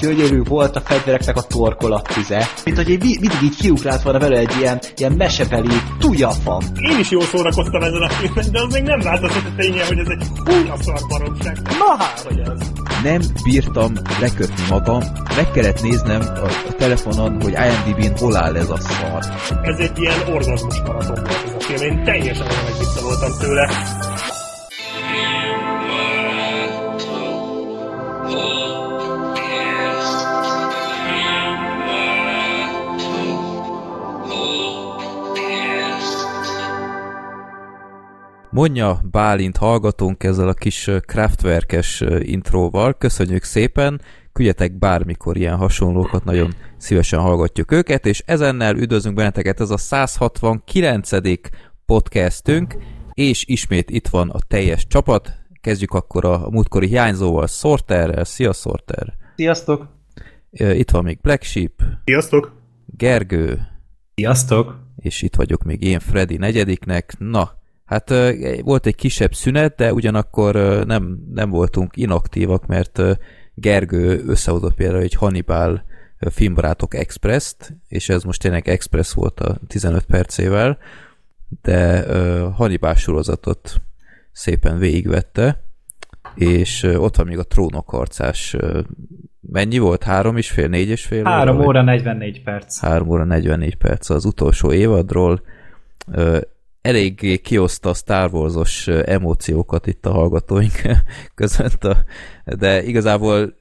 gyönyörű volt a fegyvereknek a torkolattize, mint hogy egy, mindig így kiugrált volna vele egy ilyen, ilyen mesebeli tujafam. Én is jól szórakoztam ezen a filmen, de az még nem változott a ténye, hogy ez egy húnya szar baromság. Na hát, hogy ez. Nem bírtam lekötni magam, meg kellett néznem a, a telefonon, hogy IMDb-n hol áll ez a szar. Ez egy ilyen orgazmus maraton volt ez a film, én teljesen olyan voltam tőle. Mondja Bálint hallgatónk ezzel a kis Kraftwerkes intróval. Köszönjük szépen, küldjetek bármikor ilyen hasonlókat, nagyon szívesen hallgatjuk őket, és ezennel üdvözlünk benneteket, ez a 169. podcastünk, és ismét itt van a teljes csapat. Kezdjük akkor a múltkori hiányzóval, Sorterrel. Szia, Sorter! Sziasztok! Itt van még Black Sheep. Sziasztok! Gergő. Sziasztok! És itt vagyok még én, Freddy negyediknek. Na, Hát volt egy kisebb szünet, de ugyanakkor nem, nem voltunk inaktívak, mert Gergő összehozott például egy Hannibal filmbarátok Express-t, és ez most tényleg Express volt a 15 percével, de Hannibal sorozatot szépen végigvette, és ott van még a trónok harcás. Mennyi volt? Három és fél, négy és fél? Három óra, óra 44 perc. Három óra 44 perc az utolsó évadról eléggé kioszta a Star Wars-os emóciókat itt a hallgatóink között, a, de igazából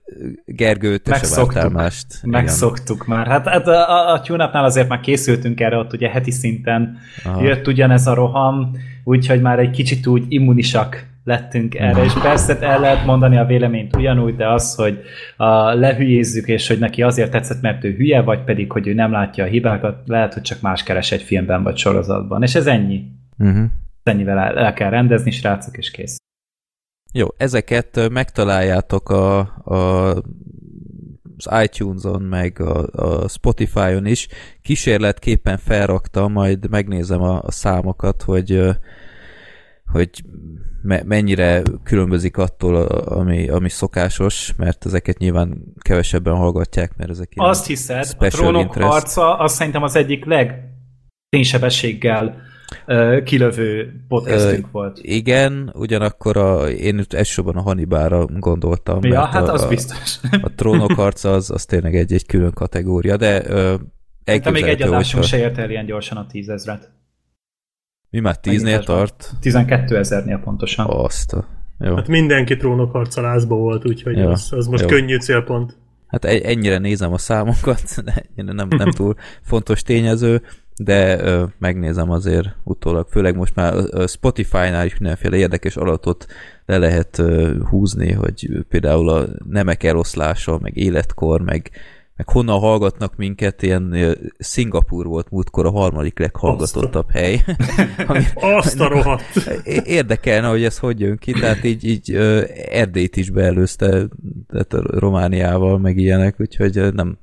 Gergő, te Megszoktuk. mást. Megszoktuk Igen. már. Hát, hát a, a, a tune azért már készültünk erre, ott ugye heti szinten Aha. jött ugyanez a roham, úgyhogy már egy kicsit úgy immunisak lettünk erre, és persze el lehet mondani a véleményt ugyanúgy, de az, hogy a, lehülyézzük, és hogy neki azért tetszett, mert ő hülye, vagy pedig, hogy ő nem látja a hibákat, lehet, hogy csak más keres egy filmben vagy sorozatban, és ez ennyi. Uh-huh. Ennyivel el, el kell rendezni, srácok, és kész. Jó, ezeket megtaláljátok a, a az iTunes-on, meg a, a Spotify-on is. Kísérletképpen felraktam, majd megnézem a, a számokat, hogy hogy me mennyire különbözik attól, ami, ami szokásos, mert ezeket nyilván kevesebben hallgatják, mert ezek ilyen Azt hiszed, a trónok interest. harca, azt szerintem az egyik legténysebességgel uh, kilövő podcastünk uh, volt. Igen, ugyanakkor a, én elsősorban a Hannibára gondoltam. Ja, hát a, az biztos. A, a trónok harca az, az tényleg egy, egy külön kategória, de uh, De még egy adásunk hogyha... se ért el ilyen gyorsan a tízezret. Mi már tíznél tart? 12 ezernél pontosan. Azt a... Jó. Hát mindenki trónokharcalázba volt, úgyhogy ja. az, az most Jó. könnyű célpont. Hát ennyire nézem a számokat, de nem, nem túl fontos tényező, de ö, megnézem azért utólag, főleg most már Spotify-nál is mindenféle érdekes adatot le lehet ö, húzni, hogy például a nemek eloszlása, meg életkor, meg meg honnan hallgatnak minket, ilyen Szingapúr volt múltkor a harmadik leghallgatottabb Azt hely. ami, Azt a rohadt! Érdekelne, hogy ez hogy jön ki, tehát így, így Erdélyt is beelőzte tehát Romániával, meg ilyenek, úgyhogy nem...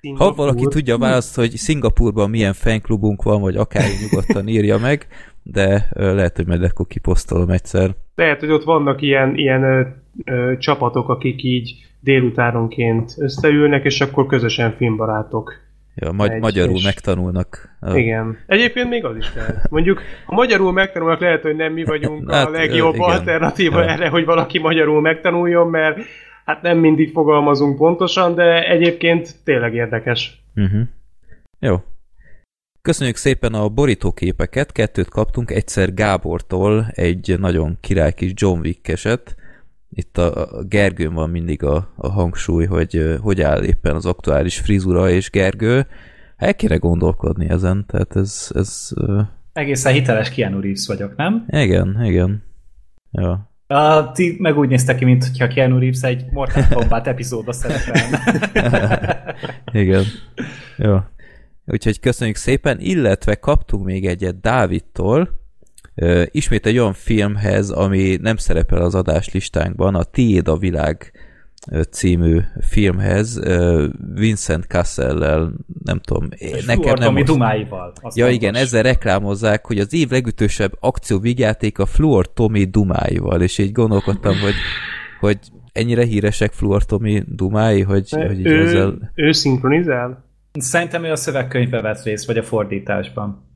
Szingapúr. Ha valaki tudja választ, hogy Szingapurban milyen fanklubunk van, vagy akár nyugodtan írja meg, de lehet, hogy majd akkor kiposztolom egyszer. Lehet, hogy ott vannak ilyen, ilyen ö, ö, csapatok, akik így délutánonként összeülnek, és akkor közösen filmbarátok. Ja, magy- egy, magyarul és... megtanulnak. A... Igen. Egyébként még az is kell. Mondjuk, ha magyarul megtanulnak, lehet, hogy nem mi vagyunk hát, a legjobb igen. alternatíva ja. erre, hogy valaki magyarul megtanuljon, mert hát nem mindig fogalmazunk pontosan, de egyébként tényleg érdekes. Uh-huh. Jó. Köszönjük szépen a borítóképeket, kettőt kaptunk, egyszer Gábortól egy nagyon király kis John Wick-eset, itt a, a Gergőn van mindig a, a hangsúly, hogy hogy áll éppen az aktuális frizura, és Gergő, el kéne gondolkodni ezen, tehát ez... ez Egészen hiteles Keanu Reeves vagyok, nem? Igen, igen. Ja. A, ti meg úgy néztek ki, mintha Keanu Reeves egy Mortal Kombat epizódba szerepelne. igen. Jó. Úgyhogy köszönjük szépen, illetve kaptunk még egyet Dávidtól, ismét egy olyan filmhez, ami nem szerepel az adáslistánkban, a Tiéd a világ című filmhez, Vincent Cassell-lel, nem tudom, És nekem nem most... Dumáival. Ja fontos. igen, ezzel reklámozzák, hogy az év legütősebb akcióvígjáték a Fluor Tommy Dumáival, és így gondolkodtam, hogy hogy ennyire híresek Fluortomi dumái, hogy, hogy így ő, ezzel... ő szinkronizál? Szerintem ő a szövegkönyvbe vett részt, vagy a fordításban.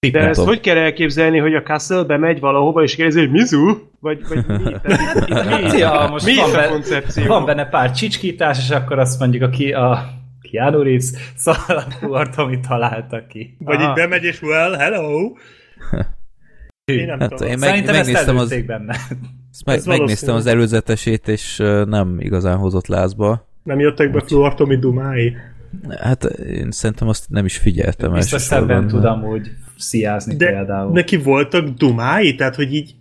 De ezt hogy kell elképzelni, hogy a Castle bemegy valahova, és kérdezi, hogy Mizu? Vagy, vagy mi? Tehát, mi? Ja, most mi van, a benne, koncepció? van benne pár csicskítás, és akkor azt mondjuk a, ki, a Keanu Reeves szalagport, amit találtak ki. Vagy így bemegy, és well, hello! Én nem Hát tudom. én meg, Szerintem ezt megnéztem, az, előtték benne. ezt meg, Ez megnéztem az előzetesét, és nem igazán hozott lázba. Nem jöttek be Fluortomi dumái. Hát én szerintem azt nem is figyeltem Biztos szebben tud amúgy sziázni De például. neki voltak dumái? Tehát, hogy így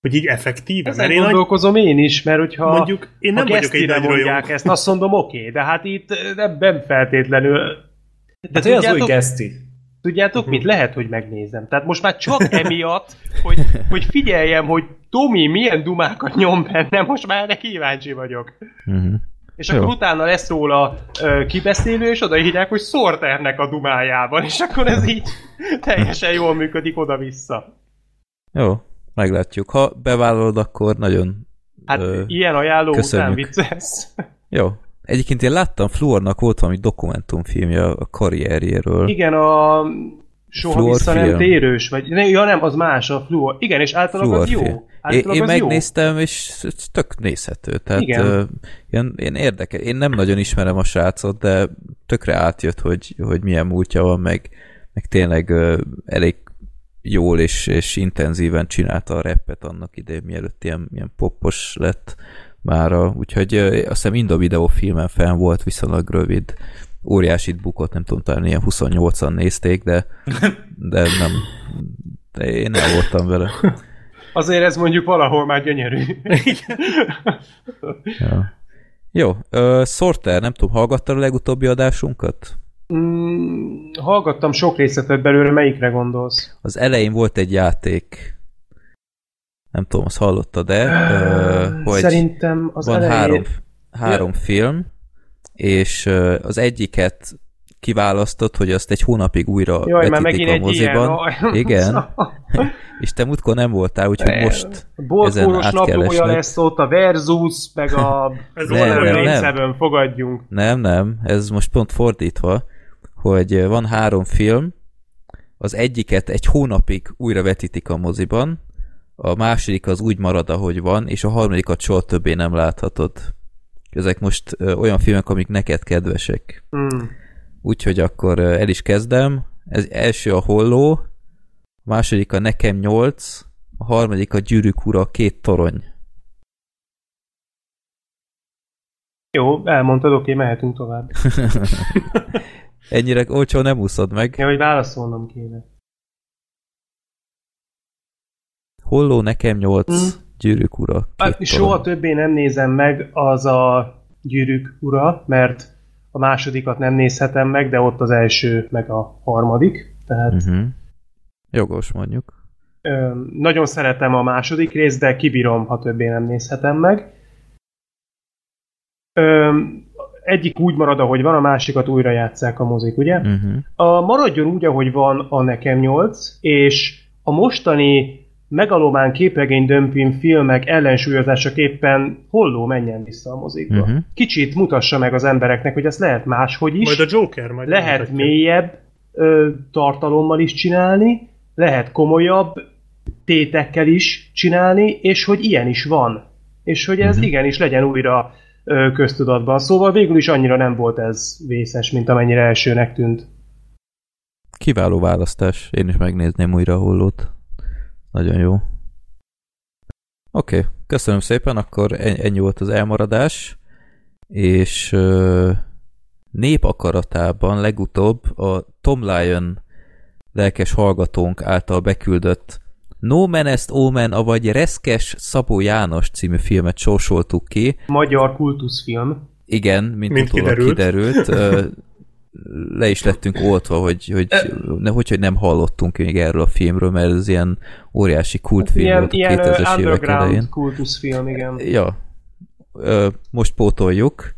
hogy így effektíve? Ezen Mert én, nagy, gondolkozom én is, mert hogyha mondjuk, én nem vagyok egy nagy mondják ezt, azt mondom oké, okay, de hát itt nem, nem feltétlenül. De Hát az új tudjátok, geszti. tudjátok mit? Lehet, hogy megnézem. Tehát most már csak emiatt, hogy, hogy figyeljem, hogy Tomi milyen dumákat nyom benne, most már erre kíváncsi vagyok. Uh-huh. És akkor Jó. utána lesz róla ö, kibeszélő, és oda hívják, hogy Sorternek a dumájában, és akkor ez így teljesen jól működik oda-vissza. Jó, meglátjuk. Ha bevállalod, akkor nagyon Hát Ö, ilyen ajánló köszönjük. után vicces. jó. Egyébként én láttam, Fluornak volt valami dokumentumfilmje a karrierjéről. Igen, a soha Fluor vissza nem film. térős, vagy ne, ja nem, az más, a fluor. Igen, és általában az jó. Én, én megnéztem, és ez tök nézhető. Tehát Igen. uh, ilyen, ilyen érdekel. Én nem nagyon ismerem a srácot, de tökre átjött, hogy, hogy milyen múltja van, meg, meg tényleg uh, elég jól és, és intenzíven csinálta a rappet annak idején, mielőtt ilyen, ilyen poppos lett mára. Úgyhogy uh, azt hiszem Indo videó filmen fenn volt viszonylag rövid. Óriásit bukott, nem tudom, talán ilyen 28-an nézték, de, de nem. De én el voltam vele. Azért ez mondjuk valahol már gyönyörű. Ja. Jó, uh, Sorter, nem tudom, hallgattad a legutóbbi adásunkat? mm, hallgattam sok részletet belőle, melyikre gondolsz? Az elején volt egy játék, nem tudom, azt hallottad-e, uh, hogy Szerintem az van elején... három, három film, és uh, az egyiket kiválasztott, hogy azt egy hónapig újra Jaj, már vetítik megint a egy ilyen... moziban. Igen, és te múltkor nem voltál, úgyhogy most ezen Boltfóros át kell naplója lesz ott, a Versus, meg a... Nem, nem, nem. Fogadjunk. Nem, nem, ez most pont fordítva, hogy van három film, az egyiket egy hónapig újra vetítik a moziban, a második az úgy marad, ahogy van, és a harmadikat soha többé nem láthatod. Ezek most ö, olyan filmek, amik neked kedvesek. Hmm. Úgyhogy akkor el is kezdem. Ez első a Holló, a második a Nekem 8, a harmadik a Gyűrűk ura, két torony. Jó, elmondtad, oké, mehetünk tovább. Ennyire olcsó nem úszod meg. Ja, hogy válaszolnom kéne. Holló, Nekem 8, Mm. Gyűrűk ura, Hát, soha többé nem nézem meg az a gyűrűk ura, mert a másodikat nem nézhetem meg, de ott az első, meg a harmadik. Tehát Uh-huh. Jogos mondjuk. ö, nagyon szeretem a második részt, de kibírom, ha többé nem nézhetem meg. Ö, egyik úgy marad, ahogy van, a másikat újra játsszák a mozik, ugye? Uh-huh. A, maradjon úgy, ahogy van a Nekem 8, és a mostani megalomán képregény dömping filmek ellensúlyozásaképpen holló menjen vissza a mozikba. Mhm. Kicsit mutassa meg az embereknek, hogy ezt lehet máshogy is, Majd a Joker majd lehet mutatja. mélyebb ö, tartalommal is csinálni, lehet komolyabb tétekkel is csinálni, és hogy ilyen is van. És hogy ez Mhm. igenis legyen újra ö, köztudatban. Szóval végül is annyira nem volt ez vészes, mint amennyire elsőnek tűnt. Kiváló választás. Én is megnézném újra a hollót. Nagyon jó. Oké, okay. köszönöm szépen, akkor en- ennyi volt az elmaradás, és ö, nép akaratában legutóbb a Tom Lyon lelkes hallgatónk által beküldött No Menest Omen, avagy Reszkes Szabó János című filmet sorsoltuk ki. Magyar kultuszfilm. Igen, mint, Mint kiderült. kiderült. Le is lettünk oltva, hogy, hogy, ne, hogy, hogy nem hallottunk még erről a filmről, mert ez ilyen óriási kultfilm Ilyen, volt a ilyen ö, 2000-es évek elején. kultuszfilm, igen. Ja, most pótoljuk,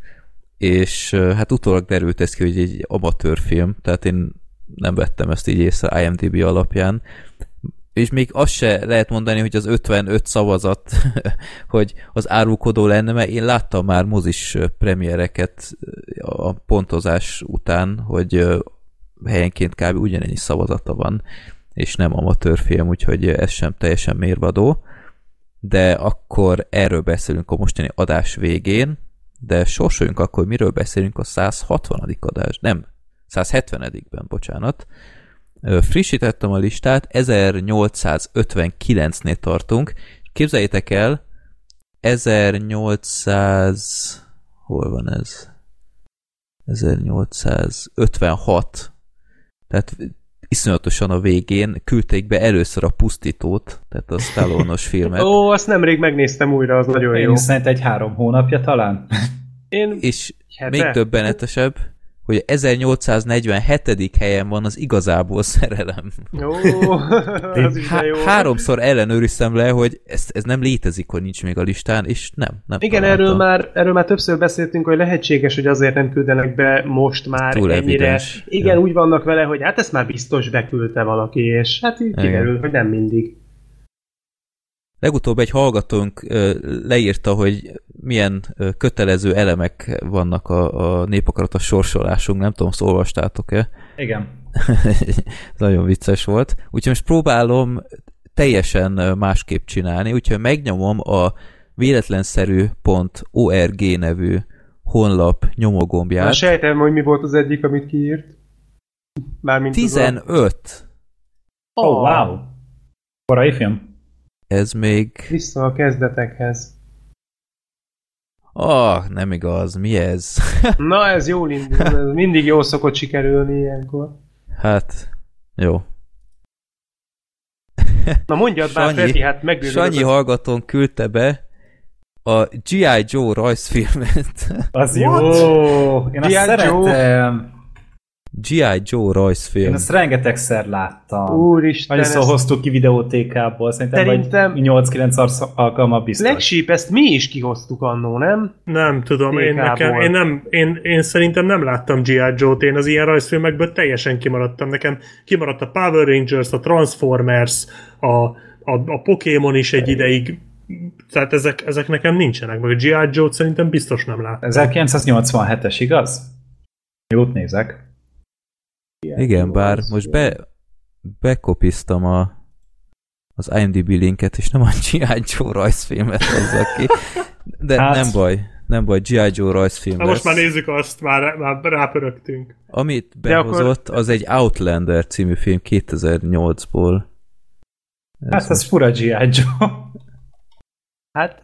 és hát utólag derült ez ki, hogy egy amatőr film, tehát én nem vettem ezt így észre IMDb alapján. És még azt se lehet mondani, hogy az 55 szavazat, hogy az árulkodó lenne, mert én láttam már mozis premiereket a pontozás után, hogy helyenként kb. ugyanennyi szavazata van, és nem amatőrfilm, úgyhogy ez sem teljesen mérvadó. De akkor erről beszélünk a mostani adás végén, de sorsoljunk akkor, miről beszélünk a 160. adás, nem, 170-ben, bocsánat. Frissítettem a listát, 1859-nél tartunk. Képzeljétek el, 1800... Hol van ez? 1856. Tehát iszonyatosan a végén küldték be először a pusztítót, tehát a stallone filmet. Ó, azt nemrég megnéztem újra, az nagyon Én jó. Én egy három hónapja talán. Én És hete? még döbbenetesebb, hogy 1847. helyen van az igazából szerelem. Ó, az is Há- jó. Háromszor ellenőriztem le, hogy ez, ez nem létezik, hogy nincs még a listán, és nem. nem Igen, találtam. erről már, erről már többször beszéltünk, hogy lehetséges, hogy azért nem küldenek be most már Túl ennyire. evidens. Igen, Ja. úgy vannak vele, hogy hát ezt már biztos beküldte valaki, és hát így kiderül, hogy nem mindig. Legutóbb egy hallgatónk leírta, hogy milyen kötelező elemek vannak a, a népakarata sorsolásunk, nem tudom, azt olvastátok-e? Igen. Nagyon vicces volt. Úgyhogy most próbálom teljesen másképp csinálni, úgyhogy megnyomom a véletlenszerű.org nevű honlap Már nyomogombját. sejtem, hogy mi volt az egyik, amit kiírt. Mármint az a- 15! Oh, wow. Korai film? Ez még... Vissza a kezdetekhez. Ah, nem igaz, mi ez? Na, ez jól indul, ez mindig jól szokott sikerülni ilyenkor. hát, jó. Na mondjad már, Freddy, hát megbírjuk. Sanyi hallgatón küldte be a G.I. Joe rajzfilmet. Az jó. Én azt szeretem. G.I. Joe rajzfilm. Én azt rengetegszer láttam. Úristen, Annyiszor ezt hoztuk ki videótékából, szerintem, Szerintem- vagy 8-9 arsz- alkalma biztos. Sheep, ezt mi is kihoztuk annó, nem? Nem tudom, én, nekem, én, nem, én, én szerintem nem láttam G.I. Joe-t, én az ilyen rajzfilmekből teljesen kimaradtam. Nekem kimaradt a Power Rangers, a Transformers, a, a, a Pokémon is egy ideig, tehát ezek, ezek nekem nincsenek, meg a G.I. Joe-t szerintem biztos nem láttam. 1987-es, igaz? Jót nézek. Igen, bár most be, bekopiztam a, az IMDb linket, és nem a G.I. Joe rajzfilmet hozzak ki. De Hát- nem baj, nem baj, G.I. Joe rajzfilm Na most már nézzük azt, már, már rápörögtünk. Amit De akkor- behozott, az egy Outlander című film 2008-ból. Hát ez fura G.I. Joe. Hát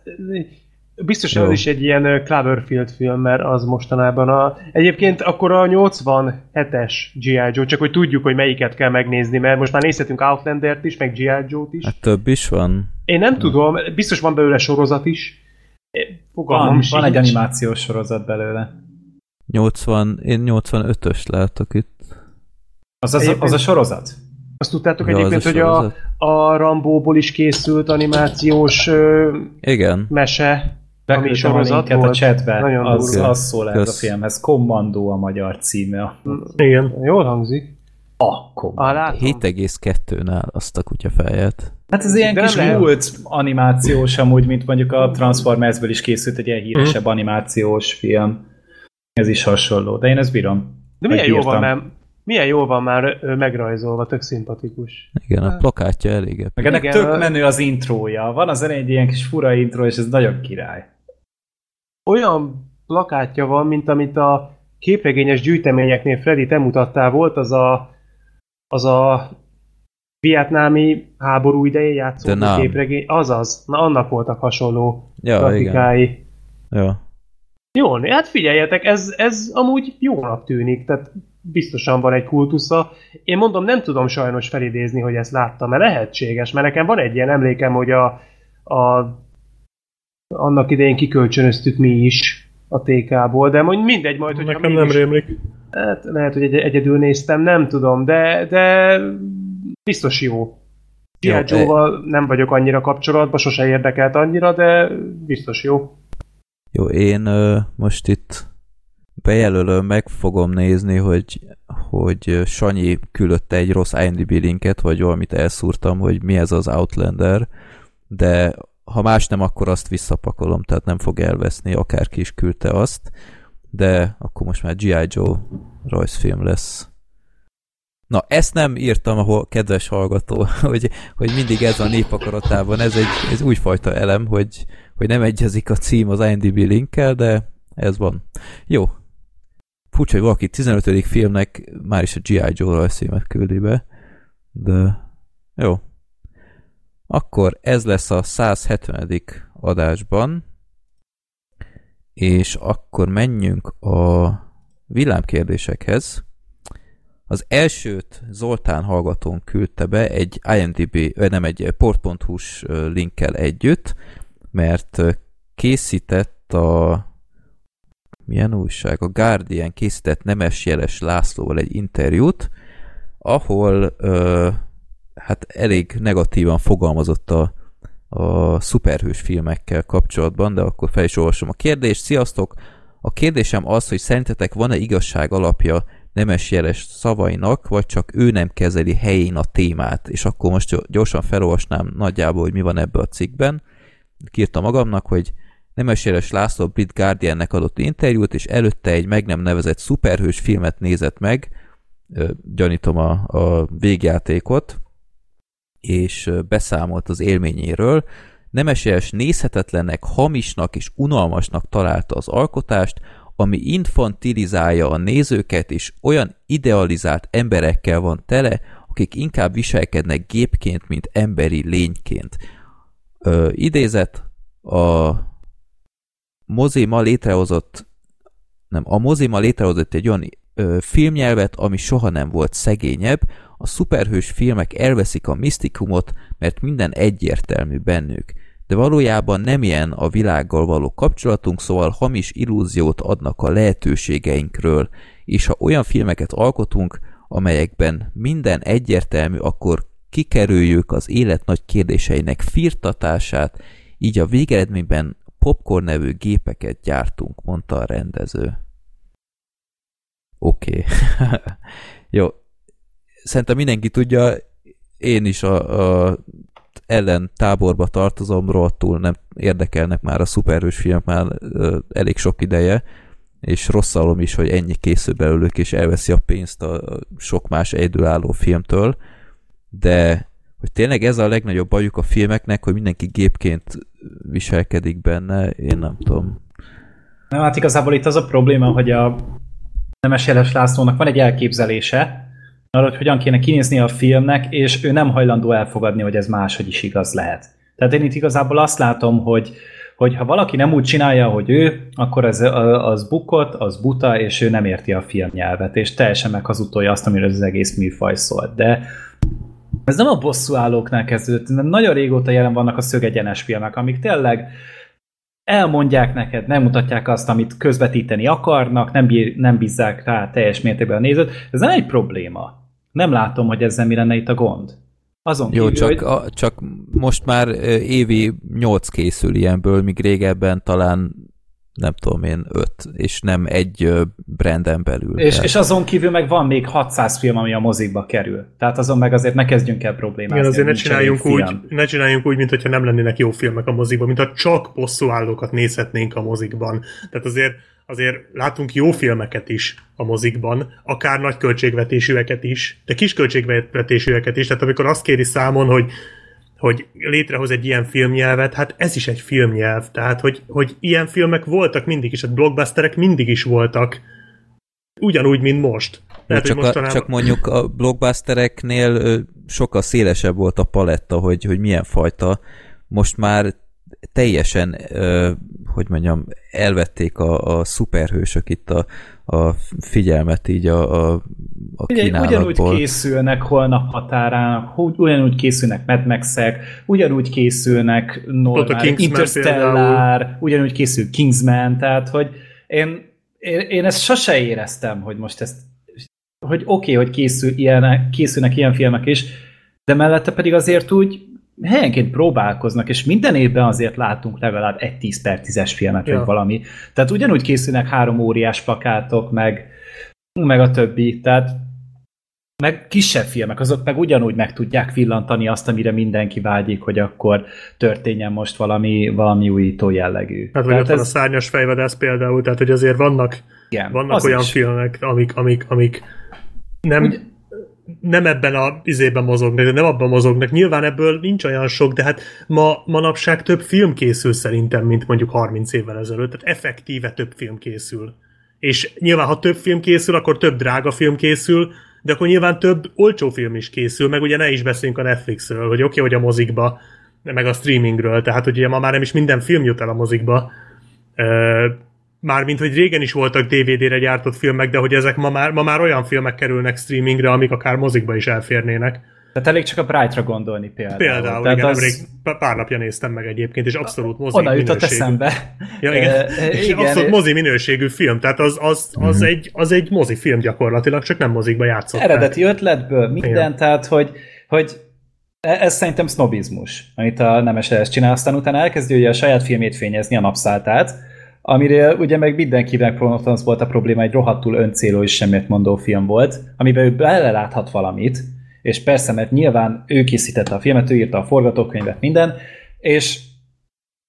biztos, hogy Jó. az is egy ilyen Cloverfield film, mert az mostanában a... Egyébként akkor a 87-es G.I. Joe, csak hogy tudjuk, hogy melyiket kell megnézni, mert most már nézhetünk Outlandert is, meg G.I. Joe-t is. Hát több is van. Én nem tudom, biztos van belőle sorozat is. Fogalmam Van, van egy animációs sorozat belőle. 80, én 85-ös látok itt. Az, az, Egyébként- az a sorozat? Azt tudtátok Ja, az egyébként, a hogy a, a Rambóból is készült animációs ö, Igen. mese, Beküldtem a sorozat a volt. chatbe, Nagyon az, durva. az szól ez a filmhez. Kommandó a magyar címe. Igen. Jól hangzik. A kommandó. Ah, látom. 7,2-nál azt a kutyafejet. Hát ez ilyen De kis nem múlt animációs amúgy, mint mondjuk a Transformersből is készült egy ilyen híresebb Mhm. animációs film. Ez is hasonló, de én ezt bírom. De milyen jó van már, milyen jó van már megrajzolva, tök szimpatikus. Igen, a plakátja elég. Meg ennek Igen, tök a- menő az intrója. Van az elején egy ilyen kis fura intro, és ez nagyon király. Olyan plakátja van, mint amit a képregényes gyűjteményeknél Freddy te mutattál, volt az a az a vietnámi háború idején játszódó képregény. Azaz, na annak voltak hasonló Ja, igen. grafikái. Ja. Jó, hát figyeljetek, ez, ez amúgy jónak tűnik, tehát biztosan van egy kultusza. Én mondom, nem tudom sajnos felidézni, hogy ezt láttam, mert lehetséges, mert nekem van egy ilyen emlékem, hogy a, a annak idején kikölcsönöztük mi is a TK-ból, de mondj mindegy majd, hogy Nekem nem rémlik. Hát lehet, hogy egy, egyedül néztem, nem tudom, de, de biztos jó. Jó, G.I. Joe-val nem vagyok annyira kapcsolatban, sose érdekelt annyira, de biztos jó. Jó, én ö, most itt bejelölöm, meg fogom nézni, hogy, hogy Sanyi küldötte egy rossz IMDb linket, vagy valamit elszúrtam, hogy mi ez az Outlander, de ha más nem, akkor azt visszapakolom, tehát nem fog elveszni, akárki is küldte azt, de akkor most már G.I. Joe rajzfilm lesz. Na, ezt nem írtam, ahol kedves hallgató, hogy, hogy mindig ez a népakaratában, ez egy ez újfajta elem, hogy, hogy nem egyezik a cím az IMDb linkkel, de ez van. Jó. Furcsa, hogy valaki 15. filmnek már is a G.I. Joe rajzfilmet küldi be, de jó. Akkor ez lesz a 170. adásban, és akkor menjünk a villámkérdésekhez. Az elsőt Zoltán hallgatón küldte be egy IMDb, nem egy port.hu-s linkkel együtt, mert készített a milyen újság? A Guardian készített Nemes Jeles Lászlóval egy interjút, ahol hát elég negatívan fogalmazott a, a szuperhős filmekkel kapcsolatban, de akkor fel is olvasom a kérdést. Sziasztok! A kérdésem az, hogy szerintetek van-e igazság alapja nemes jeles szavainak, vagy csak ő nem kezeli helyén a témát, és akkor most gyorsan felolvasnám nagyjából, hogy mi van ebbe a cikkben. Kírta magamnak, hogy Nemes Jeles László Brit Guardiannek adott interjút, és előtte egy meg nem nevezett szuperhős filmet nézett meg, gyanítom a, a végjátékot, és beszámolt az élményéről. Nemeses nézhetetlennek, hamisnak és unalmasnak találta az alkotást, ami infantilizálja a nézőket, és olyan idealizált emberekkel van tele, akik inkább viselkednek gépként, mint emberi lényként. Ö, idézet, a mozima létrehozott nem, a mozima létrehozott egy olyan ö, filmnyelvet, ami soha nem volt szegényebb, a szuperhős filmek elveszik a misztikumot, mert minden egyértelmű bennük. De valójában nem ilyen a világgal való kapcsolatunk, szóval hamis illúziót adnak a lehetőségeinkről, és ha olyan filmeket alkotunk, amelyekben minden egyértelmű, akkor kikerüljük az élet nagy kérdéseinek firtatását, így a végeredményben popcorn nevű gépeket gyártunk, mondta a rendező. Oké. Okay. Jó. Szerintem mindenki tudja, én is a, a ellen táborba tartozom, rohadtul nem érdekelnek már a szuperhős filmek már elég sok ideje, és rosszalom is, hogy ennyi készül belőlük, és elveszi a pénzt a sok más egyedülálló filmtől, de hogy tényleg ez a legnagyobb bajuk a filmeknek, hogy mindenki gépként viselkedik benne, én nem tudom. Nem, hát igazából itt az a probléma, hogy a Nemes Jeles Lászlónak van egy elképzelése, arra, hogy hogyan kéne kinézni a filmnek, és ő nem hajlandó elfogadni, hogy ez máshogy is igaz lehet. Tehát én itt igazából azt látom, hogy, hogy ha valaki nem úgy csinálja, hogy ő, akkor az, az bukott, az buta, és ő nem érti a filmnyelvet, és teljesen meghazudtolja azt, amiről az egész műfaj szólt. De ez nem a bosszúállóknál kezdődött, hanem nagyon régóta jelen vannak a szögegyenes filmek, amik tényleg elmondják neked, nem mutatják azt, amit közvetíteni akarnak, nem, bír, nem bízzák rá teljes mértékben a nézőt. Ez nem egy probléma. Nem látom, hogy ezzel mi lenne itt a gond. Azon Jó, kívül, csak, hogy... a, csak most már évi nyolc készül ilyenből, míg régebben talán nem tudom én, öt, és nem egy branden belül. És, és azon kívül meg van még 600 film, ami a mozikba kerül. Tehát azon meg azért ne kezdjünk el problémázni. Igen, azért ne csináljunk, úgy, ne csináljunk úgy, mint nem lennének jó filmek a mozikban, mint ha csak bosszúállókat nézhetnénk a mozikban. Tehát azért azért látunk jó filmeket is a mozikban, akár nagy költségvetésűeket is, de kis költségvetésűeket is, tehát amikor azt kéri számon, hogy hogy létrehoz egy ilyen filmnyelvet, hát ez is egy filmnyelv, tehát hogy, hogy ilyen filmek voltak mindig is, a hát blockbusterek mindig is voltak, ugyanúgy, mint most. Lehet, csak, mostanában... a, csak mondjuk a blockbustereknél sokkal szélesebb volt a paletta, hogy, hogy milyen fajta. Most már teljesen, hogy mondjam, elvették a, a szuperhősök itt a, a figyelmet így a, a, a kínálatból. Ugyanúgy készülnek holnap határán, ugyanúgy készülnek Mad max ugyanúgy készülnek normál Interstellar, például. ugyanúgy készül Kingsman, tehát hogy én, én, én ezt sose éreztem, hogy most ezt hogy oké, okay, hogy készül ilyen, készülnek ilyen filmek is, de mellette pedig azért úgy helyenként próbálkoznak, és minden évben azért látunk legalább egy 10 per 10-es filmet, ja. vagy valami. Tehát ugyanúgy készülnek három óriás plakátok, meg, meg a többi. Tehát meg kisebb filmek, azok meg ugyanúgy meg tudják villantani azt, amire mindenki vágyik, hogy akkor történjen most valami, valami újító jellegű. Hát vagy ott ez... a szárnyas fejvadász például, tehát hogy azért vannak, Igen, vannak olyan is. filmek, amik, amik, amik nem, Úgy... nem ebben a izében mozognak, de nem abban mozognak. Nyilván ebből nincs olyan sok, de hát ma, manapság több film készül szerintem, mint mondjuk 30 évvel ezelőtt, tehát effektíve több film készül. És nyilván, ha több film készül, akkor több drága film készül, de akkor nyilván több olcsó film is készül, meg ugye ne is beszéljünk a Netflixről, hogy oké, okay, hogy a mozikba, meg a streamingről, tehát hogy ugye ma már nem is minden film jut el a mozikba, Mármint, hogy régen is voltak DVD-re gyártott filmek, de hogy ezek ma már, ma már olyan filmek kerülnek streamingre, amik akár mozikba is elférnének. Tehát elég csak a Bright-ra gondolni például. Például, Tehát igen, az... nemrég pár napja néztem meg egyébként, és abszolút mozi Oda jutott eszembe. Ja, igen. E, és igen. abszolút mozi minőségű film, tehát az, az, az, mm. egy, az egy mozi film gyakorlatilag, csak nem mozikba játszott. Eredeti ötletből minden, igen. tehát hogy, hogy e, ez szerintem sznobizmus, amit a Nemes ezt csinál, aztán utána elkezdi ugye a saját filmét fényezni, a napszáltát, amire ugye meg mindenkinek az volt a probléma, egy rohadtul öncéló és semmit mondó film volt, amiben ő beleláthat valamit, és persze, mert nyilván ő készítette a filmet, ő írta a forgatókönyvet, minden, és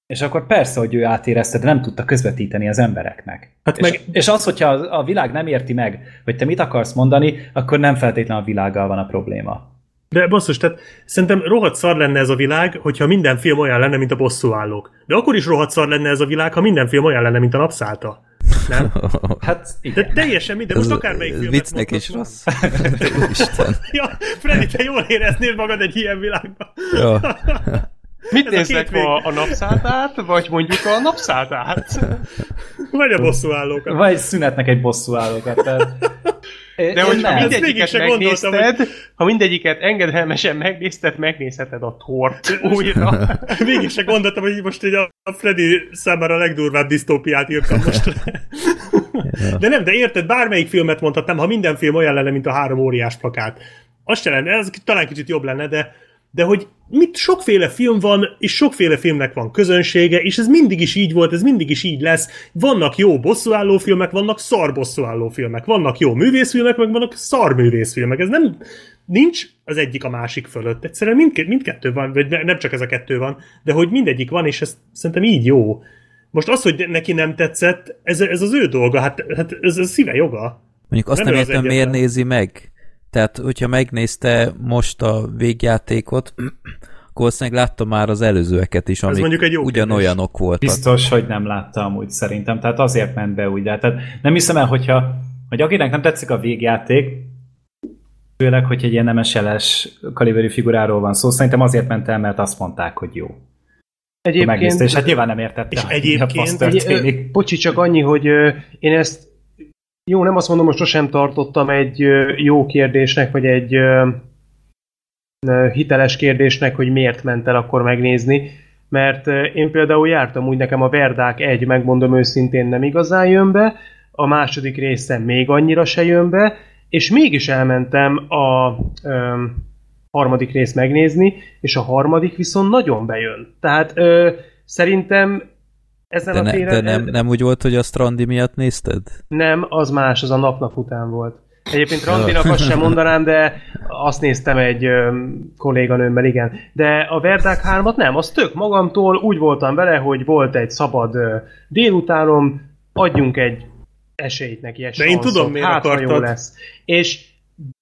és akkor persze, hogy ő átérezte, de nem tudta közvetíteni az embereknek. Hát meg... és, és az, hogyha a világ nem érti meg, hogy te mit akarsz mondani, akkor nem feltétlenül a világgal van a probléma. De basszus, tehát szerintem rohadt szar lenne ez a világ, hogyha minden film olyan lenne, mint a bosszúállók. De akkor is rohadt szar lenne ez a világ, ha minden film olyan lenne, mint a napszálta. Nem? Hát igen. De teljesen minden, most akármelyik filmet Viccnek is rossz. Isten. ja, Freddy, te jól éreznéd magad egy ilyen világban. Ja. Mit néznek ma a napszáltát, vagy mondjuk a napszáltát? Vagy a bosszúállókat. Vagy szünetnek egy bosszúállókat. Tehát... De hogyha mindegyiket megnézted, hogy... ha mindegyiket engedelmesen megnézted, megnézheted a tort újra. Végig se gondoltam, hogy most egy a Freddy számára a legdurvább disztópiát írtam most. de nem, de érted, bármelyik filmet mondhatnám, ha minden film olyan lenne, mint a három óriás plakát. Azt se lenne, ez talán kicsit jobb lenne, de de hogy mit sokféle film van, és sokféle filmnek van közönsége, és ez mindig is így volt, ez mindig is így lesz. Vannak jó bosszúálló filmek, vannak szar bosszúálló filmek, vannak jó művészfilmek, meg vannak szar művészfilmek. Ez nem, nincs az egyik a másik fölött. Egyszerűen mindkét, mindkettő van, vagy nem csak ez a kettő van, de hogy mindegyik van, és ez szerintem így jó. Most az, hogy neki nem tetszett, ez, ez az ő dolga, hát, hát ez, ez szíve joga. Mondjuk azt nem, nem értem, miért nézi meg. Tehát, hogyha megnézte most a végjátékot, akkor valószínűleg látta már az előzőeket is, amik mondjuk egy jó ugyanolyanok kérdés. voltak. Biztos, hogy nem láttam úgy szerintem, tehát azért ment be úgy. Tehát nem hiszem el, hogyha hogy akinek nem tetszik a végjáték, főleg, hogy egy ilyen nem SLS kaliberű figuráról van szó, szerintem azért ment el, mert azt mondták, hogy jó. Egyébként... és hát nyilván nem értette, és egyébként, egy, Bocsi, csak annyi, hogy én ezt jó, nem azt mondom, hogy sosem tartottam egy jó kérdésnek, vagy egy hiteles kérdésnek, hogy miért ment el akkor megnézni, mert én például jártam úgy, nekem a Verdák egy, megmondom őszintén, nem igazán jön be, a második része még annyira se jön be, és mégis elmentem a ö, harmadik részt megnézni, és a harmadik viszont nagyon bejön. Tehát ö, szerintem ezen de, a téren... De nem, nem úgy volt, hogy a Strandi miatt nézted? Nem, az más, az a napnap után volt. Egyébként Randinak azt sem mondanám, de azt néztem egy ö, kolléganőmmel, igen. De a Verdák 3 nem, az tök magamtól úgy voltam vele, hogy volt egy szabad ö, délutánom, adjunk egy esélyt neki, egy De én tudom, miért hát, akartad. jó lesz. És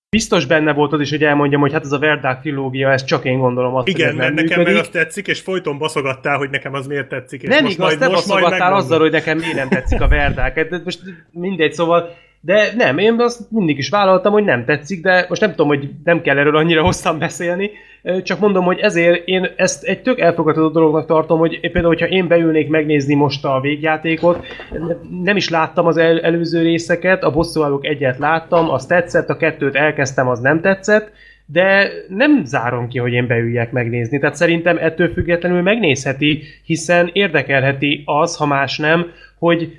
biztos benne volt az is, hogy elmondjam, hogy hát ez a Verdák trilógia, ez csak én gondolom azt, Igen, mert nekem működik. meg azt tetszik, és folyton baszogattál, hogy nekem az miért tetszik. És nem most igaz, majd, te most baszogattál azzal, hogy nekem miért nem tetszik a Verdák. Hát most mindegy, szóval de nem, én azt mindig is vállaltam, hogy nem tetszik, de most nem tudom, hogy nem kell erről annyira hosszan beszélni, csak mondom, hogy ezért én ezt egy tök elfogadható dolognak tartom, hogy például, hogyha én beülnék megnézni most a végjátékot, nem is láttam az el- előző részeket, a bosszúállók egyet láttam, az tetszett, a kettőt elkezdtem, az nem tetszett, de nem zárom ki, hogy én beüljek megnézni. Tehát szerintem ettől függetlenül megnézheti, hiszen érdekelheti az, ha más nem, hogy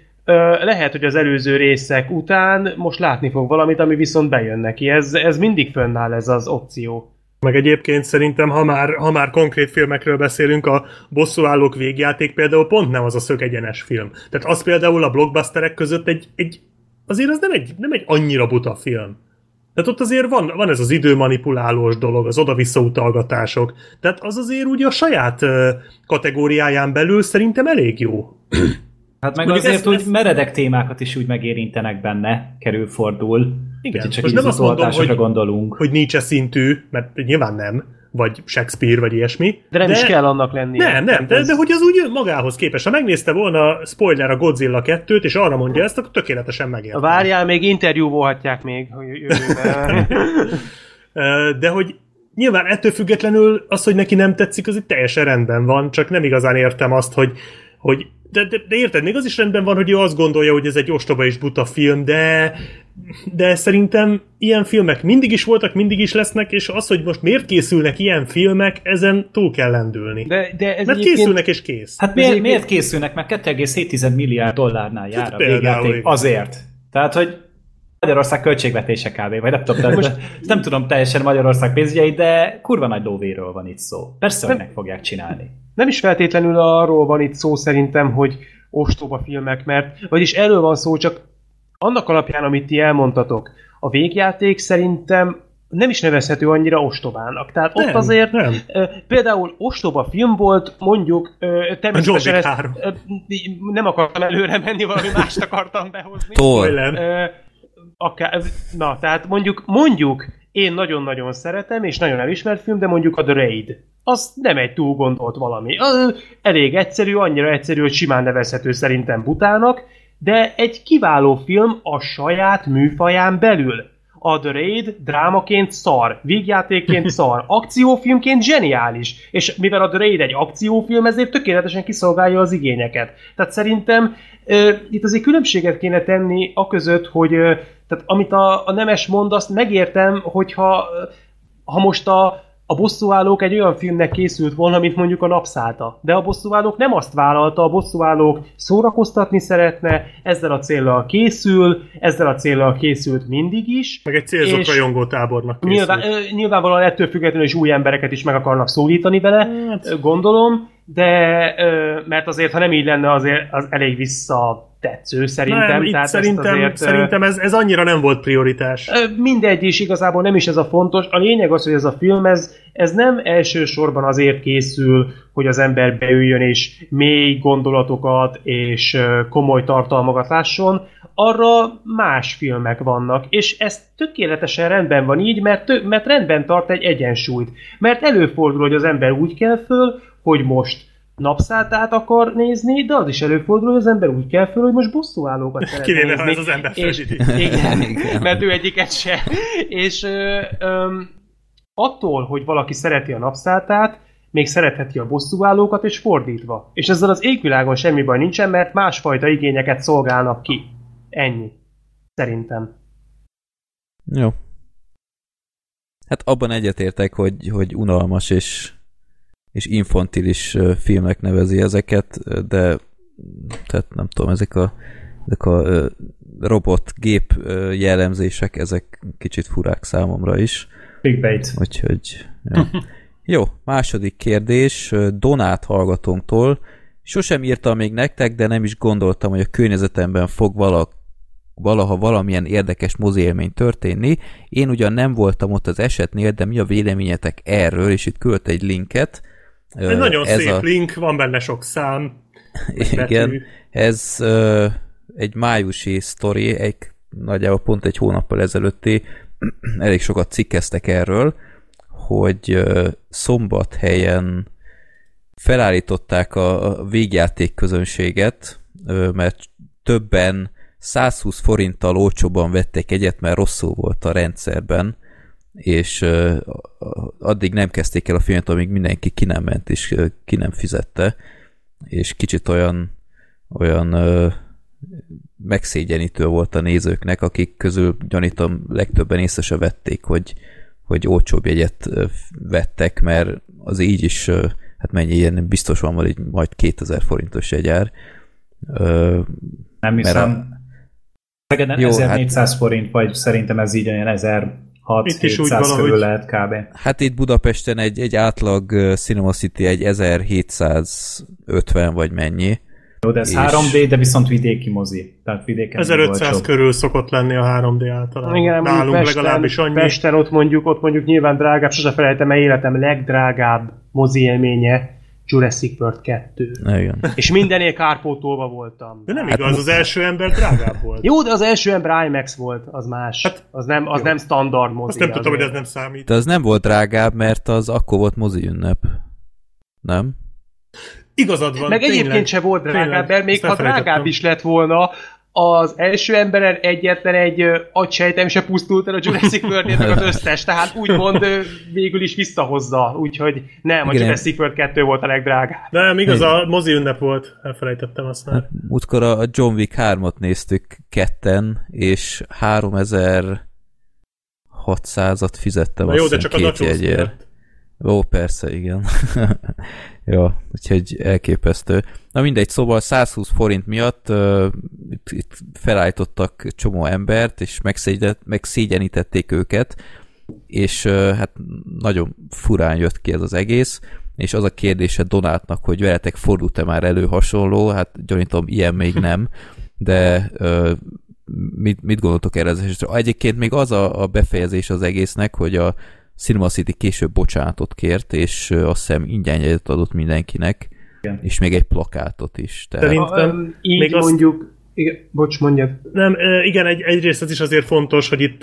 lehet, hogy az előző részek után most látni fog valamit, ami viszont bejön neki. Ez, ez mindig fönnáll ez az opció. Meg egyébként szerintem, ha már, ha már konkrét filmekről beszélünk, a bosszúállók végjáték például pont nem az a szögegyenes film. Tehát az például a blockbusterek között egy, egy azért az nem egy, nem egy annyira buta film. Tehát ott azért van, van ez az időmanipulálós dolog, az oda-vissza utalgatások. Tehát az azért ugye a saját kategóriáján belül szerintem elég jó. Hát meg Mondjuk azért ez, úgy ez... meredek témákat is úgy megérintenek benne, kerül fordul. Igen, csak most nem azt mondom, hogy, gondolunk. hogy Nietzsche szintű, mert nyilván nem, vagy Shakespeare, vagy ilyesmi. De nem de, is kell annak lenni. Nem, nem, de, de hogy az úgy magához képes. Ha megnézte volna spoiler a Godzilla 2-t, és arra mondja ezt, akkor tökéletesen megértem. Várjál, még interjúvolhatják még. de hogy nyilván ettől függetlenül az, hogy neki nem tetszik, az itt teljesen rendben van, csak nem igazán értem azt, hogy, hogy de, de, de érted, még az is rendben van, hogy ő azt gondolja, hogy ez egy ostoba és buta film, de de szerintem ilyen filmek mindig is voltak, mindig is lesznek, és az, hogy most miért készülnek ilyen filmek, ezen túl kell lendülni. De, de ez Mert készülnek és kész. Hát miért, egyébként... miért készülnek? Mert 2,7 milliárd dollárnál jár hát a végjáték. Azért. Tehát, hogy Magyarország költségvetése kb. Vagy nem tudom, most nem tudom teljesen Magyarország pénzügyeit, de kurva nagy lóvéről van itt szó. Persze, hogy meg fogják csinálni. Nem is feltétlenül arról van itt szó szerintem, hogy ostoba filmek, mert vagyis erről van szó, csak annak alapján, amit ti elmondtatok, a végjáték szerintem nem is nevezhető annyira ostobának. Tehát nem, ott azért nem. például ostoba film volt, mondjuk természetesen ezt, nem akartam előre menni, valami mást akartam behozni. Thor. Akár, na, tehát mondjuk, mondjuk én nagyon-nagyon szeretem, és nagyon elismert film, de mondjuk a The Raid. Az nem egy túl gondolt valami. Az elég egyszerű, annyira egyszerű, hogy simán nevezhető szerintem butának, de egy kiváló film a saját műfaján belül. A The Raid drámaként szar, vígjátékként szar, akciófilmként zseniális, és mivel a The Raid egy akciófilm, ezért tökéletesen kiszolgálja az igényeket. Tehát szerintem uh, itt azért különbséget kéne tenni a között, hogy uh, tehát amit a, a Nemes mond, azt megértem, hogyha ha most a, a bosszúállók egy olyan filmnek készült volna, mint mondjuk a napszálta. De a bosszúállók nem azt vállalta, a bosszúállók szórakoztatni szeretne, ezzel a célral készül, ezzel a célral készült mindig is. Meg egy célzott rajongó tábornak készült. Nyilván, nyilvánvalóan ettől függetlenül is új embereket is meg akarnak szólítani vele, hát. gondolom, de mert azért, ha nem így lenne, azért az elég vissza tetsző szerintem. Nem, Tehát szerintem, azért, szerintem ez, ez annyira nem volt prioritás. Mindegy is, igazából nem is ez a fontos. A lényeg az, hogy ez a film, ez, ez nem elsősorban azért készül, hogy az ember beüljön és mély gondolatokat és komoly tartalmakat lásson, arra más filmek vannak, és ez tökéletesen rendben van így, mert, tö- mert rendben tart egy egyensúlyt. Mert előfordul, hogy az ember úgy kell föl, hogy most napszáltát akar nézni, de az is előfordul, hogy az ember úgy kell föl, hogy most bosszúállókat szeretne Kivéve, nézni. ha ez az ember és, igen, igen, mert ő egyiket se. És ö, ö, attól, hogy valaki szereti a napszáltát, még szeretheti a bosszúállókat, és fordítva. És ezzel az égvilágon semmi baj nincsen, mert másfajta igényeket szolgálnak ki. Ennyi. Szerintem. Jó. Hát abban egyetértek, hogy, hogy unalmas és és infantilis filmek nevezi ezeket, de tehát nem tudom, ezek a, ezek a robot gép jellemzések, ezek kicsit furák számomra is. Big bait. Úgyhogy, ja. Jó, második kérdés, Donát hallgatónktól. Sosem írtam még nektek, de nem is gondoltam, hogy a környezetemben fog vala, valaha valamilyen érdekes moziélmény történni. Én ugyan nem voltam ott az esetnél, de mi a véleményetek erről, és itt költ egy linket, egy nagyon ez szép a... link, van benne sok szám. Igen, betű. ez uh, egy májusi sztori, egy nagyjából pont egy hónappal ezelőtti, elég sokat cikkeztek erről, hogy uh, szombathelyen felállították a, a végjáték közönséget, uh, mert többen 120 forinttal olcsóban vettek egyet, mert rosszul volt a rendszerben, és uh, addig nem kezdték el a filmet, amíg mindenki ki nem ment, és uh, ki nem fizette, és kicsit olyan olyan uh, megszégyenítő volt a nézőknek, akik közül gyanítom legtöbben észre se vették, hogy, hogy olcsóbb jegyet vettek, mert az így is, hát mennyi ilyen, biztos van majd, majd 2000 forintos jegyár. Nem hiszem. A... Jó, 1400 hát... forint, vagy szerintem ez így olyan 1000 6-700 körül lehet kb. Hát itt Budapesten egy, egy átlag Cinema City egy 1750 vagy mennyi. Jó, de ez és... 3D, de viszont vidéki mozi. Tehát vidéken 1500 körül szokott lenni a 3D általában. Igen, Nálunk Pesten, legalábbis annyi. Pesten ott mondjuk, ott mondjuk nyilván drágább, sose felejtem el életem legdrágább mozi élménye, Jurassic World 2. Igen. És mindenél kárpótolva voltam. De nem hát igaz, az első ember drágább volt. Jó, de az első ember IMAX volt, az más. Hát, az nem, az nem standard mozi. Azt nem tudtam, hogy ez nem számít. De az nem volt drágább, mert az akkor volt mozi ünnep. Nem? Igazad van, Meg tényleg. egyébként se volt drágább, mert még ha drágább is lett volna, az első emberen egyetlen egy agysejtem se pusztult el a Jurassic world az összes, tehát úgymond végül is visszahozza, úgyhogy nem, a Igen. Jurassic World 2 volt a legdrágább. Nem, igaz, a mozi ünnep volt, elfelejtettem azt már. Hát, múltkor a John Wick 3-at néztük ketten, és 3600-at fizettem Na jó, de csak a két jegyért. Ó, persze, igen. Jó, úgyhogy elképesztő. Na mindegy, szóval 120 forint miatt uh, itt, itt felállítottak csomó embert, és megszégyenítették őket, és uh, hát nagyon furán jött ki ez az egész, és az a kérdése Donátnak, hogy veletek fordult-e már elő hasonló, hát gyanítom, ilyen még nem, de uh, mit, mit gondoltok erre? Egyébként még az a, a befejezés az egésznek, hogy a Cinema City később bocsánatot kért, és azt hiszem ingyen jegyet adott mindenkinek, igen. és még egy plakátot is. Tehát... Szerintem így még mondjuk, azt... igen, bocs, mondjad. Nem, igen, egy, egyrészt ez is azért fontos, hogy itt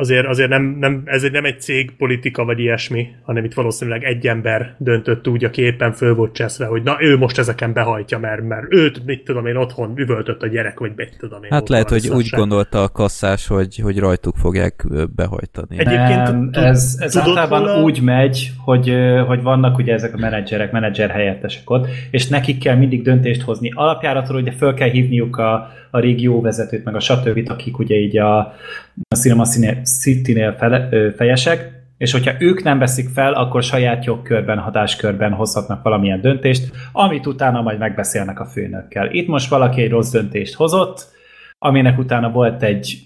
azért, azért nem, nem, ez nem egy cég politika vagy ilyesmi, hanem itt valószínűleg egy ember döntött úgy, aki éppen föl volt cseszve, hogy na ő most ezeken behajtja, mert, mert őt, mit tudom én, otthon üvöltött a gyerek, vagy mit tudom én. Hát lehet, hogy úgy gondolta a kasszás, hogy, hogy rajtuk fogják behajtani. Egyébként nem, ez, ez általában volna... úgy megy, hogy, hogy vannak ugye ezek a menedzserek, menedzser helyettesek ott, és nekik kell mindig döntést hozni. Alapjáraton ugye föl kell hívniuk a, a régió vezetőt, meg a stb. akik ugye így a, a Cinema City-nél fejesek, és hogyha ők nem veszik fel, akkor saját jogkörben, hatáskörben hozhatnak valamilyen döntést, amit utána majd megbeszélnek a főnökkel. Itt most valaki egy rossz döntést hozott, aminek utána volt egy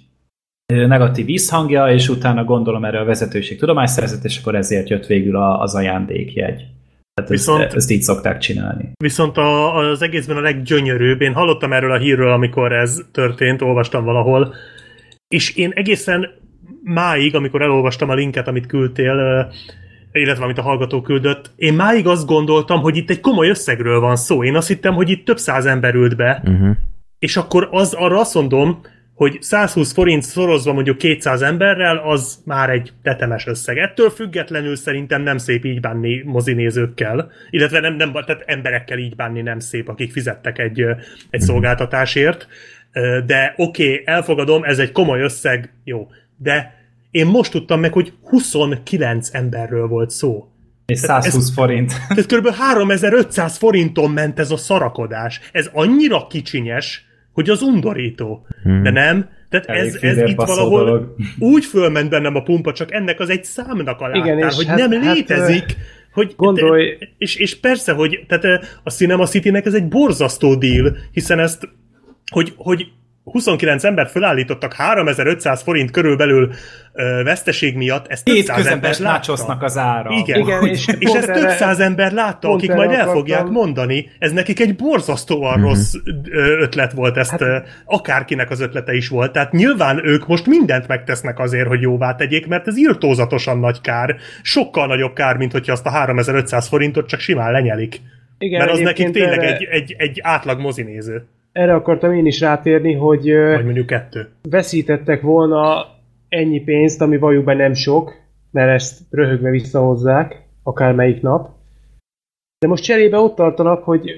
negatív visszhangja, és utána gondolom erre a vezetőség tudomást szerzett, és akkor ezért jött végül az ajándékjegy. Tehát viszont, ezt, ezt így szokták csinálni. Viszont a, az egészben a leggyönyörűbb, én hallottam erről a hírről, amikor ez történt, olvastam valahol, és én egészen máig, amikor elolvastam a linket, amit küldtél, illetve amit a hallgató küldött, én máig azt gondoltam, hogy itt egy komoly összegről van szó. Én azt hittem, hogy itt több száz ember ült be, uh-huh. és akkor az arra azt mondom, hogy 120 forint szorozva mondjuk 200 emberrel, az már egy tetemes összeg. Ettől függetlenül szerintem nem szép így bánni mozinézőkkel, illetve nem, nem tehát emberekkel így bánni nem szép, akik fizettek egy, egy mhm. szolgáltatásért. De oké, okay, elfogadom, ez egy komoly összeg, jó. De én most tudtam meg, hogy 29 emberről volt szó. És 120 ez, forint. Tehát kb. 3500 forinton ment ez a szarakodás. Ez annyira kicsinyes, hogy az undorító. Hmm. De nem, tehát ez, ez itt valahol dolog. úgy fölment bennem a pumpa, csak ennek az egy számnak a láttál, Igen, hogy hát, nem hát, létezik, hát, hogy gondolj... De, és, és persze, hogy tehát a Cinema City-nek ez egy borzasztó deal, hiszen ezt hogy, hogy 29 embert fölállítottak 3500 forint körülbelül ö, veszteség miatt, ezt több száz ember látta. az ára. Igen, Igen és, és ezt több száz ember látta, akik majd el fogják mondani. Ez nekik egy borzasztóan mm-hmm. rossz ötlet volt, ezt hát, akárkinek az ötlete is volt. Tehát nyilván ők most mindent megtesznek azért, hogy jóvá tegyék, mert ez írtózatosan nagy kár. Sokkal nagyobb kár, mint hogyha azt a 3500 forintot csak simán lenyelik. Igen, mert az nekik tényleg erre... egy, egy, egy átlag mozinéző erre akartam én is rátérni, hogy Vagy mondjuk kettő. veszítettek volna ennyi pénzt, ami valójában nem sok, mert ezt röhögve visszahozzák, akármelyik nap. De most cserébe ott tartanak, hogy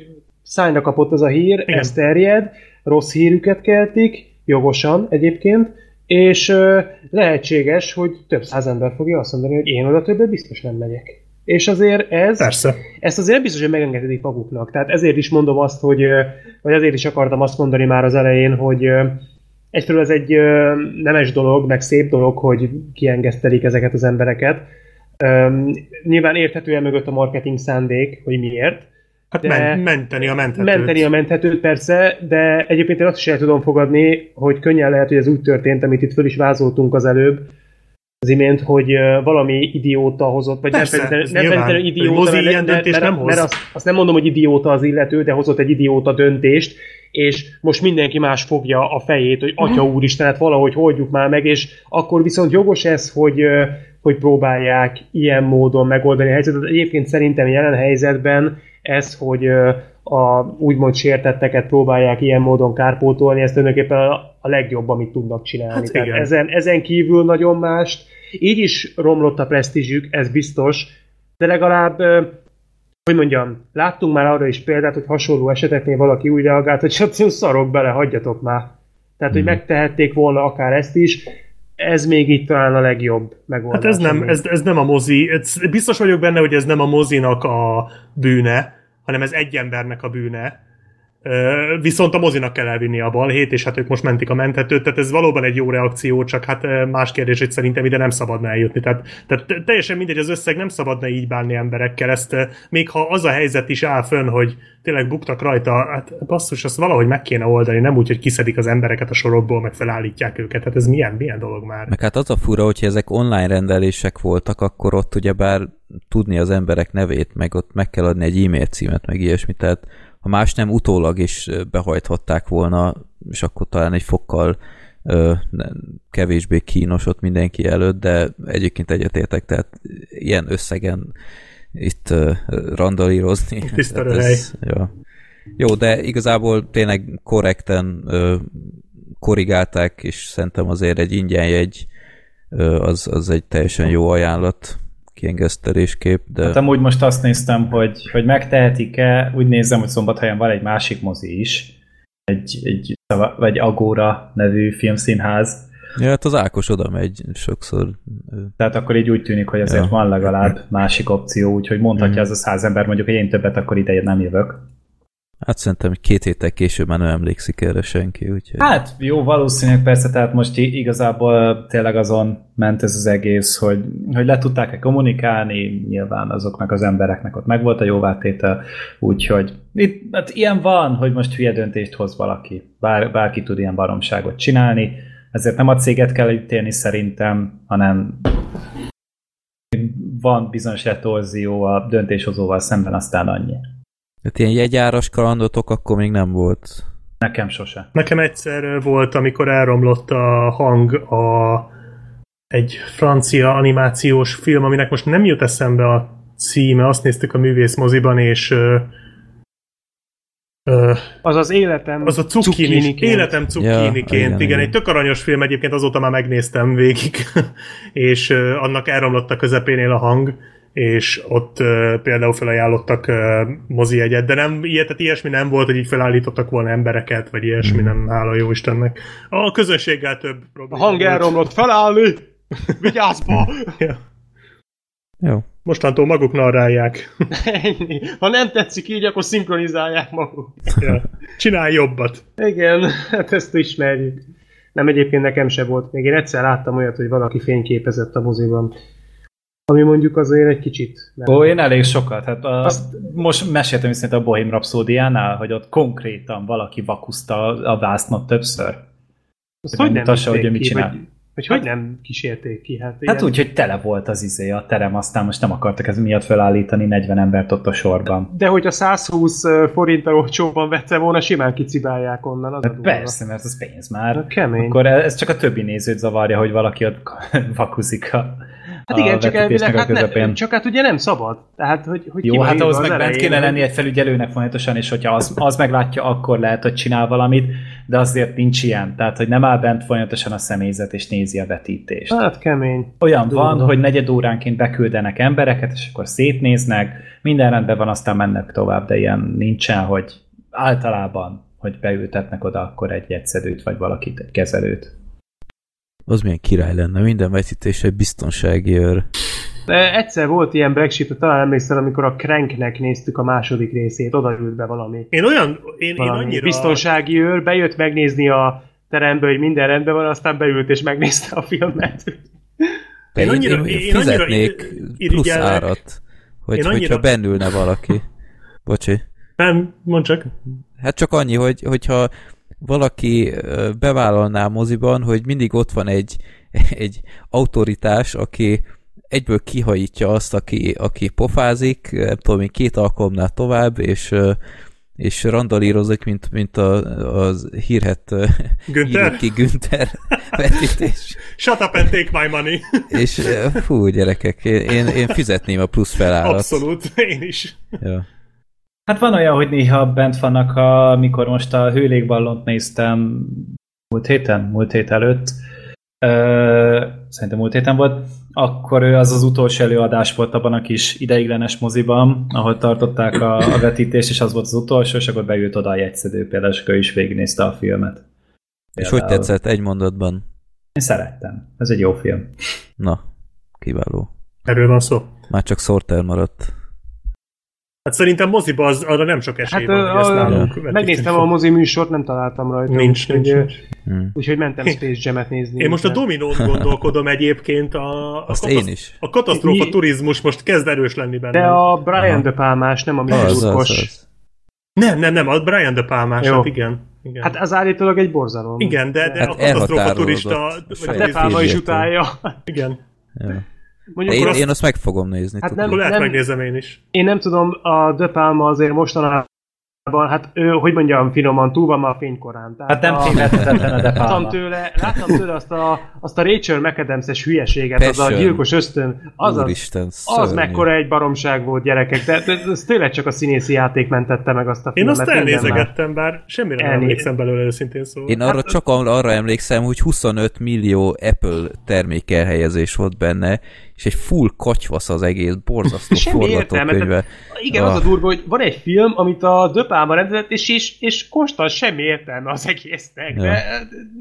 szájna kapott az a hír, Igen. ez terjed, rossz hírüket keltik, jogosan egyébként, és ö, lehetséges, hogy több száz ember fogja azt mondani, hogy én oda többet biztos nem megyek. És azért ez, Persze. ezt azért biztos, hogy megengedik maguknak. Tehát ezért is mondom azt, hogy, vagy ezért is akartam azt mondani már az elején, hogy egyfelől ez egy nemes dolog, meg szép dolog, hogy kiengesztelik ezeket az embereket. Nyilván érthetően mögött a marketing szándék, hogy miért, Hát de menteni a menthetőt. Menteni a menthetőt persze, de egyébként én azt is el tudom fogadni, hogy könnyen lehet, hogy ez úgy történt, amit itt föl is vázoltunk az előbb, az imént, hogy valami idióta hozott, vagy Persze, nem feltétlenül idióta, mozi mert, ilyen mert, nem hoz. mert azt, azt nem mondom, hogy idióta az illető, de hozott egy idióta döntést, és most mindenki más fogja a fejét, hogy atya uh-huh. úristenet valahogy holdjuk már meg, és akkor viszont jogos ez, hogy, hogy próbálják ilyen módon megoldani a helyzetet. Egyébként szerintem jelen helyzetben ez, hogy a úgymond sértetteket próbálják ilyen módon kárpótolni, ez tulajdonképpen a, legjobb, amit tudnak csinálni. Hát Tehát ezen, ezen kívül nagyon mást. Így is romlott a presztízsük, ez biztos, de legalább hogy mondjam, láttunk már arra is példát, hogy hasonló eseteknél valaki úgy reagált, hogy csak szarok bele, hagyjatok már. Tehát, hmm. hogy megtehették volna akár ezt is, ez még itt talán a legjobb megoldás. Hát ez nem, ez, ez nem a mozi, ez, biztos vagyok benne, hogy ez nem a mozinak a bűne, hanem ez egy embernek a bűne, Viszont a mozinak kell elvinni a balhét, és hát ők most mentik a menthetőt, tehát ez valóban egy jó reakció, csak hát más kérdés, hogy szerintem ide nem szabadna eljutni. Tehát, tehát teljesen mindegy, az összeg nem szabadna így bánni emberekkel. Ezt még ha az a helyzet is áll fönn, hogy tényleg buktak rajta, hát basszus, azt valahogy meg kéne oldani, nem úgy, hogy kiszedik az embereket a sorokból, meg felállítják őket. Tehát ez milyen, milyen dolog már? Meg hát az a fura, hogyha ezek online rendelések voltak, akkor ott ugyebár tudni az emberek nevét, meg ott meg kell adni egy e-mail címet, meg ilyesmi, tehát ha más nem utólag is behajthatták volna, és akkor talán egy fokkal ö, kevésbé kínos ott mindenki előtt, de egyébként egyetértek, tehát ilyen összegen itt ö, randalírozni. Tiszta hát ez, ja. Jó, de igazából tényleg korrekten ö, korrigálták, és szerintem azért egy ingyen jegy az, az egy teljesen jó ajánlat kiengeszteléskép, de... Hát amúgy most azt néztem, hogy, hogy megtehetik-e, úgy nézem, hogy Szombathelyen van egy másik mozi is, egy, egy, vagy Agora nevű filmszínház. Ja, hát az Ákos oda megy sokszor. Tehát akkor így úgy tűnik, hogy azért ja. van legalább másik opció, úgyhogy mondhatja mm. ez a száz ember mondjuk, hogy én többet akkor ide nem jövök. Hát szerintem két héttel később már nem emlékszik erre senki, úgyhogy... Hát jó, valószínűleg persze, tehát most igazából tényleg azon ment ez az egész, hogy, hogy le tudták-e kommunikálni, nyilván azoknak az embereknek ott megvolt a jóvátétel, úgyhogy itt, hát ilyen van, hogy most hülye döntést hoz valaki. Bár, bárki tud ilyen baromságot csinálni, ezért nem a céget kell ítélni szerintem, hanem van bizonyos retorzió a döntéshozóval szemben, aztán annyi. Tehát ilyen jegyáras kalandotok akkor még nem volt. Nekem sose. Nekem egyszer volt, amikor elromlott a hang a egy francia animációs film, aminek most nem jut eszembe a címe, azt néztük a művész moziban, és ö, ö, az az életem az a cukkini, életem cukkiniként, ja, igen, igen, egy tök aranyos film, egyébként azóta már megnéztem végig, és ö, annak elromlott a közepénél a hang, és ott uh, például felajánlottak uh, mozi egyet, de nem, ilyet, tehát ilyesmi nem volt, hogy így felállítottak volna embereket, vagy ilyesmi, mm. nem, hála jó Istennek. A közönséggel több probléma A hang elromlott, felállni! Vigyázz ja. Jó. Mostantól maguk narrálják. Ennyi. Ha nem tetszik így, akkor szinkronizálják maguk. Ja. Csinálj jobbat. Igen, hát ezt ismerjük. Nem, egyébként nekem se volt. Még én egyszer láttam olyat, hogy valaki fényképezett a moziban. Ami mondjuk azért egy kicsit... Nem. Ó, én elég sokat. Hát a, Azt... Most meséltem viszont a Bohém Rhapsódiánál, hogy ott konkrétan valaki vakuszta a vásznat többször. Azt hogy nem mutassa, hogy mit csinál. Hogy, hogy, hogy nem kísérték ki? Hát, hát úgy, hogy tele volt az izé a terem, aztán most nem akartak ez miatt felállítani 40 embert ott a sorban. De, de hogy a 120 forinttal olcsóban vette volna, simán kicibálják onnan. Az hát persze, mert az pénz már. A kemény. Akkor ez csak a többi nézőt zavarja, hogy valaki ott vakuzik a Hát igen, csak elvileg, hát ne, csak hát ugye nem szabad. Tehát, hogy, hogy Jó, hát ahhoz meg bent kéne lenni egy felügyelőnek folyamatosan, és hogyha az, az meglátja, akkor lehet, hogy csinál valamit, de azért nincs ilyen. Tehát, hogy nem áll bent folyamatosan a személyzet, és nézi a vetítést. Hát kemény. Olyan Durva. van, hogy negyed óránként beküldenek embereket, és akkor szétnéznek, minden rendben van, aztán mennek tovább, de ilyen nincsen, hogy általában, hogy beültetnek oda akkor egy jegyszedőt, vagy valakit, egy kezelőt. Az milyen király lenne, minden vetítés egy biztonsági őr. Egyszer volt ilyen Brexit, talán emlékszel, amikor a Cranknek néztük a második részét, odaült be valami. Én olyan, én, valami én annyira... Biztonsági őr, bejött megnézni a terembe, hogy minden rendben van, aztán beült és megnézte a filmet. De én, annyira, én, én fizetnék én plusz árat, hogy, én annyira... hogyha bennülne valaki. Bocsi. Nem, mondd csak. Hát csak annyi, hogy, hogyha valaki bevállalná a moziban, hogy mindig ott van egy, egy autoritás, aki egyből kihajítja azt, aki, aki pofázik, nem tudom én, két alkalomnál tovább, és és randalírozik, mint, mint a, az hírhet Günther? ki Günther vetítés. Shut up and take my money. és fú, gyerekek, én, én fizetném a plusz felállat. Abszolút, én is. Ja. Hát van olyan, hogy néha bent vannak, amikor most a hőlégballont néztem múlt héten, múlt hét előtt, ö, szerintem múlt héten volt, akkor ő az az utolsó előadás volt abban a kis ideiglenes moziban, ahol tartották a, a vetítést, és az volt az utolsó, és akkor beült oda a jegyszedő például, és ő is végignézte a filmet. Például. És hogy tetszett egy mondatban? Én szerettem. Ez egy jó film. Na, kiváló. Erről van szó. Már csak Sorter maradt. Hát szerintem moziba az, arra nem sok esély hát, van, hogy ezt a, nálunk Megnéztem a mozi műsort, nem találtam rajta. Nincs, nincs, úgy, nincs. Hmm. Úgyhogy mentem Space Jam-et nézni. Én most a dominót gondolkodom egyébként. A, a Azt én is. A katasztrófa turizmus most kezd erős lenni benne. De a Brian Aha. De Palmás, nem a az. Nem, nem, nem, a Brian De Palmás, hát igen. igen. Hát az állítólag egy borzalom. igen, de, de Hát a katasztrófa turista... vagy De Palma is utálja. Igen. Ja. Mondjuk Én, azt, én azt meg fogom nézni. Hát. Akkor lehet nem- megnézem én is. én nem tudom, a De Palma azért mostanában, hát ő, hogy mondjam finoman, túl van már a fénykorán. Tehát Hát nem a, tévedhetetlen a De láttam Palma. tőle, láttam tőle azt a, azt a Rachel McAdams-es hülyeséget, az a Passion. gyilkos ösztön, az, az, Úristen, az szörnyű. mekkora egy baromság volt gyerekek, de, de ez tényleg csak a színészi játék mentette meg azt a Én filmet. azt minden más. elnézegettem, bár semmire nem Elné- emlékszem belőle őszintén szóval. Én arra csak arra emlékszem, hogy 25 millió Apple termék elhelyezés volt benne, és egy full katyvasz az egész, borzasztó Semmi forgatókönyve. Igen, az a durva, hogy van egy film, amit a Döpálma rendezett, és, és, és konstant semmi értelme az egésznek, de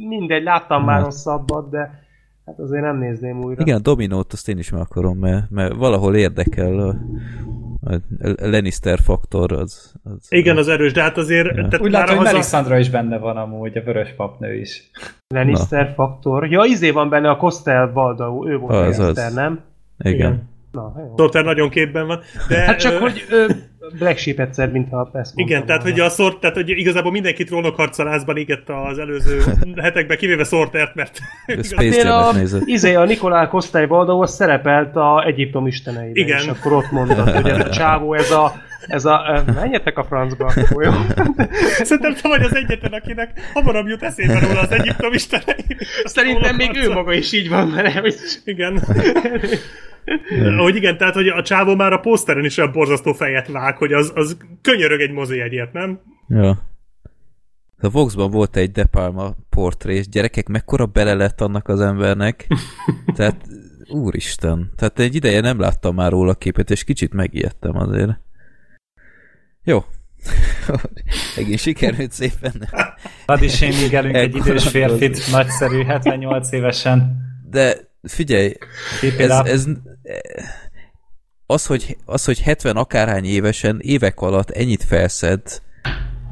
mindegy, láttam már Hát. rosszabbat, de hát azért nem nézném újra. Igen, a Dominót azt én is meg akarom, mert, mert valahol érdekel a, Lannister faktor az, az Igen, az erős, de hát azért... Ja. Tehát Úgy látom, hogy az a- Melisandre is benne van amúgy, a vörös papnő is. Lannister faktor. Ja, izé van benne a Costel Valdau, ő volt a Az, az. Lannister, nem? igen. Igen. Na, jó. Sorter nagyon képben van. De, Hát csak, ö, hogy ö, Black Sheep egyszer, mintha ezt Igen, tehát hogy, volna. a szort, tehát hogy igazából mindenkit rónokharcalászban égette az előző hetekben, kivéve Sortert, mert Én a, izé, a Nikolá Kosztály az szerepelt a Egyiptom isteneiben, Igen. és akkor ott mondtad, hogy ez a csávó, ez a, ez a, menjetek a francba, jó. Szerintem te vagy az egyetlen, akinek hamarabb jut eszébe róla az Egyiptom istenei. Szerintem még ő maga is így van vele, hogy Igen. Hogy igen, tehát hogy a csávó már a poszteren is olyan borzasztó fejet vág, hogy az, az könyörög egy mozi egyet, nem? Ja. A Voxban volt egy De Palma portré, és gyerekek, mekkora bele lett annak az embernek. Tehát, úristen. Tehát egy ideje nem láttam már róla képet, és kicsit megijedtem azért. Jó. Megint sikerült szépen. Body shaming egy Ekkora idős férfit, nagyszerű, 78 évesen. De figyelj, ez, ez az, hogy, az, hogy 70 akárhány évesen évek alatt ennyit felszed,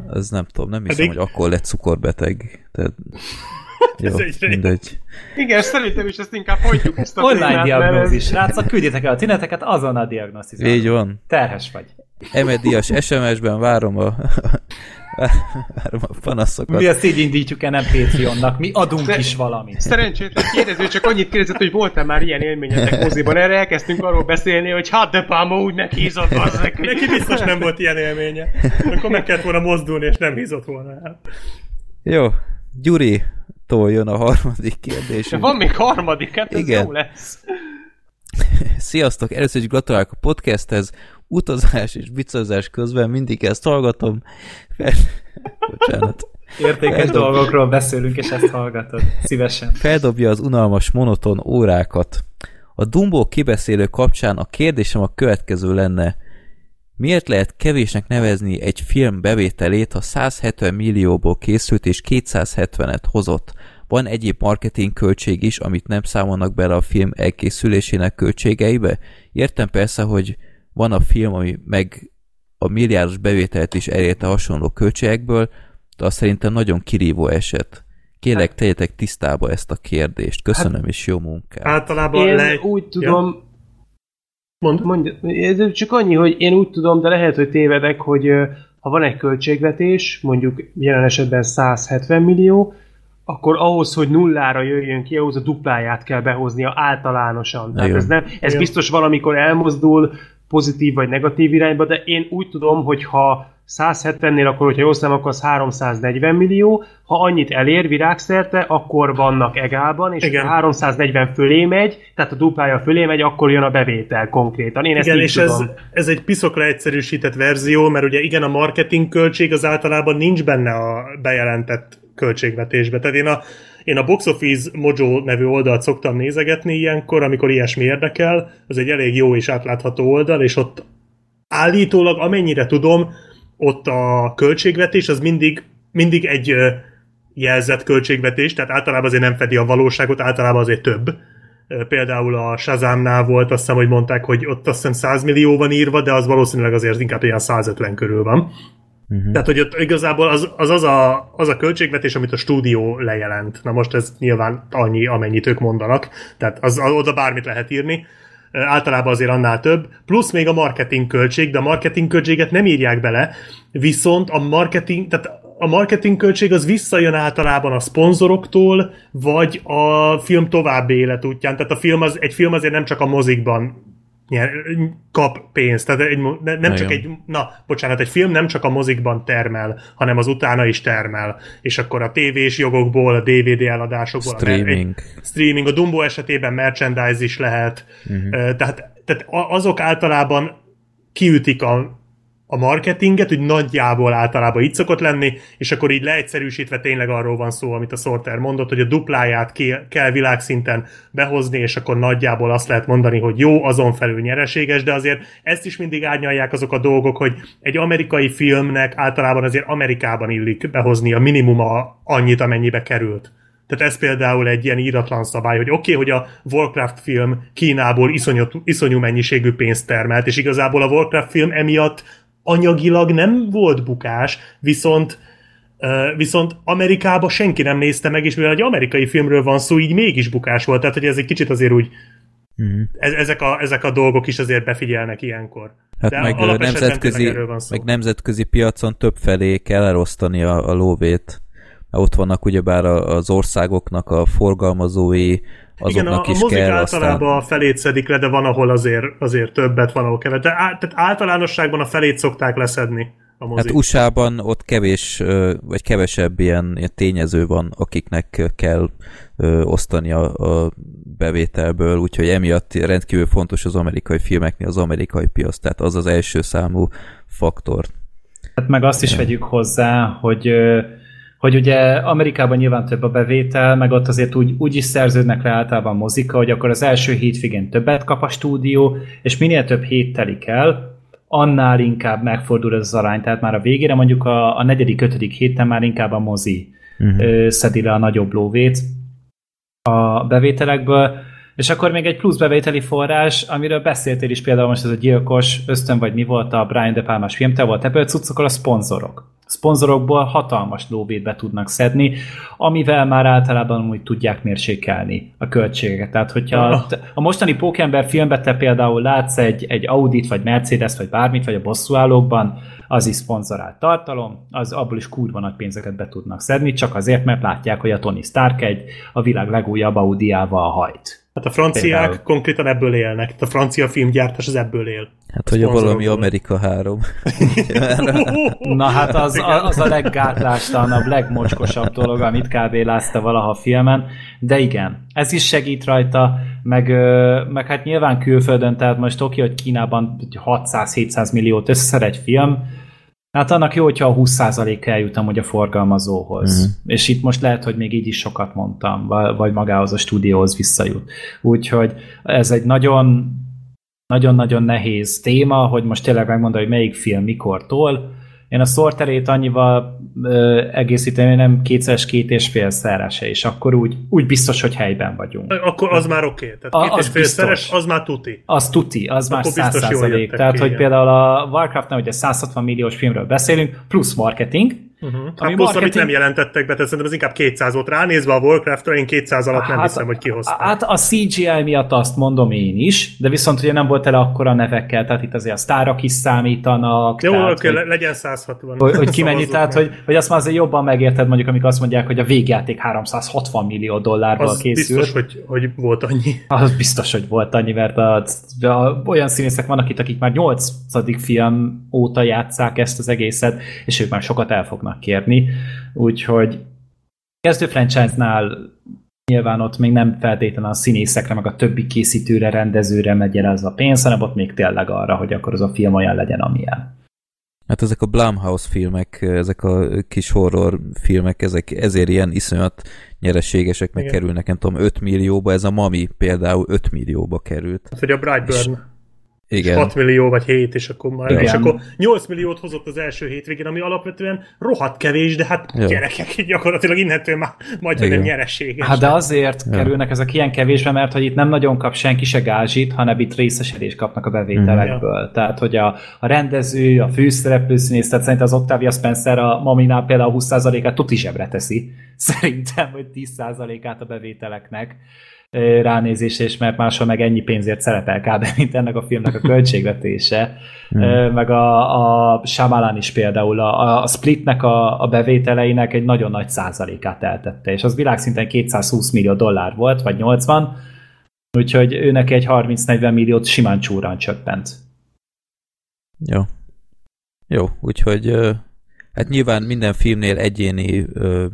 az nem tudom, nem hiszem, Pedig- hogy akkor lett cukorbeteg. Tehát, jó, mindegy. igen, szerintem is ezt inkább hagyjuk ezt a Online mert ez- diagnózis. Srácok, küldjétek el a tüneteket, azonnal diagnosztizálni. Így van. Terhes vagy. Emedias SMS-ben várom a, várom a panaszokat. Mi ezt így indítjuk el, nem Patreonnak. Mi adunk De- is valamit. Szerencsétlen kérdező csak annyit kérdezett, hogy volt-e már ilyen élményetek moziban. Erre elkezdtünk arról beszélni, hogy hát de Palma úgy meghízott bazzek. hogy- Neki biztos nem volt ilyen élménye. Akkor meg kellett volna mozdulni, és nem hízott volna el. Jó, Gyuri, jön a harmadik kérdés. Van még harmadik, hát ez Igen. jó lesz. Sziasztok! Először is gratulálok a podcasthez. Utazás és bicazás közben mindig ezt hallgatom. Fel... Bocsánat. Értékes Eldob- dolgokról beszélünk, és ezt hallgatod. Szívesen. Feldobja az unalmas, monoton órákat. A Dumbo kibeszélő kapcsán a kérdésem a következő lenne. Miért lehet kevésnek nevezni egy film bevételét, ha 170 millióból készült és 270-et hozott? Van egyéb marketing költség is, amit nem számolnak bele a film elkészülésének költségeibe? Értem persze, hogy van a film, ami meg a milliárdos bevételt is elérte hasonló költségekből, de azt szerintem nagyon kirívó eset. Kérlek, tegyetek tisztába ezt a kérdést. Köszönöm, és jó munkát. Általában Én le... úgy tudom, Mond. Mondja, ez csak annyi, hogy én úgy tudom, de lehet, hogy tévedek, hogy ha van egy költségvetés, mondjuk jelen esetben 170 millió, akkor ahhoz, hogy nullára jöjjön ki, ahhoz a dupláját kell behoznia általánosan. Tehát ez, nem, ez biztos valamikor elmozdul pozitív vagy negatív irányba, de én úgy tudom, hogy ha 170-nél, akkor hogyha jól számolok, az 340 millió, ha annyit elér virágszerte, akkor vannak egálban, és Igen. ha 340 fölé megy, tehát a duplája fölé megy, akkor jön a bevétel konkrétan. Én igen, ezt és tudom. ez, ez egy piszok leegyszerűsített verzió, mert ugye igen, a marketing költség az általában nincs benne a bejelentett költségvetésbe. Tehát én a, én a Box Office Mojo nevű oldalt szoktam nézegetni ilyenkor, amikor ilyesmi érdekel. Az egy elég jó és átlátható oldal, és ott állítólag, amennyire tudom, ott a költségvetés az mindig, mindig egy jelzett költségvetés, tehát általában azért nem fedi a valóságot, általában azért több. Például a Shazamnál volt, azt hiszem, hogy mondták, hogy ott azt hiszem 100 millió van írva, de az valószínűleg azért inkább ilyen 150 körül van. Uh-huh. Tehát, hogy ott igazából az az, az, a, az a költségvetés, amit a stúdió lejelent. Na most ez nyilván annyi, amennyit ők mondanak, tehát az, az, oda bármit lehet írni általában azért annál több, plusz még a marketing költség, de a marketing költséget nem írják bele, viszont a marketing, tehát a marketing költség az visszajön általában a szponzoroktól, vagy a film további életútján. Tehát a film az, egy film azért nem csak a mozikban nyer, kap pénzt. Tehát egy, nem Igen. csak egy, na, bocsánat, egy film nem csak a mozikban termel, hanem az utána is termel. És akkor a tévés jogokból, a DVD eladásokból, streaming, a, egy, streaming a Dumbo esetében merchandise is lehet. Uh-huh. Tehát, tehát azok általában kiütik a, a marketinget, hogy nagyjából általában így szokott lenni, és akkor így leegyszerűsítve tényleg arról van szó, amit a Sorter mondott, hogy a dupláját kell világszinten behozni, és akkor nagyjából azt lehet mondani, hogy jó, azon felül nyereséges, de azért ezt is mindig árnyalják azok a dolgok, hogy egy amerikai filmnek általában azért Amerikában illik behozni a minimuma annyit, amennyibe került. Tehát ez például egy ilyen íratlan szabály, hogy oké, okay, hogy a Warcraft film Kínából iszonyú, iszonyú mennyiségű pénzt termelt, és igazából a Warcraft film emiatt anyagilag nem volt bukás, viszont viszont Amerikába senki nem nézte meg, és mivel egy amerikai filmről van szó, így mégis bukás volt, tehát hogy ez egy kicsit azért úgy Mm. ezek, a, ezek a dolgok is azért befigyelnek ilyenkor. Hát De meg nemzetközi, meg nemzetközi piacon több felé kell elosztani a, a lóvét. Ott vannak ugyebár az országoknak a forgalmazói, igen, a, is a mozik kell, általában aztán... a felét szedik le, de van, ahol azért, azért többet, van, ahol. De á, tehát általánosságban a felét szokták leszedni. A mozik. Hát USA-ban ott kevés, vagy kevesebb ilyen, tényező van, akiknek kell osztani a, a bevételből, úgyhogy emiatt rendkívül fontos az amerikai filmeknél az amerikai piac, tehát az az első számú faktor. Hát meg azt is vegyük hozzá, hogy hogy ugye Amerikában nyilván több a bevétel, meg ott azért úgy, úgy is szerződnek le általában mozika, hogy akkor az első hétvégén többet kap a stúdió, és minél több hét telik el, annál inkább megfordul ez az arány. Tehát már a végére mondjuk a, a negyedik, ötödik héten már inkább a mozi uh-huh. szedi le a nagyobb lóvét a bevételekből, és akkor még egy plusz bevételi forrás, amiről beszéltél is például most ez a gyilkos ösztön, vagy mi volt a Brian De Palmas film, te volt ebből cuccokor a szponzorok szponzorokból hatalmas lóvét be tudnak szedni, amivel már általában úgy tudják mérsékelni a költségeket. Tehát, hogyha a, mostani Pókember filmben te például látsz egy, egy Audit, vagy Mercedes, vagy bármit, vagy a bosszúállókban, az is szponzorált tartalom, az abból is kurva nagy pénzeket be tudnak szedni, csak azért, mert látják, hogy a Tony Stark egy a világ legújabb Audiával hajt. Hát a franciák Például. konkrétan ebből élnek. A francia filmgyártás az ebből él. Hát, hogy a valami Amerika 3. Na hát az, az a leggátlástalanabb, legmocskosabb dolog, amit kb. lázta valaha a filmen, de igen, ez is segít rajta, meg, meg hát nyilván külföldön, tehát most Toki, hogy Kínában 600-700 milliót összer egy film, Hát annak jó, hogyha a 20% eljut amúgy a forgalmazóhoz. Uh-huh. És itt most lehet, hogy még így is sokat mondtam, vagy magához a stúdióhoz visszajut. Úgyhogy ez egy nagyon nagyon-nagyon nehéz téma, hogy most tényleg megmondani, hogy melyik film mikortól. Én a szorterét annyival ö, egészíteni, hogy nem kétszeres két és fél szerese, és akkor úgy, úgy biztos, hogy helyben vagyunk. Akkor az már oké. Okay. Tehát két a, és fél szeres, az már tuti. Az tuti, az akkor már száz százalék. Tehát, ki, hogy igen. például a Warcraftnál ugye 160 milliós filmről beszélünk, plusz marketing, Uh-huh. Ami hát plusz, marketing... amit nem jelentettek be, tehát szerintem ez inkább 200 volt ránézve a Warcraft-ra, én 200 alatt nem hát, hiszem, hogy kihoztam. Hát a CGI miatt azt mondom én is, de viszont ugye nem volt tele akkora nevekkel, tehát itt azért a sztárak is számítanak. Jó, tehát, oké, hogy, legyen 160. Hogy, hogy kimennyi, tehát hogy, hogy azt már azért jobban megérted, mondjuk amikor azt mondják, hogy a végjáték 360 millió dollárból az készült. biztos, hogy, hogy volt annyi. Az biztos, hogy volt annyi, mert a, a, olyan színészek vannak itt, akik már 8. film óta játszák ezt az egészet, és ők már sokat el fognak kérni. Úgyhogy kezdő franchise-nál nyilván ott még nem feltétlenül a színészekre, meg a többi készítőre, rendezőre megy el ez a pénz, hanem ott még tényleg arra, hogy akkor az a film olyan legyen, amilyen. Hát ezek a Blumhouse filmek, ezek a kis horror filmek, ezek ezért ilyen iszonyat nyereségesek, meg kerülnek, nem tudom, 5 millióba, ez a Mami például 5 millióba került. Hát, hogy a Brightburn. És igen. 6 millió vagy 7, és akkor már, Igen. és akkor 8 milliót hozott az első hétvégén, ami alapvetően rohadt kevés, de hát ja. gyerekek, gyakorlatilag innentől már majdnem nyereséges. Hát de azért ja. kerülnek ezek ilyen kevésbe, mert hogy itt nem nagyon kap senki se gázsit, hanem itt részesedést kapnak a bevételekből. Mm. Tehát, hogy a, a rendező, a főszereplő színész, tehát szerintem az Octavia Spencer a Maminál például 20%-át tuti zsebre teszi. Szerintem, hogy 10%-át a bevételeknek ránézés, és mert máshol meg ennyi pénzért szerepel kb. mint ennek a filmnek a költségvetése. Hmm. Meg a, a Shyamalan is például a, a Splitnek a, a bevételeinek egy nagyon nagy százalékát eltette, és az világszinten 220 millió dollár volt, vagy 80, úgyhogy őnek egy 30-40 milliót simán csúran csöppent. Jó. Jó, úgyhogy hát nyilván minden filmnél egyéni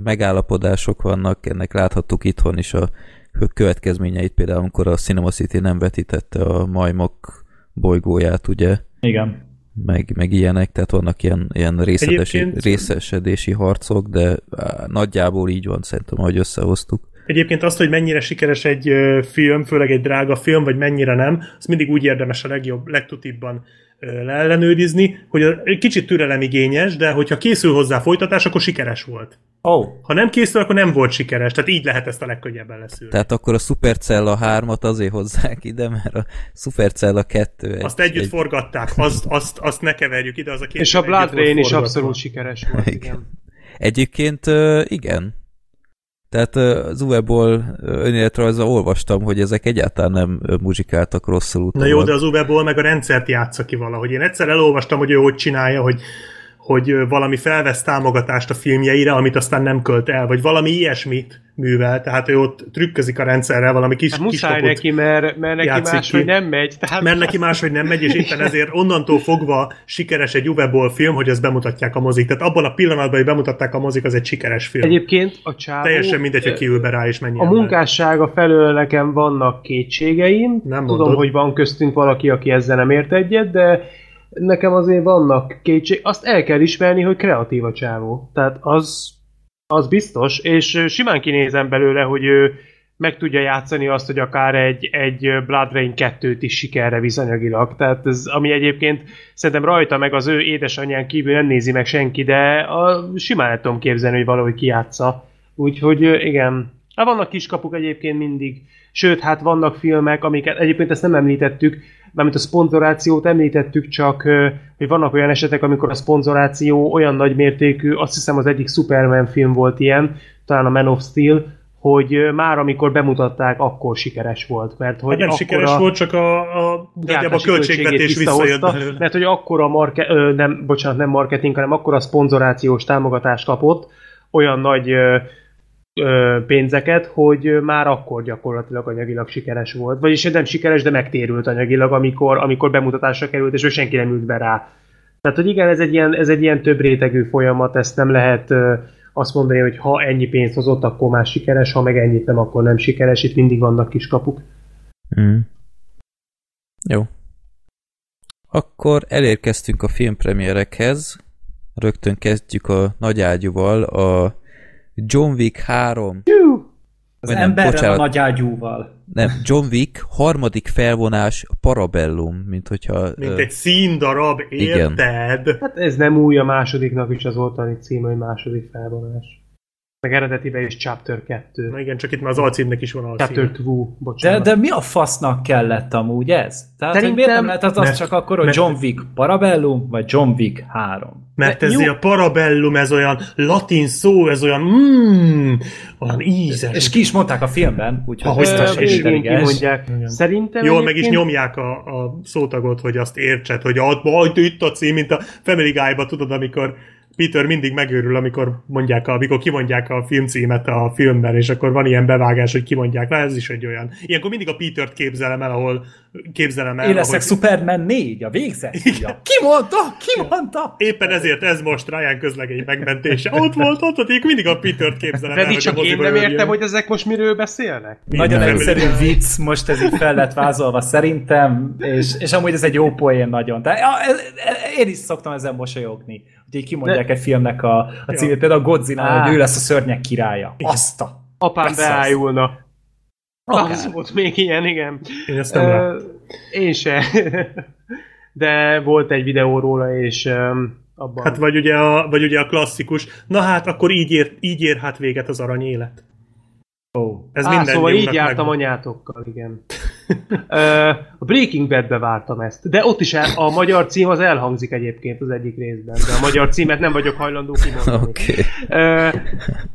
megállapodások vannak, ennek láthattuk itthon is a következményeit, például amikor a Cinema City nem vetítette a majmok bolygóját, ugye? Igen. Meg, meg ilyenek, tehát vannak ilyen, ilyen részesedési harcok, de nagyjából így van szerintem, ahogy összehoztuk. Egyébként azt, hogy mennyire sikeres egy film, főleg egy drága film, vagy mennyire nem, az mindig úgy érdemes a legjobb, legtutibban leellenőrizni, hogy egy kicsit türelemigényes, de hogyha készül hozzá folytatás, akkor sikeres volt. Oh. Ha nem készül, akkor nem volt sikeres, tehát így lehet ezt a legkönnyebben leszűrni. Tehát akkor a Supercella 3-at azért hozzák ide, mert a Supercella 2 egy, Azt együtt egy... forgatták, azt, azt, azt ne keverjük ide, az a két És a Blood Rain is abszolút sikeres volt, igen. igen. Egyébként igen, tehát az Uwe-ból önéletrajza olvastam, hogy ezek egyáltalán nem muzsikáltak rosszul. Na jó, de az Uwe-ból meg a rendszert játsza ki valahogy. Én egyszer elolvastam, hogy ő hogy csinálja, hogy hogy valami felvesz támogatást a filmjeire, amit aztán nem költ el, vagy valami ilyesmit művel, tehát ő ott trükközik a rendszerrel, valami kis hát muszáj kis neki, mert, mert neki máshogy nem megy. Tehát... Mert neki máshogy nem megy, és éppen ezért onnantól fogva sikeres egy Uwe film, hogy ezt bemutatják a mozik. Tehát abban a pillanatban, hogy bemutatták a mozik, az egy sikeres film. Egyébként a csávó... Teljesen mindegy, hogy kiül be rá és mennyi A ember. munkássága felől nekem vannak kétségeim. Nem Tudom, mondod. hogy van köztünk valaki, aki ezzel nem ért egyet, de nekem azért vannak kétség. Azt el kell ismerni, hogy kreatív a csávó. Tehát az, az biztos, és simán kinézem belőle, hogy ő meg tudja játszani azt, hogy akár egy, egy Blood Rain 2-t is sikerre visz anyagilag. Tehát ez, ami egyébként szerintem rajta meg az ő édesanyján kívül nem nézi meg senki, de a, simán el tudom képzelni, hogy valahogy kiátsza. Úgyhogy igen, Hát vannak kiskapuk egyébként mindig. Sőt, hát vannak filmek, amiket egyébként ezt nem említettük, mármint a szponzorációt említettük, csak hogy vannak olyan esetek, amikor a szponzoráció olyan nagy mértékű, azt hiszem az egyik Superman film volt ilyen, talán a Man of Steel, hogy már amikor bemutatták, akkor sikeres volt. Mert hogy hát nem sikeres a, volt, csak a, a, a költségvetés visszajött belőle. Mert hogy akkor a marke, ö, nem, bocsánat, nem marketing, hanem akkor a szponzorációs támogatást kapott, olyan nagy ö, ö, pénzeket, hogy már akkor gyakorlatilag anyagilag sikeres volt. Vagyis nem sikeres, de megtérült anyagilag, amikor, amikor bemutatásra került, és ő senki nem ült be rá. Tehát, hogy igen, ez egy ilyen, ez egy ilyen több rétegű folyamat, ezt nem lehet azt mondani, hogy ha ennyi pénzt hozott, akkor már sikeres, ha meg ennyit nem, akkor nem sikeres. Itt mindig vannak kis kapuk. Mm. Jó. Akkor elérkeztünk a filmpremierekhez. Rögtön kezdjük a nagyágyúval, a John Wick 3. Az nem, emberrel bocsánat, a nagy ágyúval. Nem, John Wick harmadik felvonás Parabellum, mint hogyha... Mint uh, egy színdarab, érted? Igen. Hát ez nem új a másodiknak is az ottani cím, hogy második felvonás. Meg eredetiben is Chapter 2. Na igen, csak itt már az alcímnek is van alcím. Chapter 2, bocsánat. De, de mi a fasznak kellett amúgy ez? Tehát Szerintem, miért nem lehetett az mert, csak akkor, hogy John Wick Parabellum, vagy John Wick 3? Mert ez a Parabellum, ez olyan latin szó, ez olyan mm, olyan ízes. És ki is mondták a filmben, úgyhogy biztos is kimondják. Szerintem Jól meg is nyomják a, a szótagot, hogy azt értsed, hogy ott, itt a cím, mint a Family Guy-ba, tudod, amikor Peter mindig megőrül, amikor mondják, amikor kimondják a filmcímet a filmben, és akkor van ilyen bevágás, hogy kimondják. Na ez is egy olyan. Ilyenkor mindig a Petert képzelem el, ahol képzelem el. Én leszek ahogy... Superman 4, a végzett. Ki mondta? Ki mondta? Éppen ezért ez most Ryan közlegény megmentése. Ott volt, ott volt, én mindig a Petert képzelem Pedig el. csak én nem értem, hogy ezek most miről beszélnek. Nagyon egyszerű vicc, most ez így fel lett vázolva szerintem, és, és amúgy ez egy jó poén nagyon. De én is szoktam ezen mosolyogni hogy kimondják egy filmnek a, a címét, ja. például a Godzilla, hogy ő lesz a szörnyek királya. Azt a... Apám beájulna. Akár. Az volt még ilyen, igen. Én ezt nem uh, Én se. De volt egy videó róla, és um, abban... Hát vagy ugye, a, vagy ugye a klasszikus, na hát akkor így ér, így ér hát véget az arany Oh. Ez Á, minden szóval így jártam meg... anyátokkal, igen. a Breaking Bad-be vártam ezt, de ott is el, a magyar cím az elhangzik egyébként az egyik részben, de a magyar címet nem vagyok hajlandó kimondani. Okay.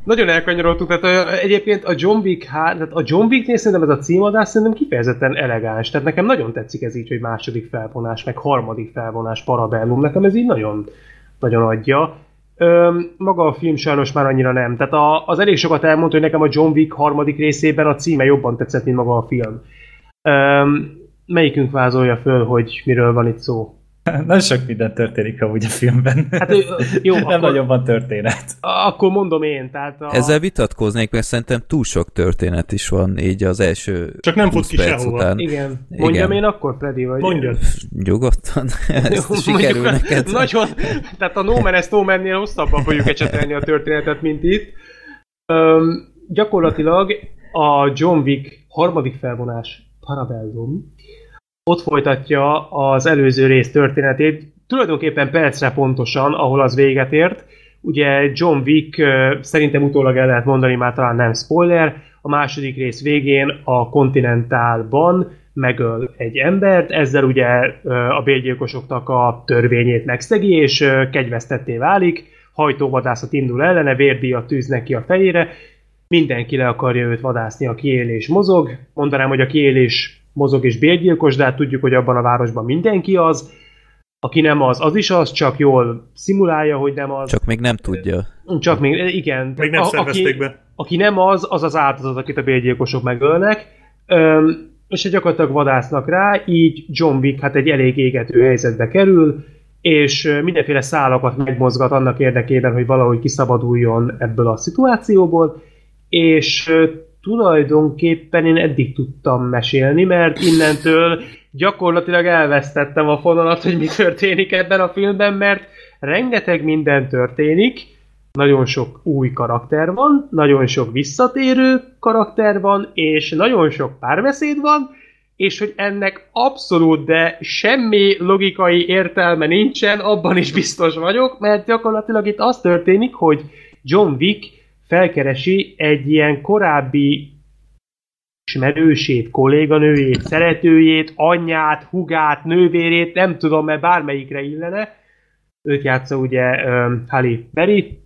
nagyon elkanyarodtunk, tehát egyébként a John Wick, tehát a John Wick-nél szerintem ez a címadás szerintem kifejezetten elegáns, tehát nekem nagyon tetszik ez így, hogy második felvonás, meg harmadik felvonás Parabellum, nekem ez így nagyon, nagyon adja. Ö, maga a film sajnos már annyira nem. Tehát a, az elég sokat elmondta, hogy nekem a John Wick harmadik részében a címe jobban tetszett, mint maga a film. Ö, melyikünk vázolja föl, hogy miről van itt szó? Nagyon sok minden történik amúgy a filmben. Hát, jó, nem akkor, nagyon van történet. Akkor mondom én. Tehát a... Ezzel vitatkoznék, mert szerintem túl sok történet is van így az első Csak nem fut ki sehova. Után. Igen. Mondjam Igen. én akkor, Freddy? Vagy Mondjad. Nyugodtan. Ez sikerül neked. Nagyon, tehát a No Man No Man-nél hosszabban fogjuk ecsetelni a történetet, mint itt. Üm, gyakorlatilag a John Wick harmadik felvonás Parabellum ott folytatja az előző rész történetét, tulajdonképpen percre pontosan, ahol az véget ért. Ugye John Wick szerintem utólag el lehet mondani, már talán nem spoiler, a második rész végén a Continentalban megöl egy embert, ezzel ugye a bérgyilkosoknak a törvényét megszegi, és kegyvesztetté válik, hajtóvadászat indul ellene, vérdíjat tűz neki a fejére, mindenki le akarja őt vadászni, a kiélés mozog. Mondanám, hogy a kiélés mozog és bérgyilkos, de hát tudjuk, hogy abban a városban mindenki az. Aki nem az, az is az, csak jól szimulálja, hogy nem az. Csak még nem tudja. Csak még, igen. Még nem a, szervezték aki, be. Aki nem az, az az áldozat, akit a bérgyilkosok megölnek. Öm, és gyakorlatilag vadásznak rá, így John Wick hát egy elég égető helyzetbe kerül, és mindenféle szálakat megmozgat annak érdekében, hogy valahogy kiszabaduljon ebből a szituációból, és tulajdonképpen én eddig tudtam mesélni, mert innentől gyakorlatilag elvesztettem a fonalat, hogy mi történik ebben a filmben, mert rengeteg minden történik, nagyon sok új karakter van, nagyon sok visszatérő karakter van, és nagyon sok párbeszéd van, és hogy ennek abszolút, de semmi logikai értelme nincsen, abban is biztos vagyok, mert gyakorlatilag itt az történik, hogy John Wick felkeresi egy ilyen korábbi ismerősét, kolléganőjét, szeretőjét, anyját, hugát, nővérét, nem tudom, mert bármelyikre illene. Őt játsza ugye um, Halle Berry,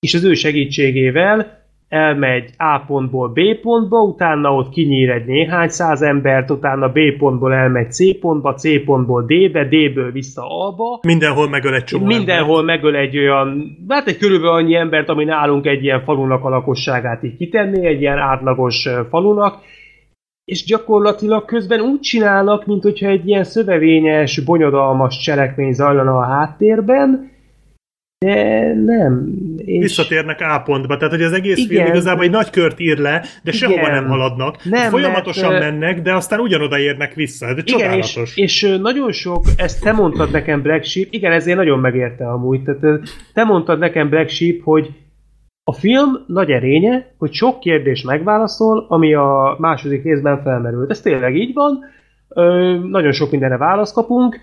és az ő segítségével elmegy A pontból B pontba, utána ott kinyír egy néhány száz embert, utána B pontból elmegy C pontba, C pontból D-be, D-ből vissza A-ba. Mindenhol megöl egy csomó Mindenhol embert. megöl egy olyan, hát egy körülbelül annyi embert, ami nálunk egy ilyen falunak a lakosságát így kitenné, egy ilyen átlagos falunak, és gyakorlatilag közben úgy csinálnak, mint hogyha egy ilyen szövevényes, bonyodalmas cselekmény zajlana a háttérben, de nem. És... Visszatérnek A pontba, tehát hogy az egész igen, film igazából egy nagy kört ír le, de igen, sehova nem haladnak. Nem, Folyamatosan mert, mennek, de aztán ugyanoda érnek vissza. Ez igen, csodálatos. És, és nagyon sok, ezt te mondtad nekem Black Sheep, igen, ezért nagyon megérte amúgy. Tehát te mondtad nekem Black Sheep, hogy a film nagy erénye, hogy sok kérdés megválaszol, ami a második részben felmerült. Ez tényleg így van, nagyon sok mindenre választ kapunk.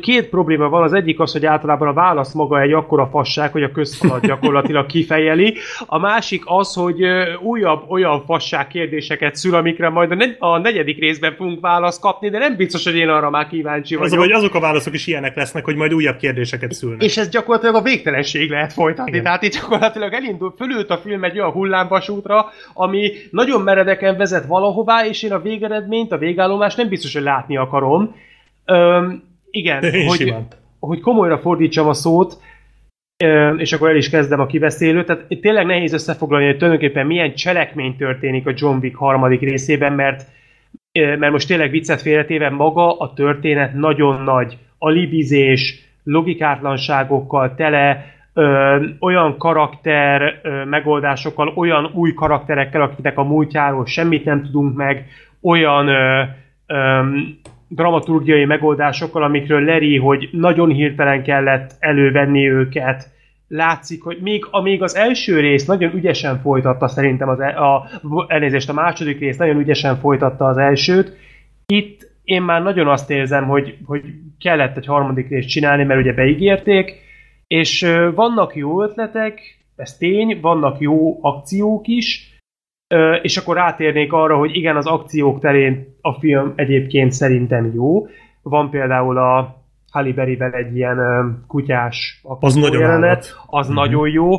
Két probléma van, az egyik az, hogy általában a válasz maga egy akkora fasság, hogy a közfalat gyakorlatilag kifejeli. A másik az, hogy újabb olyan fasság kérdéseket szül, amikre majd a, negy- a negyedik részben fogunk választ kapni, de nem biztos, hogy én arra már kíváncsi vagyok. Az, hogy azok a válaszok is ilyenek lesznek, hogy majd újabb kérdéseket szülnek. És ez gyakorlatilag a végtelenség lehet folytatni. Igen. Tehát itt gyakorlatilag elindul, fölült a film egy olyan hullámvasútra, ami nagyon meredeken vezet valahová, és én a végeredményt, a végállomást nem biztos, hogy látni akarom. Öm, igen, hogy, hogy komolyra fordítsam a szót, és akkor el is kezdem a kiveszélőt. Tehát tényleg nehéz összefoglalni, hogy tulajdonképpen milyen cselekmény történik a John Wick harmadik részében, mert, mert most tényleg viccet félretéve maga a történet nagyon nagy alibizés, logikátlanságokkal tele, ö, olyan karakter ö, megoldásokkal, olyan új karakterekkel, akiknek a múltjáról semmit nem tudunk meg, olyan ö, ö, dramaturgiai megoldásokkal, amikről Leri, hogy nagyon hirtelen kellett elővenni őket. Látszik, hogy még, amíg az első rész nagyon ügyesen folytatta szerintem az, el, a, elnézést, a második rész nagyon ügyesen folytatta az elsőt, itt én már nagyon azt érzem, hogy, hogy kellett egy harmadik részt csinálni, mert ugye beígérték, és vannak jó ötletek, ez tény, vannak jó akciók is, és akkor rátérnék arra, hogy igen, az akciók terén a film egyébként szerintem jó. Van például a Halle Berryvel egy ilyen kutyás az nagyon jelenet, az mm-hmm. nagyon jó.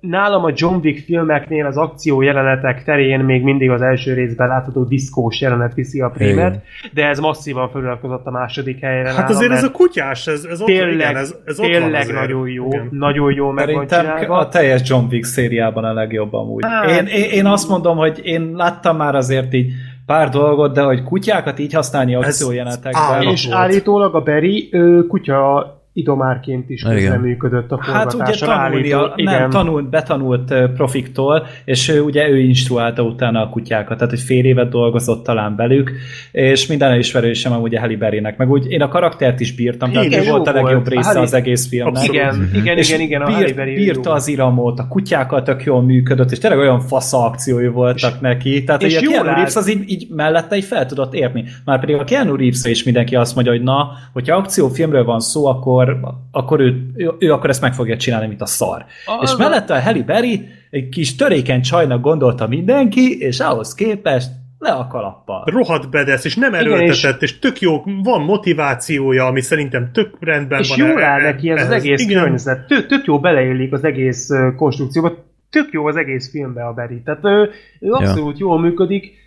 Nálam a John Wick filmeknél az akció jelenetek terén még mindig az első részben látható diszkós jelenet viszi a prémet, de ez masszívan feliratkozott a második helyre. Hát nálam, azért ez a kutyás, ez, ez tényleg, ott, igen, ez, ez tényleg ott nagyon jó, igen. nagyon jó meg van csinálva. a teljes John Wick szériában a legjobb amúgy. Hát, én, én, én azt mondom, hogy én láttam már azért így pár dolgot, de hogy kutyákat így használni akciójelenetekben. És állítólag a Berry kutya idomárként is közreműködött a. Hát ugye tanulja, igen. nem, tanult, betanult profiktól, és ő, ugye ő instruálta utána a kutyákat, tehát hogy fél évet dolgozott talán velük, és minden elismerősem amúgy a Halle Berrynek, meg úgy én a karaktert is bírtam, igen, tehát ő volt a legjobb része Halle... az egész filmnek. Igen, igen, igen, igen, a bírt, Berry bírta jó. az iramot, a kutyákkal tök jól működött, és tényleg olyan fasza akciói voltak és, neki, tehát és a Keanu Reeves az így, így mellette így fel tudott érni. Már pedig a Keanu Reeves is mindenki azt mondja, hogy na, hogyha akciófilmről van szó, akkor akkor, akkor ő, ő, ő akkor ezt meg fogja csinálni, mint a szar. A, és mellette a Halle Berry egy kis törékeny csajnak gondolta mindenki, és ahhoz képest le a kalappal. Rohadt bedesz, és nem erőltetett, és, és tök jó, van motivációja, ami szerintem tök rendben és van. És jól áll neki ez, ez az egész igen. környezet, tök, tök jó beleillik az egész konstrukcióba, tök jó az egész filmbe a Berry. Tehát ő, ő abszolút ja. jól működik,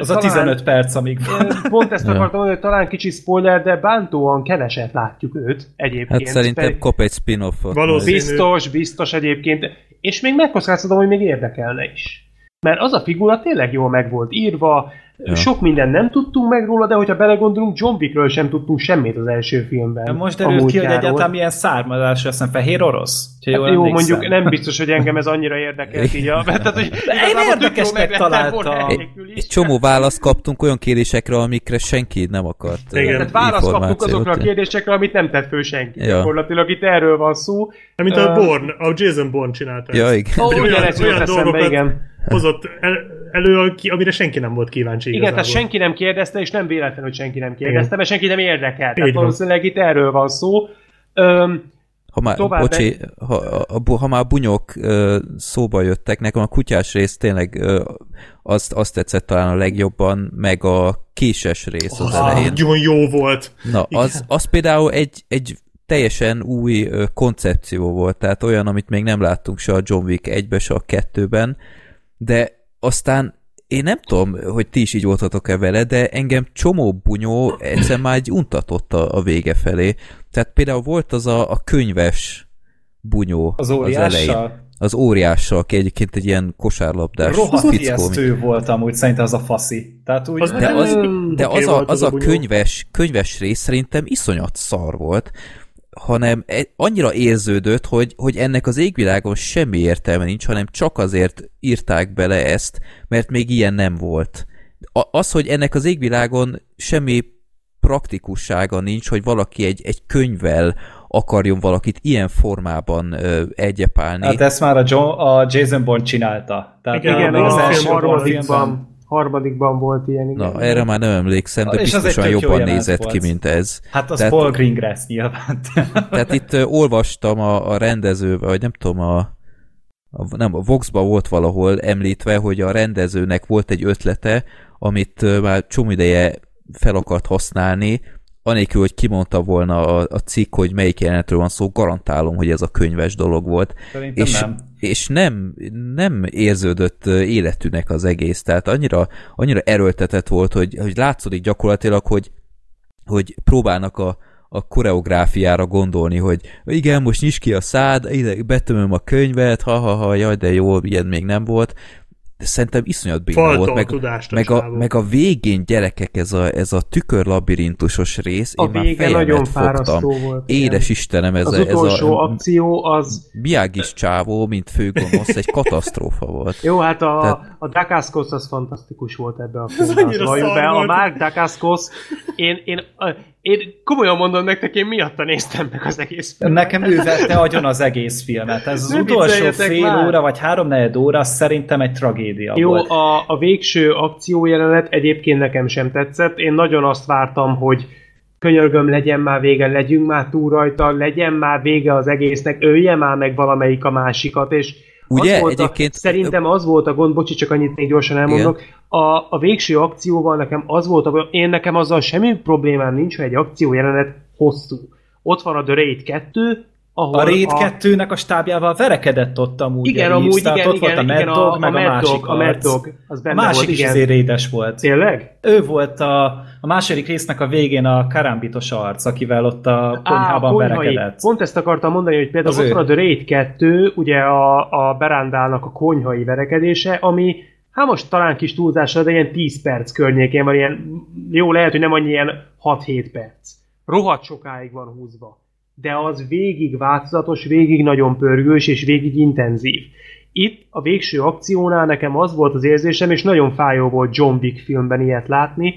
az talán, a 15 perc, amíg van. Pont ezt akartam mondani, hogy talán kicsi spoiler, de bántóan keveset látjuk őt egyébként. Hát szerintem pedig... kap egy spin-offot. Valószínű. Biztos, biztos egyébként. És még megkockáztatom, hogy még érdekelne is. Mert az a figura tényleg jól meg volt írva, Ja. Sok minden nem tudtunk meg róla, de hogyha belegondolunk, John Wickről sem tudtunk semmit az első filmben. De most derült ki, hogy egyáltalán milyen származás nem fehér orosz? Hát jó, jó mondjuk nem biztos, hogy engem ez annyira érdekelt így a... Tehát, hogy én érdekesnek találtam. Egy, egy csomó választ kaptunk olyan kérdésekre, amikre senki nem akart. Igen, tehát választ kaptunk azokra a kérdésekre, amit nem tett föl senki. Ja. Gyakorlatilag itt erről van szó. Mint a Born, a Jason Bourne csinálta. Ja, igen. Ó, olyan, olyan dolgokat igen. Hozott el, elő, amire senki nem volt kíváncsi Igen, tehát senki nem kérdezte, és nem véletlen, hogy senki nem kérdezte, Igen. mert senki nem érdekel. Tehát valószínűleg itt erről van szó. Öm, ha már, bocsi, ha, ha már bunyok szóba jöttek, nekem a kutyás rész tényleg azt, azt tetszett talán a legjobban, meg a késes rész az ah, elején. Nagyon jó volt. Na, az, az például egy, egy teljesen új koncepció volt, tehát olyan, amit még nem láttunk se a John Wick egybe, se a kettőben, de aztán én nem tudom, hogy ti is így voltatok-e vele, de engem csomó bunyó egyszer már egy untatott a, a vége felé. Tehát például volt az a, a könyves bunyó az, az elején. Az óriással, aki egyébként egy ilyen kosárlabdás Rohadt ijesztő volt amúgy, szerintem az a faszi. Tehát úgy, az, de az, de az, a, az a könyves, könyves rész szerintem iszonyat szar volt hanem e, annyira érződött, hogy, hogy ennek az égvilágon semmi értelme nincs, hanem csak azért írták bele ezt, mert még ilyen nem volt. Az, hogy ennek az égvilágon semmi praktikussága nincs, hogy valaki egy, egy könyvvel akarjon valakit ilyen formában ö, egyepálni. Hát ezt már a, John, a Jason Bourne csinálta. Tehát igen, igen, az, az első filmben harmadikban volt ilyen. Igen. Na, erre már nem emlékszem, de és biztosan jobban nézett volt. ki, mint ez. Hát az tehát, Paul Greengrass nyilván. Tehát itt uh, olvastam a, a rendezővel, vagy nem tudom, a, a, nem, a Voxba volt valahol említve, hogy a rendezőnek volt egy ötlete, amit uh, már csomó ideje fel akart használni, anélkül, hogy kimondta volna a, a cikk, hogy melyik jelenetről van szó, garantálom, hogy ez a könyves dolog volt. Szerintem és, nem. És nem, nem érződött életűnek az egész, tehát annyira, annyira erőltetett volt, hogy, hogy látszódik gyakorlatilag, hogy, hogy próbálnak a, a koreográfiára gondolni, hogy igen, most nyis ki a szád, ide betömöm a könyvet, ha-ha-ha, jaj, de jó, ilyen még nem volt, de szerintem iszonyat béna volt, meg, meg, a, meg a végén gyerekek ez a, ez a tükörlabirintusos rész, a én már vége nagyon fogtam. Volt, Édes igen. Istenem, ez az a, ez utolsó a, akció az... Biágis csávó, mint főgonosz, egy katasztrófa volt. Jó, hát a, Tehát... a Dacascos az fantasztikus volt ebbe a filmben. A Mark Dacascos, én, én, én komolyan mondom nektek, én miatta néztem meg az egész filmet. Nekem ő vette agyon az egész filmet. Ez az utolsó fél már. óra, vagy három óra, szerintem egy tragédia Jó, volt. a, a végső akciójelenet egyébként nekem sem tetszett. Én nagyon azt vártam, hogy könyörgöm, legyen már vége, legyünk már túl rajta, legyen már vége az egésznek, ölje már meg valamelyik a másikat, és Ugye? Az volt Egyébként... A, szerintem az volt a gond, bocsi, csak annyit még gyorsan elmondok, a, a végső akcióval nekem az volt, a, én nekem azzal semmi problémám nincs, hogy egy akció jelenet hosszú. Ott van a The Raid 2, ahol a Raid a... 2-nek a stábjával verekedett ott amúgy. Igen, amúgy, igen, ott igen, volt a Mad Dog, a, meg a, a másik Dog, a Mad Dog, az benne a másik volt, is igen. azért rédes volt. Tényleg? Ő volt a, a második résznek a végén a karambitos arc, akivel ott a konyhában Á, verekedett. Pont ezt akartam mondani, hogy például az ott van a The Raid 2, ugye a, a berándának a konyhai verekedése, ami hát most talán kis túlzásra, de ilyen 10 perc környékén van, ilyen, jó, lehet, hogy nem annyi ilyen 6-7 perc. Rohadt sokáig van húzva de az végig változatos, végig nagyon pörgős és végig intenzív. Itt a végső akciónál nekem az volt az érzésem, és nagyon fájó volt John Wick filmben ilyet látni,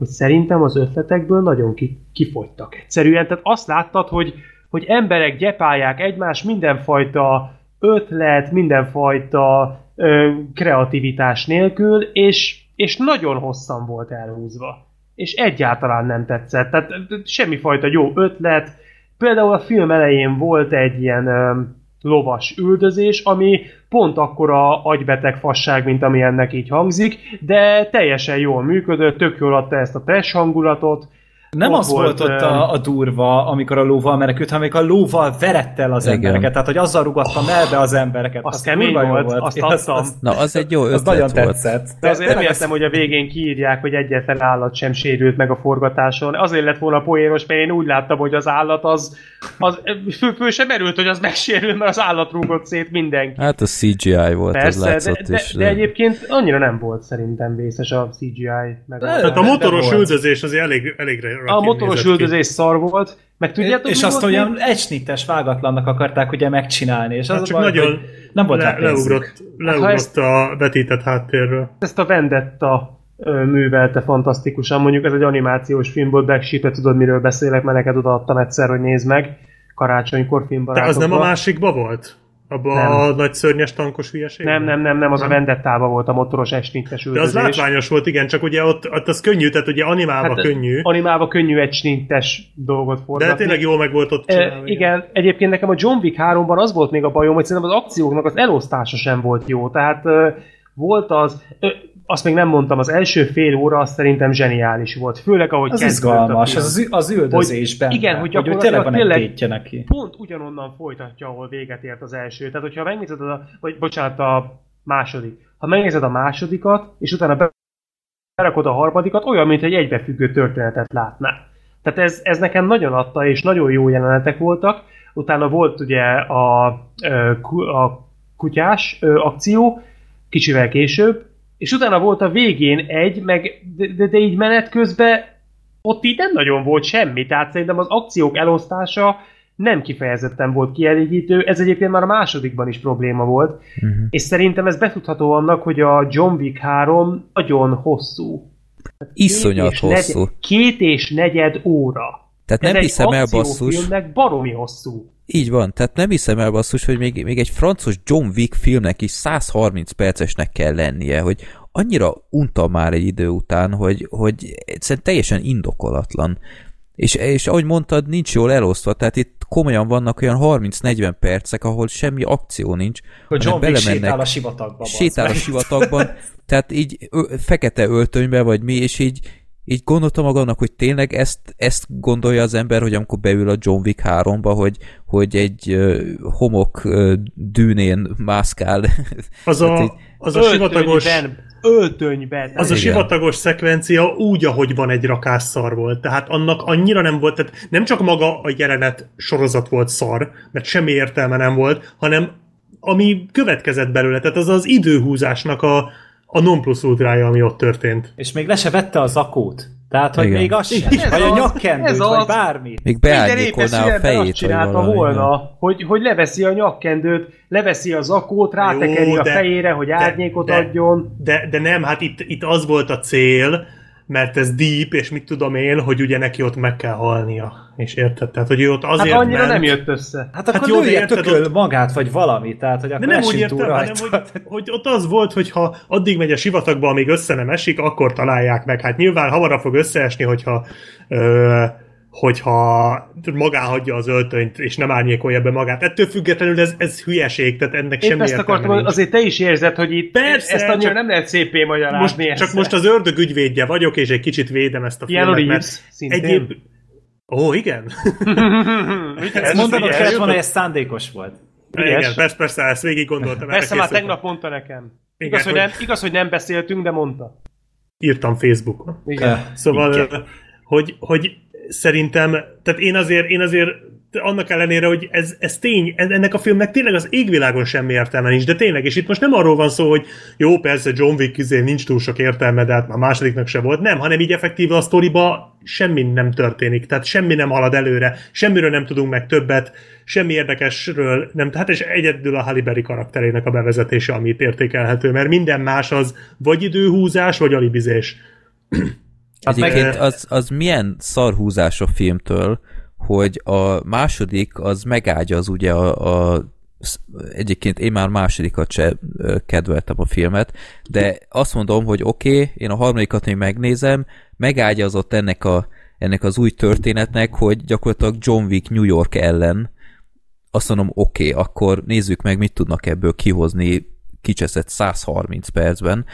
hogy szerintem az ötletekből nagyon ki, kifogytak. Egyszerűen, tehát azt láttad, hogy, hogy emberek gyepálják egymás mindenfajta ötlet, mindenfajta ö, kreativitás nélkül, és, és nagyon hosszan volt elhúzva. És egyáltalán nem tetszett. Tehát semmifajta jó ötlet, Például a film elején volt egy ilyen ö, lovas üldözés, ami pont akkora agybeteg fasság, mint ami ennek így hangzik, de teljesen jól működött, tök jól adta ezt a trash hangulatot, nem ott az volt, volt ott a, a durva, amikor a lóval menekült, hanem a lóval verett el az Igen. embereket, tehát hogy azzal rugattam el be az embereket. Az, az kemény volt, volt, azt adtam. Na, az egy jó ötlet az nagyon volt. tetszett. De azért nem értem, hogy a végén kiírják, hogy egyetlen állat sem sérült meg a forgatáson. Azért lett volna poénos, mert én úgy láttam, hogy az állat az, az fő, fő sem erült, hogy az megsérül, mert az állat rúgott szét mindenki. Hát a CGI volt, Persze, az látszott de, is. De, de, egyébként annyira nem volt szerintem vészes a CGI. Meg hát a motoros üldözés azért elég, elég a motoros üldözés szar volt, meg tudjátok, És azt olyan egysnittes vágatlannak akarták ugye megcsinálni, és hát az csak baj, nagyon nem volt le, leugrott, leugrott hát, a vetített háttérről. Ezt a Vendetta művelte fantasztikusan, mondjuk ez egy animációs film volt, Backship, tudod miről beszélek, mert neked odaadtam egyszer, hogy nézd meg, karácsonykor filmbarátokban. De az nem a másikba volt? Abba nem. a nagy szörnyes tankos hülyeség? Nem, nem, nem, nem, az nem. a Vendettában volt a motoros esnintes üldözés. De az látványos volt, igen, csak ugye ott, ott az könnyű, tehát ugye animálva hát, könnyű. Animálva könnyű egy snintes dolgot forgatni. De tényleg jól meg volt ott csinálni. E, igen. igen, egyébként nekem a John Wick 3-ban az volt még a bajom, hogy szerintem az akcióknak az elosztása sem volt jó. Tehát volt az, azt még nem mondtam, az első fél óra az szerintem zseniális volt. Főleg ahogy Az izgalmas, az, az üldözésben. Hogy, igen, hogy hogy tényleg van tényleg egy neki. Pont ugyanonnan folytatja, ahol véget ért az első. Tehát, hogyha megnézed, a, vagy bocsánat, a második. Ha megnézed a másodikat, és utána berakod a harmadikat, olyan, mint egy egybefüggő történetet látnál. Tehát ez, ez nekem nagyon adta, és nagyon jó jelenetek voltak. Utána volt ugye a, a kutyás akció, kicsivel később, és utána volt a végén egy, meg, de, de, de így menet közben ott így nem nagyon volt semmi, tehát szerintem az akciók elosztása nem kifejezetten volt kielégítő, ez egyébként már a másodikban is probléma volt, uh-huh. és szerintem ez betudható annak, hogy a John Wick 3 nagyon hosszú. Iszonyat hosszú. Negyed, két és negyed óra. Tehát nem ez hiszem el basszus. baromi hosszú. Így van, tehát nem hiszem el basszus, hogy még, még egy francos John Wick filmnek is 130 percesnek kell lennie, hogy annyira untam már egy idő után, hogy, hogy egyszerűen teljesen indokolatlan. És, és ahogy mondtad, nincs jól elosztva, tehát itt komolyan vannak olyan 30-40 percek, ahol semmi akció nincs. Hogy John Wick sétál a sivatagban. Sétál a sivatagban, tehát így ö, fekete öltönybe vagy mi, és így, így gondoltam magamnak, hogy tényleg ezt, ezt gondolja az ember, hogy amikor beül a John Wick 3-ba, hogy, hogy egy uh, homok uh, dűnén mászkál. Az a, így, az a sivatagos... Öltönyben. Az Igen. a sivatagos szekvencia úgy, ahogy van egy rakásszar volt. Tehát annak annyira nem volt, tehát nem csak maga a jelenet sorozat volt szar, mert semmi értelme nem volt, hanem ami következett belőle, tehát az az időhúzásnak a, a non plus ultrája, ami ott történt. És még le se vette a zakót. Tehát, hogy Igen. még az sem, vagy a, a nyakkendőt, vagy az... bármi. Még beárnyékolná a fejét, csinálta valami, volna, hogy, hogy leveszi a nyakkendőt, leveszi a zakót, rátekeri Jó, de, a fejére, hogy árnyékot de, adjon. De, de nem, hát itt, itt az volt a cél, mert ez deep, és mit tudom én, hogy ugye neki ott meg kell halnia. És érted? Tehát, hogy ő ott azért Hát annyira ment... nem jött össze. Hát akkor hát jó, lője tököl ott... magát, vagy valami, tehát, hogy akkor nem úgy értem, hanem, hogy, hogy, ott az volt, hogy ha addig megy a sivatagba, amíg össze nem esik, akkor találják meg. Hát nyilván hamarabb fog összeesni, hogyha ö, hogyha magá hagyja az öltönyt, és nem árnyékolja be magát. Ettől függetlenül ez, ez hülyeség, tehát ennek Épp semmi ezt akartam, nincs. azért te is érzed, hogy itt Persze, ezt annyira nem lehet szépé magyarázni. Most, csak most az ördög ügyvédje vagyok, és egy kicsit védem ezt a filmet, mert egyéb... Ó, igen? ezt mondanod kellett volna, hogy ez szándékos volt. Igen, igen persze, persze, ezt végig gondoltam. Persze, már tegnap mondta nekem. Igen, igaz, hogy, hogy nem, igaz, hogy nem beszéltünk, de mondta. Írtam Facebookon. Igen. Szóval, igen. hogy, hogy szerintem, tehát én azért, én azért annak ellenére, hogy ez, ez tény, ennek a filmnek tényleg az égvilágon semmi értelme nincs, de tényleg, és itt most nem arról van szó, hogy jó, persze John Wick izé nincs túl sok értelme, de hát már másodiknak se volt, nem, hanem így effektíve a sztoriba semmi nem történik, tehát semmi nem halad előre, semmiről nem tudunk meg többet, semmi érdekesről nem, hát és egyedül a Halle Berry karakterének a bevezetése, amit értékelhető, mert minden más az vagy időhúzás, vagy alibizés. Hát Egyébként az, az milyen szarhúzás a filmtől, hogy a második az megágyaz ugye a, a egyébként én már másodikat se kedveltem a filmet, de azt mondom, hogy oké, okay, én a harmadikat még megnézem, megágyazott ennek, a, ennek az új történetnek, hogy gyakorlatilag John Wick New York ellen azt mondom, oké, okay, akkor nézzük meg, mit tudnak ebből kihozni kicseszett 130 percben,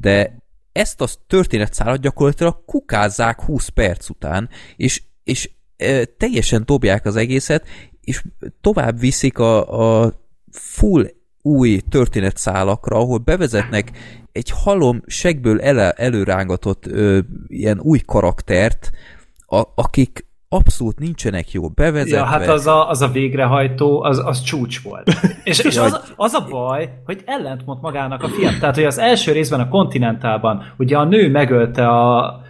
de ezt a történetszálat gyakorlatilag kukázzák 20 perc után, és, és e, teljesen dobják az egészet, és tovább viszik a, a full új történetszálakra, ahol bevezetnek egy halom segből ele, előrángatott ö, ilyen új karaktert, a, akik abszolút nincsenek jó bevezetve. Ja, hát az a, az a végrehajtó, az, az csúcs volt. és és az, az a baj, hogy ellentmond magának a film. Tehát, hogy az első részben a kontinentálban ugye a nő megölte a, a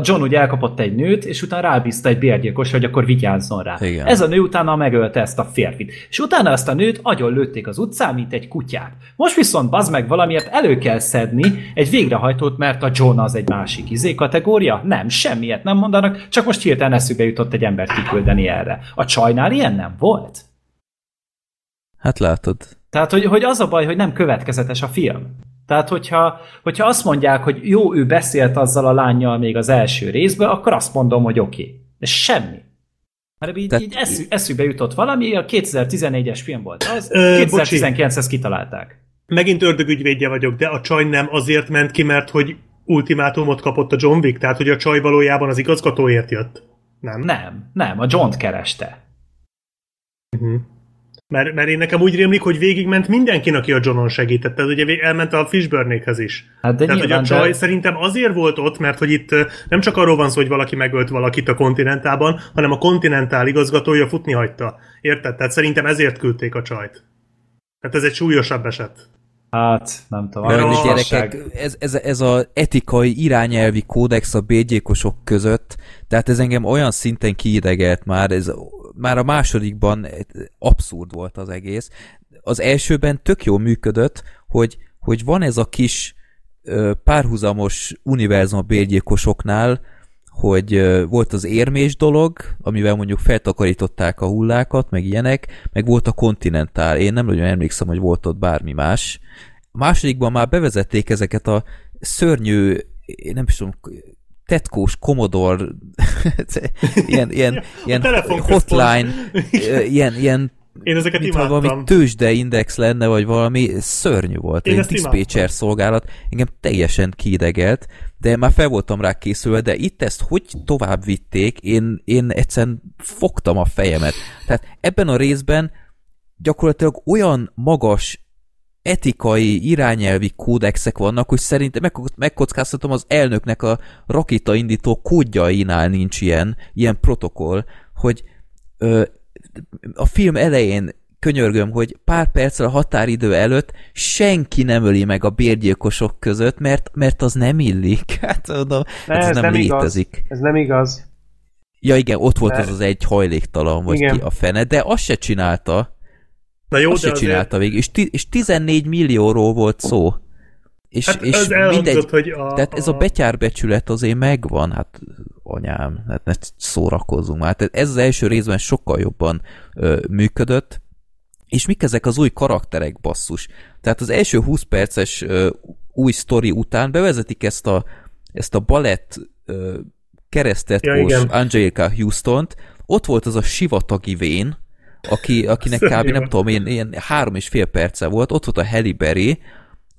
John ugye elkapott egy nőt, és utána rábízta egy bérgyilkos, hogy akkor vigyázzon rá. Igen. Ez a nő utána megölte ezt a férfit. És utána ezt a nőt agyon lőtték az utcán, mint egy kutyát. Most viszont bazd meg valamiért elő kell szedni egy végrehajtót, mert a John az egy másik izé kategória? Nem, semmiet nem mondanak, csak most hirtelen eszükbe jutott egy embert kiküldeni erre. A csajnál ilyen nem volt? Hát látod. Tehát, hogy, hogy az a baj, hogy nem következetes a film. Tehát, hogyha, hogyha azt mondják, hogy jó, ő beszélt azzal a lányjal még az első részben, akkor azt mondom, hogy oké. Okay. De semmi. Mert így, Tehát... így eszü, eszükbe jutott valami, a 2014-es film volt az, 2019-es kitalálták. Megint ördögügyvédje vagyok, de a csaj nem azért ment ki, mert hogy ultimátumot kapott a John Wick, tehát hogy a csaj valójában az igazgatóért jött. Nem? Nem, nem, a John-t kereste. Uh-huh. Mert, mert én nekem úgy rémlik, hogy végigment mindenkin, aki a Johnon segített. Tehát ugye elment a Fishburnékhez is. Hát de Tehát, hogy a csaj de... szerintem azért volt ott, mert hogy itt nem csak arról van szó, hogy valaki megölt valakit a kontinentában, hanem a kontinentál igazgatója futni hagyta. Érted? Tehát szerintem ezért küldték a csajt. Tehát ez egy súlyosabb eset. Hát, nem tudom. Mert gyerekek, ez, ez, ez a etikai irányelvi kódex a bégyékosok között, tehát ez engem olyan szinten kiidegelt már, ez már a másodikban abszurd volt az egész. Az elsőben tök jól működött, hogy, hogy van ez a kis párhuzamos univerzum a bérgyilkosoknál, hogy volt az érmés dolog, amivel mondjuk feltakarították a hullákat, meg ilyenek, meg volt a kontinentál. Én nem nagyon emlékszem, hogy volt ott bármi más. A másodikban már bevezették ezeket a szörnyű, nem is tudom, tetkós Commodore, ilyen, ilyen, ilyen hotline, ilyen, ilyen én ezeket imádtam. valami tőzsde index lenne, vagy valami szörnyű volt. Én egy dispatcher szolgálat engem teljesen kiidegelt, de már fel voltam rá készülve, de itt ezt hogy tovább vitték, én, én egyszerűen fogtam a fejemet. Tehát ebben a részben gyakorlatilag olyan magas etikai, irányelvi kódexek vannak, hogy szerintem meg, megkockáztatom az elnöknek a rakétaindító kódjainál nincs ilyen, ilyen protokoll, hogy ö, a film elején könyörgöm, hogy pár perccel a határidő előtt senki nem öli meg a bérgyilkosok között, mert, mert az nem illik. Hát oda, ez, ez nem, nem létezik. Igaz. Ez nem igaz. Ja igen, ott volt de... az az egy hajléktalan, vagy igen. ki a fene, de azt se csinálta. Na jó, azt de azért... csinálta végig, és, ti, és 14 millióról volt szó. És, hát és mindegy, hogy a, tehát ez a betyárbecsület azért megvan, hát anyám, hát ne szórakozzunk már. Tehát ez az első részben sokkal jobban ö, működött, és mik ezek az új karakterek, basszus? Tehát az első 20 perces ö, új sztori után bevezetik ezt a, ezt a balett ö, keresztetkós ja, Angelica Houston-t, ott volt az a sivatagi vén, aki, akinek kb. nem tudom, ilyen, ilyen három és fél perce volt, ott volt a Halle Berry,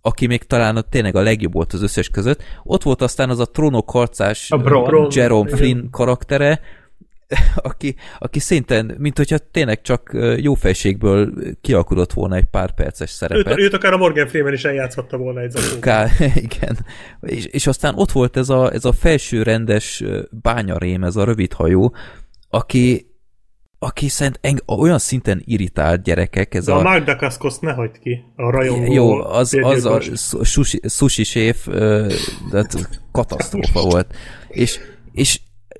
aki még talán a, tényleg a legjobb volt az összes között. Ott volt aztán az a trónok harcás a Bron. Jerome Flynn karaktere, aki, aki szinten, mint hogyha tényleg csak jó fejségből kiakurott volna egy pár perces szerepet. Őt, őt akár a Morgan Freeman is eljátszhatta volna egy zakóban. igen. És, és aztán ott volt ez a, ez a felsőrendes bányarém, ez a rövid hajó, aki aki szerint eng- olyan szinten irritált gyerekek. Ez De a, a Magda ne hagyd ki, a rajongó. Jó, az, az a sushi, sushi séf, katasztrófa volt. És, és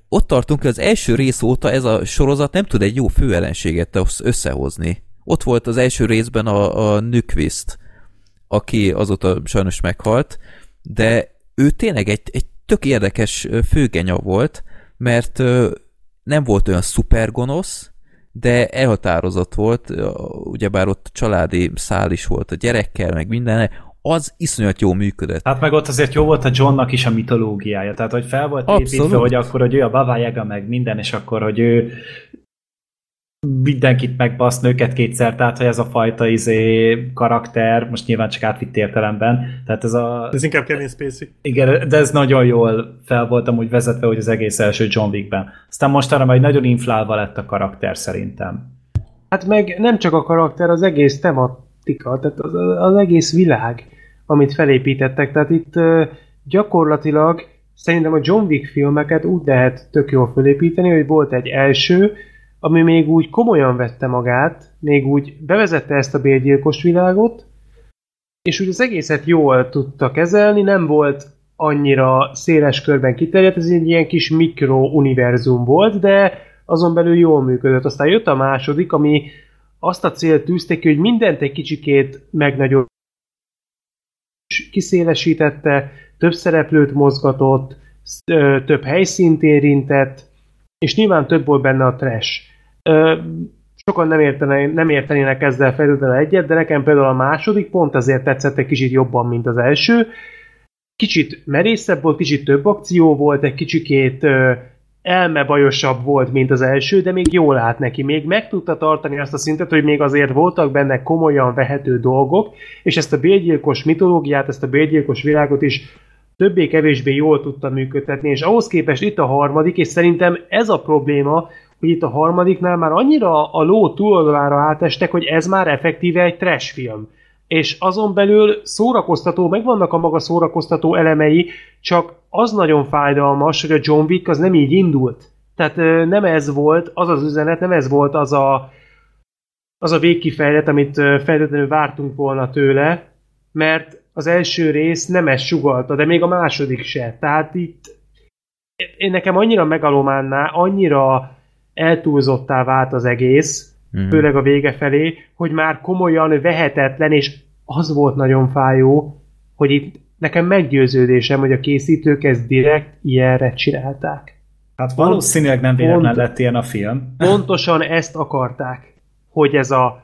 ott tartunk, hogy az első rész óta ez a sorozat nem tud egy jó főellenséget összehozni. Ott volt az első részben a, a Nykvist, aki azóta sajnos meghalt, de ő tényleg egy, egy tök érdekes főgenya volt, mert nem volt olyan szuper gonosz, de elhatározott volt, ugyebár ott családi szál is volt a gyerekkel, meg minden, az iszonyat jó működött. Hát meg ott azért jó volt a Johnnak is a mitológiája, tehát hogy fel volt Abszolút. építve, hogy akkor, hogy ő a Baba Yaga, meg minden, és akkor, hogy ő mindenkit megbasz, nőket kétszer, tehát hogy ez a fajta izé, karakter, most nyilván csak átvitt értelemben, tehát ez a... Ez inkább Kevin Spacey. Igen, de ez nagyon jól fel volt amúgy vezetve, hogy az egész első John Wickben. Aztán most arra majd nagyon inflálva lett a karakter szerintem. Hát meg nem csak a karakter, az egész tematika, tehát az, az egész világ, amit felépítettek, tehát itt gyakorlatilag szerintem a John Wick filmeket úgy lehet tök jól felépíteni, hogy volt egy első, ami még úgy komolyan vette magát, még úgy bevezette ezt a bérgyilkos világot, és úgy az egészet jól tudta kezelni, nem volt annyira széles körben kiterjedt, ez egy ilyen kis mikrouniverzum volt, de azon belül jól működött. Aztán jött a második, ami azt a célt tűzte ki, hogy mindent egy kicsikét megnagyobb kiszélesítette, több szereplőt mozgatott, több helyszínt érintett, és nyilván több volt benne a trash. Ö, sokan nem, értene, nem értenének ezzel feltétlenül egyet, de nekem például a második pont azért tetszett egy kicsit jobban, mint az első. Kicsit merészebb volt, kicsit több akció volt, egy kicsikét ö, elmebajosabb volt, mint az első, de még jól állt neki. Még meg tudta tartani azt a szintet, hogy még azért voltak benne komolyan vehető dolgok, és ezt a bérgyilkos mitológiát, ezt a bérgyilkos világot is többé-kevésbé jól tudta működtetni, és ahhoz képest itt a harmadik, és szerintem ez a probléma, hogy itt a harmadiknál már annyira a ló túloldalára átestek, hogy ez már effektíve egy trash film. És azon belül szórakoztató, meg vannak a maga szórakoztató elemei, csak az nagyon fájdalmas, hogy a John Wick az nem így indult. Tehát nem ez volt az az üzenet, nem ez volt az a, az a végkifejlet, amit feltétlenül vártunk volna tőle, mert az első rész nem ezt sugalta, de még a második se. Tehát itt én nekem annyira megalománná, annyira eltúlzottá vált az egész, mm. főleg a vége felé, hogy már komolyan vehetetlen, és az volt nagyon fájó, hogy itt nekem meggyőződésem, hogy a készítők ezt direkt ilyenre csinálták. Hát valószínűleg nem véletlen lett ilyen a film. Pontosan ezt akarták, hogy ez a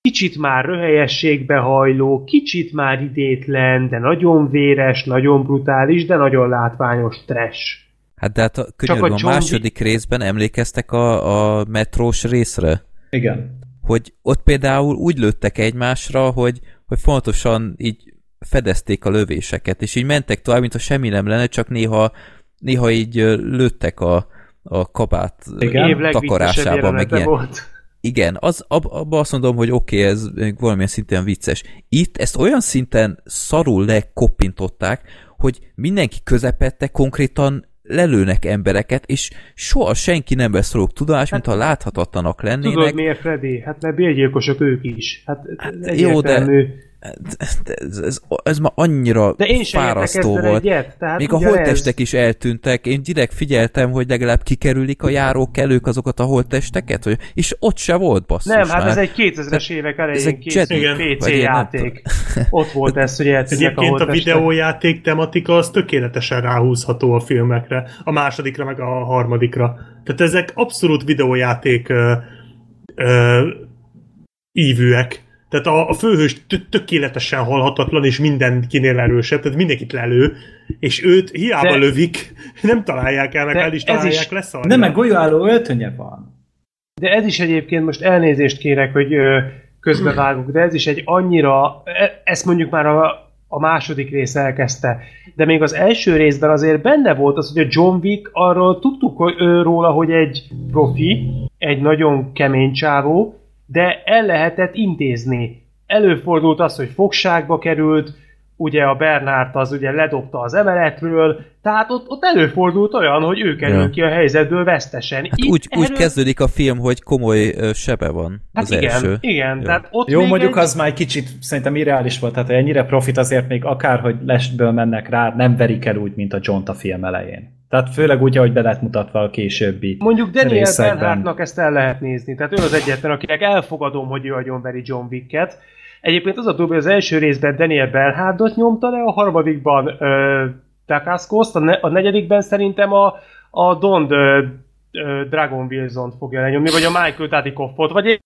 kicsit már röhelyességbe hajló, kicsit már idétlen, de nagyon véres, nagyon brutális, de nagyon látványos trash. Hát de hát a, könyörgöm, a, a második részben emlékeztek a, a metrós részre? Igen. Hogy ott például úgy lőttek egymásra, hogy, hogy fontosan így fedezték a lövéseket, és így mentek tovább, mintha semmi nem lenne, csak néha, néha így lőttek a, a kabát Igen. takarásába, meg ilyen. Volt. Igen, az, ab, abba azt mondom, hogy oké, okay, ez valamilyen szinten vicces. Itt ezt olyan szinten szarul lekoppintották, hogy mindenki közepette konkrétan lelőnek embereket, és soha senki nem vesz róluk tudomást, hát, mintha láthatatlanak lennének. Tudod miért, Freddy? Hát mert bérgyilkosok ők is. Hát, hát jó, de ez, ez, ez ma annyira De én fárasztó volt. Egyet, tehát Még a holttestek ez... is eltűntek. Én direkt figyeltem, hogy legalább kikerülik a járók elők azokat a holttesteket, hogy, és ott se volt basszus Nem, hát már. ez egy 2000-es évek elején készült PC játék. Ott volt ez, hogy eltűnnek a a videójáték tematika az tökéletesen ráhúzható a filmekre, a másodikra meg a harmadikra. Tehát ezek abszolút videójáték ö, ö, ívűek tehát a, a főhős tökéletesen halhatatlan, és mindenkinél erősebb, tehát mindenkit lelő, és őt hiába de, lövik, nem találják el, meg el is találják is, leszarni. Nem, meg golyóálló öltönye van. De ez is egyébként, most elnézést kérek, hogy ö, közbevágok, de ez is egy annyira, e, ezt mondjuk már a, a második rész elkezdte, de még az első részben azért benne volt az, hogy a John Wick, arról tudtuk hogy, ö, róla, hogy egy profi, egy nagyon kemény csávó, de el lehetett intézni. Előfordult az, hogy fogságba került, ugye a Bernát az ugye ledobta az emeletről, tehát ott, ott előfordult olyan, hogy ő kerül ja. ki a helyzetből vesztesen. Hát Itt úgy, erről... úgy kezdődik a film, hogy komoly sebe van hát az igen, első. Igen, ja. tehát ott Jó, mondjuk egy... az már egy kicsit szerintem irreális volt, tehát ennyire profit azért még akárhogy lesből mennek rá, nem verik el úgy, mint a John a film elején. Tehát főleg úgy, ahogy be lett mutatva a későbbi Mondjuk Daniel Bernhardtnak ezt el lehet nézni. Tehát ő az egyetlen, akinek elfogadom, hogy ő agyonveri John Wicket. Egyébként az a durva, az első részben Daniel Bernhardtot nyomta le, a harmadikban uh, Dacascos, a, ne, a negyedikben szerintem a, a Don uh, Dragon Wilson fogja lenyomni, vagy a Michael Tadikoffot, vagy én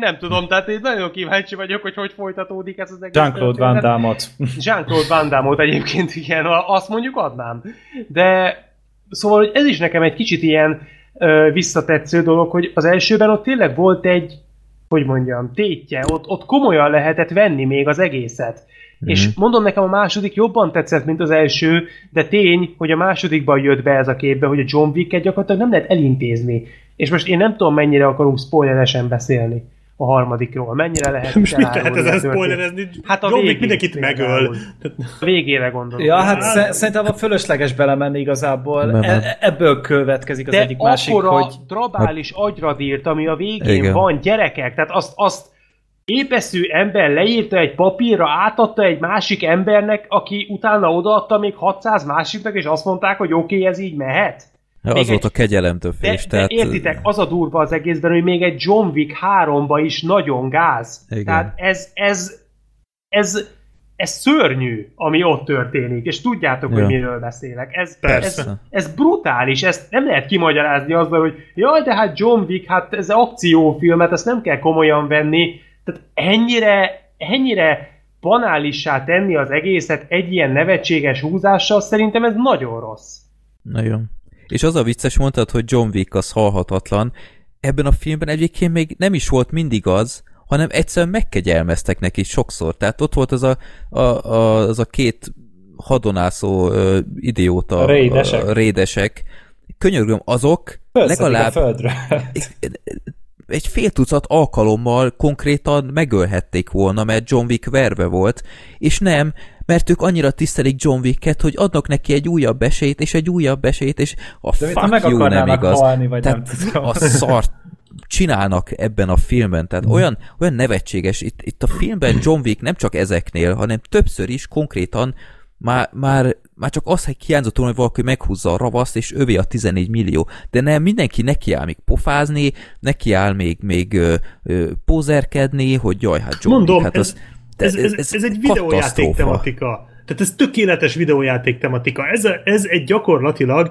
nem tudom, tehát én nagyon kíváncsi vagyok, hogy hogy folytatódik ez az egész. Jean-Claude Van Damme-ot. Jean-Claude Van Damme-ot egyébként, igen, azt mondjuk adnám. De Szóval, hogy ez is nekem egy kicsit ilyen ö, visszatetsző dolog, hogy az elsőben ott tényleg volt egy, hogy mondjam, tétje, ott, ott komolyan lehetett venni még az egészet. Mm-hmm. És mondom nekem a második jobban tetszett, mint az első, de tény, hogy a másodikban jött be ez a képbe, hogy a John Wick-et gyakorlatilag nem lehet elintézni. És most én nem tudom, mennyire akarunk spoileresen beszélni a harmadikról. Mennyire lehet Most mit lehet ezen spoilerezni? Hát a John Wick mindenkit megöl. A végére gondolom. Ja, hát sz- szerintem a fölösleges belemenni igazából. E- ebből következik az De egyik másik, hogy... drabális agyradírt, ami a végén Igen. van, gyerekek, tehát azt, azt épeszű ember leírta egy papírra, átadta egy másik embernek, aki utána odaadta még 600 másiknak, és azt mondták, hogy oké, okay, ez így mehet. Ja, az egy... volt a kegyelemtöfés. De, tehát... de értitek, az a durva az egészben, hogy még egy John Wick 3-ba is nagyon gáz. Igen. Tehát ez, ez, ez, ez szörnyű, ami ott történik, és tudjátok, ja. hogy miről beszélek. Ez, ez, ez brutális, ezt nem lehet kimagyarázni azzal, hogy jaj, de hát John Wick, hát ez akciófilmet, ezt nem kell komolyan venni. Tehát ennyire, ennyire banálissá tenni az egészet egy ilyen nevetséges húzással, szerintem ez nagyon rossz. Nagyon. És az a vicces mondtad, hogy John Wick az halhatatlan. Ebben a filmben egyébként még nem is volt mindig az, hanem egyszerűen megkegyelmeztek neki sokszor. Tehát ott volt az a, a, a, az a két hadonászó uh, idióta a rédesek. A rédesek. Könyörgöm, azok Felszedik legalább a földre. egy fél tucat alkalommal konkrétan megölhették volna, mert John Wick verve volt, és nem, mert ők annyira tisztelik John Wicket, hogy adnak neki egy újabb esélyt, és egy újabb esélyt, és a De fuck you nem igaz. Halni, vagy Tehát nem a szart csinálnak ebben a filmben, tehát mm. olyan, olyan nevetséges. Itt, itt a filmben John Wick nem csak ezeknél, hanem többször is konkrétan már, már, már csak az, hogy hiányzott volna, hogy valaki meghúzza a ravaszt, és övé a 14 millió. De nem, mindenki nekiáll még pofázni, nekiáll még, még ö, ö, pózerkedni, hogy jaj, hát John Mondom, Wick, hát ez, az, ez, ez, ez, ez egy videójáték tematika. Tehát ez tökéletes videójáték tematika. Ez, a, ez egy gyakorlatilag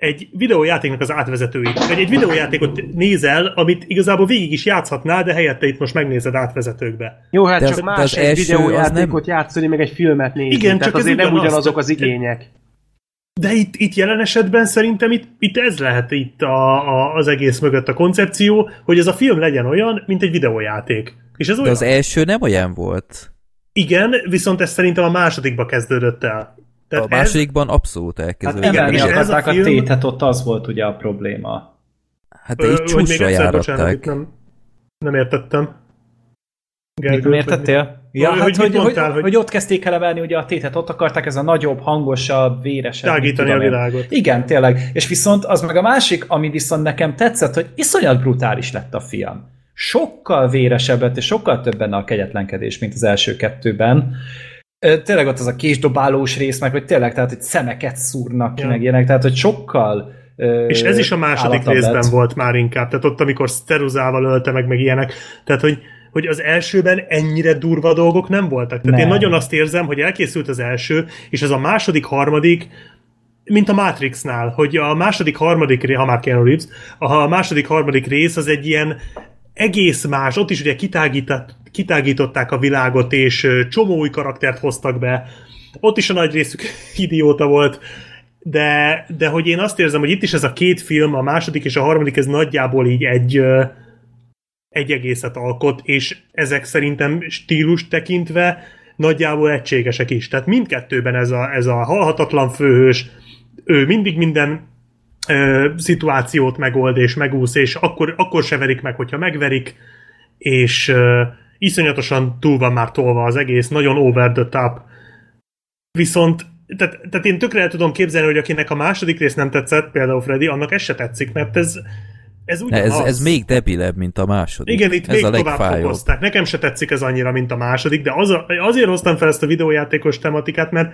egy videójátéknak az átvezetőit. Vagy egy videójátékot nézel, amit igazából végig is játszhatnál, de helyette itt most megnézed átvezetőkbe. Jó, hát de csak az, más az egy videójátékot nem... játszani, meg egy filmet nézni. Igen, Tehát csak azért nem ugyanazok az igények. De itt, itt jelen esetben szerintem itt, itt ez lehet itt a, a, az egész mögött a koncepció, hogy ez a film legyen olyan, mint egy videójáték. És ez De olyan. az első nem olyan volt. Igen, viszont ez szerintem a másodikba kezdődött el. Tehát a másodikban ez... abszolút elkezdődött. Hát emelni akarták a, film... a tétet, ott az volt ugye a probléma. Hát de így csúcsra járatták. Nem, nem értettem. Gergőt, nem értettél? Ja, hát, hogy, hogy, mondtál, hogy, hogy, ott kezdték el emelni ugye a tétet, ott akarták ez a nagyobb, hangosabb, véresebb. Tágítani a világot. Igen, tényleg. És viszont az meg a másik, ami viszont nekem tetszett, hogy iszonyat brutális lett a film. Sokkal véresebb lett, és sokkal több benne a kegyetlenkedés, mint az első kettőben. Tényleg ott az a késdobálós rész, meg hogy tényleg, tehát hogy szemeket szúrnak ki, ja. meg ilyenek, tehát hogy sokkal és ez is a második részben lett. volt már inkább, tehát ott, amikor szteruzával ölte meg, meg ilyenek, tehát hogy hogy az elsőben ennyire durva dolgok nem voltak. Tehát nem. én nagyon azt érzem, hogy elkészült az első, és ez a második, harmadik, mint a Matrixnál, hogy a második, harmadik ha már Keanu Reeves, a második, harmadik rész az egy ilyen egész más, ott is ugye kitágították a világot, és csomó új karaktert hoztak be, ott is a nagy részük idióta volt, de, de hogy én azt érzem, hogy itt is ez a két film, a második és a harmadik, ez nagyjából így egy, egy egészet alkot, és ezek szerintem stílus tekintve nagyjából egységesek is. Tehát mindkettőben ez a, ez a halhatatlan főhős, ő mindig minden ö, szituációt megold és megúsz, és akkor, akkor se verik meg, hogyha megverik, és ö, iszonyatosan túl van már tolva az egész, nagyon over the top. Viszont tehát, tehát én tökre el tudom képzelni, hogy akinek a második rész nem tetszett, például Freddy, annak ez se tetszik, mert ez, ez, ez, ez még debilebb, mint a második. Igen, itt ez még a tovább fokozták. Nekem se tetszik ez annyira, mint a második, de az a, azért hoztam fel ezt a videójátékos tematikát, mert,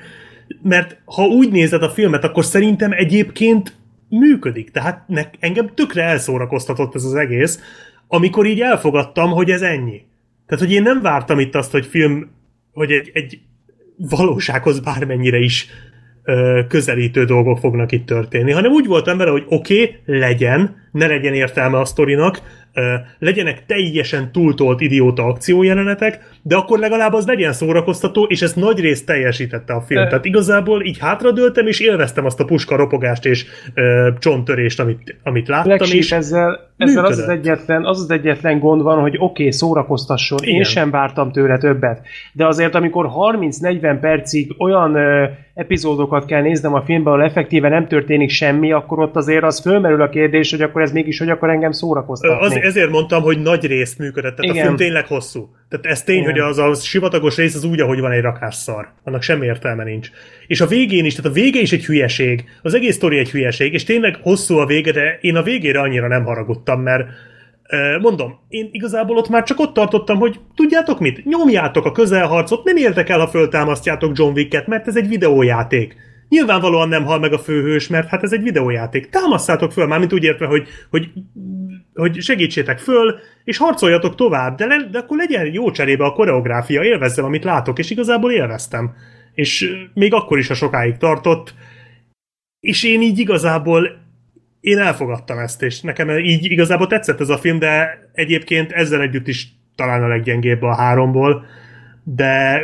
mert ha úgy nézed a filmet, akkor szerintem egyébként működik. Tehát ne, engem tökre elszórakoztatott ez az egész, amikor így elfogadtam, hogy ez ennyi. Tehát, hogy én nem vártam itt azt, hogy film, hogy egy, egy valósághoz bármennyire is ö, közelítő dolgok fognak itt történni, hanem úgy voltam vele, hogy oké, okay, legyen, ne legyen értelme a sztorinak, legyenek teljesen túltolt idióta akciójelenetek, de akkor legalább az legyen szórakoztató, és ezt nagy részt teljesítette a film. E... Tehát igazából így hátradőltem, és élveztem azt a puska ropogást és ö, csonttörést, amit, amit láttam. Legszív, és ezzel, ezzel az, az, egyetlen, az az egyetlen gond van, hogy oké, okay, szórakoztasson, Igen. én sem vártam tőle többet, de azért amikor 30-40 percig olyan ö, epizódokat kell néznem a filmben, ahol effektíve nem történik semmi, akkor ott azért az fölmerül a kérdés, hogy akkor ez mégis hogy akar engem szórakoztatni. Az, ezért mondtam, hogy nagy részt működött, tehát Igen. a film tényleg hosszú. Tehát ez tény, Igen. hogy az a sivatagos rész az úgy, ahogy van egy rakásszar. Annak semmi értelme nincs. És a végén is, tehát a vége is egy hülyeség. Az egész sztori egy hülyeség, és tényleg hosszú a vége, de én a végére annyira nem haragudtam, mert Mondom, én igazából ott már csak ott tartottam, hogy tudjátok mit? Nyomjátok a közelharcot, nem értek el, ha föltámasztjátok John Wicket, mert ez egy videójáték. Nyilvánvalóan nem hal meg a főhős, mert hát ez egy videójáték. Támasszátok föl, mármint úgy értve, hogy, hogy, hogy segítsétek föl, és harcoljatok tovább, de, le, de akkor legyen jó cserébe a koreográfia, élvezzem, amit látok, és igazából élveztem. És még akkor is, a sokáig tartott, és én így igazából én elfogadtam ezt, és nekem így igazából tetszett ez a film, de egyébként ezzel együtt is talán a leggyengébb a háromból, de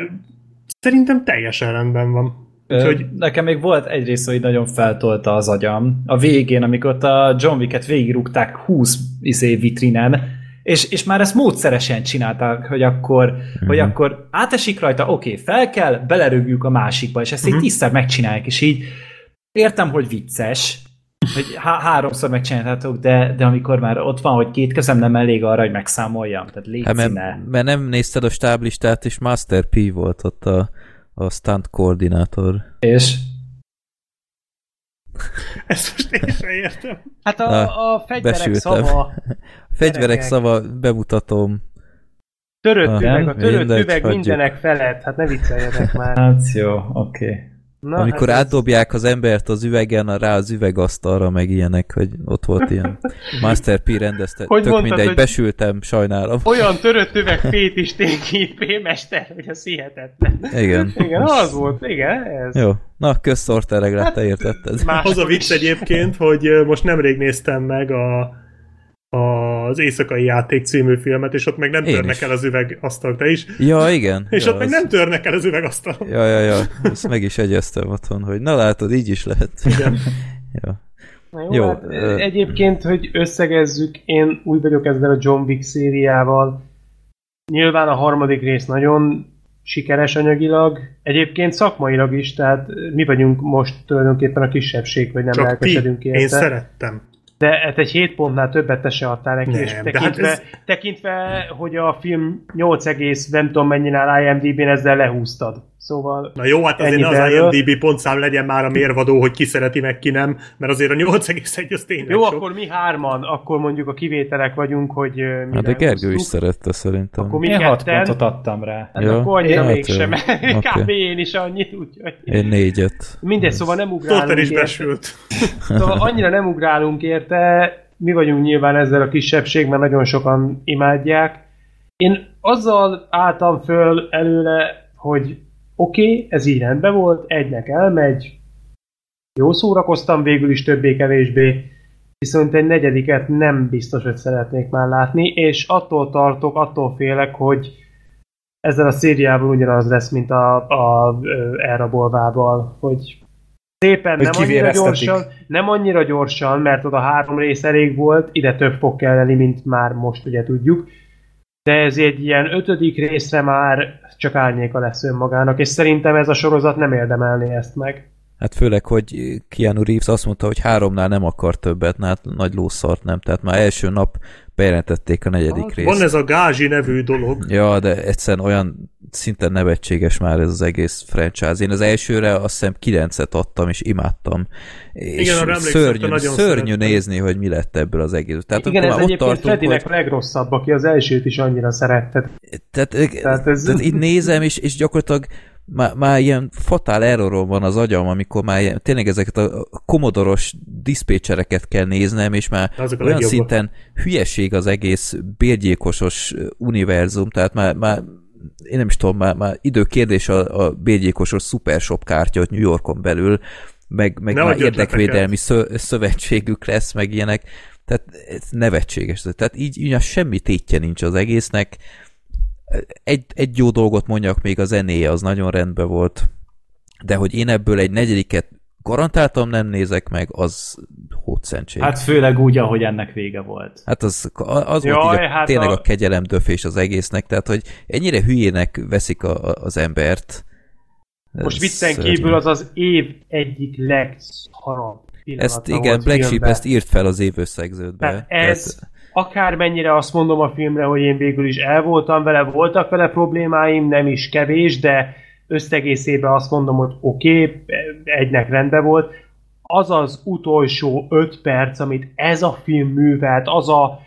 szerintem teljesen rendben van. Úgyhogy... Nekem még volt egy rész, hogy nagyon feltolta az agyam. A végén, amikor ott a John Wick-et végigrúgták 20 izé vitrinen, és, és már ezt módszeresen csinálták, hogy akkor, mm-hmm. hogy akkor átesik rajta, oké, okay, fel kell, belerögjük a másikba, és ezt mm-hmm. így tízszer megcsinálják, és így értem, hogy vicces, hogy há- háromszor megcsináltátok, de, de amikor már ott van, hogy két kezem nem elég arra, hogy megszámoljam, tehát légy hát, mert, mert nem nézted a stáblistát, és Master P volt ott a a stunt koordinátor. És? Ezt most én sem értem. Hát a, Na, a fegyverek besültem. szava... A fegyverek szava, bemutatom. Törött üveg, a törött üveg mindenek felett, hát ne vicceljetek már. Hát jó, oké. Okay. Na, Amikor hát átdobják ez... az embert az üvegen, rá az üvegasztalra, meg ilyenek, hogy ott volt ilyen Master P rendezte. Hogy Tök mondtad, mindegy, hogy besültem, sajnálom. Olyan törött üveg fét is P mester, hogy az hihetetlen. Igen. Igen, az volt, igen, ez. Jó. Na, közszortereg lett, te értetted. Az a vicc egyébként, hogy most nemrég néztem meg a az Éjszakai Játék című filmet, és ott meg nem Én törnek is. el az üvegasztal, te is. Ja, igen. és ja, ott az... meg nem törnek el az üvegasztal. Ja, ja, ja. Ezt meg is egyeztem otthon, hogy na látod, így is lehet. Igen. ja. Na jó, jó hát, ö... egyébként, hogy összegezzük, én úgy vagyok ezzel a John Wick szériával. Nyilván a harmadik rész nagyon sikeres anyagilag, egyébként szakmailag is, tehát mi vagyunk most tulajdonképpen a kisebbség, hogy nem Csak lelkesedünk érte. Én szerettem. De hát egy 7 pontnál többet te se adtál neki, nem, és tekintve, hát ez... tekintve, hogy a film 8, nem tudom mennyire áll IMDb-n, ezzel lehúztad. Szóval Na jó, hát azért az IMDb pontszám legyen már a mérvadó, hogy ki szereti meg, ki nem, mert azért a 8,1 az tényleg Jó, sok. akkor mi hárman, akkor mondjuk a kivételek vagyunk, hogy mi Hát de Gergő is szerette szerintem. Akkor mi én 6 pontot adtam rá. Hát ja. akkor annyira hát, mégsem, okay. kb. én is annyit, úgyhogy... Én négyet. Mindegy, szóval nem ugrálunk Torter is besült. Szóval annyira nem ugrálunk érte, mi vagyunk nyilván ezzel a kisebbség, mert nagyon sokan imádják. Én azzal álltam föl előle, hogy oké, okay, ez így rendben volt, egynek elmegy, jó szórakoztam végül is többé-kevésbé, viszont egy negyediket nem biztos, hogy szeretnék már látni, és attól tartok, attól félek, hogy ezzel a szériával ugyanaz lesz, mint a, a, elrabolvával, hogy szépen, nem annyira gyorsan, nem annyira gyorsan, mert oda három rész elég volt, ide több fog kelleni, mint már most ugye tudjuk, de ez egy ilyen ötödik részre már csak árnyéka lesz önmagának, és szerintem ez a sorozat nem érdemelné ezt meg. Hát főleg, hogy Keanu Reeves azt mondta, hogy háromnál nem akar többet, hát nagy lószart nem, tehát már első nap bejelentették a negyedik hát, részt. Van ez a Gázsi nevű dolog. Ja, de egyszerűen olyan szinten nevetséges már ez az egész franchise. Én az elsőre azt hiszem kilencet adtam, és imádtam. És Igen, arra szörnyű, nagyon szörnyű szerettem. nézni, hogy mi lett ebből az egész. Tehát Igen, ez egyébként tartunk, Fredinek hogy... legrosszabb, aki az elsőt is annyira szerette. Tehát, tehát, ez... tehát így nézem, és, és gyakorlatilag már, már ilyen fatál erroron van az agyam, amikor már ilyen, tényleg ezeket a komodoros diszpécsereket kell néznem, és már Azok olyan legjobbak. szinten hülyeség az egész bérgyékosos univerzum, tehát már, már én nem is tudom, már, már időkérdés a, a bérgyékosos Supershop kártya hogy New Yorkon belül, meg, meg már érdekvédelmi szö, szövetségük lesz, meg ilyenek, tehát ez nevetséges. Tehát így, így semmi tétje nincs az egésznek, egy, egy jó dolgot mondjak még a zenéje, az nagyon rendben volt, de hogy én ebből egy negyediket garantáltam nem nézek meg, az hótszentség. Hát főleg úgy, ahogy ennek vége volt. Hát az, az Jaj, volt így a, hát tényleg a... a kegyelem döfés az egésznek, tehát hogy ennyire hülyének veszik a, a, az embert. Most viccen kívül az az év egyik legszarabb Ezt igen, Black Sheep ezt írt fel az évösszegződbe. Tehát ez, tehát akármennyire azt mondom a filmre, hogy én végül is el voltam vele, voltak vele problémáim, nem is kevés, de összegészében azt mondom, hogy oké, okay, egynek rendben volt. Az az utolsó öt perc, amit ez a film művelt, az a,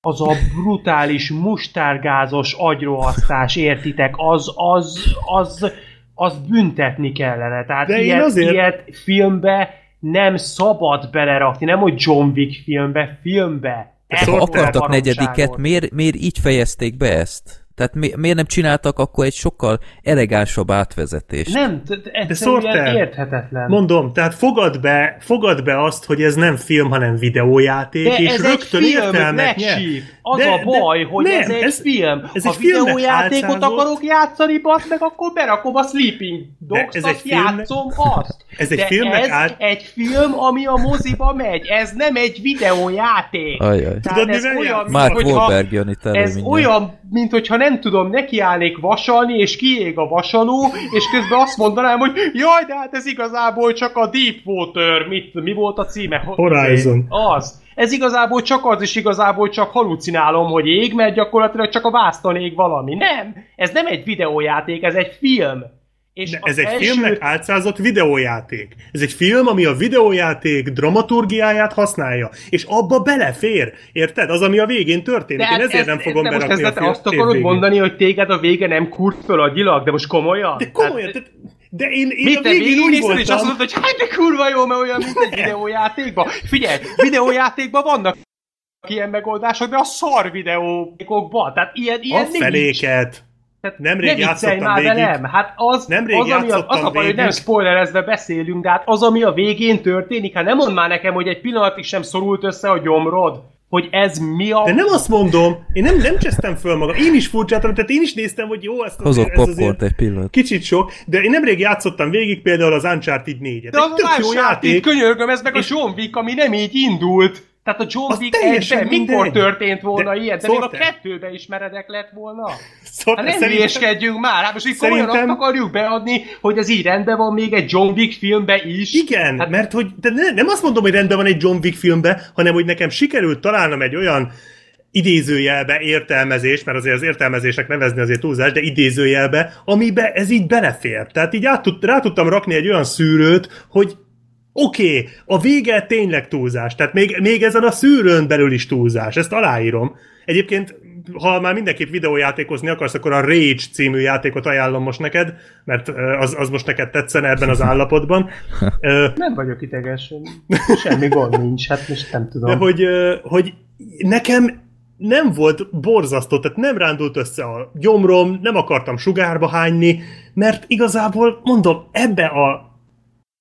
az a brutális, mustárgázos agyrohasztás, értitek, az, az, az, az büntetni kellene. Tehát De ilyet, azért... ilyet filmbe nem szabad belerakni, nem hogy John Wick filmbe, filmbe ha akartak negyediket, miért, miért így fejezték be ezt? Tehát mi, miért nem csináltak akkor egy sokkal elegánsabb átvezetést? Nem, de Sorter, érthetetlen. Mondom, tehát fogad be, fogad be azt, hogy ez nem film, hanem videójáték, de és ez rögtön egy film, értelmet nyer. Az de, a baj, hogy nem, ez egy ez, film. Ez ha egy videójátékot álcázott... akarok játszani, basz meg, akkor berakom a Sleeping Dogs, ez egy játszom azt. Ez egy de filmnek ez át... egy film, ami a moziba megy. Ez nem egy videójáték. Ajaj. Tudod, ez olyan, Mark Wahlberg jön itt elő Ez mindjárt. olyan, mint hogyha nem tudom, nekiállnék vasalni, és kiég a vasaló, és közben azt mondanám, hogy jaj, de hát ez igazából csak a Deepwater, mit, mi volt a címe? Horizon. Az. Ez igazából csak az, és igazából csak halucinálom, hogy ég, mert gyakorlatilag csak a vászton ég valami. Nem! Ez nem egy videójáték, ez egy film. És ez egy első... filmnek álcázott videójáték. Ez egy film, ami a videójáték dramaturgiáját használja, és abba belefér. Érted? Az, ami a végén történik. De Én ezért ez, nem fogom de berakni most a film, azt akarod végén. mondani, hogy téged a vége nem kurt föl agyilag, de most komolyan? De komolyan, tehát... tehát De én, én Mit a végén úgy nézted, és azt mondod, hogy hát de kurva jó, mert olyan, mint egy videójátékban. Figyelj, videójátékban vannak ilyen megoldások, de a szar videókokban. Tehát ilyen, ilyen a feléket. Tehát Nemrég ne játszottam már végig. velem. Hát az, Nemrég az, ami a, az a baj, hogy nem spoilerezve beszélünk, de hát az, ami a végén történik, hát nem mondd már nekem, hogy egy pillanatig sem szorult össze a gyomrod hogy ez mi a... De nem azt mondom, én nem, nem csesztem föl magam, én is furcsáltam, tehát én is néztem, hogy jó, ezt Hozok ez azért egy pillanat. kicsit sok, de én nemrég játszottam végig például az Uncharted 4-et. De az az jó játék. könyörgöm, ez meg a John Wick, ami nem így indult. Tehát a John Wick egyben mikor történt volna de ilyen, de még a kettőbe is meredek lett volna. Szóval hát nem hülyeskedjünk már, hát most így szerintem... komolyan azt akarjuk beadni, hogy ez így rendben van még egy John Wick filmbe is. Igen, hát... mert hogy de ne, nem azt mondom, hogy rendben van egy John Wick filmbe, hanem hogy nekem sikerült találnom egy olyan idézőjelbe értelmezés, mert azért az értelmezésnek nevezni azért túlzás, de idézőjelbe, amibe ez így belefér. Tehát így át tud, rá tudtam rakni egy olyan szűrőt, hogy Oké, okay, a vége tényleg túlzás, tehát még, még ezen a szűrőn belül is túlzás, ezt aláírom. Egyébként, ha már mindenképp videójátékozni akarsz, akkor a Rage című játékot ajánlom most neked, mert az, az most neked tetszene ebben az állapotban. Nem vagyok ideges, semmi gond nincs, hát most nem tudom. De hogy, hogy nekem nem volt borzasztó, tehát nem rándult össze a gyomrom, nem akartam sugárba hányni, mert igazából mondom, ebbe a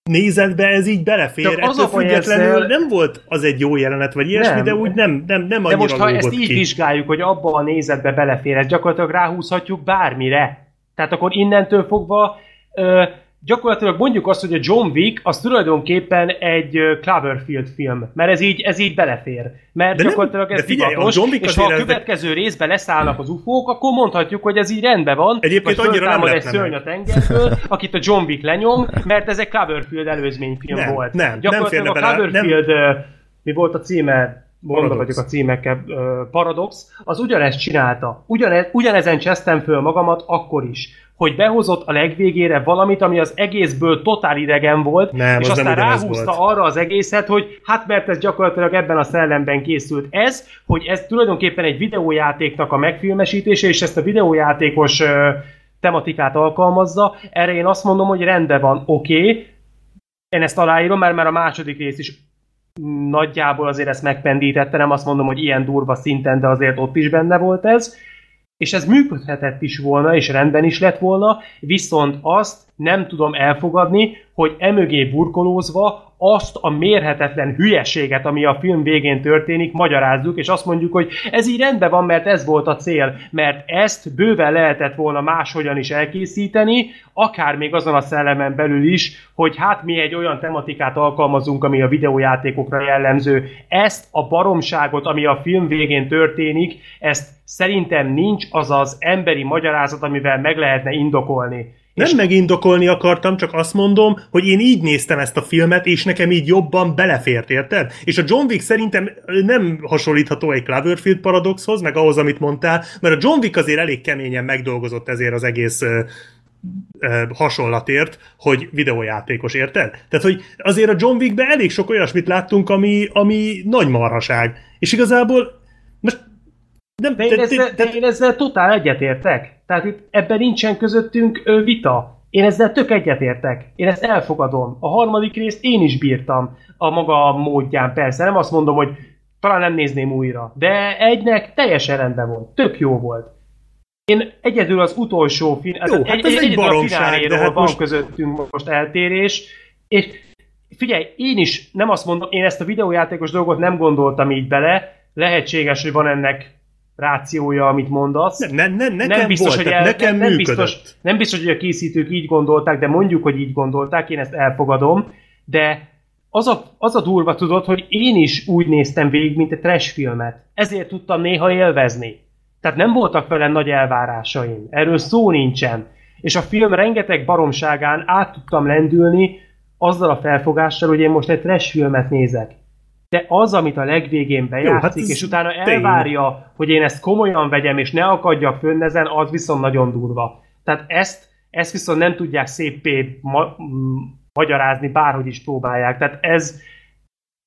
nézetbe ez így belefér, Csak az a függetlenül ezzel... nem volt az egy jó jelenet, vagy ilyesmi, nem. de úgy nem, nem, nem annyira De most, ha ezt így ki. vizsgáljuk, hogy abba a nézetbe belefér, ezt gyakorlatilag ráhúzhatjuk bármire. Tehát akkor innentől fogva ö, gyakorlatilag mondjuk azt, hogy a John Wick az tulajdonképpen egy Cloverfield film, mert ez így, ez így belefér. Mert de gyakorlatilag nem, ez figyelj, divatos, a John Wick és ha a következő de... részben leszállnak az ufók, akkor mondhatjuk, hogy ez így rendben van. Egyébként annyira nem egy szörny a tengerből, akit a John Wick lenyom, mert ez egy Cloverfield előzményfilm nem, volt. Nem, gyakorlatilag nem a Cloverfield, nem. mi volt a címe? Mondva vagyok a címekkel, Paradox, az ugyanezt csinálta. Ugyane, ugyanezen csesztem föl magamat akkor is hogy behozott a legvégére valamit, ami az egészből totál idegen volt, nem, és aztán ráhúzta volt. arra az egészet, hogy hát mert ez gyakorlatilag ebben a szellemben készült. Ez, hogy ez tulajdonképpen egy videójátéknak a megfilmesítése, és ezt a videójátékos ö, tematikát alkalmazza, erre én azt mondom, hogy rendben van, oké, okay. én ezt aláírom, mert már a második rész is nagyjából azért ezt megpendítette, nem azt mondom, hogy ilyen durva szinten, de azért ott is benne volt ez és ez működhetett is volna, és rendben is lett volna, viszont azt nem tudom elfogadni, hogy emögé burkolózva azt a mérhetetlen hülyeséget, ami a film végén történik, magyarázzuk, és azt mondjuk, hogy ez így rendben van, mert ez volt a cél, mert ezt bőven lehetett volna máshogyan is elkészíteni, akár még azon a szellemen belül is, hogy hát mi egy olyan tematikát alkalmazunk, ami a videójátékokra jellemző. Ezt a baromságot, ami a film végén történik, ezt szerintem nincs az az emberi magyarázat, amivel meg lehetne indokolni. Nem és... megindokolni akartam, csak azt mondom, hogy én így néztem ezt a filmet, és nekem így jobban belefért, érted? És a John Wick szerintem nem hasonlítható egy Cloverfield paradoxhoz, meg ahhoz, amit mondtál, mert a John Wick azért elég keményen megdolgozott ezért az egész hasonlatért, hogy videójátékos, érted? Tehát, hogy azért a John Wickben elég sok olyasmit láttunk, ami, ami nagy marhaság. És igazából nem, de, én ezzel, de, de, én ezzel totál egyetértek. Tehát itt ebben nincsen közöttünk ö, vita. Én ezzel tök egyetértek. Én ezt elfogadom. A harmadik részt én is bírtam a maga módján. Persze, nem azt mondom, hogy talán nem nézném újra. De egynek teljesen rendben volt. Tök jó volt. Én egyedül az utolsó film, jó, hát egy, ez egy, egy baromság, de hát van most... közöttünk most eltérés, és figyelj, én is nem azt mondom, én ezt a videójátékos dolgot nem gondoltam így bele, lehetséges, hogy van ennek rációja, amit mondasz. Nem, nem, nem, nekem nem biztos, volt, hogy el, nekem nem, nem biztos, nem biztos, hogy a készítők így gondolták, de mondjuk, hogy így gondolták, én ezt elfogadom, de az a, az a durva tudod, hogy én is úgy néztem végig, mint egy trash filmet. Ezért tudtam néha élvezni. Tehát nem voltak vele nagy elvárásaim. Erről szó nincsen. És a film rengeteg baromságán át tudtam lendülni azzal a felfogással, hogy én most egy trash filmet nézek de az, amit a legvégén bejátszik, Jó, hát és utána elvárja, tény. hogy én ezt komolyan vegyem, és ne akadjak fönn ezen, az viszont nagyon durva. Tehát ezt, ezt viszont nem tudják szépé ma- magyarázni, bárhogy is próbálják. Tehát ez,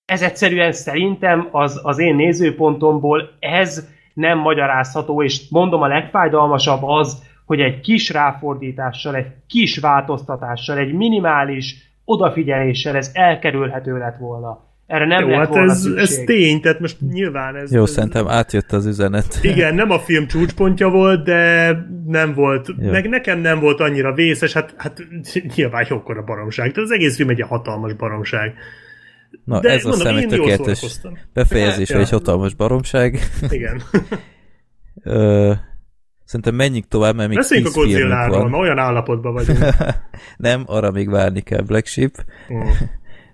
ez egyszerűen szerintem az, az én nézőpontomból ez nem magyarázható, és mondom a legfájdalmasabb az, hogy egy kis ráfordítással, egy kis változtatással, egy minimális odafigyeléssel ez elkerülhető lett volna. Erre nem Jó, lett hát volna ez, ez tény, tehát most nyilván ez... Jó, ez, szerintem átjött az üzenet. Igen, nem a film csúcspontja volt, de nem volt, ne, nekem nem volt annyira vészes, hát, hát nyilván jókor a baromság. Tehát az egész film egy hatalmas baromság. Na, de ez mondom, a egy tökéletes befejezés, ja. egy hatalmas baromság. Igen. Ö, szerintem menjünk tovább, mert még Beszéljünk a Godzilla-ról, olyan állapotban vagyunk. nem, arra még várni kell Black Sheep. Mm.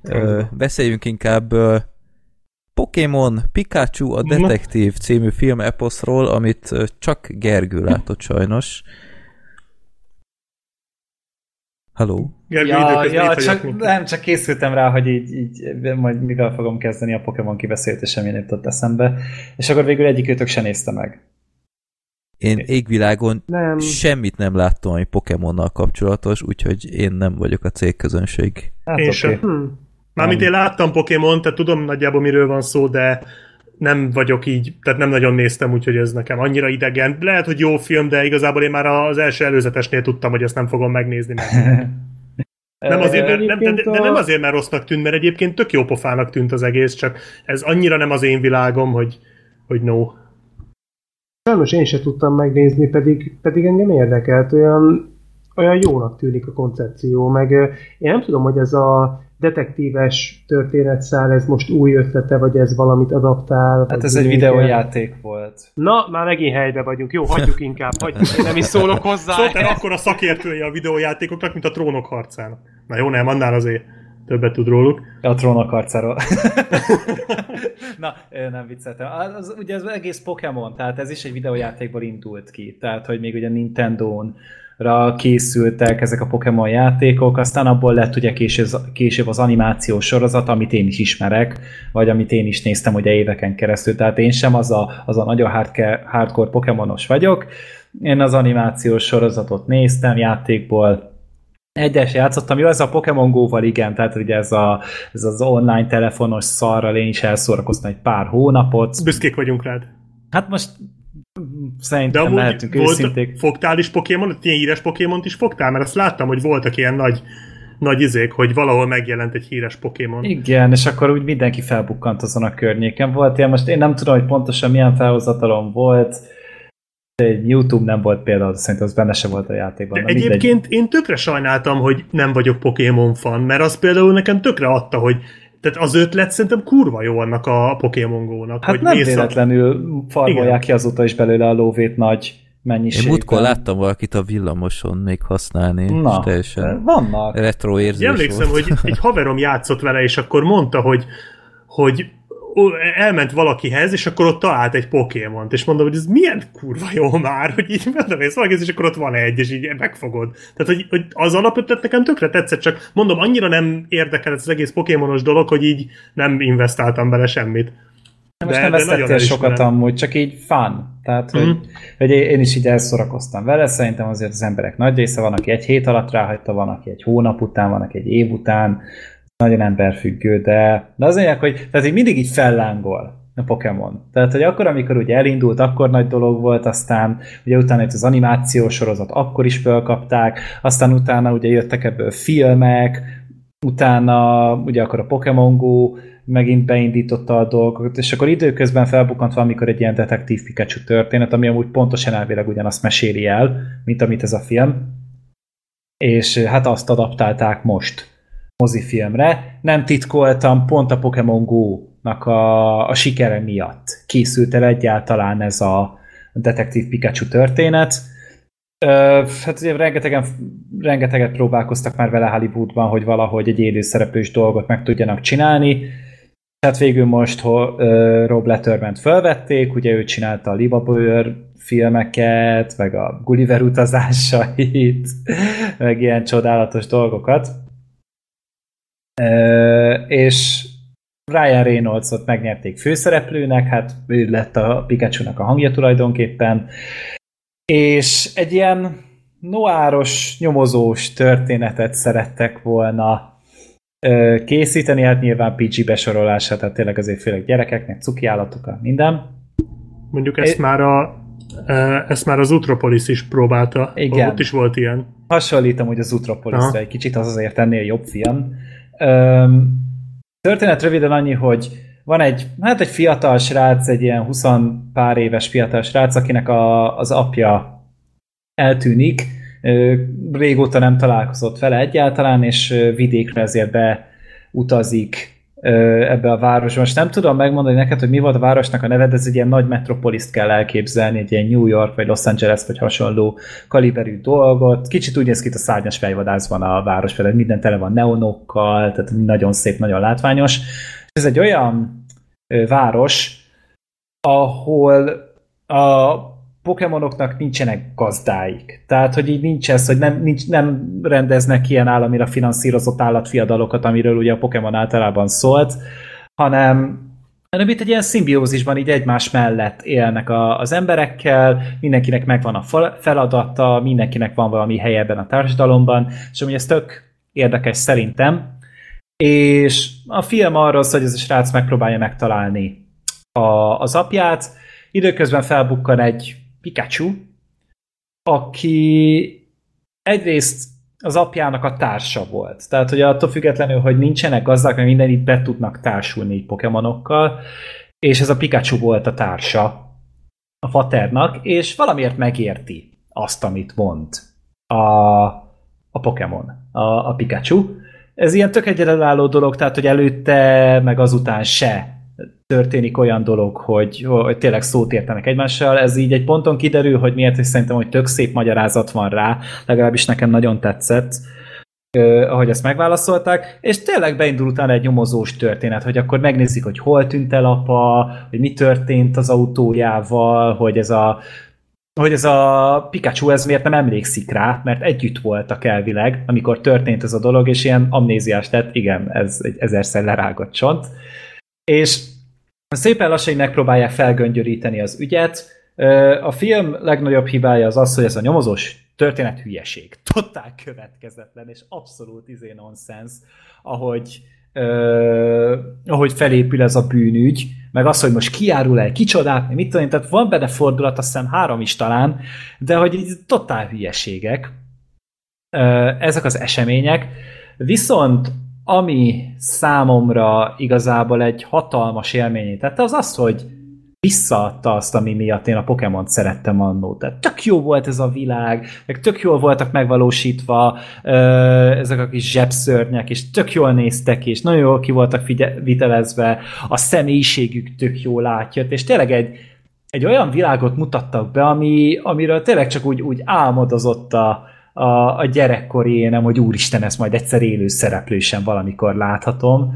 Ö, beszéljünk inkább ö, Pokémon Pikachu a Detektív című film eposzról, amit csak Gergő látott sajnos. Gergő, ja, ja csak, nem, csak készültem rá, hogy így, így majd mivel fogom kezdeni a Pokémon kibeszélt, és semmi jutott eszembe. És akkor végül egyikőtök se nézte meg. Én égvilágon nem. semmit nem láttam, ami Pokémonnal kapcsolatos, úgyhogy én nem vagyok a cégközönség. Hát én okay. sem. Hmm. Mármint én láttam Pokémon, tehát tudom nagyjából miről van szó, de nem vagyok így, tehát nem nagyon néztem, úgyhogy ez nekem annyira idegen. Lehet, hogy jó film, de igazából én már az első előzetesnél tudtam, hogy ezt nem fogom megnézni. Mert nem azért, mert, nem, de, de nem azért, mert rossznak tűnt, mert egyébként tök jó pofának tűnt az egész, csak ez annyira nem az én világom, hogy, hogy no. Sajnos én se tudtam megnézni, pedig, pedig engem érdekelt, olyan, olyan jónak tűnik a koncepció, meg én nem tudom, hogy ez a detektíves történetszál, ez most új ötlete, vagy ez valamit adaptál? Hát ez egy videójáték volt. Na, már megint helybe vagyunk. Jó, hagyjuk inkább, hagyjuk, én nem is szólok hozzá. Szóval akkor a szakértője a videójátékoknak, mint a trónok harcának. Na jó, nem, annál azért többet tud róluk. A trónok harcáról. Na, nem vicceltem. Az, ugye az egész Pokémon, tehát ez is egy videójátékból indult ki. Tehát, hogy még ugye Nintendo-n ra készültek ezek a Pokémon játékok, aztán abból lett ugye később, később az animációs sorozat, amit én is ismerek, vagy amit én is néztem ugye éveken keresztül, tehát én sem az a, az a nagyon hardcore, hardcore Pokémonos vagyok, én az animációs sorozatot néztem játékból, egyes játszottam, jó, ez a Pokémon Go-val igen, tehát ugye ez, a, ez az online telefonos szarral én is elszórakoztam egy pár hónapot. Büszkék vagyunk rád. Hát most Szerintem De lehetünk volt, őszinték. Fogtál is Pokémon, ilyen híres Pokémont is fogtál? Mert azt láttam, hogy voltak ilyen nagy, nagy izék, hogy valahol megjelent egy híres Pokémon. Igen, és akkor úgy mindenki felbukkant azon a környéken. Volt ilyen, most én nem tudom, hogy pontosan milyen felhozatalom volt, egy YouTube nem volt például, szerintem az benne se volt a játékban. De egyébként mindegy. én tökre sajnáltam, hogy nem vagyok Pokémon fan, mert az például nekem tökre adta, hogy tehát az ötlet szerintem kurva jó annak a Pokémon Go-nak. Hát hogy nem véletlenül farmolják ki azóta is belőle a lóvét nagy mennyiségben. Én múltkor láttam valakit a villamoson még használni, Na, és teljesen vannak. retro érzés Emlékszem, volt. hogy egy haverom játszott vele, és akkor mondta, hogy, hogy elment valakihez, és akkor ott talált egy Pokémont, és mondom, hogy ez milyen kurva jó már, hogy így mondom, és szóval és akkor ott van egy, és így megfogod. Tehát, hogy, hogy az alapötlet nekem tökre tetszett, csak mondom, annyira nem érdekel ez az egész Pokémonos dolog, hogy így nem investáltam bele semmit. De, most nem vesztettél sokat amúgy, csak így fun. Tehát, mm-hmm. hogy, mhm. hogy én is így elszorakoztam vele, szerintem azért az emberek nagy része van, aki egy hét alatt ráhagyta, van, aki egy hónap után, van, aki egy év után, nagyon emberfüggő, de, de az lényeg, hogy tehát így mindig így fellángol a Pokémon. Tehát, hogy akkor, amikor ugye elindult, akkor nagy dolog volt, aztán ugye utána jött az animációs sorozat, akkor is felkapták, aztán utána ugye jöttek ebből filmek, utána ugye akkor a Pokémon Go megint beindította a dolgokat, és akkor időközben felbukkant valamikor egy ilyen detektív Pikachu történet, ami amúgy pontosan elvileg ugyanazt meséli el, mint amit ez a film, és hát azt adaptálták most mozifilmre. Nem titkoltam, pont a Pokémon Go-nak a, a sikere miatt készült el egyáltalán ez a detektív Pikachu történet. Ö, hát ugye rengetegen, rengeteget próbálkoztak már vele Hollywoodban, hogy valahogy egy élőszereplős dolgot meg tudjanak csinálni. Tehát végül most ho, ö, Rob Letterman felvették, ugye ő csinálta a Libabőr filmeket, meg a Gulliver utazásait, meg ilyen csodálatos dolgokat és Ryan Reynoldsot megnyerték főszereplőnek, hát ő lett a Pikachu-nak a hangja tulajdonképpen, és egy ilyen noáros, nyomozós történetet szerettek volna készíteni, hát nyilván PG besorolását, tehát tényleg azért főleg gyerekeknek, cuki állatokkal, minden. Mondjuk ezt é, már a Ezt már az Utropolis is próbálta. Igen. Ott is volt ilyen. Hasonlítom, hogy az Utropolis egy kicsit az azért ennél jobb film. Történet röviden annyi, hogy van egy, hát egy fiatal srác, egy ilyen 20 pár éves fiatal srác, akinek a, az apja eltűnik, régóta nem találkozott vele egyáltalán, és vidékre ezért beutazik ebbe a városba. Most nem tudom megmondani neked, hogy mi volt a városnak a neve, de ez egy ilyen nagy metropoliszt kell elképzelni, egy ilyen New York vagy Los Angeles vagy hasonló kaliberű dolgot. Kicsit úgy néz ki, a szárnyas fejvadászban a város, például minden tele van neonokkal, tehát nagyon szép, nagyon látványos. Ez egy olyan város, ahol a Pokémonoknak nincsenek gazdáik. Tehát, hogy így nincs ez, hogy nem, nincs, nem rendeznek ilyen államira finanszírozott állatfiadalokat, amiről ugye a Pokémon általában szólt, hanem hanem itt egy ilyen szimbiózisban így egymás mellett élnek a, az emberekkel, mindenkinek megvan a feladata, mindenkinek van valami helye ebben a társadalomban, és ami ez tök érdekes szerintem, és a film arról szól, hogy ez a srác megpróbálja megtalálni a, az apját, időközben felbukkan egy Pikachu, aki egyrészt az apjának a társa volt. Tehát, hogy attól függetlenül, hogy nincsenek gazdák, mert minden itt be tudnak társulni így pokémonokkal, és ez a Pikachu volt a társa a faternak, és valamiért megérti azt, amit mond a, a Pokémon, a, a Pikachu. Ez ilyen tök egyedülálló dolog, tehát, hogy előtte, meg azután se történik olyan dolog, hogy, hogy tényleg szót értenek egymással. Ez így egy ponton kiderül, hogy miért, és szerintem, hogy tök szép magyarázat van rá, legalábbis nekem nagyon tetszett, uh, ahogy ezt megválaszolták, és tényleg beindul utána egy nyomozós történet, hogy akkor megnézik, hogy hol tűnt el apa, hogy mi történt az autójával, hogy ez a hogy ez a Pikachu ez miért nem emlékszik rá, mert együtt voltak elvileg, amikor történt ez a dolog, és ilyen amnéziás tett, igen, ez egy ezerszer lerágott csont. És Szépen lassan megpróbálják felgöngyöríteni az ügyet. A film legnagyobb hibája az az, hogy ez a nyomozós történet hülyeség. Totál következetlen, és abszolút izé nonsens, ahogy, uh, ahogy felépül ez a bűnügy, meg az, hogy most kiárul el, kicsodát, mit tudom tehát van benne fordulat, azt hiszem három is talán, de hogy így totál hülyeségek uh, ezek az események. Viszont ami számomra igazából egy hatalmas élmény, tehát az az, hogy visszaadta azt, ami miatt én a Pokémon szerettem annó. Tehát tök jó volt ez a világ, meg tök jól voltak megvalósítva ö, ezek a kis zsebszörnyek, és tök jól néztek, és nagyon jól ki voltak figye- vitelezve, a személyiségük tök jól átjött, és tényleg egy, egy olyan világot mutattak be, ami, amiről tényleg csak úgy, úgy álmodozott a, a, a gyerekkori énem, hogy úristen, ezt majd egyszer élő szereplő sem valamikor láthatom,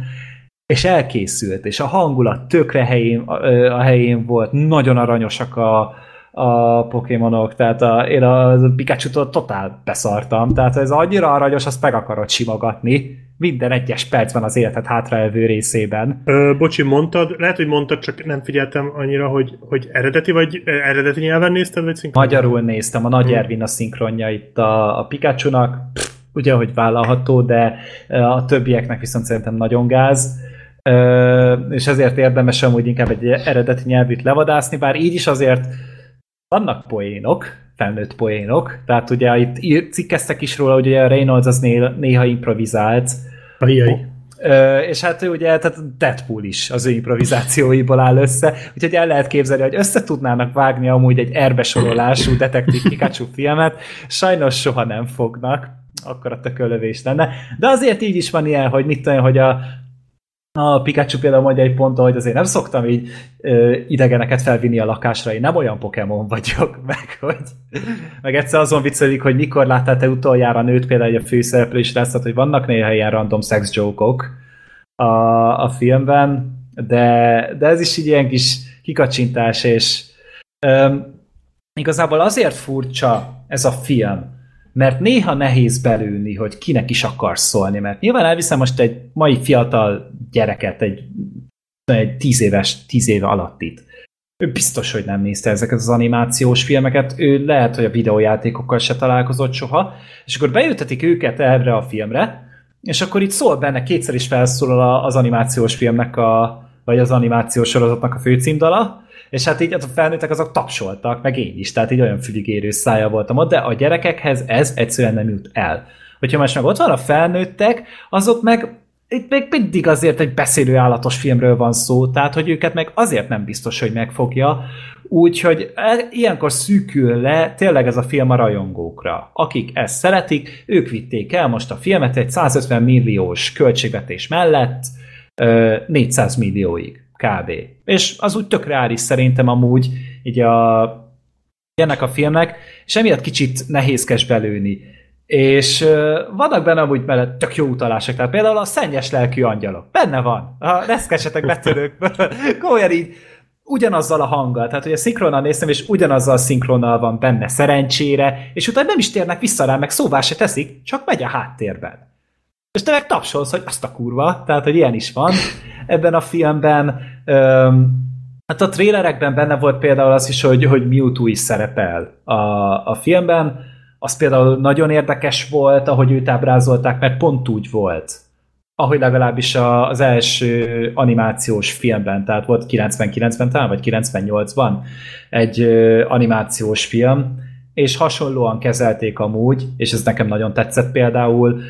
és elkészült, és a hangulat tökre helyén, a, a helyén volt, nagyon aranyosak a, a Pokémonok, tehát a, én a Pikachu-tól totál beszartam, tehát ez annyira aranyos, azt meg akarod simogatni, minden egyes percben az életed hátraelvő részében. Ö, bocsi, mondtad, lehet, hogy mondtad, csak nem figyeltem annyira, hogy, hogy eredeti vagy eredeti nyelven nézted, vagy szinkron? Magyarul néztem, a Nagy hmm. Ervin a szinkronja itt a, a Pikachu-nak, ugye, hogy vállalható, de a többieknek viszont szerintem nagyon gáz. Ö, és ezért érdemes amúgy inkább egy eredeti nyelvűt levadászni, bár így is azért vannak poénok, felnőtt poénok, tehát ugye itt cikkeztek is róla, hogy ugye a Reynolds az néha improvizált, Ajjaj. és hát ő ugye, tehát Deadpool is az ő improvizációiból áll össze, úgyhogy el lehet képzelni, hogy össze tudnának vágni amúgy egy erbesorolású detektív Pikachu filmet, sajnos soha nem fognak, akkor a tökölövés lenne. De azért így is van ilyen, hogy mit tudom, hogy a a Pikachu például mondja egy ponton, hogy azért nem szoktam így ö, idegeneket felvinni a lakásra, én nem olyan Pokémon vagyok, meg hogy meg egyszer azon viccelik, hogy mikor láttál te utoljára nőt, például a főszereplő is lesz, hogy vannak néha ilyen random sex joke a, a filmben, de, de ez is így ilyen kis kikacsintás, és ö, igazából azért furcsa ez a film, mert néha nehéz belülni, hogy kinek is akarsz szólni, mert nyilván elviszem most egy mai fiatal gyereket, egy, egy tíz éves, tíz éve alattit. Ő biztos, hogy nem nézte ezeket az animációs filmeket, ő lehet, hogy a videójátékokkal se találkozott soha, és akkor beültetik őket erre a filmre, és akkor itt szól benne, kétszer is felszólal az animációs filmnek a, vagy az animációs sorozatnak a főcímdala, És hát így a felnőttek azok tapsoltak, meg én is, tehát így olyan füligérő szája voltam ott, de a gyerekekhez ez egyszerűen nem jut el. Hogyha most meg ott van a felnőttek, azok meg itt még mindig azért egy beszélő állatos filmről van szó, tehát hogy őket meg azért nem biztos, hogy megfogja, úgyhogy e, ilyenkor szűkül le tényleg ez a film a rajongókra. Akik ezt szeretik, ők vitték el most a filmet egy 150 milliós költségvetés mellett 400 millióig kb. És az úgy tök reális szerintem amúgy így a, ennek a filmnek, és emiatt kicsit nehézkes belőni és vannak benne amúgy mellett tök jó utalások, tehát például a szennyes lelkű angyalok. Benne van. A reszkesetek betörőkből. Komolyan így ugyanazzal a hanggal, tehát hogy a szinkronnal néztem, és ugyanazzal a szinkronnal van benne szerencsére, és utána nem is térnek vissza rá, meg szóvá se teszik, csak megy a háttérben. És te meg tapsolsz, hogy azt a kurva, tehát hogy ilyen is van. Ebben a filmben. Hát a trélerekben benne volt például az is, hogy, hogy Mewtwo is szerepel a, a filmben, az például nagyon érdekes volt, ahogy őt ábrázolták, mert pont úgy volt, ahogy legalábbis az első animációs filmben, tehát volt 99-ben talán, vagy 98-ban egy animációs film, és hasonlóan kezelték amúgy, és ez nekem nagyon tetszett például.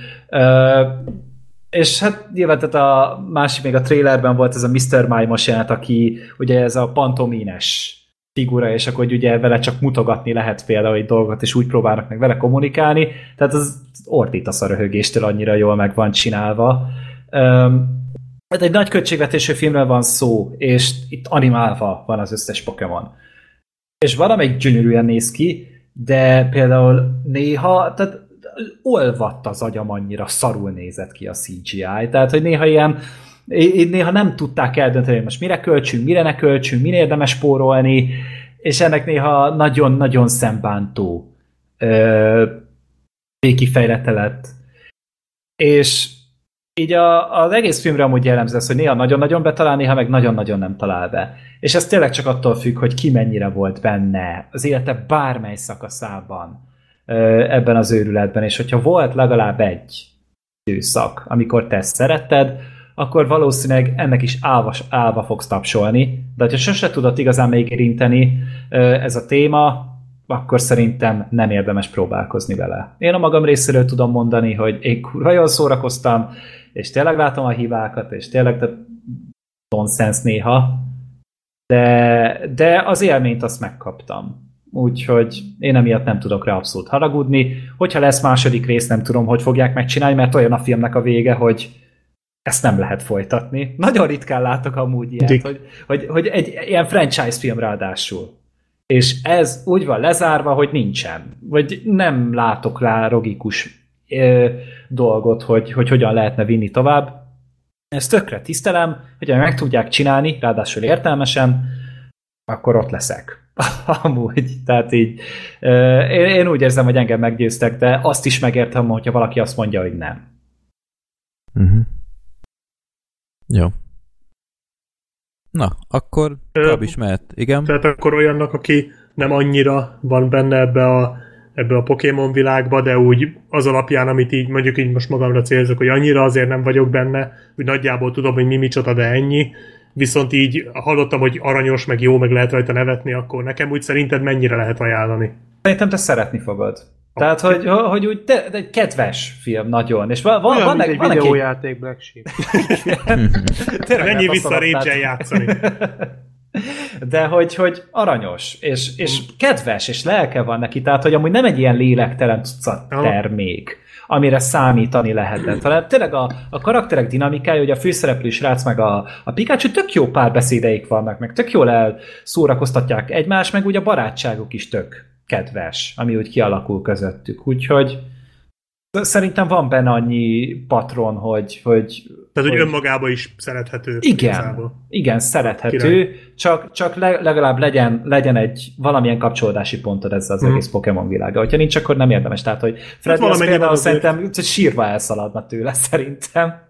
És hát nyilván tehát a másik még a trailerben volt ez a Mr. Mime-os aki ugye ez a pantomines figura, és akkor hogy ugye vele csak mutogatni lehet például egy dolgot, és úgy próbálnak meg vele kommunikálni, tehát az ordítasz a röhögéstől, annyira jól meg van csinálva. Um, hát egy nagy költségvetésű filmről van szó, és itt animálva van az összes Pokémon. És valamelyik gyönyörűen néz ki, de például néha, tehát olvadt az agyam annyira szarul nézett ki a CGI, tehát hogy néha ilyen néha nem tudták eldönteni, hogy most mire költsünk, mire ne költsünk, mire érdemes spórolni, és ennek néha nagyon-nagyon szembántó végkifejlete lett. És így a, az egész filmre amúgy jellemző az, hogy néha nagyon-nagyon betalál, néha meg nagyon-nagyon nem talál be. És ez tényleg csak attól függ, hogy ki mennyire volt benne az élete bármely szakaszában ebben az őrületben, és hogyha volt legalább egy időszak, amikor te ezt szeretted, akkor valószínűleg ennek is állva, állva fogsz tapsolni, de ha sose tudod igazán még érinteni ez a téma, akkor szerintem nem érdemes próbálkozni vele. Én a magam részéről tudom mondani, hogy én kurva jól szórakoztam, és tényleg látom a hibákat, és tényleg de nonsense néha, de, de az élményt azt megkaptam. Úgyhogy én emiatt nem tudok rá abszolút haragudni. Hogyha lesz második rész, nem tudom, hogy fogják megcsinálni, mert olyan a filmnek a vége, hogy ezt nem lehet folytatni. Nagyon ritkán látok amúgy ilyet, hogy, hogy, hogy egy ilyen franchise film ráadásul. És ez úgy van lezárva, hogy nincsen. Vagy nem látok rá logikus dolgot, hogy, hogy hogyan lehetne vinni tovább. Ezt tökre tisztelem, hogyha meg tudják csinálni, ráadásul értelmesen, akkor ott leszek. Amúgy, tehát így én, én úgy érzem, hogy engem meggyőztek, de azt is megértem, hogyha valaki azt mondja, hogy nem. Uh-huh. Jó. Na, akkor Gab is mehet, igen. Tehát akkor olyannak, aki nem annyira van benne ebbe a, ebbe a Pokémon világba, de úgy az alapján, amit így mondjuk így most magamra célzok, hogy annyira azért nem vagyok benne, hogy nagyjából tudom, hogy mi micsoda, de ennyi. Viszont így hallottam, hogy aranyos, meg jó, meg lehet rajta nevetni, akkor nekem úgy szerinted mennyire lehet ajánlani? Szerintem te szeretni fogod. Tehát, hogy, hogy úgy de, de egy kedves film nagyon. És van, Olyan, van, egy van videójáték egy... Black Sheep. Menjél vissza rage játszani. De hogy, hogy aranyos, és, és kedves, és lelke van neki, tehát hogy amúgy nem egy ilyen lélektelen tucat termék, amire számítani lehetett, hanem tényleg a, a karakterek dinamikája, hogy a főszereplő srác meg a, a Pikachu tök jó párbeszédeik vannak, meg tök jól elszórakoztatják egymást, meg ugye a barátságuk is tök kedves, ami úgy kialakul közöttük. Úgyhogy szerintem van benne annyi patron, hogy... hogy Tehát, hogy, hogy önmagában is szerethető. Igen, igazából. igen, szerethető, Király. csak, csak legalább legyen, legyen egy valamilyen kapcsolódási pontod ezzel az hmm. egész Pokémon világa. Hogyha nincs, akkor nem érdemes. Tehát, hogy Freddy hát az például szerintem sírva elszaladna tőle, szerintem.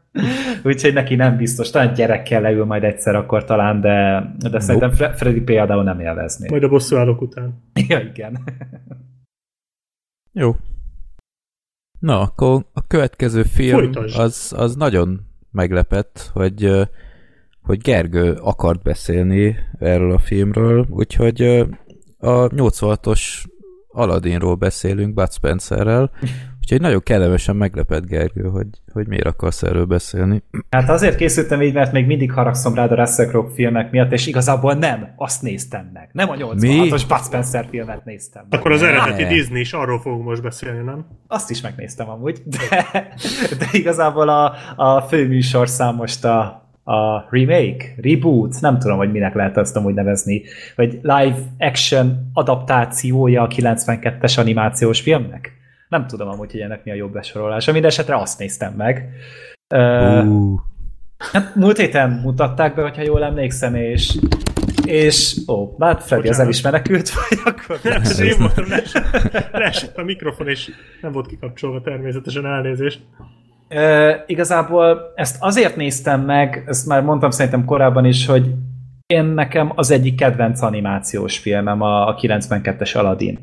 Úgyhogy neki nem biztos. Talán gyerekkel leül majd egyszer akkor talán, de, de szerintem Fre- Freddy például nem élvezni. Majd a bosszú állok után. Ja, igen. Jó. Na, akkor a következő film az, az nagyon meglepett, hogy, hogy Gergő akart beszélni erről a filmről, úgyhogy a 86-os Aladdinról beszélünk Bud Spencerrel, úgyhogy nagyon kellemesen meglepett Gergő, hogy, hogy miért akarsz erről beszélni. Hát azért készültem így, mert még mindig haragszom rád a Russell Crowe filmek miatt, és igazából nem, azt néztem meg. Nem a 86-os Bud Spencer filmet néztem meg. Akkor az eredeti Disney is, arról fogunk most beszélni, nem? Azt is megnéztem amúgy, de, de igazából a, a főműsorszám most a a remake, reboot, nem tudom, hogy minek lehet azt amúgy nevezni, vagy live action adaptációja a 92-es animációs filmnek. Nem tudom amúgy, hogy ennek mi a jobb besorolása. Mindenesetre azt néztem meg. Uh. Hát múlt héten mutatták be, hogyha jól emlékszem, és és ó, hát Freddy az el is menekült, vagy akkor... Nem, ez én voltam, leesett a mikrofon, és nem volt kikapcsolva természetesen elnézést. E, igazából ezt azért néztem meg, ezt már mondtam szerintem korábban is, hogy én nekem az egyik kedvenc animációs filmem a, a 92-es Aladdin.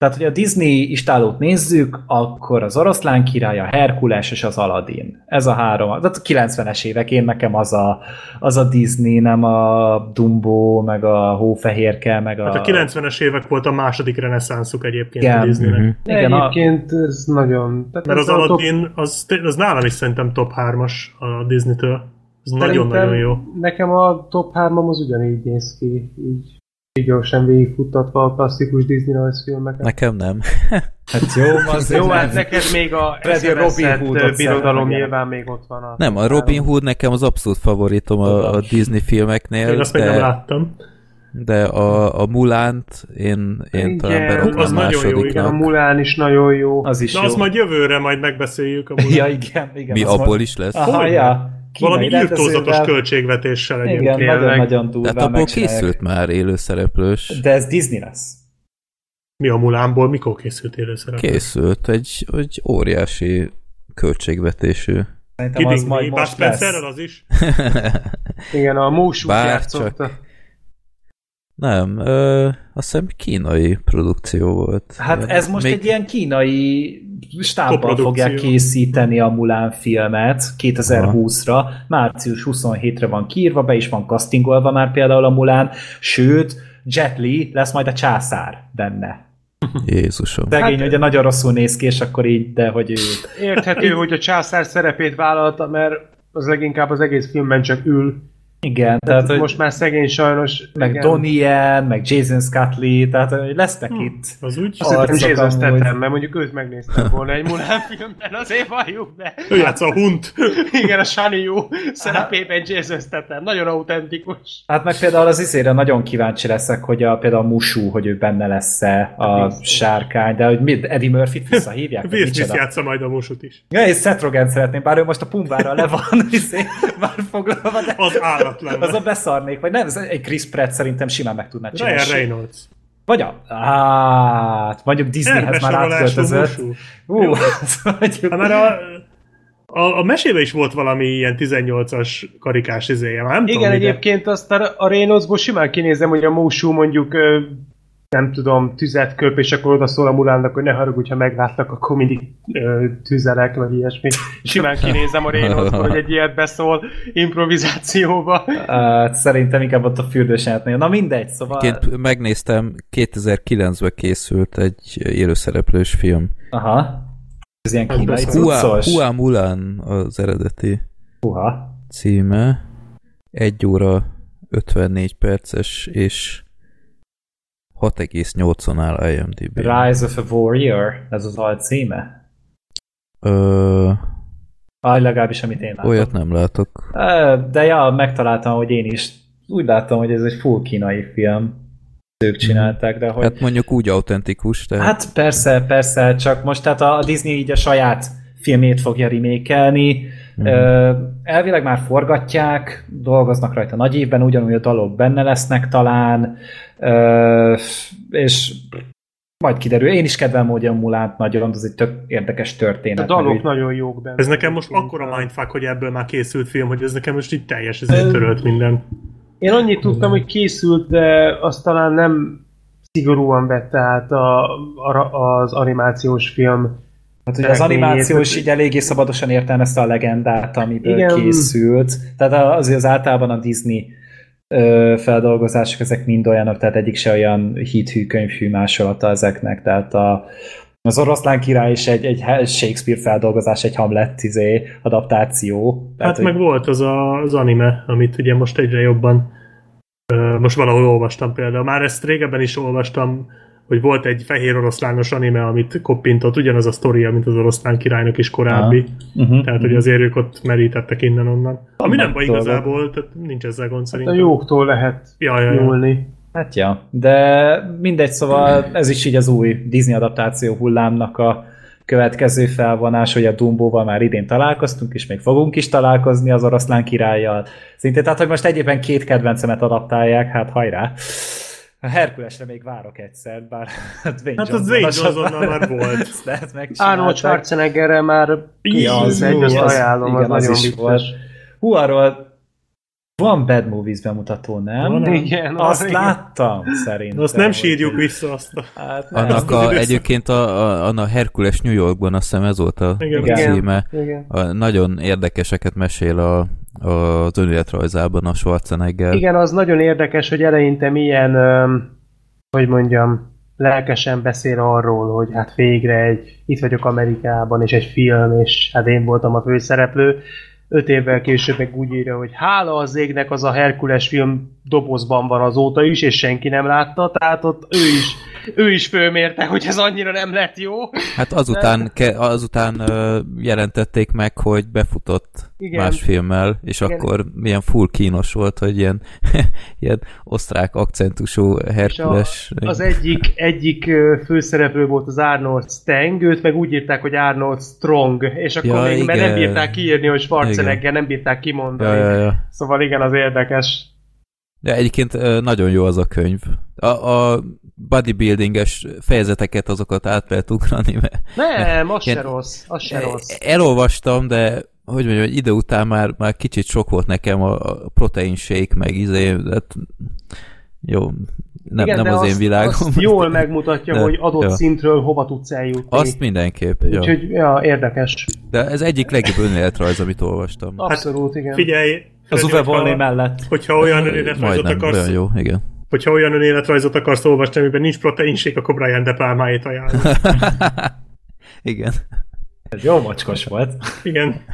Tehát, hogy a Disney istálót nézzük, akkor az Oroszlán király, a Herkules és az Aladdin. Ez a három. Tehát a 90-es évek, én nekem az a, az a Disney, nem a Dumbo, meg a Hófehérke, meg a... Hát a 90-es évek volt a második reneszánszuk egyébként Igen. a Disneynek. Uh-huh. Igen, egyébként a... ez nagyon... Tehát Mert az Aladdin, top... az, az nálam is szerintem top 3-as a Disney-től. Ez nagyon-nagyon jó. Nekem a top 3-am az ugyanígy néz ki, így gyorsan végigfuttatva a klasszikus Disney rajzfilmeket. Nekem nem. hát jó, az jó, hát neked még a Robin Hood birodalom nyilván még ott van. A nem, a Robin Hood nekem az abszolút favoritom a, a Disney filmeknél. Én azt de... nem láttam. De a, a Mulánt én, én igen, talán berakom az nagyon jó, igen, a Mulán is nagyon jó. Az is Na, jó. azt majd jövőre majd megbeszéljük a Mulán. ja, igen, igen. Mi abból majd... is lesz? Aha, ja. Valami írtózatos költségvetéssel egyébként. Igen, nagyon-nagyon durván Tehát abból készült már élőszereplős. De ez Disney lesz. Mi a Mulánból? Mikor készült élőszereplős? Készült, egy, egy óriási költségvetésű. Szerintem az majd most lesz. az is? Igen, a Mósú játszotta. Nem, ö, azt hiszem kínai produkció volt. Hát ez most Még... egy ilyen kínai stábbal fogják készíteni a Mulán filmet 2020-ra. Március 27-re van kiírva, be is van castingolva már például a Mulán, sőt, Jet Li lesz majd a császár benne. Jézusom. Szegény, hát, ugye nagyon rosszul néz ki, és akkor így, de hogy ő... Érthető, hogy a császár szerepét vállalta, mert az leginkább az egész filmben csak ül, igen, tehát, tehát most már szegény sajnos. Meg igen. Donnie meg Jason Scottley, tehát lesznek hmm, itt. Az úgy? Azt Jason Statham, mert mondjuk őt megnéztem volna egy Mulan filmben, azért valljuk be. Ő játsz a hunt. igen, a Shani Yu szerepében Jason Statham, nagyon autentikus. Hát meg például az izére nagyon kíváncsi leszek, hogy a, például a Mushu, hogy ő benne lesz-e a hát sárkány, de hogy mit, Eddie Murphy-t visszahívják? Will játsza majd a Musut is. Ja, és Seth Rogen szeretném, bár ő most a Pumbára le van, izé, már foglalva, de... Az állat lenne. Az a beszarnék, vagy nem, ez egy Chris Pratt szerintem simán meg tudná csinálni. Ryan Reynolds. Vagy a... Hát, mondjuk Disneyhez már átköltözött. Ú, mondjuk... Hát már a, a, a mesében is volt valami ilyen 18-as karikás izéje, már nem Igen, tudom, egyébként azt a, a Reynoldsból simán kinézem, hogy a Mushu mondjuk nem tudom, tüzet köp, és akkor oda szól a Mulánnak, hogy ne haragudj, ha meglátnak, akkor mindig ö, tüzelek, vagy ilyesmi. Simán kinézem a Reynoldsból, hogy egy ilyet beszól improvizációba. Uh, szerintem inkább ott a fürdősátnél. Na mindegy, szóval... Két, megnéztem, 2009-ben készült egy élőszereplős film. Aha. Ez ilyen kínai Hua, Hua Mulan az eredeti Hua. címe. Egy óra 54 perces, és 6,8-on áll IMDb. Rise of a Warrior, ez az alt címe? Ö... Ah, legalábbis amit én látom. Olyat nem látok. De ja, megtaláltam, hogy én is úgy láttam, hogy ez egy full kínai film. Ők csinálták, de hogy... Hát mondjuk úgy autentikus, tehát... Hát persze, persze, csak most tehát a Disney így a saját filmét fogja remékelni. Mm. Elvileg már forgatják, dolgoznak rajta nagy évben, ugyanúgy a dalok benne lesznek talán, és majd kiderül. Én is kedvem hogy a Mulánt nagyon, az egy tök érdekes történet. A dalok nagyon jók benne. Ez nekem most akkora mindfuck, hogy ebből már készült film, hogy ez nekem most így teljes, ezért törölt minden. Én annyit tudtam, hogy készült, de azt talán nem szigorúan vette át a, a, az animációs film Hát ugye az animációs így eléggé szabadosan értelmezte a legendát, amiből Igen. készült. Tehát azért az általában a Disney ö, feldolgozások, ezek mind olyanok, tehát egyik se olyan hithű könyvhű másolata ezeknek, tehát a, az oroszlán király is egy, egy Shakespeare feldolgozás, egy Hamlet izé, adaptáció. Tehát, hát meg hogy... volt az a, az anime, amit ugye most egyre jobban most valahol olvastam például. Már ezt régebben is olvastam, hogy volt egy fehér oroszlános anime, amit koppintott, ugyanaz a sztoria, mint az oroszlán királynak is korábbi. Uh-huh, tehát, hogy azért ők ott merítettek innen-onnan. Ami nem baj igazából, tehát nincs ezzel gond hát szerintem. a jóktól lehet ja, ja, ja. nyúlni. Hát ja, de mindegy, szóval ez is így az új Disney adaptáció hullámnak a következő felvonás, hogy a Dumbo-val már idén találkoztunk, és még fogunk is találkozni az oroszlán királlyal. Szintén, tehát, hogy most egyébként két kedvencemet adaptálják, hát hajrá! A Herkulesre még várok egyszer, bár hát Dwayne Hát az Dwayne Johnsonnal már volt. Arnold Schwarzeneggerre már ja, az, egy, azt ajánlom, igen, az, az is volt. Hú, arról van Bad Movies bemutató, nem? Van, igen. Azt igen. láttam, szerintem. Azt nem sírjuk vissza azt a... Hát, Annak a, egyébként a, a, a Herkules New Yorkban azt hiszem ez volt a igen. címe. Igen. A, nagyon érdekeseket mesél a, az önéletrajzában a Schwarzenegger. Igen, az nagyon érdekes, hogy eleinte milyen, hogy mondjam, lelkesen beszél arról, hogy hát végre egy, itt vagyok Amerikában, és egy film, és hát én voltam a főszereplő, öt évvel később meg úgy írja, hogy hála az égnek az a Herkules film dobozban van azóta is, és senki nem látta, tehát ott ő is, ő is fölmérte, hogy ez annyira nem lett jó. Hát azután, azután jelentették meg, hogy befutott Igen. más filmmel, és Igen. akkor milyen full kínos volt, hogy ilyen, ilyen osztrák akcentusú Herkules. A, az egyik, egyik főszereplő volt az Arnold Stang, őt meg úgy írták, hogy Arnold Strong, és akkor ja, még mert nem bírták kiírni, hogy Schwarzenegger, nem bírták kimondani. Ja, ja, ja. Szóval igen, az érdekes. De egyébként nagyon jó az a könyv. A, a bodybuildinges fejezeteket azokat át lehet ugrani, mert... Nem, az se rossz, az se rossz. Elolvastam, de hogy mondjam, hogy ide után már, már kicsit sok volt nekem a, a protein shake, meg izé, hát jó, nem, Igen, nem az azt, én világom. Azt jól megmutatja, de, hogy adott ja. szintről hova tudsz eljutni. Azt mindenképp. Úgyhogy, ja. ja, érdekes. De ez egyik legjobb önéletrajz, amit olvastam. Abszolút, igen. Figyelj, az Uwe Bollé mellett. Hogyha olyan önéletrajzot akarsz... Olyan jó, igen. Hogyha olyan önéletrajzot akarsz olvasni, amiben nincs proteinség, akkor Brian De Palmáit ajánlom. igen. Ez jó mocskos volt. Igen.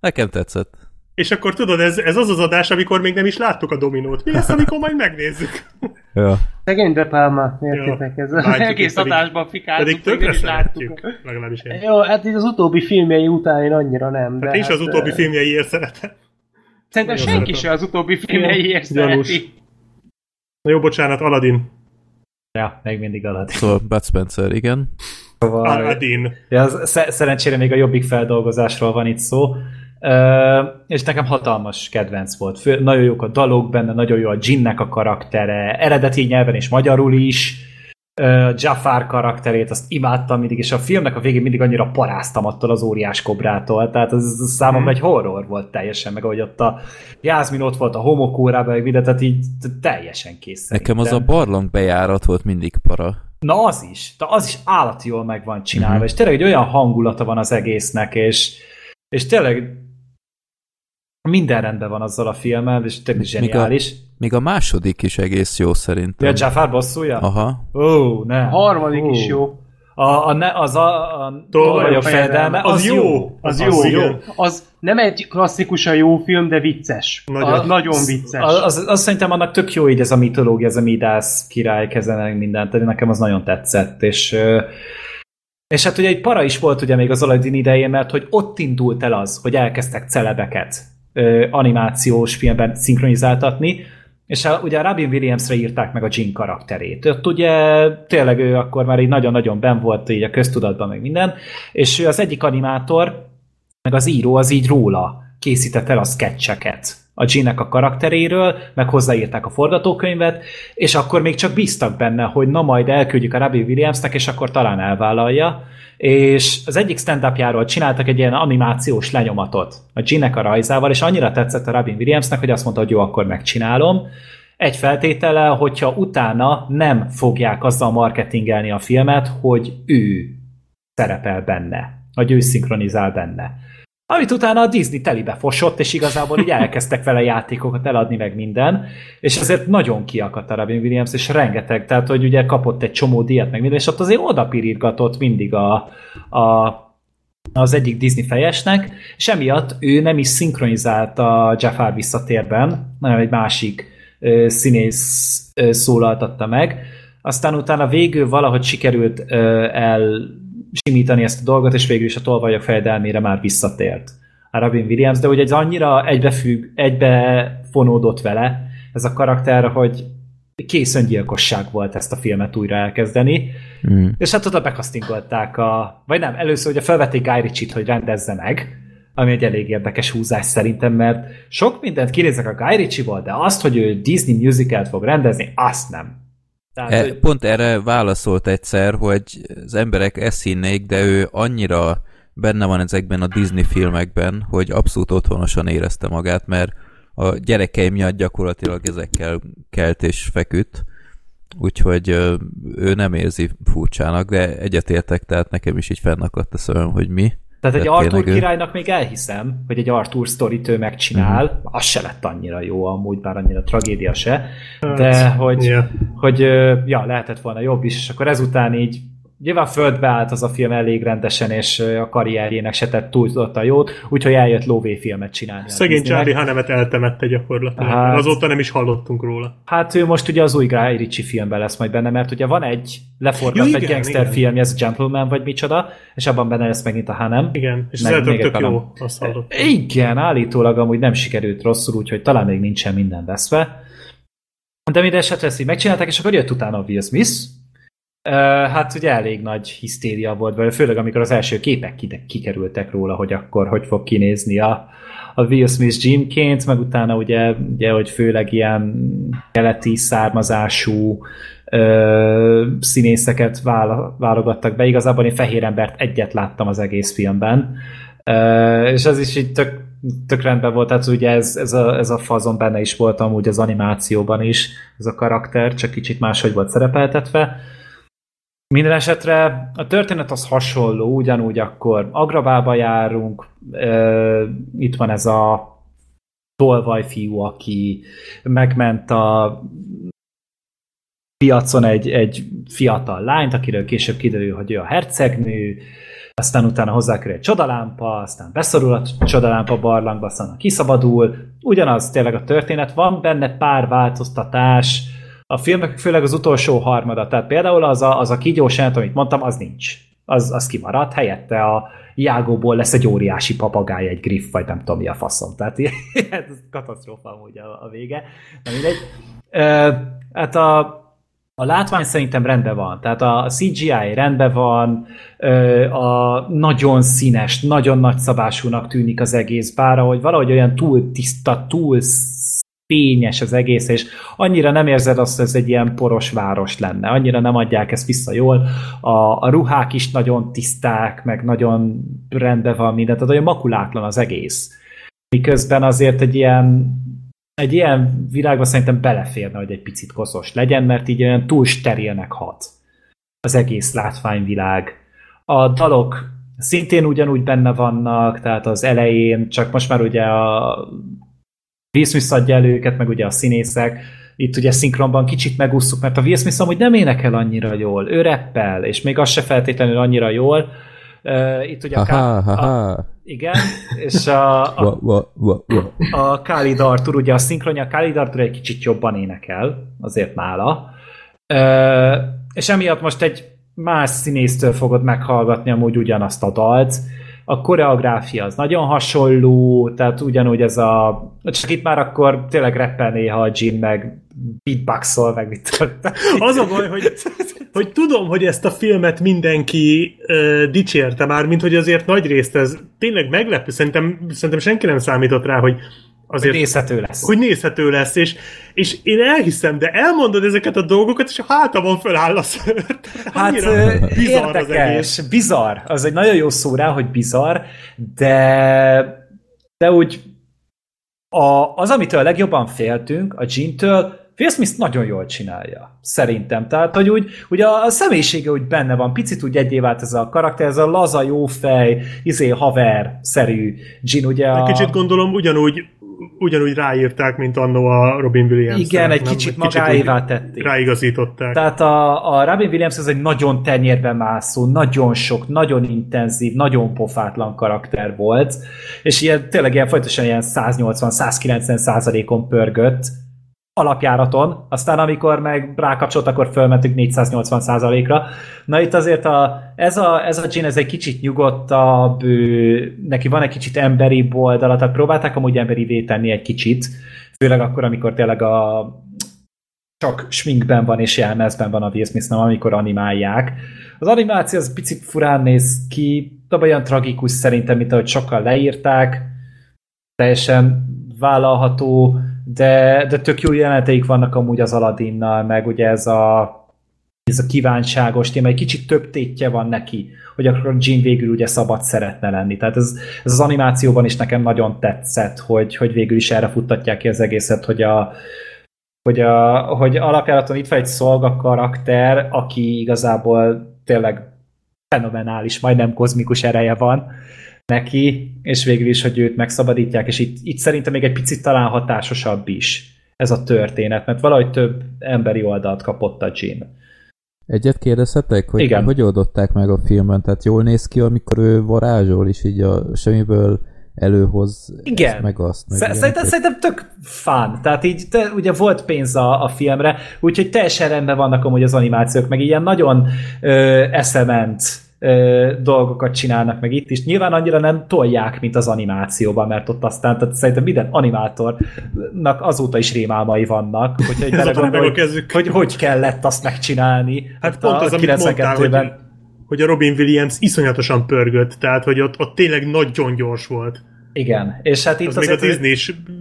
Nekem tetszett. És akkor tudod, ez, ez az az adás, amikor még nem is láttuk a dominót. Mi lesz, amikor majd megnézzük? ja. Szegény De Palma, értitek? Ja, ez egész adásban fikázunk, pedig tökre is láttuk. Legalábbis én. Jó, hát így az utóbbi filmjei után én annyira nem. De hát, hát, az utóbbi filmjeiért szeretem. Szerintem senki se az utóbbi filmjeiért szereti. Na jó, bocsánat, Aladdin. Ja, még mindig Aladdin. Szóval Bud Spencer, igen. Szóval, Aladdin. Ja, szerencsére még a jobbik feldolgozásról van itt szó. Uh, és nekem hatalmas kedvenc volt. Fő, nagyon jók a dalok benne, nagyon jó a Jinnek a karaktere, eredeti nyelven és magyarul is. Uh, Jafar karakterét, azt imádtam mindig, és a filmnek a végén mindig annyira paráztam attól az óriás kobrától, tehát az, az számomra hmm. egy horror volt teljesen, meg ahogy ott a Jászmin ott volt a homokórában, meg minden, tehát így teljesen kész Nekem az a barlang bejárat volt mindig para. Na az is, de az is állati jól meg van csinálva, hmm. és tényleg egy olyan hangulata van az egésznek, és, és tényleg minden rendben van azzal a filmmel, és tényleg zseniális. Még a, még a második is egész jó szerintem. Ja, Jafar bosszúja? Aha. Ó, oh, ne. A harmadik oh. is jó. A, a, ne, az a, a tolvaj a fejedelme, az, az jó. jó. Az, az jó, jó. Az nem egy klasszikusan jó film, de vicces. Nagyon, a, nagyon vicces. Az, az, az, szerintem annak tök jó így ez a mitológia, ez a Midász király kezenek mindent, de nekem az nagyon tetszett, és és hát ugye egy para is volt ugye még az Aladdin idején, mert hogy ott indult el az, hogy elkezdtek celebeket animációs filmben szinkronizáltatni, és a, ugye a Robin Williamsre írták meg a Jean karakterét. Ott ugye tényleg ő akkor már így nagyon-nagyon ben volt így a köztudatban meg minden, és ő az egyik animátor, meg az író az így róla készített el a sketcheket a Jeannek a karakteréről, meg hozzáírták a forgatókönyvet, és akkor még csak bíztak benne, hogy na majd elküldjük a Robin Williamsnek, és akkor talán elvállalja, és az egyik stand csináltak egy ilyen animációs lenyomatot a Ginnek a rajzával, és annyira tetszett a Robin Williamsnek, hogy azt mondta, hogy jó, akkor megcsinálom. Egy feltétele, hogyha utána nem fogják azzal marketingelni a filmet, hogy ő szerepel benne. hogy ő szinkronizál benne. Amit utána a Disney telibe fosott, és igazából így elkezdtek vele játékokat eladni meg minden, és azért nagyon kiakadt a Robin Williams, és rengeteg, tehát hogy ugye kapott egy csomó díjat meg minden, és ott azért oda pirítgatott mindig a, a az egyik Disney fejesnek, és emiatt ő nem is szinkronizált a Jafar visszatérben, hanem egy másik ö, színész ö, szólaltatta meg. Aztán utána végül valahogy sikerült ö, el simítani ezt a dolgot, és végül is a tolvajok fejedelmére már visszatért a Robin Williams, de ugye ez annyira egybefügg, egybe fonódott vele ez a karakter, hogy kész öngyilkosság volt ezt a filmet újra elkezdeni, mm. és hát oda bekasztingolták a... Vagy nem, először ugye felvették Guy Ritchie-t, hogy rendezze meg, ami egy elég érdekes húzás szerintem, mert sok mindent kinézek a Guy Ritchie-ból, de azt, hogy ő Disney musicalt fog rendezni, azt nem. Tehát, e, hogy... Pont erre válaszolt egyszer, hogy az emberek ezt hinnék, de ő annyira benne van ezekben a Disney filmekben, hogy abszolút otthonosan érezte magát, mert a gyerekei miatt gyakorlatilag ezekkel kelt és feküdt, úgyhogy ő nem érzi furcsának, de egyetértek, tehát nekem is így fennakadt a szemem, hogy mi. Tehát egy Arthur királynak még elhiszem, hogy egy Arthur sztorit ő megcsinál, uh-huh. az se lett annyira jó amúgy, bár annyira tragédia se, de hát, hogy, yeah. hogy ja, lehetett volna jobb is, és akkor ezután így nyilván földbe állt az a film elég rendesen, és a karrierjének se tett túl a jót, úgyhogy eljött lóvé filmet csinálni. Szegény Charlie Hanemet eltemette gyakorlatilag. Hát, azóta nem is hallottunk róla. Hát ő most ugye az új Guy Ritchie filmben lesz majd benne, mert ugye van egy leforgat egy gangster film, ez Gentleman vagy micsoda, és abban benne lesz megint a Hanem. Igen, és meg, ez még tök jó, azt hallottam. Igen, állítólag amúgy nem sikerült rosszul, úgyhogy talán még nincsen minden veszve. De minden esetre ezt így megcsinálták, és akkor jött utána a Will Smith, Hát ugye elég nagy hisztéria volt belőle, főleg amikor az első képek kikerültek róla, hogy akkor hogy fog kinézni a, a Will Smith Jimként, meg utána ugye, ugye hogy főleg ilyen keleti származású ö, színészeket válogattak be. Igazából én fehér embert egyet láttam az egész filmben, ö, és ez is így tök, tök rendben volt, tehát ugye ez, ez, a, ez a fazon benne is volt amúgy az animációban is, ez a karakter, csak kicsit máshogy volt szerepeltetve. Minden esetre a történet az hasonló, ugyanúgy akkor Agrabába járunk, itt van ez a tolvaj fiú, aki megment a piacon egy, egy fiatal lányt, akiről később kiderül, hogy ő a hercegnő, aztán utána hozzákerül egy csodalámpa, aztán beszorul a csodalámpa barlangba, aztán kiszabadul. Ugyanaz tényleg a történet, van benne pár változtatás, a filmnek főleg az utolsó harmada, tehát például az a, az a kígyós amit mondtam, az nincs. Az, az kimaradt, helyette a Jágóból lesz egy óriási papagáj, egy griff, vagy nem tudom mi a faszom. Tehát ez katasztrófa amúgy a, a vége. Na mindegy. E, hát a, a látvány szerintem rendben van, tehát a CGI rendben van, a nagyon színes, nagyon nagyszabásúnak tűnik az egész, bár ahogy valahogy olyan túl tiszta, túl fényes az egész, és annyira nem érzed azt, hogy ez egy ilyen poros város lenne, annyira nem adják ezt vissza jól, a, a ruhák is nagyon tiszták, meg nagyon rendben van minden, tehát olyan makulátlan az egész. Miközben azért egy ilyen egy ilyen világban szerintem beleférne, hogy egy picit koszos legyen, mert így olyan túl sterilnek hat az egész látványvilág. A dalok szintén ugyanúgy benne vannak, tehát az elején, csak most már ugye a Will Smith adja elő őket, meg ugye a színészek, itt ugye szinkronban kicsit megúsztuk, mert a Will Smith amúgy nem énekel annyira jól, ő reppel, és még az se feltétlenül annyira jól. Uh, itt ugye a, Ká- a, igen, és a, a, a Khalid Arthur, ugye a szinkronja, a Khalid Arthur egy kicsit jobban énekel, azért nála. Uh, és emiatt most egy más színésztől fogod meghallgatni amúgy ugyanazt a dalt, a koreográfia az nagyon hasonló, tehát ugyanúgy ez a... Csak itt már akkor tényleg reppel néha a Jim, meg beatboxol, meg mit Az a baj, hogy, hogy tudom, hogy ezt a filmet mindenki uh, dicsérte már, mint hogy azért nagy részt ez tényleg meglepő. Szerintem, szerintem senki nem számított rá, hogy Azért, hogy nézhető lesz. Hogy nézhető lesz, és, és én elhiszem, de elmondod ezeket a dolgokat, és a hátamon föláll a szőrt. Hát bizarr érdekes, az bizarr. Az egy nagyon jó szó rá, hogy bizarr, de, de úgy a, az, amitől a legjobban féltünk, a Jintől, Phil Smith nagyon jól csinálja, szerintem. Tehát, hogy úgy, ugye a személyisége úgy benne van, picit úgy egyé vált ez a karakter, ez a laza, jó fej, izé, haver-szerű Jean, ugye a... Kicsit gondolom ugyanúgy ugyanúgy ráírták, mint annó a Robin Williams. Igen, egy kicsit magáévá tették. Ráigazították. Tehát a, a Robin Williams ez egy nagyon tenyérbe mászó, nagyon sok, nagyon intenzív, nagyon pofátlan karakter volt, és ilyen, tényleg ilyen folyamatosan ilyen 180-190 százalékon pörgött, alapjáraton, aztán amikor meg rákapcsolt, akkor fölmentünk 480%-ra. Na itt azért a, ez, a, ez a Jin, ez egy kicsit nyugodtabb, ő, neki van egy kicsit emberi oldala, tehát próbálták amúgy emberi tenni egy kicsit, főleg akkor, amikor tényleg a csak sminkben van és jelmezben van a Will Smith, amikor animálják. Az animáció az picit furán néz ki, de olyan tragikus szerintem, mint ahogy sokan leírták, teljesen vállalható, de, de tök jó jeleneteik vannak amúgy az Aladinnal, meg ugye ez a, ez a kívánságos téma, egy kicsit több tétje van neki, hogy akkor Jean végül ugye szabad szeretne lenni. Tehát ez, ez az animációban is nekem nagyon tetszett, hogy, hogy végül is erre futtatják ki az egészet, hogy a, hogy, a, hogy alapjáraton itt van egy szolga karakter, aki igazából tényleg fenomenális, majdnem kozmikus ereje van, neki, és végül is, hogy őt megszabadítják, és itt, itt szerintem még egy picit talán hatásosabb is ez a történet, mert valahogy több emberi oldalt kapott a Jim. Egyet kérdezhetek, hogy Igen. hogy oldották meg a filmben? Tehát jól néz ki, amikor ő varázsol, és így a semmiből előhoz Igen. meg azt. Meg Szerintem, ilyen, szerintem tök fán. Tehát így te, ugye volt pénz a, a filmre, úgyhogy teljesen rendben vannak amúgy az animációk, meg ilyen nagyon ö, eszement ö, dolgokat csinálnak meg itt is. Nyilván annyira nem tolják, mint az animációban, mert ott aztán tehát szerintem minden animátornak azóta is rémálmai vannak, hogy, hogy, hogy, hogy hogy kellett azt megcsinálni. Hát pont az, amit mondtál, hogy, hogy a Robin Williams iszonyatosan pörgött, tehát hogy ott, ott tényleg nagyon gyors volt. Igen, és hát itt az még a Disney,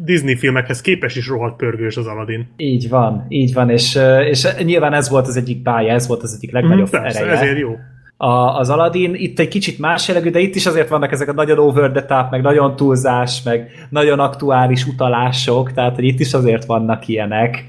Disney filmekhez képes is rohadt pörgős az Aladdin. Így van, így van, és, és nyilván ez volt az egyik bája, ez volt az egyik legnagyobb mm, persze, ereje. ezért jó a, az Aladdin. Itt egy kicsit más jellegű, de itt is azért vannak ezek a nagyon over the top, meg nagyon túlzás, meg nagyon aktuális utalások, tehát hogy itt is azért vannak ilyenek.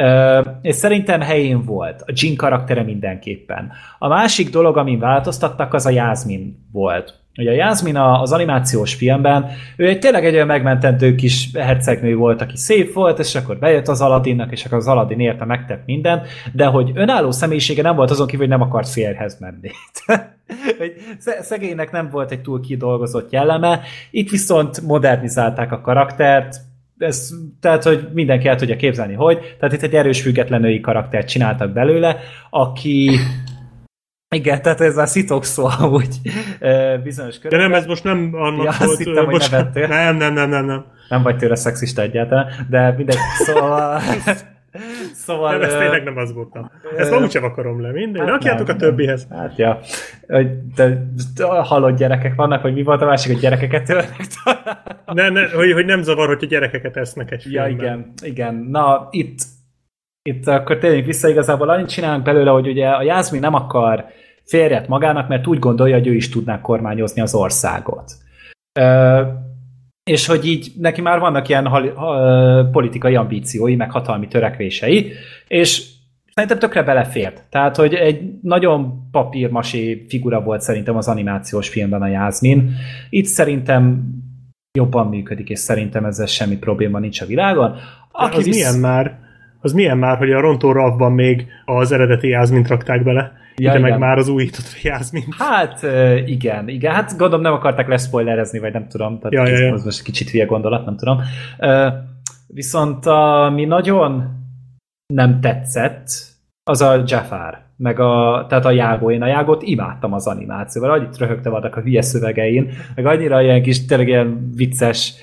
Uh, és szerintem helyén volt. A Jin karaktere mindenképpen. A másik dolog, amin változtattak, az a Jászmin volt. Ugye a Jászmin az animációs filmben, ő egy tényleg egy olyan megmentendő kis hercegnő volt, aki szép volt, és akkor bejött az Aladdinnak, és akkor az Aladdin érte, megtett mindent, de hogy önálló személyisége nem volt azon kívül, hogy nem akart férjhez menni. hogy szegénynek nem volt egy túl kidolgozott jelleme, itt viszont modernizálták a karaktert, ez, tehát, hogy mindenki el tudja képzelni, hogy. Tehát itt egy erős független női karaktert csináltak belőle, aki igen, tehát ez a szitok szó amúgy bizonyos körülbelül. De nem, ez most nem annak ja, volt... Hittem, hogy most, nem, nem, nem, nem, nem. Nem vagy tőle szexista egyáltalán, de mindegy, szóval... szóval... Nem, ez tényleg nem az voltam. Ezt nem úgysem akarom le, mindegy. Hát Rakjátok nem, a többihez. Hát ja. De, de, halott gyerekek vannak, vagy mi volt a másik, hogy gyerekeket tőlenek ne, ne, hogy, hogy nem zavar, hogy a gyerekeket esznek egy filmben. Ja, igen, igen. Na, itt itt akkor tényleg vissza igazából annyit csinálunk belőle, hogy ugye a Jászmin nem akar férjet magának, mert úgy gondolja, hogy ő is tudná kormányozni az országot. Ö, és hogy így neki már vannak ilyen ha, ha, politikai ambíciói, meg hatalmi törekvései, és szerintem tökre belefért. Tehát, hogy egy nagyon papírmasé figura volt szerintem az animációs filmben a Jászmin. Itt szerintem jobban működik, és szerintem ezzel semmi probléma nincs a világon. Aki az visz... milyen már? Az milyen már, hogy a Rontó Ravban még az eredeti Jászmint rakták bele, ja, de meg már az újított Jászmint. Hát igen, igen, hát gondolom nem akarták leszpoilerezni, vagy nem tudom, tehát ja, ja, ja. ez most kicsit hülye gondolat, nem tudom. Viszont ami nagyon nem tetszett, az a Jafar, meg a, tehát a Jágó. Én a Jágót imádtam az animációval, annyit röhögte vannak a hülye szövegein, meg annyira ilyen kis, tényleg ilyen vicces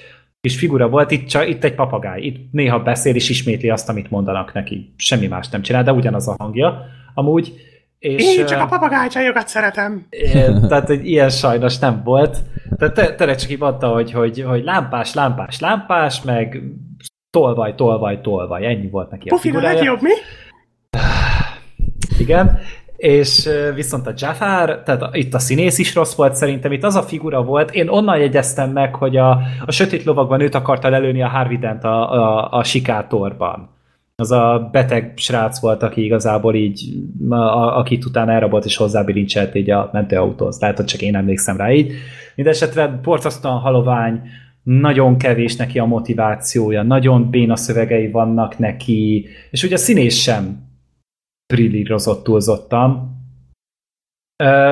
kis figura volt, itt, csak, itt egy papagáj, itt néha beszél és ismétli azt, amit mondanak neki. Semmi más nem csinál, de ugyanaz a hangja. Amúgy és, Én csak a papagájcsajokat szeretem. Tehát egy ilyen sajnos nem volt. Tehát te, te csak így mondta, hogy, hogy, hogy lámpás, lámpás, lámpás, meg tolvaj, tolvaj, tolvaj. Ennyi volt neki a figurája. jobb, mi? Igen és viszont a Jafar, tehát itt a színész is rossz volt szerintem, itt az a figura volt, én onnan jegyeztem meg, hogy a, a Sötét Lovagban őt akarta lelőni a Harvey Dent a, a, a sikátorban. az a beteg srác volt, aki igazából így, a, a, akit utána elrabolt és hozzábilincselt így a mentőautóhoz. Lehet, hogy csak én emlékszem rá így. Mindenesetre borzasztóan halovány, nagyon kevés neki a motivációja, nagyon béna szövegei vannak neki, és ugye a színés sem brillírozott túlzottan.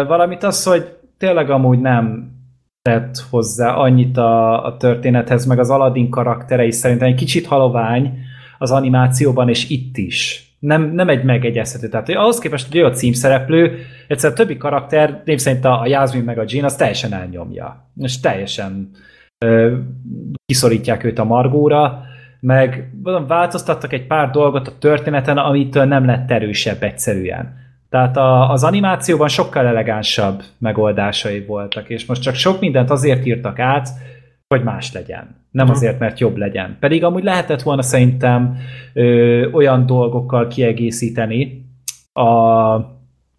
Valamit az, hogy tényleg amúgy nem tett hozzá annyit a, a történethez, meg az Aladdin karaktere is szerintem egy kicsit halovány az animációban, és itt is. Nem, nem egy megegyezhető. Tehát hogy ahhoz képest, hogy ő a címszereplő, egyszer a többi karakter, név szerint a, a Jasmine meg a Jean, az teljesen elnyomja. És teljesen ö, kiszorítják őt a margóra, meg változtattak egy pár dolgot a történeten, amitől nem lett erősebb egyszerűen. Tehát a, az animációban sokkal elegánsabb megoldásai voltak, és most csak sok mindent azért írtak át, hogy más legyen. Nem azért, mert jobb legyen. Pedig amúgy lehetett volna szerintem ö, olyan dolgokkal kiegészíteni a,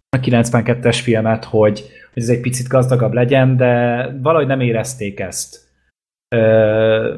a 92-es filmet, hogy, hogy ez egy picit gazdagabb legyen, de valahogy nem érezték ezt ö,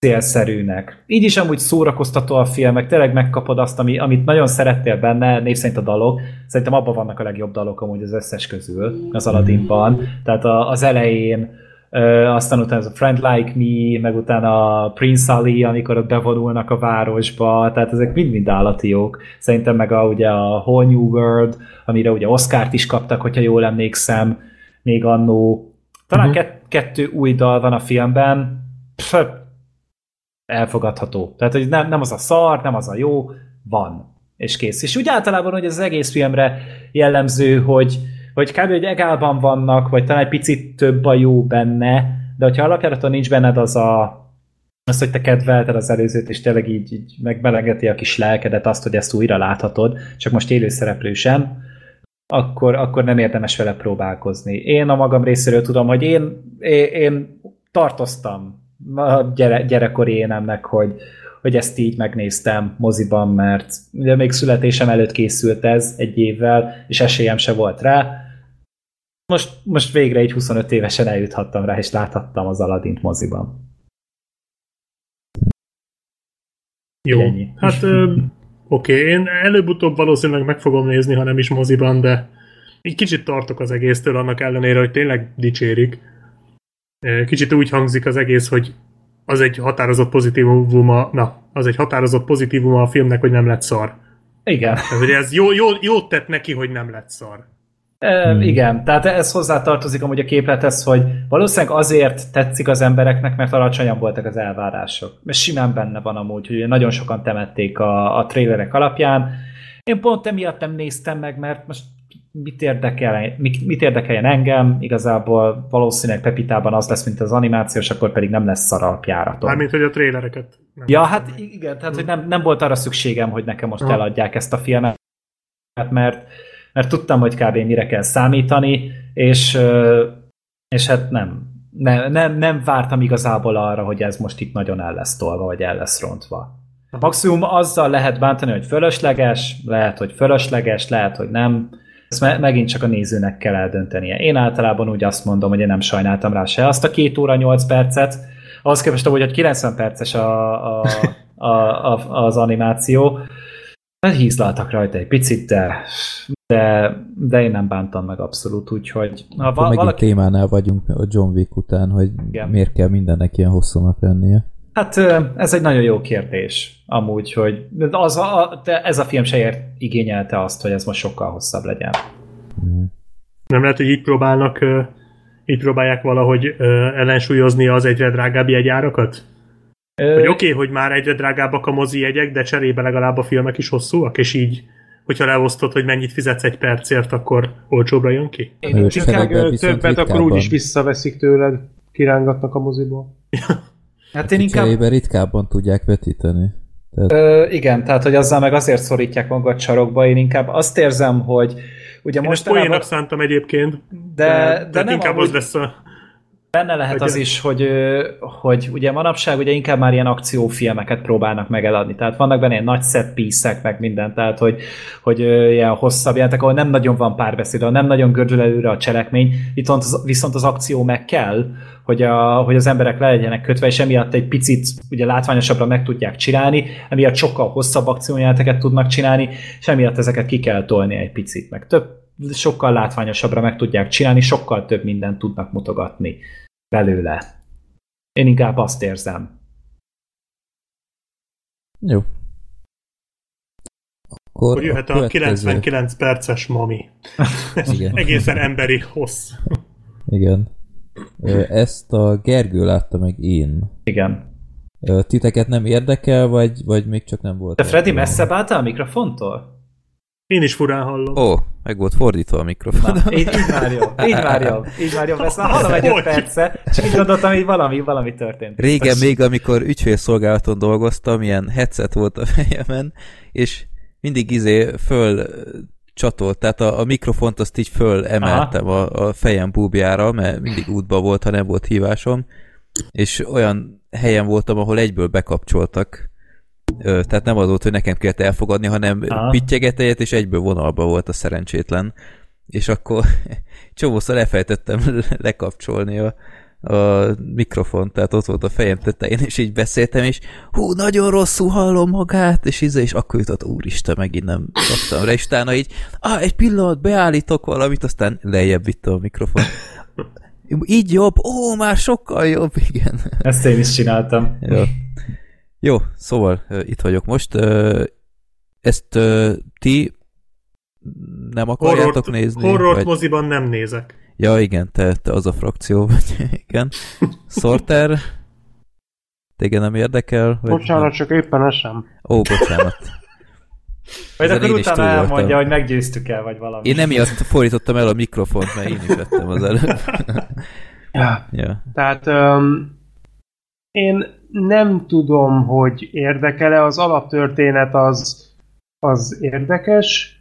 célszerűnek. Így is amúgy szórakoztató a film, meg tényleg megkapod azt, ami, amit nagyon szerettél benne, név szerint a dalok. Szerintem abban vannak a legjobb dalok amúgy az összes közül, az Aladdinban. Tehát a, az elején, ö, aztán utána ez a Friend Like Me, meg utána a Prince Ali, amikor ott bevonulnak a városba, tehát ezek mind-mind állati jók. Szerintem meg a, ugye a Whole New World, amire ugye Oscárt is kaptak, hogyha jól emlékszem, még annó. Talán uh-huh. kettő új dal van a filmben, Pff, elfogadható. Tehát, hogy nem, nem az a szar, nem az a jó, van. És kész. És úgy általában, hogy az egész filmre jellemző, hogy, hogy kb. egy egálban vannak, vagy talán egy picit több a jó benne, de hogyha alapjáraton nincs benned az a azt, hogy te kedvelted az előzőt, és tényleg így, így megbelegeti a kis lelkedet azt, hogy ezt újra láthatod, csak most élő szereplő sem, akkor, akkor nem érdemes vele próbálkozni. Én a magam részéről tudom, hogy én, én, én tartoztam a gyere, gyerekkori énemnek, hogy, hogy ezt így megnéztem moziban, mert ugye még születésem előtt készült ez egy évvel, és esélyem se volt rá. Most, most végre egy 25 évesen eljuthattam rá, és láthattam az Aladdint moziban. Jó, Ennyi. hát oké, okay. én előbb-utóbb valószínűleg meg fogom nézni, ha nem is moziban, de egy kicsit tartok az egésztől, annak ellenére, hogy tényleg dicsérik Kicsit úgy hangzik az egész, hogy az egy határozott pozitívuma, na, az egy határozott pozitívuma a filmnek, hogy nem lett szar. Igen. Tehát, hogy ez jó, jó, jót tett neki, hogy nem lett szar. E, hmm. Igen, tehát ez hozzátartozik amúgy a képlethez, hogy valószínűleg azért tetszik az embereknek, mert alacsonyabb voltak az elvárások. Mert simán benne van amúgy, hogy nagyon sokan temették a, a trailerek alapján. Én pont emiatt nem néztem meg, mert most mit, érdekel, mit, mit érdekeljen engem, igazából valószínűleg Pepitában az lesz, mint az animációs, akkor pedig nem lesz szar alapjáratom. Mármint, hogy a trélereket. Nem ja, hát igen, tehát hogy nem, nem volt arra szükségem, hogy nekem most ha. eladják ezt a filmet, mert, mert tudtam, hogy kb. mire kell számítani, és, és hát nem, nem, nem, nem vártam igazából arra, hogy ez most itt nagyon el lesz tolva, vagy el lesz rontva. Maximum azzal lehet bántani, hogy fölösleges, lehet, hogy fölösleges, lehet, hogy nem, ezt me- megint csak a nézőnek kell eldöntenie. Én általában úgy azt mondom, hogy én nem sajnáltam rá se azt a két óra 8 percet, ahhoz képest, hogy 90 perces a, a, a, a, az animáció. Hát hízlaltak rajta egy picit, de, de, de én nem bántam meg abszolút, úgyhogy... Ha va- megint valaki... témánál vagyunk a John Wick után, hogy Igen. miért kell mindennek ilyen hosszúnak lennie. Hát ez egy nagyon jó kérdés, amúgy, hogy az a, de ez a film se ért, igényelte azt, hogy ez most sokkal hosszabb legyen. Mm. Nem lehet, hogy így próbálnak, így próbálják valahogy ellensúlyozni az egyre drágább jegyárakat? Ö... Hogy oké, okay, hogy már egyre drágábbak a mozi jegyek, de cserébe legalább a filmek is hosszúak, és így hogyha leosztod, hogy mennyit fizetsz egy percért, akkor olcsóbbra jön ki? Én inkább többet, akkor úgyis visszaveszik tőled, kirángatnak a moziból. Hát én inkább... ritkábban tudják vetíteni. Tehát... Ö, igen, tehát hogy azzal meg azért szorítják magat sarokba, én inkább azt érzem, hogy ugye most mostanában... Ezt szántam egyébként, de, de, de nem inkább amúgy... az lesz a Benne lehet az is, hogy, hogy ugye manapság ugye inkább már ilyen akciófilmeket próbálnak megeladni, tehát vannak benne ilyen nagy set meg minden, tehát hogy, hogy ilyen hosszabb jelentek, ahol nem nagyon van párbeszéd, ahol nem nagyon gördül előre a cselekmény, viszont az, viszont az akció meg kell, hogy, a, hogy az emberek le legyenek kötve, és emiatt egy picit ugye látványosabbra meg tudják csinálni, emiatt sokkal hosszabb akciójeleneteket tudnak csinálni, és emiatt ezeket ki kell tolni egy picit, meg több sokkal látványosabbra meg tudják csinálni, sokkal több mindent tudnak mutogatni belőle. Én inkább azt érzem. Jó. Akkor, Akkor jöhet a, a 99 perces mami. Igen. Egészen emberi hossz. Igen. Ezt a Gergő látta meg én. Igen. Titeket nem érdekel, vagy, vagy még csak nem volt? De Freddy messzebb álltál a mikrofontól? Én is furán hallom. Ó, meg volt fordítva a mikrofon. Na, így, így már jó, így már jó, így már jó. Ezt már hallom egy öt perce, csak így gondoltam, hogy valami, valami történt. Régen Most... még, amikor ügyfélszolgálaton dolgoztam, ilyen headset volt a fejemen, és mindig izé föl csatolt, tehát a, a mikrofont azt így föl emeltem a, a fejem búbjára, mert mindig útba volt, ha nem volt hívásom, és olyan helyen voltam, ahol egyből bekapcsoltak tehát nem az volt, hogy nekem kellett elfogadni, hanem pittyeget egyet, és egyből vonalba volt a szerencsétlen. És akkor csomószor elfelejtettem lekapcsolni a, a mikrofon, tehát ott volt a fejem tetején, és így beszéltem, és hú, nagyon rosszul hallom magát, és íze, és akkor jutott, úristen, megint nem kaptam rá, és utána így, ah, egy pillanat, beállítok valamit, aztán lejjebb vitte a mikrofon. Így jobb? Ó, már sokkal jobb, igen. Ezt én is csináltam. Jó. Jó, szóval itt vagyok most. Ezt ti nem akarjátok horrort, nézni? Horrort vagy... moziban nem nézek. Ja, igen, te, te az a frakció vagy. igen. Sorter, téged nem érdekel? Vagy bocsánat, nem? csak éppen ez sem. Ó, bocsánat. Vagy akkor utána elmondja, hogy meggyőztük el, vagy valami. Én emiatt fordítottam el a mikrofont, mert én is vettem az előbb. ja. ja. Tehát um, én nem tudom, hogy érdekele, az alaptörténet az, az érdekes.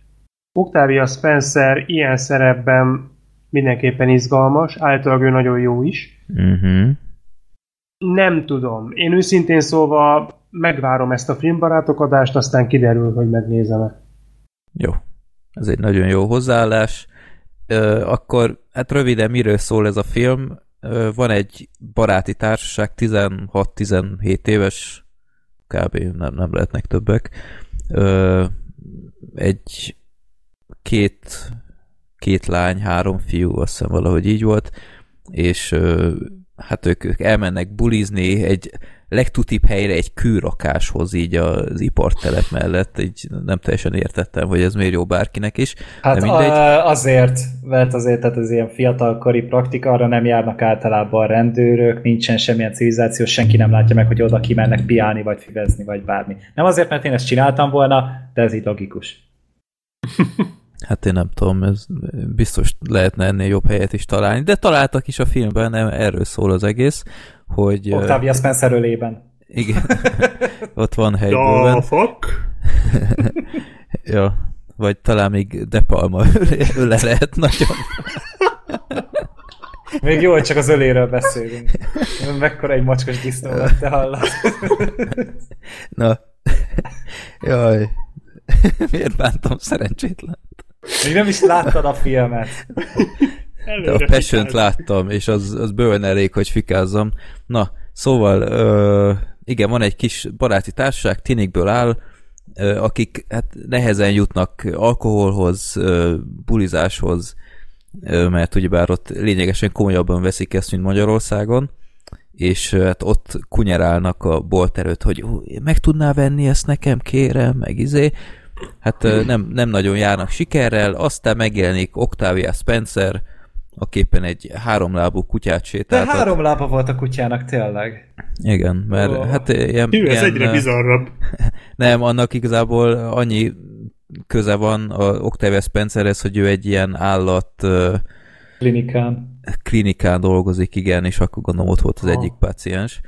Octavia Spencer ilyen szerepben mindenképpen izgalmas, általában ő nagyon jó is. Uh-huh. Nem tudom. Én őszintén szólva megvárom ezt a filmbarátok adást, aztán kiderül, hogy megnézem-e. Jó. Ez egy nagyon jó hozzáállás. Ö, akkor hát röviden miről szól ez a film? Van egy baráti társaság, 16-17 éves, kb. Nem, nem lehetnek többek. Egy két, két lány, három fiú, azt hiszem valahogy így volt, és hát ők, ők elmennek bulizni egy legtutibb helyre egy kőrakáshoz így az ipartelep mellett, így nem teljesen értettem, hogy ez miért jó bárkinek is. Hát de mindegy. azért, mert azért tehát ez ilyen fiatalkori praktika, arra nem járnak általában a rendőrök, nincsen semmilyen civilizáció, senki nem látja meg, hogy oda kimennek piálni, vagy fivezni, vagy bármi. Nem azért, mert én ezt csináltam volna, de ez így logikus. Hát én nem tudom, ez biztos lehetne ennél jobb helyet is találni, de találtak is a filmben, nem erről szól az egész, hogy... Octavia Spencer ölében. Igen, ott van hely Ja, fuck? ja, vagy talán még De Palma öle lehet nagyon. Még jó, hogy csak az öléről beszélünk. Mekkora egy macskos disznó te hallasz. Na, jaj, miért bántam szerencsétlen? Még nem is láttad a filmet. De a passion láttam, és az, az bőven elég, hogy fikázzam. Na, szóval, ö, igen, van egy kis baráti társaság, tinikből áll, ö, akik hát nehezen jutnak alkoholhoz, ö, bulizáshoz, ö, mert ugyebár ott lényegesen komolyabban veszik ezt, mint Magyarországon, és hát ott kunyerálnak a bolt előtt, hogy meg tudná venni ezt nekem, kérem, meg izé, hát nem, nem nagyon járnak sikerrel, aztán megjelenik Octavia Spencer, aképpen egy háromlábú kutyát sétált. De három lába volt a kutyának tényleg. Igen, mert oh. hát ilyen... Hű, ez ilyen, egyre bizarrabb. Nem, annak igazából annyi köze van a Octavia Spencerhez, hogy ő egy ilyen állat... Klinikán. Klinikán dolgozik, igen, és akkor gondolom ott volt az oh. egyik paciens.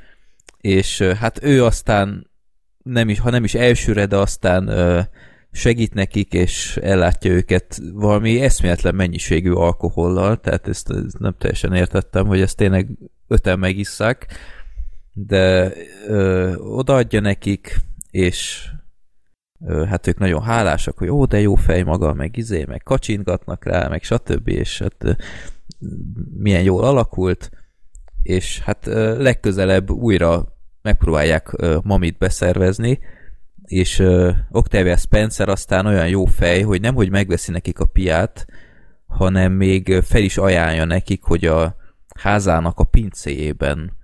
És hát ő aztán nem is, ha nem is elsőre, de aztán segít nekik, és ellátja őket valami eszméletlen mennyiségű alkohollal, tehát ezt, ezt nem teljesen értettem, hogy ezt tényleg öten megisszák, de ö, odaadja nekik, és ö, hát ők nagyon hálásak, hogy ó, de jó fej maga, meg izé, meg kacsintgatnak rá, meg stb. és hát ö, milyen jól alakult, és hát ö, legközelebb újra megpróbálják ö, mamit beszervezni, és ö, Octavia Spencer aztán olyan jó fej, hogy nem, hogy megveszi nekik a piát, hanem még fel is ajánlja nekik, hogy a házának a pincéjében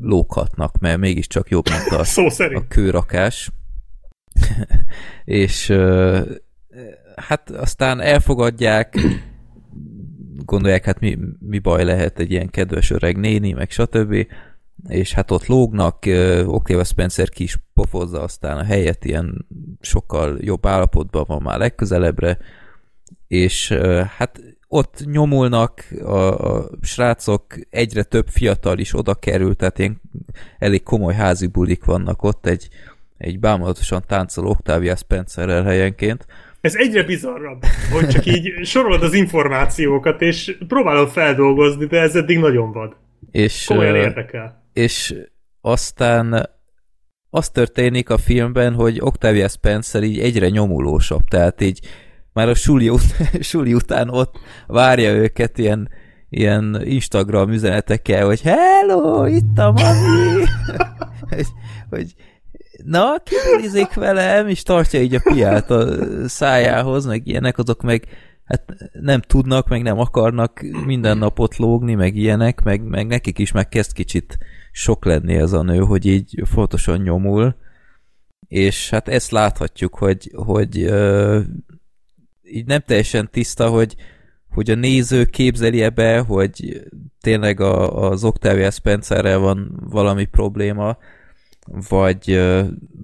lóghatnak, mert mégiscsak jobb, mint a, Szó a kőrakás. és ö, hát aztán elfogadják, gondolják, hát mi, mi baj lehet egy ilyen kedves öreg néni, meg stb és hát ott lógnak, Octavia Spencer ki is pofozza aztán a helyet, ilyen sokkal jobb állapotban van már legközelebbre, és hát ott nyomulnak a, a srácok, egyre több fiatal is oda kerül, tehát ilyen elég komoly házi bulik vannak ott, egy, egy bámulatosan táncoló Octavia Spencerrel helyenként. Ez egyre bizarrabb, hogy csak így sorolod az információkat, és próbálod feldolgozni, de ez eddig nagyon vad. És, Komolyan érdekel és aztán az történik a filmben, hogy Octavia Spencer így egyre nyomulósabb, tehát így már a suli, ut- suli után ott várja őket ilyen, ilyen Instagram üzenetekkel, hogy hello, itt a mami! hogy, hogy na, kibulizik velem, és tartja így a piát a szájához, meg ilyenek, azok meg hát nem tudnak, meg nem akarnak minden napot lógni, meg ilyenek, meg, meg nekik is meg kezd kicsit sok lenni ez a nő, hogy így fontosan nyomul, és hát ezt láthatjuk, hogy, hogy uh, így nem teljesen tiszta, hogy, hogy a néző képzeli ebbe, hogy tényleg a, az Octavia Spencerrel van valami probléma, vagy,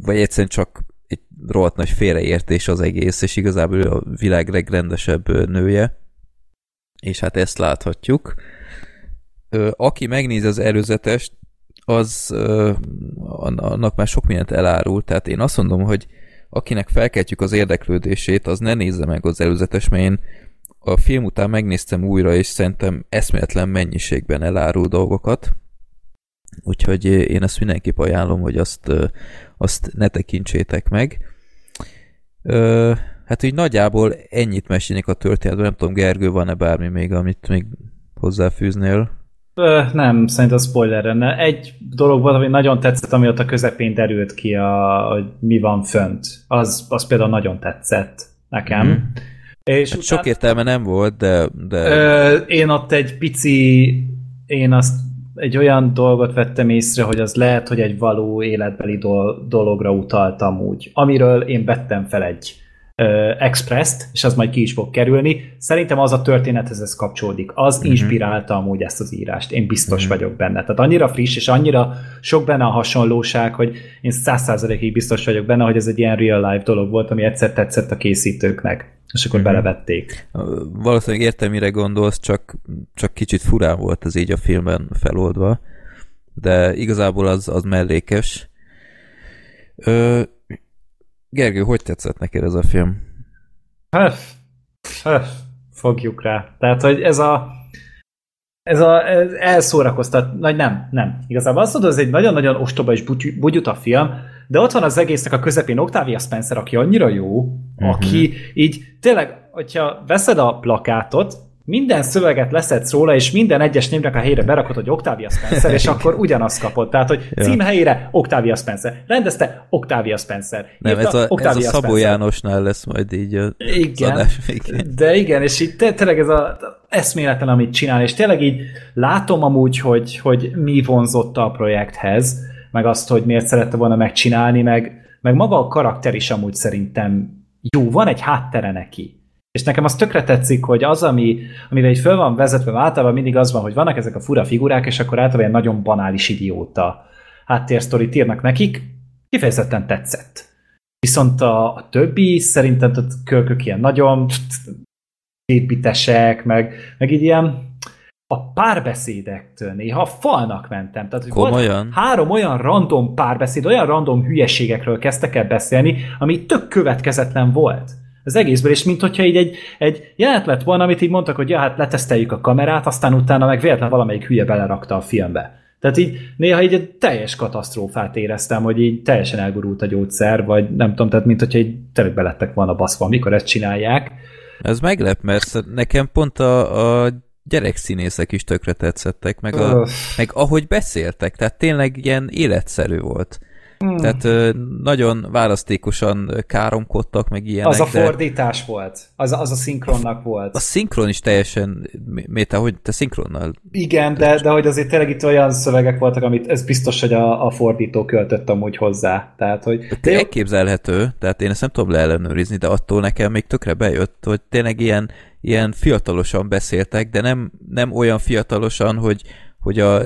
vagy egyszerűen csak egy rohadt nagy félreértés az egész, és igazából a világ legrendesebb nője, és hát ezt láthatjuk. Aki megnézi az előzetest, az annak már sok mindent elárul, tehát én azt mondom, hogy akinek felkeltjük az érdeklődését, az ne nézze meg az előzetes, mert én a film után megnéztem újra, és szerintem eszméletlen mennyiségben elárul dolgokat, úgyhogy én ezt mindenképp ajánlom, hogy azt, azt ne tekintsétek meg. Hát úgy nagyjából ennyit mesélnék a történetben, nem tudom, Gergő, van-e bármi még, amit még hozzáfűznél? Ö, nem, szerintem spoiler lenne. Egy dolog volt, ami nagyon tetszett, ami ott a közepén derült ki, a, hogy mi van fönt. Az, az például nagyon tetszett nekem. Mm-hmm. És hát után... Sok értelme nem volt, de... de... Ö, én ott egy pici... Én azt egy olyan dolgot vettem észre, hogy az lehet, hogy egy való életbeli dologra utaltam úgy, amiről én vettem fel egy Express-t, és az majd ki is fog kerülni. Szerintem az a történethez ez kapcsolódik. Az uh-huh. inspirálta amúgy ezt az írást. Én biztos uh-huh. vagyok benne. Tehát annyira friss, és annyira sok benne a hasonlóság, hogy én száz százalékig biztos vagyok benne, hogy ez egy ilyen real life dolog volt, ami egyszer tetszett a készítőknek. És akkor uh-huh. belevették. Valószínűleg értem, mire gondolsz, csak, csak kicsit furán volt ez így a filmben feloldva. De igazából az, az mellékes. Ö, Gergő, hogy tetszett neked ez a film? Hát, hát, fogjuk rá. Tehát, hogy ez a ez a ez elszórakoztat, vagy nem, nem. Igazából azt mondod, ez egy nagyon-nagyon ostoba és bugyuta film, de ott van az egésznek a közepén Octavia Spencer, aki annyira jó, uh-huh. aki így tényleg, hogyha veszed a plakátot, minden szöveget leszedsz róla, és minden egyes névnek a helyére berakod, hogy Octavia Spencer, és akkor ugyanazt kapod. Tehát, hogy cím helyére Octavia Spencer. Rendezte Octavia Spencer. Nem, ez a, Octavia ez a Szabó Spencer. Jánosnál lesz majd így a igen, De igen, és így tényleg ez a eszméletlen, amit csinál, és tényleg így látom amúgy, hogy, hogy mi vonzotta a projekthez, meg azt, hogy miért szerette volna megcsinálni, meg, meg maga a karakter is amúgy szerintem jó, van egy háttere neki és nekem az tökre tetszik, hogy az, ami, amire egy föl van vezetve, általában mindig az van, hogy vannak ezek a fura figurák, és akkor általában ilyen nagyon banális idióta háttérsztorit írnak nekik, kifejezetten tetszett. Viszont a, a többi szerintem a kölkök ilyen nagyon építesek, meg, meg így ilyen a párbeszédektől néha falnak mentem. Tehát, hogy Komolyan? Volt három olyan random párbeszéd, olyan random hülyeségekről kezdtek el beszélni, ami tök következetlen volt az egészből, és mint hogyha így egy, egy jelent lett volna, amit így mondtak, hogy ja, hát leteszteljük a kamerát, aztán utána meg véletlen valamelyik hülye belerakta a filmbe. Tehát így néha így egy teljes katasztrófát éreztem, hogy így teljesen elgurult a gyógyszer, vagy nem tudom, tehát mint hogyha így tényleg belettek volna baszva, amikor ezt csinálják. Ez meglep, mert nekem pont a, a gyerekszínészek is tökre tetszettek, meg, a, meg ahogy beszéltek, tehát tényleg ilyen életszerű volt. Hmm. Tehát nagyon választékosan káromkodtak, meg ilyenek. Az a fordítás de... volt. Az, az a szinkronnak volt. A szinkron is teljesen, Méta, hogy te szinkronnal... Igen, de, de hogy azért tényleg itt olyan szövegek voltak, amit ez biztos, hogy a, a fordító költött amúgy hozzá. Tehát, hogy... De elképzelhető, tehát én ezt nem tudom leellenőrizni, de attól nekem még tökre bejött, hogy tényleg ilyen, ilyen fiatalosan beszéltek, de nem, nem olyan fiatalosan, hogy hogy a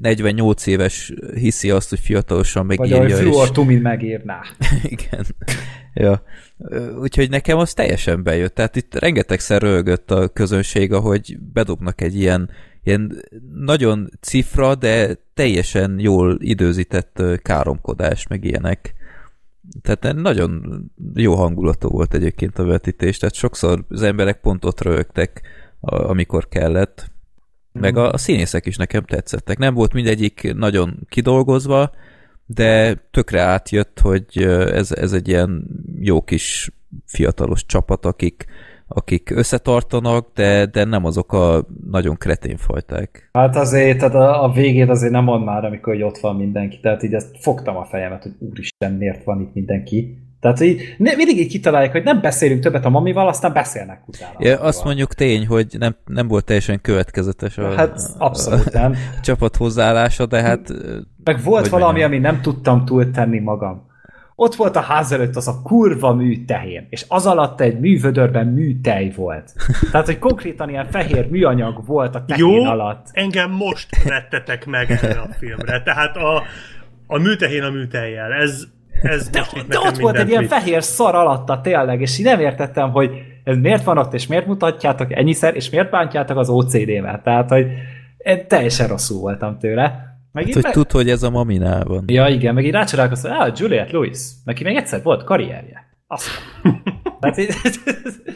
48 éves hiszi azt, hogy fiatalosan megírja. Vagy a Fluor Tumi megírná. Igen. ja. Úgyhogy nekem az teljesen bejött. Tehát itt rengetegszer rögött a közönség, ahogy bedobnak egy ilyen, ilyen nagyon cifra, de teljesen jól időzített káromkodás, meg ilyenek. Tehát nagyon jó hangulatú volt egyébként a vetítés, tehát sokszor az emberek pont ott rögtek, amikor kellett. Meg a, a színészek is nekem tetszettek. Nem volt mindegyik nagyon kidolgozva, de tökre átjött, hogy ez, ez egy ilyen jó kis fiatalos csapat, akik, akik összetartanak, de, de nem azok a nagyon kretén fajták. Hát azért, tehát a, a végét azért nem mond már, amikor ott van mindenki, tehát így ezt fogtam a fejemet, hogy úristen, miért van itt mindenki. Tehát így, mindig így kitalálják, hogy nem beszélünk többet a mamival, aztán beszélnek utána. Ja, azt mondjuk tény, hogy nem, nem volt teljesen következetes a, hát, abszolút nem. a csapat hozzáállása, de hát... Meg volt valami, mondjam. ami nem tudtam túltenni magam. Ott volt a ház előtt az a kurva műtehén, és az alatt egy művödörben műtej volt. Tehát, hogy konkrétan ilyen fehér műanyag volt a tehén Jó, alatt. engem most vettetek meg erre a filmre. Tehát a, a műtehén a műtejjel. Ez, ez de, de ott volt egy ilyen fehér szar alatta tényleg, és így nem értettem, hogy ez miért van ott, és miért mutatjátok ennyiszer, és miért bántjátok az OCD-vel. Tehát, hogy teljesen rosszul voltam tőle. Meg hát, hogy meg... tud, hogy ez a maminál van. Ja, igen, meg így rácsodálkoztam, ah, Juliet Lewis, neki még egyszer volt karrierje. Azt hát,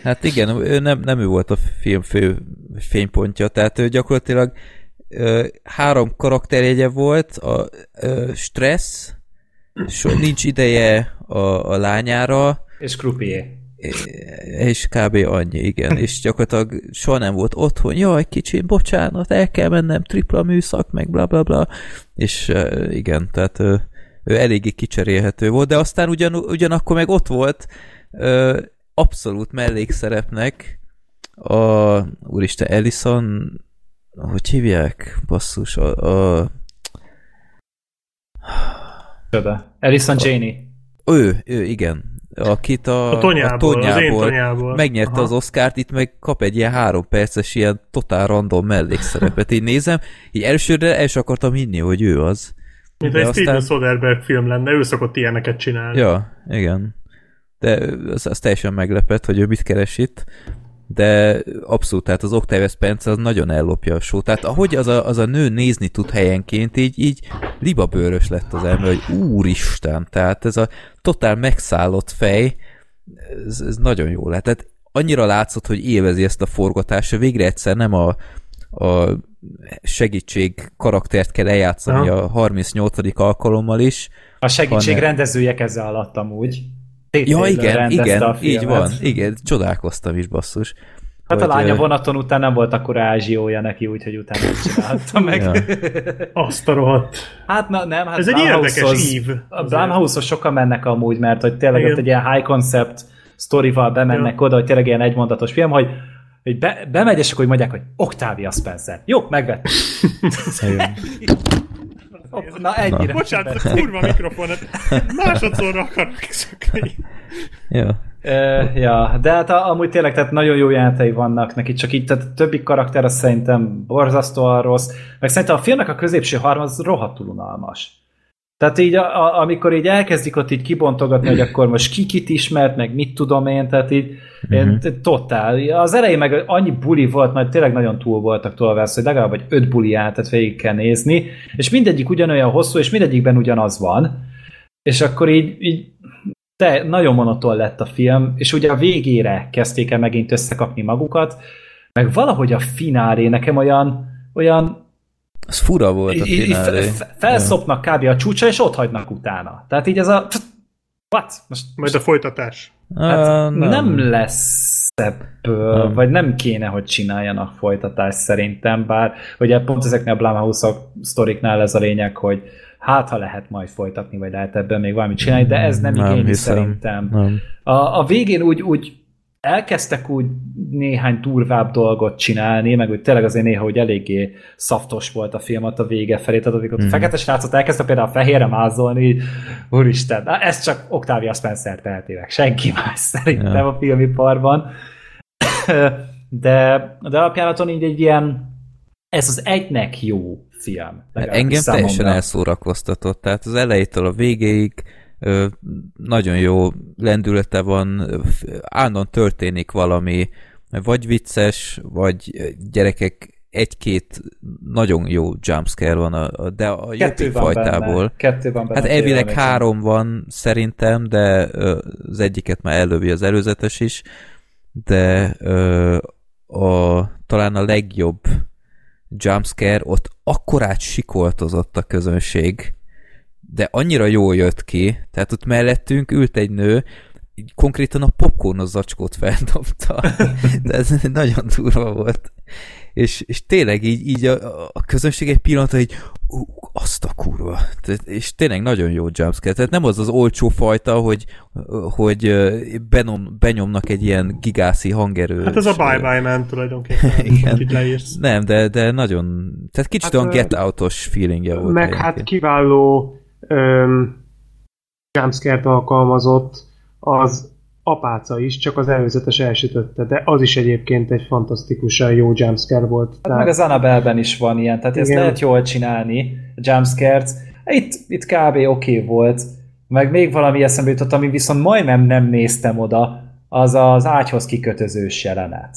hát igen, ő nem, nem ő volt a film fő fénypontja, tehát ő gyakorlatilag ö, három karakterjegye volt, a ö, stressz, so, nincs ideje a, a lányára. És Krupié. És kb. annyi, igen. És gyakorlatilag soha nem volt otthon. Jaj, kicsi, bocsánat, el kell mennem, tripla műszak, meg bla bla bla. És igen, tehát ő, ő eléggé kicserélhető volt, de aztán ugyan, ugyanakkor meg ott volt abszolút mellékszerepnek a úristen, Ellison hogy hívják? Basszus, a, a Csoda. Alison Janey. Ő, ő, igen. Akit a, a tonyából, a tonyából, az tonyából. megnyerte Aha. az Oscárt, itt meg kap egy ilyen három perces, ilyen totál random mellékszerepet. Én nézem, így elsőre el sem akartam hinni, hogy ő az. Mint egy aztán... Steven Soderbergh film lenne, ő szokott ilyeneket csinálni. Ja, igen. De az, az teljesen meglepett, hogy ő mit keres itt de abszolút, tehát az Octavia Spencer az nagyon ellopja a sót. Tehát ahogy az a, az a nő nézni tud helyenként, így, így libabőrös lett az ember, hogy úristen, tehát ez a totál megszállott fej, ez, ez nagyon jó lett. Tehát annyira látszott, hogy élvezi ezt a forgatást, végre egyszer nem a, a segítség karaktert kell eljátszani ha. a 38. alkalommal is. A segítség hanem... rendezője ezzel alatt amúgy. Ja, igen, igen, így van, igen, csodálkoztam is, basszus. Hát hogy, a lánya vonaton után nem volt akkor ázsiója neki, úgyhogy utána nem csinálta meg. Ja. Azt a rohadt. Hát na, nem, hát Ez egy érdekes ív. A Blumhouse-hoz sokan mennek amúgy, mert hogy tényleg ott egy ilyen high concept sztorival bemennek ja. oda, hogy tényleg ilyen egymondatos film, hogy hogy be, bemegy, és akkor hogy mondják, hogy Octavia Spencer. Jó, megvett. Na ennyire. Na. Bocsánat, ez kurva mikrofon, másodszorra akarok szökni. Ja. Uh, ja, de hát amúgy tényleg tehát nagyon jó jelenetei vannak neki, csak így tehát a többi karakter az szerintem borzasztóan rossz, meg szerintem a filmnek a középső harmad az rohadtul unalmas. Tehát így, a, a, amikor így elkezdik ott így kibontogatni, hogy akkor most ki kit ismert, meg mit tudom én, tehát így uh-huh. én, totál. Az elején meg annyi buli volt, majd tényleg nagyon túl voltak tolvász, hogy legalább vagy öt buli tehát végig kell nézni, és mindegyik ugyanolyan hosszú, és mindegyikben ugyanaz van. És akkor így, így de nagyon monoton lett a film, és ugye a végére kezdték el megint összekapni magukat, meg valahogy a finálé nekem olyan, olyan az fura volt a finálé. Felszopnak kb. a csúcsa, és ott hagynak utána. Tehát így ez a... What? Most, Majd a folytatás. Hát uh, nem. nem lesz ebből, nem. vagy nem kéne, hogy csináljanak folytatást szerintem, bár ugye pont ezeknél a Blumhouse sztoriknál ez a lényeg, hogy hát ha lehet majd folytatni, vagy lehet ebben még valamit csinálni, de ez nem, nem igényli szerintem. Nem. A, a végén úgy, úgy elkezdtek úgy néhány durvább dolgot csinálni, meg úgy tényleg azért néha hogy eléggé szaftos volt a film a vége felé, tehát amikor mm. a fekete srácot elkezdte például a fehérre mázolni, úristen, ez csak Octavia Spencer teheti meg, senki más szerintem ja. a filmiparban. De, de alapjáraton így egy ilyen ez az egynek jó film. Engem számomra. teljesen elszórakoztatott, tehát az elejétől a végéig nagyon jó lendülete van, állandóan történik valami, vagy vicces, vagy gyerekek egy-két nagyon jó jumpscare van, a, de a Kettő van fajtából. Benne. Kettő van benne. Hát elvileg három van szerintem, de az egyiket már elővi az előzetes is, de a, talán a legjobb jumpscare, ott akkorát sikoltozott a közönség, de annyira jól jött ki, tehát ott mellettünk ült egy nő, így konkrétan a popcornos zacskót feldobta, de ez nagyon durva volt. És, és tényleg így, így a, a közönség egy pillanatra így ú, azt a kurva. Tehát, és tényleg nagyon jó jumpscare. Tehát nem az az olcsó fajta, hogy, hogy benom, benyomnak egy ilyen gigászi hangerő. Hát ez a Bye Bye Man tulajdonképpen. Igen. Nem, de, de nagyon, tehát kicsit hát, olyan get out-os feelingje volt. Meg hát kiváló jumpscare-t alkalmazott az apáca is, csak az előzetes elsütötte, de az is egyébként egy fantasztikusan jó jumpscare volt. Hát tehát... meg az Annabelle-ben is van ilyen, tehát ezt lehet jól csinálni, a jumpscare-t. Itt, itt kb. oké okay volt, meg még valami eszembe jutott, ami viszont majdnem nem néztem oda, az az ágyhoz kikötözős jelenet.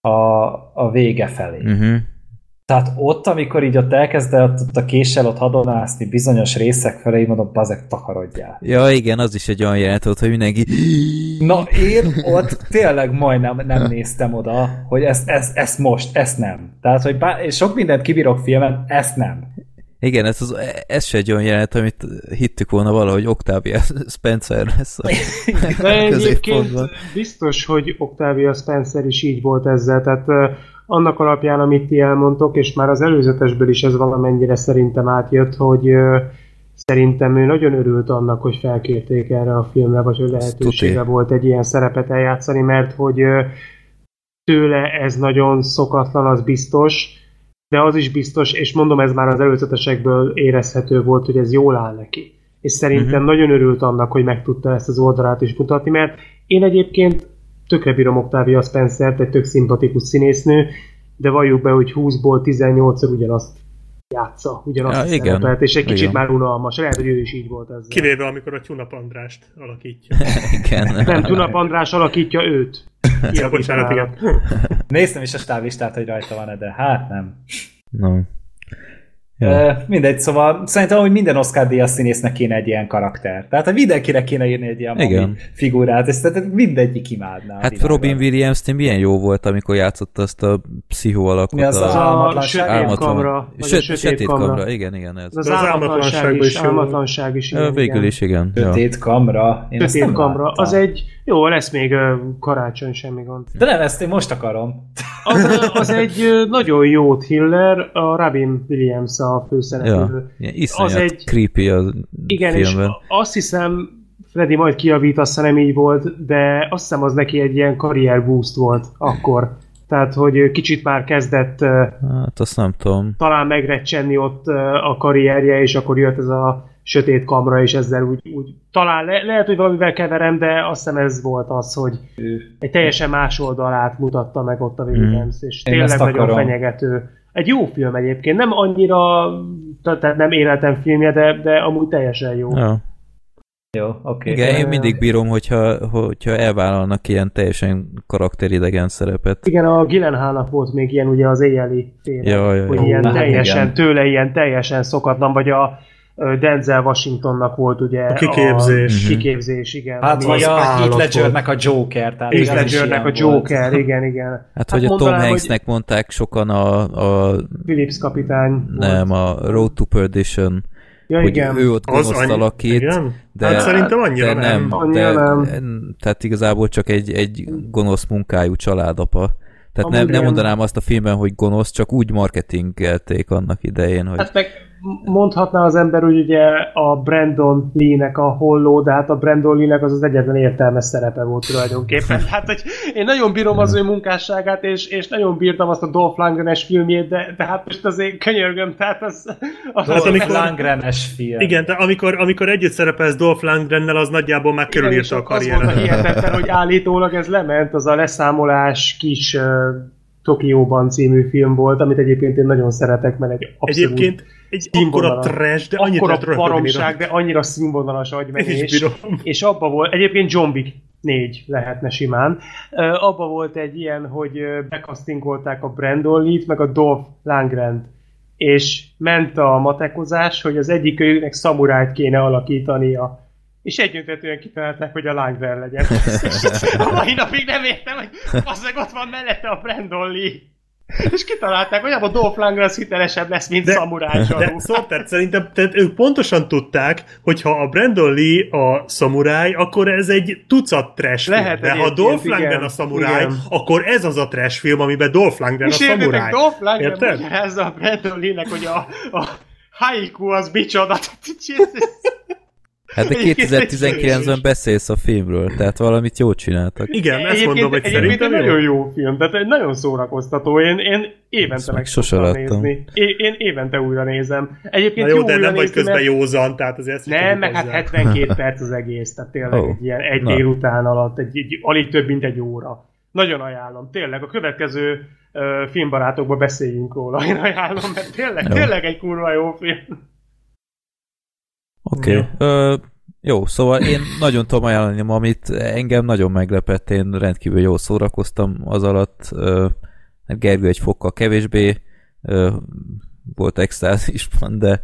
A, a vége felé. Uh-huh. Tehát ott, amikor így ott elkezdett ott a késsel ott hadonászni bizonyos részek felé, így mondom, bazeg, takarodjál. Ja, igen, az is egy olyan jelent volt, hogy mindenki... Na, én ott tényleg majdnem nem néztem oda, hogy ezt, ezt, ezt most, ezt nem. Tehát, hogy bár, sok mindent kibírok filmen, ezt nem. Igen, ez, az, ez se egy olyan jelenet, amit hittük volna valahogy Octavia Spencer lesz a De egyébként biztos, hogy Octavia Spencer is így volt ezzel, tehát annak alapján, amit ti elmondtok, és már az előzetesből is ez valamennyire szerintem átjött, hogy szerintem ő nagyon örült annak, hogy felkérték erre a filmre, vagy hogy lehetősége volt egy ilyen szerepet eljátszani, mert hogy tőle ez nagyon szokatlan, az biztos, de az is biztos, és mondom, ez már az előzetesekből érezhető volt, hogy ez jól áll neki. És szerintem uh-huh. nagyon örült annak, hogy meg tudta ezt az oldalát is mutatni, mert én egyébként tökre bírom Octavia Spencer, egy tök szimpatikus színésznő, de valljuk be, hogy 20-ból 18-szor ugyanazt játsza, ugyanazt ja, a igen. szerepet, és egy kicsit igen. már unalmas. Lehet, hogy ő is így volt ezzel. Kivéve, amikor a Tunap Andrást alakítja. igen. Nem, Tunap András alakítja őt. Ja, bocsánat, igen. Néztem is a stáblistát, hogy rajta van-e, de hát nem. No. Ja. Mindegy, szóval szerintem, hogy minden Oscar díjas színésznek kéne egy ilyen karakter. Tehát, hogy mindenkire kéne írni egy ilyen Igen. figurát, és tehát mindegyik imádná. Hát Robin Williams milyen jó volt, amikor játszott azt a pszichó alakot. Mi az a, a, a sötét kamra. Söt, sötét, sötét kamra. kamra. igen, igen. Ez. Az, az álmatlanság is, álmatlanság is. Igen, végül is, igen. Sötét kamra. Én sötét kamra. Az egy, jó, lesz még karácsony, semmi gond. De nem, ezt én most akarom. Az, az egy nagyon jó thriller, a Robin Williams a főszereplő. Ja, az egy creepy a igen, filmben. és azt hiszem, Freddy majd kiavít, azt nem így volt, de azt hiszem az neki egy ilyen karrier boost volt akkor. Tehát, hogy kicsit már kezdett hát, azt nem tudom. talán megrecsenni ott a karrierje, és akkor jött ez a sötét kamra, és ezzel úgy, úgy talán le, lehet, hogy valamivel keverem, de azt hiszem ez volt az, hogy egy teljesen más oldalát mutatta meg ott a Williams, mm. és tényleg nagyon akarom. fenyegető egy jó film egyébként, nem annyira, tehát nem életem filmje, de, de amúgy teljesen jó. Ja. Jó, oké. Okay. Igen, én mindig bírom, hogyha, hogyha elvállalnak ilyen teljesen karakteridegen szerepet. Igen, a Gyllenhaalnak volt még ilyen ugye az éjjeli félre, ja, ja, hogy ilyen hát teljesen, igen. tőle ilyen teljesen szokatlan, vagy a Denzel Washingtonnak volt ugye a kiképzés. A kiképzés, igen. Hát vagy a Heath Ledgernek a Joker. Tehát Heath Ledgernek a Joker, volt. igen, igen. Hát, hát hogy a Tom Hanksnek hogy... mondták sokan a, a... Philips kapitány Nem, volt. a Road to Perdition Ja, hogy igen. ő ott gonosz alakít, igen? de, hát szerintem annyira de nem. nem annyira de, nem. Tehát igazából csak egy, egy gonosz munkájú családapa. Tehát nem, nem mondanám azt a filmben, hogy gonosz, csak úgy marketingelték annak idején, hogy... Hát meg mondhatná az ember, hogy ugye a Brandon Lee-nek a holló, de hát a Brandon Lee-nek az az egyetlen értelmes szerepe volt tulajdonképpen. Hát, hogy én nagyon bírom az ő munkásságát, és, és nagyon bírtam azt a Dolph Lundgren-es filmjét, de, de hát most azért könyörgöm, tehát az... az Dolph amikor, Lundgren-es film. Igen, de amikor, amikor együtt szerepelsz Dolph Lundgrennel, az nagyjából már körülírta a karrieret. Az volt hogy állítólag ez lement, az a leszámolás kis uh, Tokióban című film volt, amit egyébként én nagyon szeretek, mert egy abszolút Egyébként egy akkora trash, de annyira akkora baromság, de annyira színvonalas agymenés. És abba volt, egyébként Wick 4 lehetne simán. Uh, abba volt egy ilyen, hogy bekasztingolták a Brandon Lee-t, meg a Dolph Lundgren és ment a matekozás, hogy az egyik őknek szamurájt kéne alakítania és egyöntetően kitalálták, hogy a Lundgren legyen. a mai napig nem értem, hogy az ott van mellette a Brandon Lee. És kitalálták, hogy a Dolph Lundgren az hitelesebb lesz, mint Samurai De szóval, tehát szerintem tehát ők pontosan tudták, hogy ha a Brandon Lee a szamuráj, akkor ez egy tucat trash Lehet film. De ha Dolph Lundgren a szamuráj, akkor ez az a trash film, amiben Dolph Lundgren és a szamuráj. Dolph Lundgren Érted? ez a Brandon Lee-nek, hogy a, a haiku az micsoda. Hát de 2019-ben beszélsz a filmről, tehát valamit jól csináltak. Igen, ezt egyébként, mondom, hogy szerintem jó. nagyon jó film, tehát egy nagyon szórakoztató. Én, én évente meg szoktam nézni. Én, én évente újra nézem. Egyébként Na jó, jó de nem vagy közben mert... józan, tehát azért ezt Nem, meg hát 72 perc az egész, tehát tényleg oh. egy ilyen egy Na. délután alatt, egy, egy, alig több, mint egy óra. Nagyon ajánlom, tényleg. A következő uh, filmbarátokban beszéljünk róla. Én ajánlom, mert tényleg, tényleg egy kurva jó film. Oké. Okay. jó, szóval én nagyon tudom ajánlani, amit engem nagyon meglepett, én rendkívül jól szórakoztam az alatt, ö, mert Gergő egy fokkal kevésbé ö, volt extázisban, de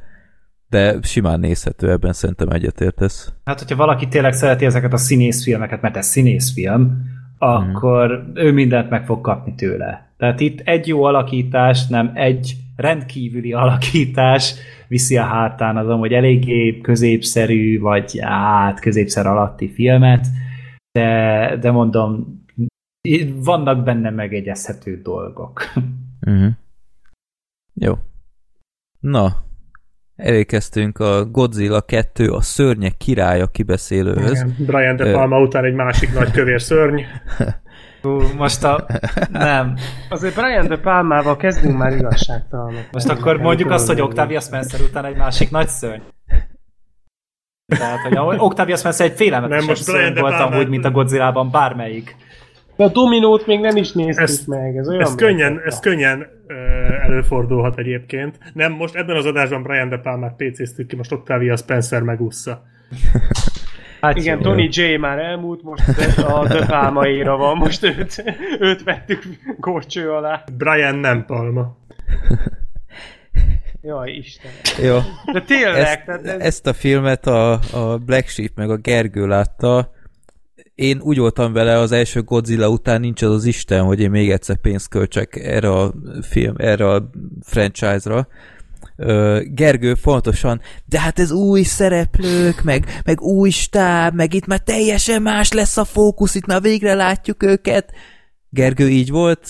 de simán nézhető, ebben szerintem egyetértesz. Hát, hogyha valaki tényleg szereti ezeket a színészfilmeket, mert ez színészfilm, akkor mm. ő mindent meg fog kapni tőle. Tehát itt egy jó alakítás, nem egy rendkívüli alakítás viszi a hátán azon, hogy eléggé középszerű, vagy át középszer alatti filmet, de, de mondom, vannak benne megegyezhető dolgok. Uh-huh. Jó. Na, elérkeztünk a Godzilla 2, a szörnyek királya kibeszélőhöz. Igen, Brian De Palma Ö... után egy másik nagy kövér szörny. most a... Nem. Azért Brian De Palmával kezdünk már igazságtalanok. Most akkor mondjuk azt, hogy Octavia Spencer után egy másik nagy szörny. Tehát, hogy Octavia Spencer egy félelmetesebb szörny volt amúgy, mint a Godzilla-ban bármelyik. De a Dominót még nem is néztük ezt, meg. Ez, olyan ez könnyen, ez könnyen előfordulhat egyébként. Nem, most ebben az adásban Brian De Palmát PC-ztük ki, most Octavia Spencer megúszza. Hát Igen, jó. Tony J már elmúlt, most a The Palmaira van, most őt, őt vettük korcső alá. Brian nem Palma. Jaj, Isten. Jó. De tényleg. Ezt, tehát ez... ezt a filmet a, a Black Sheep meg a Gergő látta. Én úgy voltam vele az első Godzilla után nincs az az Isten, hogy én még egyszer pénzt költsek erre a film, erre a franchise-ra Gergő fontosan, de hát ez új szereplők, meg, meg új stáb, meg itt már teljesen más lesz a fókusz, itt már végre látjuk őket. Gergő így volt?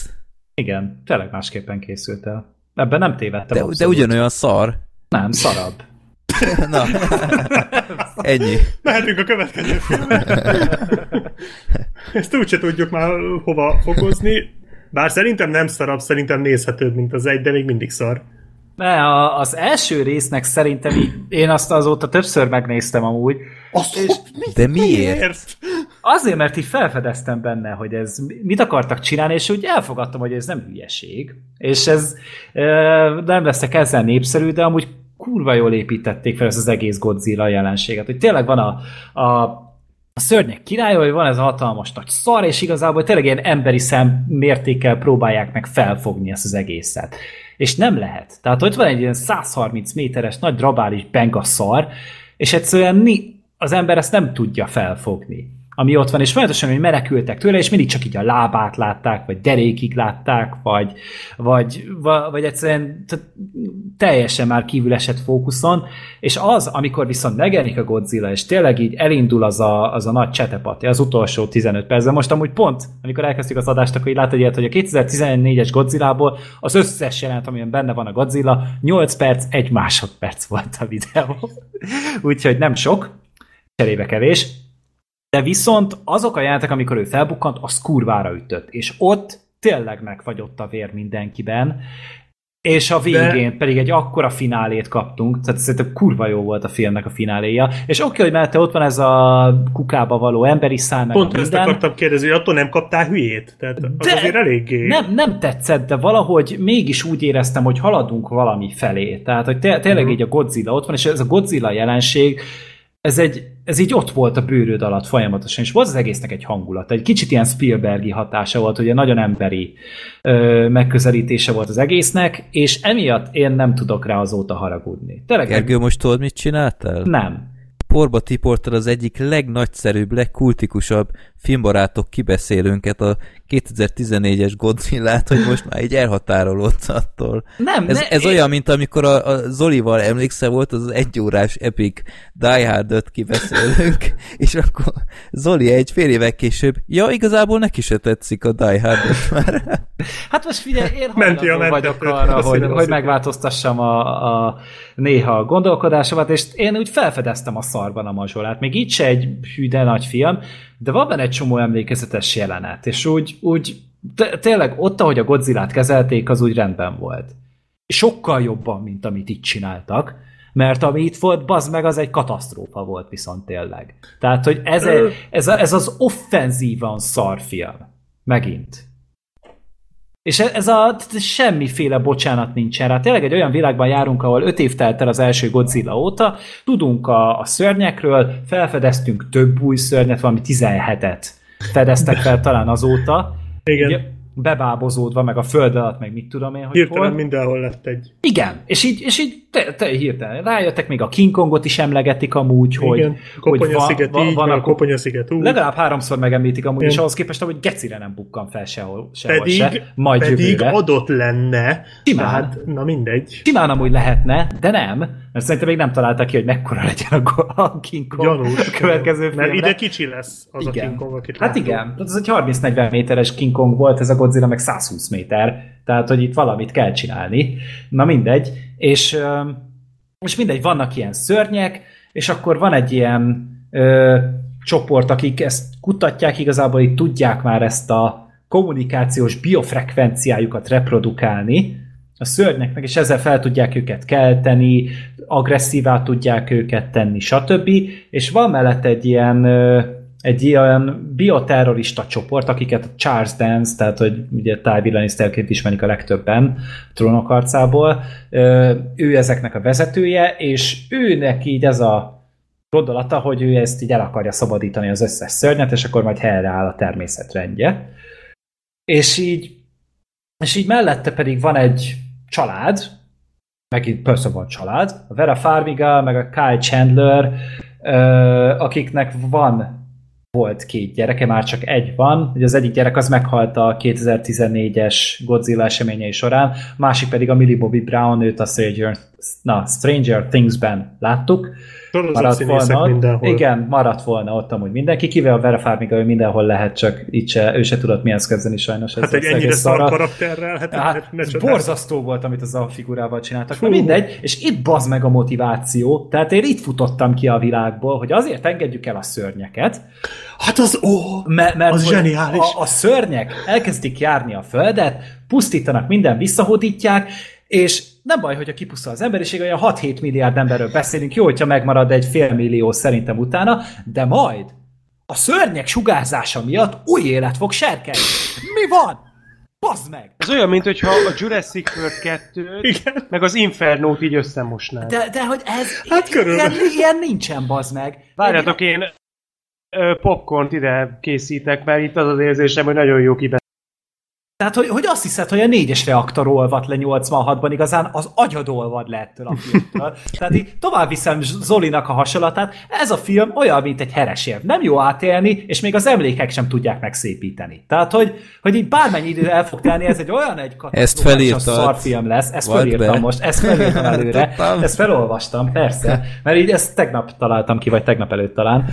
Igen, tényleg másképpen készült el. Ebben nem tévedtem. De, de ugyanolyan szar. Nem, szarabb. Na, ennyi. Mehetünk a következő filmre. Ezt úgyse tudjuk már hova fokozni. Bár szerintem nem szarabb, szerintem nézhetőbb, mint az egy, de még mindig szar. Ne, az első résznek szerintem én azt azóta többször megnéztem amúgy. Azt és de miért? Azért, mert így felfedeztem benne, hogy ez mit akartak csinálni, és úgy elfogadtam, hogy ez nem hülyeség. És ez e, nem leszek ezzel népszerű, de amúgy kurva jól építették fel ezt az egész Godzilla jelenséget. Hogy tényleg van a, a a szörnyek királya, hogy van ez a hatalmas nagy szar, és igazából tényleg ilyen emberi szem mértékkel próbálják meg felfogni ezt az egészet. És nem lehet. Tehát ott van egy ilyen 130 méteres nagy drabális benga szar, és egyszerűen az ember ezt nem tudja felfogni ami ott van, és folyamatosan, hogy menekültek tőle, és mindig csak így a lábát látták, vagy derékig látták, vagy, vagy, vagy egyszerűen teljesen már kívül esett fókuszon, és az, amikor viszont megjelenik a Godzilla, és tényleg így elindul az a, az a nagy csetepati, az utolsó 15 percben, most amúgy pont, amikor elkezdtük az adást, akkor így látod ilyet, hogy a 2014-es Godzilla-ból az összes jelent, amiben benne van a Godzilla, 8 perc, 1 másodperc volt a videó. Úgyhogy nem sok, cserébe kevés, de viszont azok a játék, amikor ő felbukkant, az kurvára ütött. És ott tényleg megfagyott a vér mindenkiben. És a végén De... pedig egy akkora finálét kaptunk, tehát szerintem kurva jó volt a filmnek a fináléja, és oké, okay, hogy mellette ott van ez a kukába való emberi szám, Pont ezt akartam kérdezni, hogy attól nem kaptál hülyét? Tehát az de azért eléggé... Nem, nem tetszett, de valahogy mégis úgy éreztem, hogy haladunk valami felé. Tehát, hogy tényleg uh-huh. így a Godzilla ott van, és ez a Godzilla jelenség, ez, egy, ez így ott volt a bőröd alatt folyamatosan, és volt az egésznek egy hangulat. Egy kicsit ilyen Spielbergi hatása volt, ugye nagyon emberi ö, megközelítése volt az egésznek, és emiatt én nem tudok rá azóta haragudni. Tényleg Gergő, most tudod, mit csináltál? Nem porba tiportad az egyik legnagyszerűbb, legkultikusabb filmbarátok kibeszélőnket, a 2014-es Godzilla-t, hogy most már így elhatárolódsz attól. Nem, ez, ne, ez én... olyan, mint amikor a, a Zolival emlékszel volt, az, egyórás epic Die hard kibeszélünk, és akkor Zoli egy fél évek később, ja, igazából neki se tetszik a Die hard már. Hát most figyelj, én hajlandó vagyok arra, hogy, hogy megváltoztassam a, a néha a gondolkodásomat, és én úgy felfedeztem a szarban a mazsolát. Még így se egy hű, de nagy film, de van benne egy csomó emlékezetes jelenet, és úgy, úgy tényleg ott, ahogy a Godzilla-t kezelték, az úgy rendben volt. Sokkal jobban, mint amit itt csináltak, mert ami itt volt, bazd meg, az egy katasztrófa volt viszont tényleg. Tehát, hogy ez, egy, ez, a, ez az offenzívan szar film. Megint. És e- ez a semmiféle bocsánat nincsen rá. Tényleg egy olyan világban járunk, ahol öt év telt el az első Godzilla óta, tudunk a, a szörnyekről, felfedeztünk több új szörnyet, valami 17-et fedeztek fel talán azóta. Igen. Ugye, bebábozódva, meg a föld alatt, meg mit tudom én, hogy Hirtelen hol. mindenhol lett egy. Igen, és így, és így te, te hirtelen rájöttek, még a King Kongot is emlegetik amúgy, Igen. hogy, hogy sziget va, így, van a Koponya sziget úgy. Legalább háromszor megemlítik amúgy, Igen. és ahhoz képest, hogy gecire nem bukkan fel sehol, sehol pedig, se, majd pedig jövőre. adott lenne. Simán. Tehát, na mindegy. Simán amúgy lehetne, de nem, mert szerintem még nem találtak ki, hogy mekkora legyen a, a King Kong Gyanús, a következő filmre. Mert ide kicsi lesz az igen. a King Kong, akit Hát látom. igen, ez egy 30-40 méteres King Kong volt, ez a Godzilla meg 120 méter, tehát hogy itt valamit kell csinálni. Na mindegy, és most mindegy, vannak ilyen szörnyek, és akkor van egy ilyen ö, csoport, akik ezt kutatják, igazából itt tudják már ezt a kommunikációs biofrekvenciájukat reprodukálni a szörnyeknek, és ezzel fel tudják őket kelteni, agresszívá tudják őket tenni, stb. És van mellett egy ilyen egy ilyen bioterrorista csoport, akiket Charles Dance, tehát hogy ugye Ty Lannisterként ismerik a legtöbben trónok ő ezeknek a vezetője, és őnek így ez a gondolata, hogy ő ezt így el akarja szabadítani az összes szörnyet, és akkor majd helyreáll a természetrendje. És így, és így mellette pedig van egy család, meg itt persze van család, a Vera Farmiga, meg a Kyle Chandler, akiknek van volt két gyereke, már csak egy van. Ugye az egyik gyerek az meghalt a 2014-es Godzilla eseményei során, másik pedig a Millie Bobby Brown, őt a Stranger, na, Stranger Things-ben láttuk. Maradt volna. Mindenhol. Igen, maradt volna ott amúgy mindenki, kivel a Vera Farmiga, ő mindenhol lehet, csak itt se, ő se tudott mihez kezdeni sajnos. Hát egy ennyire szar karakterrel, hát, hát ne borzasztó volt, amit az a figurával csináltak. Na mindegy, és itt bazd meg a motiváció, tehát én itt futottam ki a világból, hogy azért engedjük el a szörnyeket, Hát az, ó, mert, mert az zseniális. A, a szörnyek elkezdik járni a földet, pusztítanak, minden visszahódítják, és nem baj, hogy a kipuszta az emberiség, olyan 6-7 milliárd emberről beszélünk, jó, hogyha megmarad egy fél millió szerintem utána, de majd a szörnyek sugárzása miatt új élet fog serkelni. Mi van? Bazd meg! Ez olyan, mint hogyha a Jurassic World 2 meg az Inferno-t így összemosnád. De, de hogy ez... Hát ilyen, ilyen nincsen, bazd meg. Várjátok, én popcornt ide készítek, mert itt az az érzésem, hogy nagyon jó kibe tehát, hogy, hogy azt hiszed, hogy a négyes reaktor olvad le 86-ban, igazán az agyad olvad le ettől a filmtől. Tehát így tovább viszem Zolinak a hasonlatát, ez a film olyan, mint egy heres év. Nem jó átélni, és még az emlékek sem tudják megszépíteni. Tehát, hogy, hogy így bármennyi idő el fog tenni, ez egy olyan egy felírtad. szarfilm lesz, ezt felírtam be. most, ezt felírtam előre, ezt felolvastam, persze, mert így ezt tegnap találtam ki, vagy tegnap előtt talán,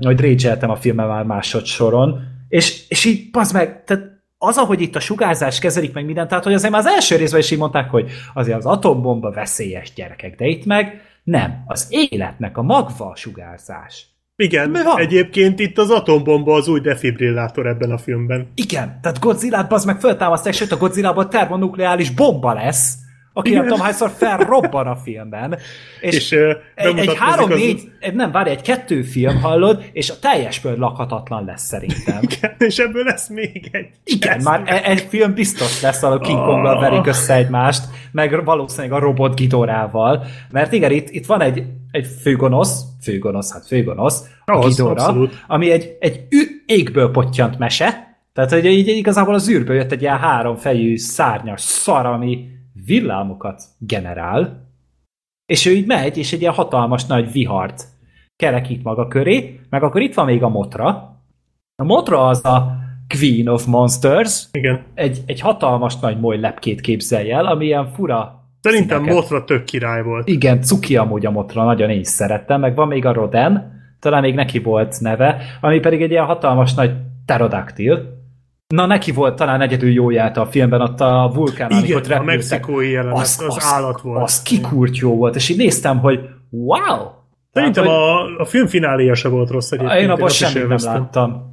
hogy rage a filmmel már másodsoron, és, és így, az meg, tehát az, ahogy itt a sugárzás kezelik meg mindent, tehát hogy azért már az első részben is így mondták, hogy azért az atombomba veszélyes gyerekek, de itt meg nem, az életnek a magva a sugárzás. Igen, egyébként itt az atombomba az új defibrillátor ebben a filmben. Igen, tehát Godzilla-t az meg föltámasztják, sőt a Godzilla-ban termonukleális bomba lesz, aki Igen. nem tudom hányszor felrobban a filmben. És, és egy, egy három-négy, az... nem, várj, egy kettő film hallod, és a teljes föld lakhatatlan lesz szerintem. Igen, és ebből lesz még egy. Igen, lesz már egy, egy film biztos lesz, ahol King Konggal verik össze egymást, meg valószínűleg a robot Gidorával, mert igen, itt, itt van egy, egy főgonosz, főgonosz, hát főgonosz, a Ahhoz, Gidora, abszolút. ami egy, egy égből pottyant mese, tehát, hogy így igazából az űrből jött egy ilyen háromfejű szárnyas szar, ami villámokat generál, és ő így megy, és egy ilyen hatalmas nagy vihart kerekít maga köré, meg akkor itt van még a Motra. A Motra az a Queen of Monsters. Igen. Egy, egy hatalmas nagy moly lepkét képzelj el, ami ilyen fura Szerintem színeket. Motra tök király volt. Igen, cuki amúgy a Motra, nagyon én is szerettem, meg van még a Roden, talán még neki volt neve, ami pedig egy ilyen hatalmas nagy pterodaktil, Na, neki volt talán egyedül jó játa a filmben, ott a vulkán, Igen, amikor a mexikói jelenet, az, az, az állat volt. Az kikúrt jó volt, és így néztem, hogy wow! Szerintem hát, a, a film fináléja se volt rossz egyébként. Én abban semmit nem láttam.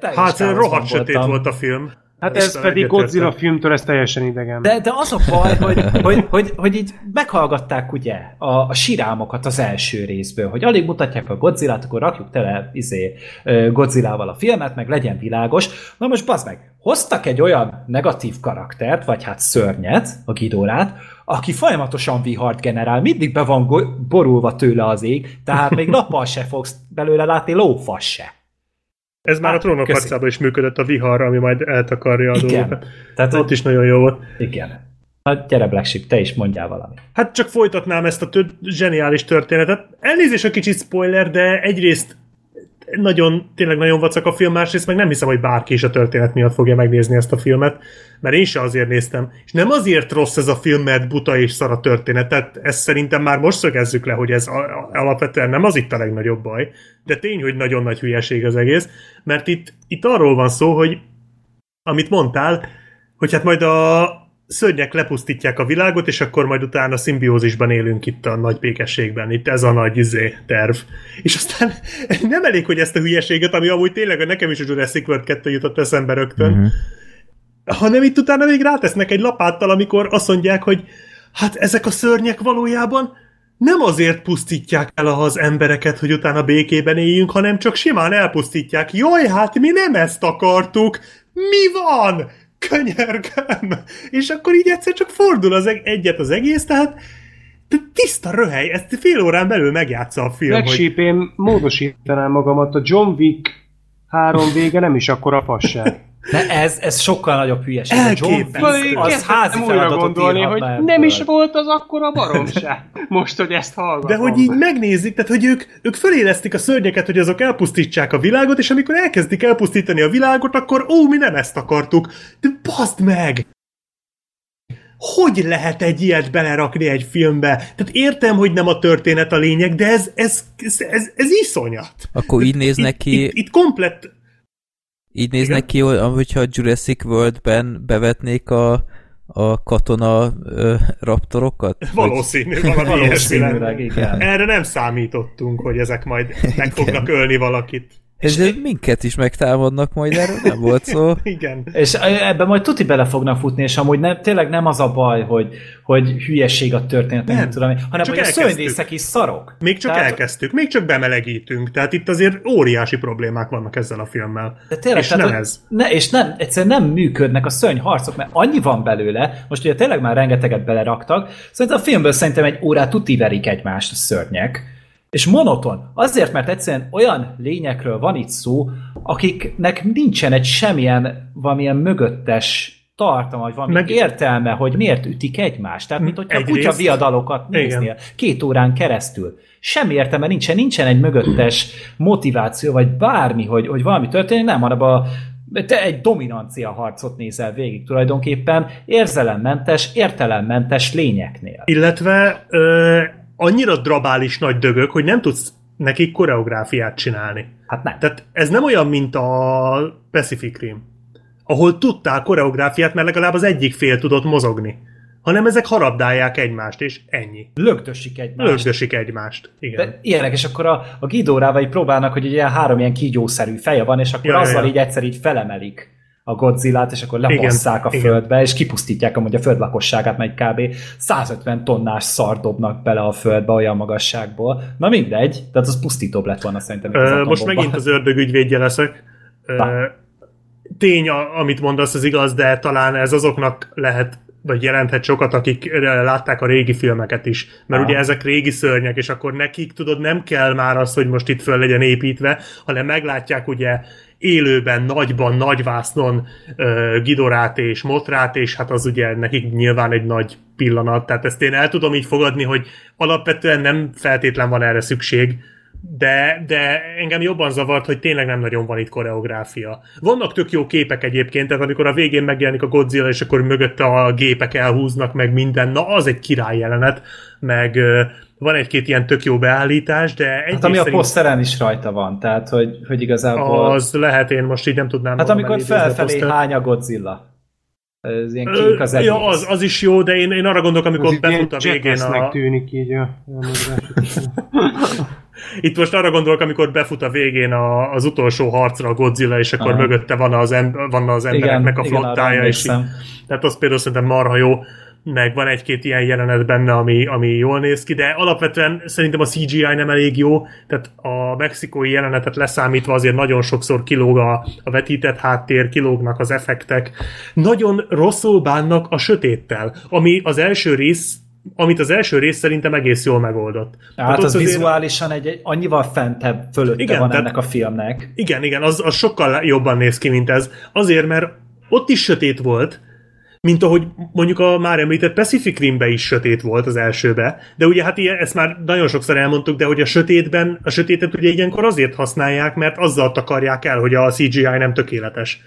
hát rohadt sötét volt a film. Hát ez pedig Godzilla filmtől ez teljesen idegen. De, de az a baj, hogy, hogy, hogy, hogy így meghallgatták ugye a, a sirámokat az első részből, hogy alig mutatják a Godzilla-t, akkor rakjuk tele izé, Godzilla-val a filmet, meg legyen világos. Na most bazd meg, hoztak egy olyan negatív karaktert, vagy hát szörnyet, a Gidórát, aki folyamatosan vihart generál, mindig be van borulva tőle az ég, tehát még nappal se fogsz belőle látni lófasz se. Ez már hát, a trónok harcában is működött a vihar, ami majd eltakarja a Igen. dolgokat. Tehát ott is nagyon jó volt. Igen. Hát gyere Black Sheep, te is mondjál valamit. Hát csak folytatnám ezt a tő- zseniális történetet. Elnézést a kicsit spoiler, de egyrészt nagyon, tényleg nagyon vacak a film, másrészt meg nem hiszem, hogy bárki is a történet miatt fogja megnézni ezt a filmet, mert én se azért néztem. És nem azért rossz ez a film, mert buta és szar a történet, tehát ezt szerintem már most szögezzük le, hogy ez alapvetően nem az itt a legnagyobb baj, de tény, hogy nagyon nagy hülyeség az egész, mert itt, itt arról van szó, hogy amit mondtál, hogy hát majd a, szörnyek lepusztítják a világot, és akkor majd utána szimbiózisban élünk itt a nagy békességben. Itt ez a nagy izé, terv. És aztán nem elég, hogy ezt a hülyeséget, ami amúgy tényleg nekem is a Jurassic World 2 jutott eszembe rögtön, uh-huh. hanem itt utána még rátesznek egy lapáttal, amikor azt mondják, hogy hát ezek a szörnyek valójában nem azért pusztítják el az embereket, hogy utána békében éljünk, hanem csak simán elpusztítják. Jaj, hát mi nem ezt akartuk! Mi van? Könyörgöm! És akkor így egyszer csak fordul az egyet az egész, tehát de tiszta röhely, ezt fél órán belül megjátsza a film. Black hogy... én módosítanám magamat, a John Wick három vége nem is akkor a fasság. De ez, ez sokkal nagyobb hülyeség. Elképesztő. Az házi feladatot gondolni, hogy ebből. nem is volt az akkor a baromság. Most, hogy ezt hallgatom. De hogy így megnézik, tehát hogy ők, ők fölélesztik a szörnyeket, hogy azok elpusztítsák a világot, és amikor elkezdik elpusztítani a világot, akkor ó, mi nem ezt akartuk. De baszd meg! hogy lehet egy ilyet belerakni egy filmbe? Tehát értem, hogy nem a történet a lényeg, de ez, ez, ez, ez, ez iszonyat. Akkor így néznek ki... Itt, itt, itt komplett így néznek ki, hogyha a Jurassic World-ben bevetnék a, a katona ö, raptorokat? Valószínű, valami igen. Erre nem számítottunk, hogy ezek majd meg fognak ölni valakit. És de minket is megtámadnak majd, erről nem volt szó. Igen. És ebben majd tuti bele fognak futni, és amúgy nem, tényleg nem az a baj, hogy, hogy hülyeség a történet, nem, nem tudom, hanem csak hogy a szörnyrészek is szarok. Még csak tehát, elkezdtük, még csak bemelegítünk, tehát itt azért óriási problémák vannak ezzel a filmmel. De tényleg, és tehát, nem ez. Ne, és nem, egyszerűen nem működnek a szörnyharcok, mert annyi van belőle, most ugye tényleg már rengeteget beleraktak, szerintem a filmből szerintem egy órát tuti verik egymást a szörnyek és monoton. Azért, mert egyszerűen olyan lényekről van itt szó, akiknek nincsen egy semmilyen valamilyen mögöttes tartalma, vagy valami Meg... értelme, hogy miért ütik egymást. Tehát, mint hogyha kutya viadalokat néznél Igen. két órán keresztül. Semmi értelme nincsen, nincsen egy mögöttes motiváció, vagy bármi, hogy, hogy valami történik, nem, hanem a te egy dominancia harcot nézel végig tulajdonképpen érzelemmentes, értelemmentes lényeknél. Illetve ö- annyira drabális nagy dögök, hogy nem tudsz nekik koreográfiát csinálni. Hát nem. Tehát ez nem olyan, mint a Pacific Rim, ahol tudtál koreográfiát, mert legalább az egyik fél tudott mozogni. Hanem ezek harabdálják egymást, és ennyi. Lögdösik egymást. Lögdösik egymást, igen. De ilyenek, és akkor a, a Gidórával próbálnak, hogy ilyen három ilyen kígyószerű feje van, és akkor ja, azzal ja. így egyszer így felemelik a Godzilla-t, és akkor lepasszák a igen. földbe, és kipusztítják amúgy a föld lakosságát, mert kb. 150 tonnás szar dobnak bele a földbe olyan magasságból. Na mindegy, tehát az pusztítóbb lett volna szerintem. Ö, most megint az ördög ügyvédje leszek. Ö, tény, amit mondasz, az igaz, de talán ez azoknak lehet vagy jelenthet sokat, akik látták a régi filmeket is. Mert Aha. ugye ezek régi szörnyek, és akkor nekik, tudod, nem kell már az, hogy most itt föl legyen építve, hanem meglátják ugye élőben, nagyban, nagyvásznon uh, Gidorát és Motrát, és hát az ugye nekik nyilván egy nagy pillanat, tehát ezt én el tudom így fogadni, hogy alapvetően nem feltétlen van erre szükség, de, de engem jobban zavart, hogy tényleg nem nagyon van itt koreográfia. Vannak tök jó képek egyébként, tehát amikor a végén megjelenik a Godzilla, és akkor mögötte a gépek elhúznak meg minden, na az egy király jelenet, meg van egy-két ilyen tök jó beállítás, de egy hát ami szerint... a poszteren is rajta van, tehát hogy, hogy igazából... Az lehet, én most így nem tudnám... Hát amikor felfelé hány a Godzilla. Ez ilyen kék az egész. Ja, az, az is jó, de én, én arra gondolok, amikor befut a végén a... tűnik így a... Itt most arra gondolok, amikor befut a végén a, az utolsó harcra a Godzilla, és akkor Aha. mögötte van az, em, van az embereknek igen, a flottája, igen, és így, tehát az például szerintem marha jó meg van egy-két ilyen jelenet benne, ami, ami jól néz ki, de alapvetően szerintem a CGI nem elég jó, tehát a mexikói jelenetet leszámítva azért nagyon sokszor kilóg a, a vetített háttér, kilógnak az effektek. Nagyon rosszul bánnak a sötéttel, ami az első rész amit az első rész szerintem egész jól megoldott. Hát az azért... vizuálisan egy, egy annyival fentebb fölötte igen, van tehát, ennek a filmnek. Igen, igen, az, az sokkal jobban néz ki, mint ez. Azért, mert ott is sötét volt, mint ahogy mondjuk a már említett Pacific Rimbe is sötét volt az elsőbe, de ugye hát ilyen, ezt már nagyon sokszor elmondtuk, de hogy a sötétben, a sötétet ugye ilyenkor azért használják, mert azzal takarják el, hogy a CGI nem tökéletes.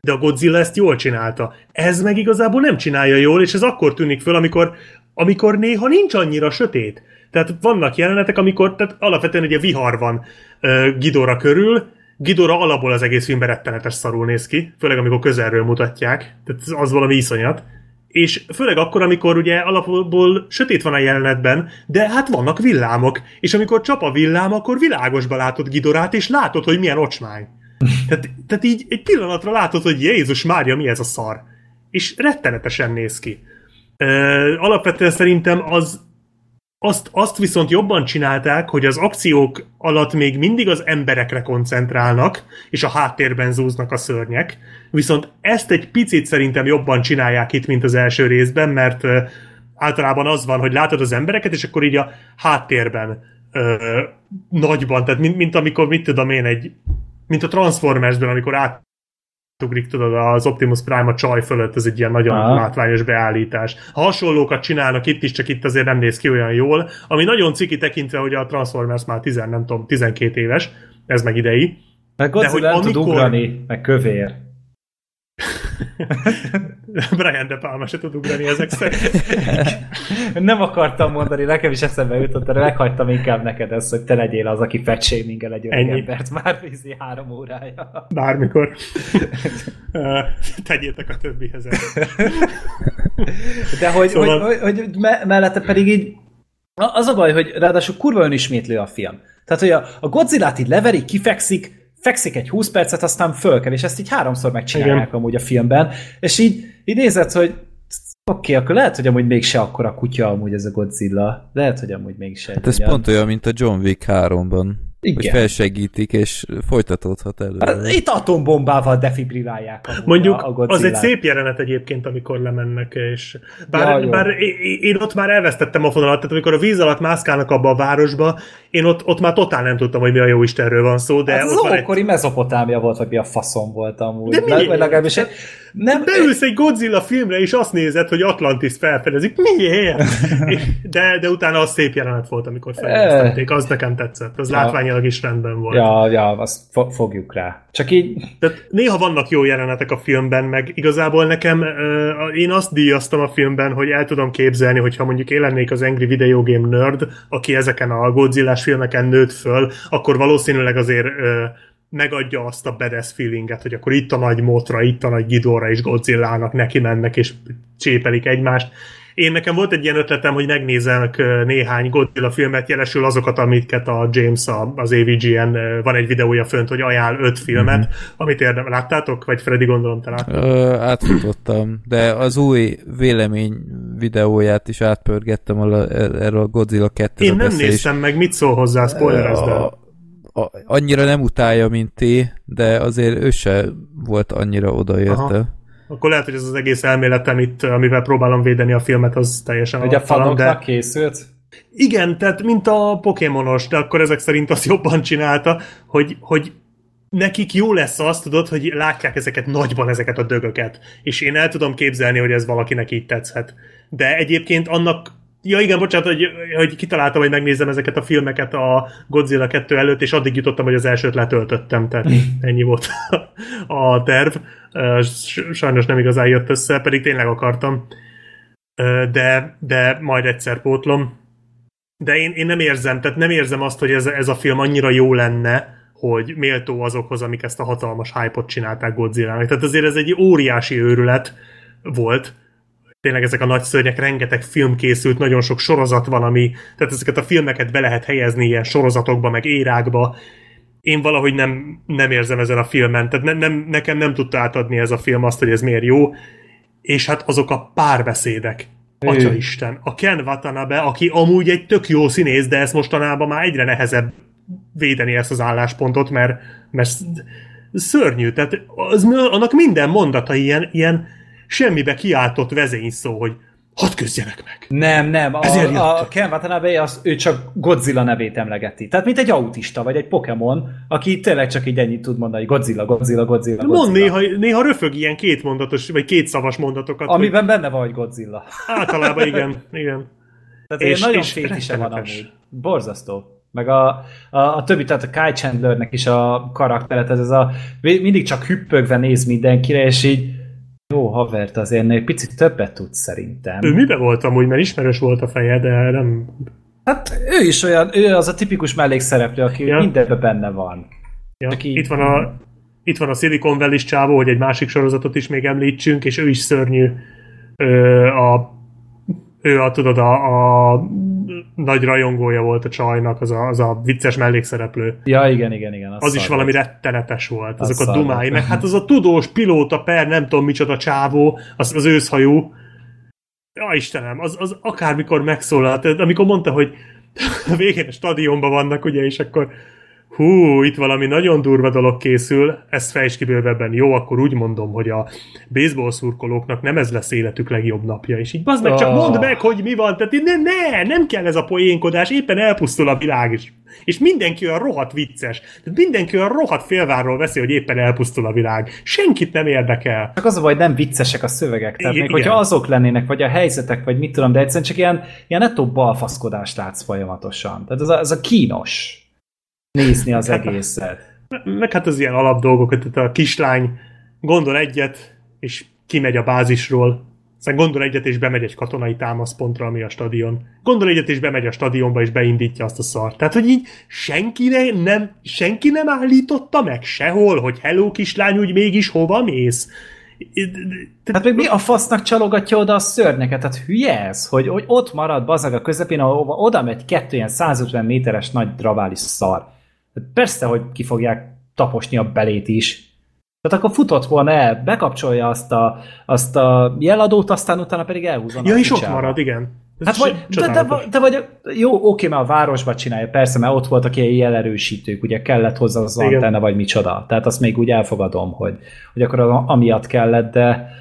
De a Godzilla ezt jól csinálta. Ez meg igazából nem csinálja jól, és ez akkor tűnik föl, amikor, amikor néha nincs annyira sötét. Tehát vannak jelenetek, amikor tehát alapvetően ugye vihar van uh, Gidora körül, Gidora alapból az egész filmben rettenetes szarul néz ki, főleg amikor közelről mutatják, tehát az valami iszonyat. És főleg akkor, amikor ugye alapból sötét van a jelenetben, de hát vannak villámok, és amikor csap a villám, akkor világosba látod Gidorát, és látod, hogy milyen ocsmány. Tehát, tehát így egy pillanatra látod, hogy Jézus Mária, mi ez a szar. És rettenetesen néz ki. alapvetően szerintem az azt, azt viszont jobban csinálták, hogy az akciók alatt még mindig az emberekre koncentrálnak, és a háttérben zúznak a szörnyek, viszont ezt egy picit szerintem jobban csinálják itt, mint az első részben, mert általában az van, hogy látod az embereket, és akkor így a háttérben uh, nagyban, tehát mint, mint amikor, mit tudom én, egy mint a Transformersben, amikor át ugrik, tudod, az Optimus Prime a csaj fölött, ez egy ilyen nagyon Aha. látványos beállítás. Ha hasonlókat csinálnak itt is, csak itt azért nem néz ki olyan jól, ami nagyon ciki tekintve, hogy a Transformers már 10, nem tudom, 12 éves, ez meg idei. Meg Godzilla De hogy amikor... ugrani, meg kövér. Brian De Palma se tud ugrani ezek szerint. Nem akartam mondani, nekem is eszembe jutott, de meghagytam inkább neked ezt, hogy te legyél az, aki fetsémingel egy öreg embert már vízi három órája. Bármikor. Tegyétek a többihez De hogy, szóval... hogy, hogy, hogy mellette pedig így az a baj, hogy ráadásul kurva önismétlő a film. Tehát, hogy a, a Godzilla-t így leverik, kifekszik, fekszik egy 20 percet, aztán fölkel, és ezt így háromszor megcsinálják Igen. amúgy a filmben, és így, így nézed, hogy Oké, okay, akkor lehet, hogy amúgy mégse akkora kutya amúgy ez a Godzilla. Lehet, hogy amúgy mégse. Hát ez ugyan. pont olyan, mint a John Wick 3-ban. Igen. Hogy felsegítik, és folytatódhat elő. Hát, itt atombombával defibrillálják a Mondjuk a az egy szép jelenet egyébként, amikor lemennek, és bár, ja, bár én ott már elvesztettem a fonalat, tehát amikor a víz alatt mászkálnak abba a városba, én ott, ott már totál nem tudtam, hogy mi a jó Istenről van szó, de... Hát az ókori egy... mezopotámia volt, vagy mi a faszom volt amúgy. De mi? Legalábbis egy... Nem, Beülsz egy Godzilla filmre, és azt nézed, hogy Atlantis felfedezik. Miért? de, de utána az szép jelenet volt, amikor felfedezték. Az nekem tetszett. Az ja. Látványilag is rendben volt. Ja, ja, azt fo- fogjuk rá. Csak így... Tehát néha vannak jó jelenetek a filmben, meg igazából nekem, uh, én azt díjaztam a filmben, hogy el tudom képzelni, hogyha mondjuk én lennék az Angry Video Game nerd, aki ezeken a Godzilla filmeken nőtt föl, akkor valószínűleg azért uh, megadja azt a badass feelinget, hogy akkor itt a nagy motra, itt a nagy Gidóra és Godzilla-nak neki mennek és csépelik egymást. Én nekem volt egy ilyen ötletem, hogy megnézem néhány Godzilla filmet, jelesül azokat, amiket a James az AVGN, van egy videója fönt, hogy ajánl öt filmet, mm-hmm. amit érdem. Láttátok? Vagy Freddy gondolom te láttad? átfutottam, de az új vélemény videóját is átpörgettem erről a Godzilla 2 Én nem néztem meg, mit szól hozzá, spoilerezd el a, annyira nem utálja, mint ti, de azért ő se volt annyira odaérte. Akkor lehet, hogy ez az egész elméletem itt, amivel próbálom védeni a filmet, az teljesen Hogy a fanoknak de... készült? Igen, tehát mint a Pokémonos, de akkor ezek szerint azt jobban csinálta, hogy, hogy nekik jó lesz azt, tudod, hogy látják ezeket nagyban, ezeket a dögöket. És én el tudom képzelni, hogy ez valakinek így tetszhet. De egyébként annak Ja igen, bocsánat, hogy, hogy kitaláltam, hogy megnézem ezeket a filmeket a Godzilla 2 előtt, és addig jutottam, hogy az elsőt letöltöttem, tehát ennyi volt a terv. Sajnos nem igazán jött össze, pedig tényleg akartam. De, de majd egyszer pótlom. De én, én nem érzem, tehát nem érzem azt, hogy ez, ez a film annyira jó lenne, hogy méltó azokhoz, amik ezt a hatalmas hype-ot csinálták Godzilla-nak. Tehát azért ez egy óriási őrület volt, tényleg ezek a nagy szörnyek, rengeteg film készült, nagyon sok sorozat van, ami, tehát ezeket a filmeket be lehet helyezni ilyen sorozatokba, meg érákba. Én valahogy nem, nem érzem ezen a filmen, tehát ne, nem, nekem nem tudta átadni ez a film azt, hogy ez miért jó, és hát azok a párbeszédek. Atya Isten. A Ken Watanabe, aki amúgy egy tök jó színész, de ezt mostanában már egyre nehezebb védeni ezt az álláspontot, mert, mert szörnyű. Tehát az, annak minden mondata ilyen, ilyen semmibe kiáltott vezényszó, hogy hadd küzdjenek meg. Nem, nem. A, Ezért a Ken Watanabe, az, ő csak Godzilla nevét emlegeti. Tehát mint egy autista, vagy egy Pokémon, aki tényleg csak így ennyit tud mondani, Godzilla, Godzilla, Godzilla, Godzilla. Mond néha, néha röfög ilyen két mondatos, vagy két szavas mondatokat. Amiben hogy... benne van, hogy Godzilla. Általában igen, igen. Tehát és, nagyon és fétise van amúgy. Borzasztó. Meg a, a, a többi, tehát a Kai Chandlernek is a karakteret, ez, ez a mindig csak hüppögve néz mindenkire, és így jó havert azért egy picit többet tud szerintem. Ő mibe volt amúgy, mert ismerős volt a feje, de nem... Hát ő is olyan, ő az a tipikus mellékszereplő, aki ja. mindenben benne van. Ja. Aki... Itt van a itt van a Silicon Valley csávó, hogy egy másik sorozatot is még említsünk, és ő is szörnyű. Ö, a, ő a, tudod, a, a nagy rajongója volt a csajnak, az a, az a vicces mellékszereplő. Ja, igen, igen, igen. Az, az is valami rettenetes volt, az azok a dumái. Meg hát az a tudós pilóta per nem tudom micsoda csávó, az, az őszhajú. Ja, Istenem, az, az akármikor megszólalt, amikor mondta, hogy a végén a stadionban vannak, ugye, és akkor hú, itt valami nagyon durva dolog készül, ezt fejtsd ki bővebben. Jó, akkor úgy mondom, hogy a baseball szurkolóknak nem ez lesz életük legjobb napja, és így bazd meg, csak mondd ah. meg, hogy mi van, tehát ne, ne, nem kell ez a poénkodás, éppen elpusztul a világ is. És mindenki olyan rohadt vicces. Tehát mindenki olyan rohadt félvárról veszi, hogy éppen elpusztul a világ. Senkit nem érdekel. Csak az a baj, nem viccesek a szövegek. Tehát I- még igen. hogyha azok lennének, vagy a helyzetek, vagy mit tudom, de egyszerűen csak ilyen, ilyen nettó balfaszkodást látsz folyamatosan. Tehát ez a, ez a kínos nézni az hát, egészet. Meg hát az ilyen alap dolgok, tehát a kislány gondol egyet, és kimegy a bázisról, aztán gondol egyet, és bemegy egy katonai támaszpontra, ami a stadion. Gondol egyet, és bemegy a stadionba, és beindítja azt a szart. Tehát, hogy így senki, ne, nem, senki nem állította meg sehol, hogy hello kislány, úgy mégis hova mész? Hát még mi a fasznak csalogatja oda a szörnyeket? Tehát hülye ez, hogy, hogy ott marad bazag a közepén, ahova oda megy kettő ilyen 150 méteres nagy dravális szar. Persze, hogy ki fogják taposni a belét is. Tehát akkor futott volna el, bekapcsolja azt a, azt a jeladót, aztán utána pedig elhúzza. Ja, és ott marad, igen. Ez hát vagy, de, de, de, vagy, jó, oké, mert a városban csinálja, persze, mert ott voltak ilyen jelerősítők, ugye kellett hozzá az Igen. antenna, vagy micsoda. Tehát azt még úgy elfogadom, hogy, hogy akkor amiatt kellett, de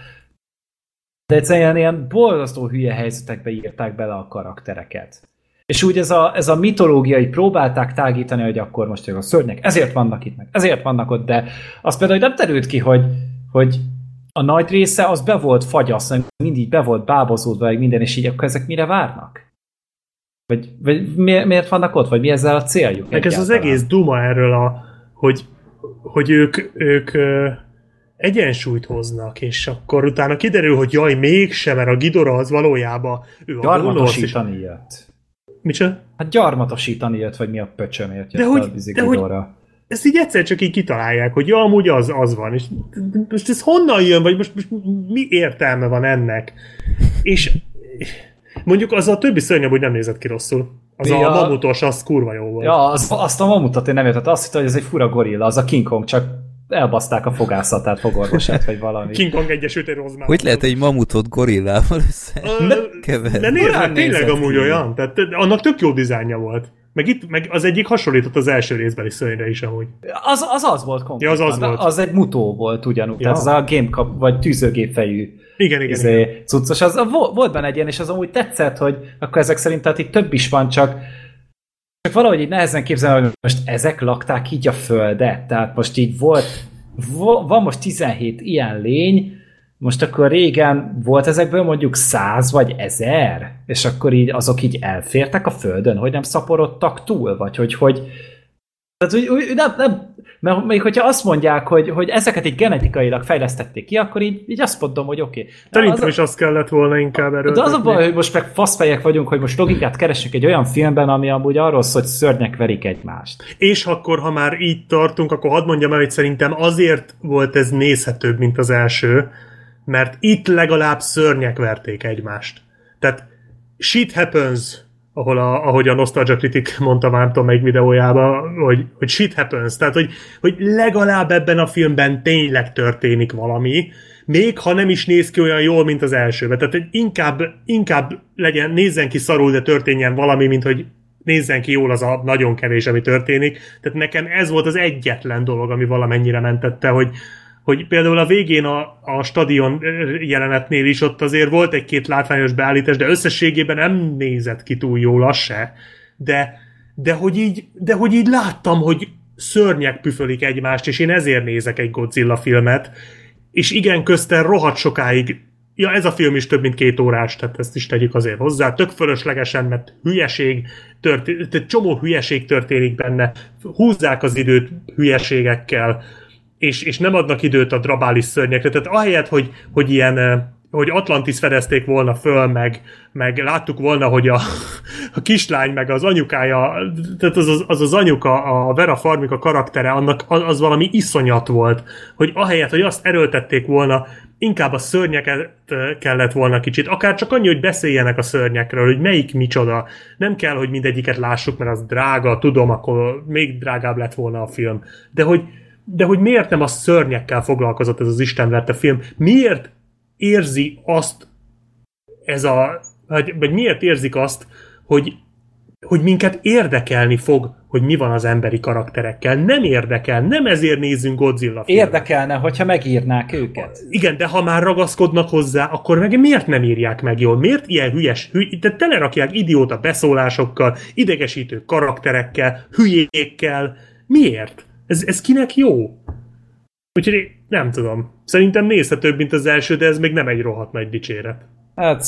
de egyszerűen ilyen borzasztó hülye helyzetekbe írták bele a karaktereket. És úgy ez a, ez a mitológiai próbálták tágítani, hogy akkor most a szörnyek ezért vannak itt, meg ezért vannak ott, de az például nem terült ki, hogy, hogy a nagy része az be volt fagyasz, mindig be volt bábozódva, meg minden, és így akkor ezek mire várnak? Vagy, vagy miért, miért vannak ott, vagy mi ezzel a céljuk? Meg ez az egész duma erről, a, hogy, hogy ők, ők egyensúlyt hoznak, és akkor utána kiderül, hogy jaj, mégsem, mert a Gidora az valójában ő a Gyarmatosítani jött. Micsoda? Hát gyarmatosítani jött, vagy mi a pöcsömért jött de hogy, a de hogy, ezt így egyszer csak így kitalálják, hogy ja, amúgy az, az van, és most ez honnan jön, vagy most, most mi értelme van ennek? És mondjuk az a többi szörny hogy nem nézett ki rosszul. Az ja. a mamutos, az kurva jó volt. Ja, az, azt a mamutot én nem értettem. Azt hittem, hogy ez egy fura gorilla, az a King Kong, csak elbaszták a fogászatát, fogorvosát, vagy valami. King Kong egyesült egy rozmát. Hogy lehet egy mamutot gorillával össze De nézd, tényleg amúgy olyan. Tehát annak tök jó dizájnja volt. Meg itt, meg az egyik hasonlított az első részbeli szörnyre is amúgy. Az az, az volt konkrétan. Ja, az az volt. Az egy mutó volt ugyanúgy. Ja. Tehát az a gamecap, vagy tűzőgép fejű igen, igen, izé, igen. cuccos. Az, volt benne egy ilyen, és az amúgy tetszett, hogy akkor ezek szerint tehát itt több is van, csak csak valahogy így nehezen képzelni, hogy most ezek lakták így a földet. Tehát most így volt, van most 17 ilyen lény, most akkor régen volt ezekből mondjuk száz vagy ezer, és akkor így azok így elfértek a földön, hogy nem szaporodtak túl, vagy hogy, hogy tehát, hogy, hogy nem, nem, mert még hogyha azt mondják, hogy, hogy ezeket így genetikailag fejlesztették ki, akkor így, így azt mondom, hogy oké. Okay. Szerintem is azt kellett volna inkább erről. De az a baj, hogy most meg faszfejek vagyunk, hogy most logikát keresünk egy olyan filmben, ami amúgy arról szól, hogy szörnyek verik egymást. És akkor, ha már így tartunk, akkor hadd mondjam el, hogy szerintem azért volt ez nézhetőbb, mint az első, mert itt legalább szörnyek verték egymást. Tehát shit happens, ahol a, ahogy a Nostalgia Critic mondta már tudom melyik videójában, hogy, hogy shit happens, tehát hogy, hogy legalább ebben a filmben tényleg történik valami, még ha nem is néz ki olyan jól, mint az elsőben. Tehát hogy inkább, inkább legyen, nézzen ki szarul, de történjen valami, mint hogy nézzen ki jól az a nagyon kevés, ami történik. Tehát nekem ez volt az egyetlen dolog, ami valamennyire mentette, hogy, hogy például a végén a, a stadion jelenetnél is ott azért volt egy-két látványos beállítás, de összességében nem nézett ki túl jól az se, de, de, hogy így, de hogy így láttam, hogy szörnyek püfölik egymást, és én ezért nézek egy Godzilla filmet, és igen, közten rohadt sokáig Ja, ez a film is több mint két órás, tehát ezt is tegyük azért hozzá. Tök fölöslegesen, mert hülyeség tehát csomó hülyeség történik benne. Húzzák az időt hülyeségekkel és, és nem adnak időt a drabális szörnyekre. Tehát ahelyett, hogy, hogy ilyen hogy Atlantis fedezték volna föl, meg, meg láttuk volna, hogy a, a kislány, meg az anyukája, tehát az az, az, az anyuka, a Vera Farmika karaktere, annak az, valami iszonyat volt, hogy ahelyett, hogy azt erőltették volna, inkább a szörnyeket kellett volna kicsit, akár csak annyi, hogy beszéljenek a szörnyekről, hogy melyik micsoda. Nem kell, hogy mindegyiket lássuk, mert az drága, tudom, akkor még drágább lett volna a film. De hogy, de hogy miért nem a szörnyekkel foglalkozott ez az Istenverte film? Miért érzi azt ez a, vagy, vagy miért érzik azt, hogy, hogy minket érdekelni fog, hogy mi van az emberi karakterekkel. Nem érdekel, nem ezért nézzünk Godzilla filmet. Érdekelne, hogyha megírnák őket. Igen, de ha már ragaszkodnak hozzá, akkor meg miért nem írják meg jól? Miért ilyen hülyes, hüly, de telerakják idióta beszólásokkal, idegesítő karakterekkel, hülyékkel. Miért? Ez, ez kinek jó? Úgyhogy nem tudom. Szerintem nézhetőbb, mint az első, de ez még nem egy rohadt nagy dicséret. Hát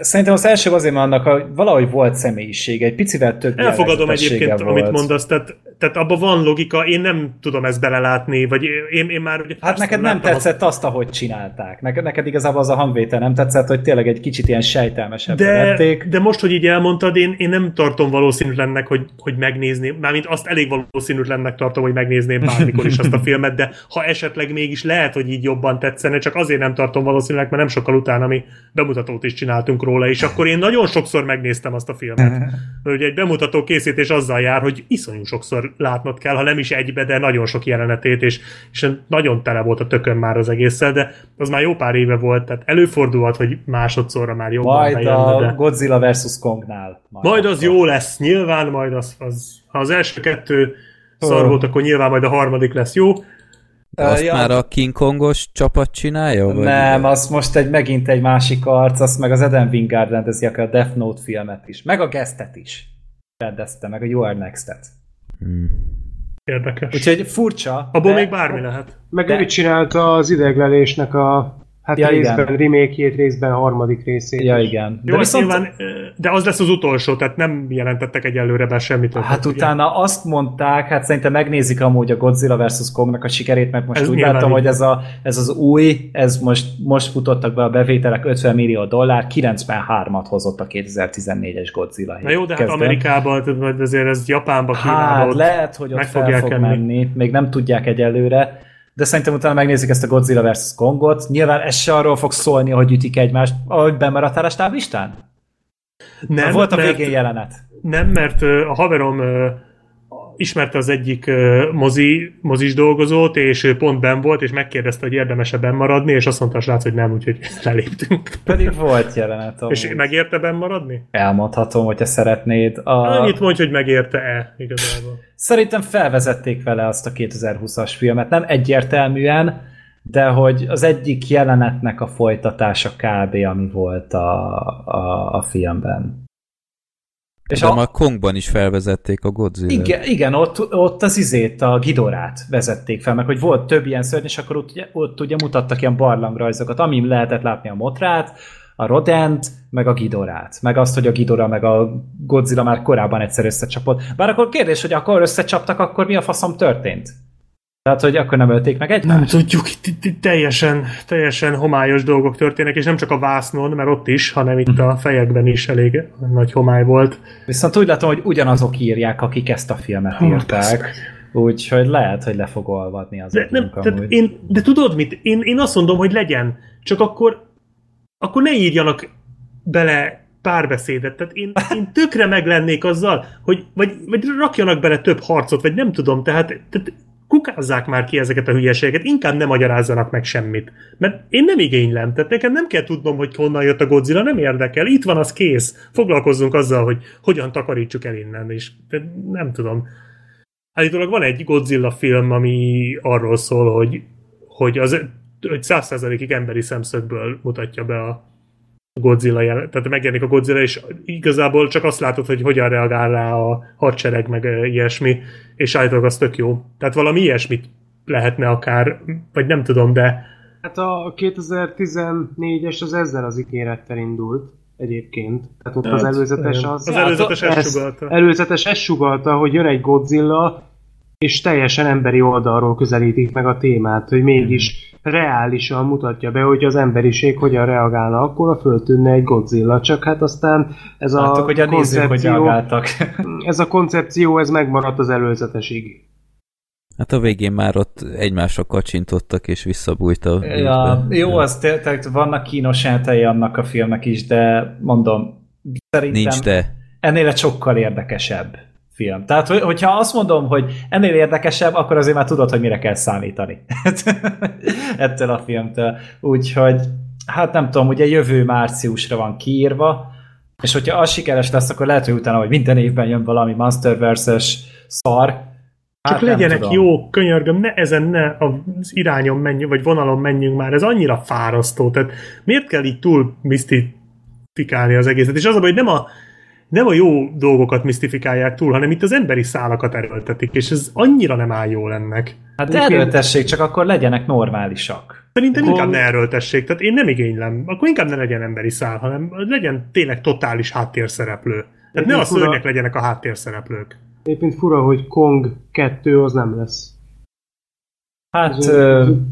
szerintem az első azért, mert annak a, valahogy volt személyisége, egy picivel több Elfogadom egyébként, volt. amit mondasz, tehát, tehát abban van logika, én nem tudom ezt belelátni, vagy én, én már... Hát neked nem tetszett azt, ahogy csinálták. Neked, neked igazából az a hangvétel nem tetszett, hogy tényleg egy kicsit ilyen sejtelmesebb de, lették. De most, hogy így elmondtad, én, én nem tartom valószínűtlennek, hogy, hogy megnézni, mármint azt elég valószínűtlennek tartom, hogy megnézném bármikor is azt a filmet, de ha esetleg mégis lehet, hogy így jobban tetszene, csak azért nem tartom valószínűleg, mert nem sokkal után, ami bemutató bemutatót is csináltunk róla, és akkor én nagyon sokszor megnéztem azt a filmet. Ugye egy bemutató készítés azzal jár, hogy iszonyú sokszor látnod kell, ha nem is egybe, de nagyon sok jelenetét, és, és nagyon tele volt a tökön már az egésszel, de az már jó pár éve volt, tehát előfordulhat, hogy másodszorra már jobban Majd bejönne, a de... Godzilla vs. Kongnál. Majd, majd az jó lesz, nyilván, majd az, az ha az első kettő szar volt, akkor nyilván majd a harmadik lesz jó. De azt ja. már a King Kongos csapat csinálja? Vagy nem, az most egy megint egy másik arc, azt meg az Eden Wingard rendezi a Death Note filmet is, meg a Guestet is rendezte, meg a You Are Next-et. Hmm. Érdekes. Úgyhogy furcsa. Abból de... még bármi lehet. Meg de... ő csinálta az ideglelésnek a Hát ja, részben igen. remake részben a harmadik részét. Ja, igen. De, Jó, viszont... nyilván, de az lesz az utolsó, tehát nem jelentettek egyelőre be semmit. Hát ugye. utána azt mondták, hát szerintem megnézik amúgy a Godzilla vs. Kongnak a sikerét, mert most ez úgy látom, hogy ez, a, ez az új, ez most, most futottak be a bevételek 50 millió dollár, 93-at hozott a 2014-es Godzilla. Na jó, de hát Amerikában, vagy azért ez Japánba, Kínában Hát lehet, hogy ott fel fog menni, még nem tudják egyelőre, de szerintem utána megnézik ezt a Godzilla vs. Kongot. Nyilván ez se arról fog szólni, hogy ütik egymást, ahogy bemaradtál a stáblistán? Nem, volt a mert, végén jelenet. Nem, mert a haverom ismerte az egyik mozi, mozis dolgozót, és ő pont ben volt, és megkérdezte, hogy érdemese ben maradni, és azt mondta a srác, hogy nem, úgyhogy leléptünk. Pedig volt jelenet. Amúgy. És megérte ben maradni? Elmondhatom, hogyha szeretnéd. A... Annyit mondj, hogy megérte-e igazából. Szerintem felvezették vele azt a 2020-as filmet, nem egyértelműen, de hogy az egyik jelenetnek a folytatása kb. ami volt a, a, a filmben. És De a, a Kongban is felvezették a Godzilla. Igen, igen ott, ott az izét, a Gidorát vezették fel, meg hogy volt több ilyen szörny, és akkor ott, ott ugye mutattak ilyen barlangrajzokat, amin lehetett látni a Motrát, a Rodent, meg a Gidorát. Meg azt, hogy a Gidora meg a Godzilla már korábban egyszer összecsapott. Bár akkor kérdés, hogy akkor összecsaptak, akkor mi a faszom történt? Tehát, hogy akkor nem ölték meg egymást? Nem tudjuk, itt, itt teljesen, teljesen homályos dolgok történnek, és nem csak a vásznon, mert ott is, hanem itt a fejekben is elég nagy homály volt. Viszont úgy látom, hogy ugyanazok írják, akik ezt a filmet írták. Úgyhogy lehet, hogy le fog olvadni az de, nem, tehát én, de tudod mit? Én, én azt mondom, hogy legyen. Csak akkor, akkor ne írjanak bele párbeszédet. Tehát én, én tökre meg lennék azzal, hogy vagy, vagy rakjanak bele több harcot, vagy nem tudom, tehát, tehát kukázzák már ki ezeket a hülyeségeket, inkább nem magyarázzanak meg semmit. Mert én nem igénylem, tehát nekem nem kell tudnom, hogy honnan jött a Godzilla, nem érdekel. Itt van, az kész. Foglalkozzunk azzal, hogy hogyan takarítsuk el innen, és nem tudom. Állítólag van egy Godzilla film, ami arról szól, hogy, hogy az hogy százszerzalékig emberi szemszögből mutatja be a Godzilla jelen, tehát megjelenik a Godzilla, és igazából csak azt látod, hogy hogyan reagál rá a hadsereg, meg ilyesmi, és állítólag az tök jó. Tehát valami ilyesmit lehetne akár, vagy nem tudom, de... Hát a 2014-es az ezzel az ígérettel indult egyébként. Tehát ott hát, az előzetes az... Az előzetes hát, ezt sugalta. Előzetes ezt sugalta, hogy jön egy Godzilla, és teljesen emberi oldalról közelítik meg a témát, hogy mégis reálisan mutatja be, hogy az emberiség hogyan reagálna akkor, a föltűnne egy Godzilla, csak hát aztán ez Láttuk, a hogy a koncepció, hogy ez a koncepció, ez megmaradt az előzetesig. Hát a végén már ott egymásra kacsintottak, és visszabújt a ja, Jó, az tényleg vannak kínos eltei annak a filmnek is, de mondom, szerintem Nincs de. ennél sokkal érdekesebb film. Tehát, hogyha azt mondom, hogy ennél érdekesebb, akkor azért már tudod, hogy mire kell számítani ettől a filmtől. Úgyhogy, hát nem tudom, ugye jövő márciusra van kiírva, és hogyha az sikeres lesz, akkor lehet, hogy utána, hogy minden évben jön valami Monsterverse-es szar, csak hát legyenek jó, könyörgöm, ne ezen ne az irányon menjünk, vagy vonalon menjünk már, ez annyira fárasztó, tehát miért kell így túl misztifikálni az egészet? És az a hogy nem a nem a jó dolgokat misztifikálják túl, hanem itt az emberi szálakat erőltetik, és ez annyira nem áll jól ennek. Hát erőltessék, csak akkor legyenek normálisak. Szerintem akkor... inkább ne erőltessék, tehát én nem igénylem. Akkor inkább ne legyen emberi szál, hanem legyen tényleg totális háttérszereplő. Tehát ne a szörnyek fura... legyenek a háttérszereplők. Éppen fura, hogy Kong 2 az nem lesz. Hát... Ez,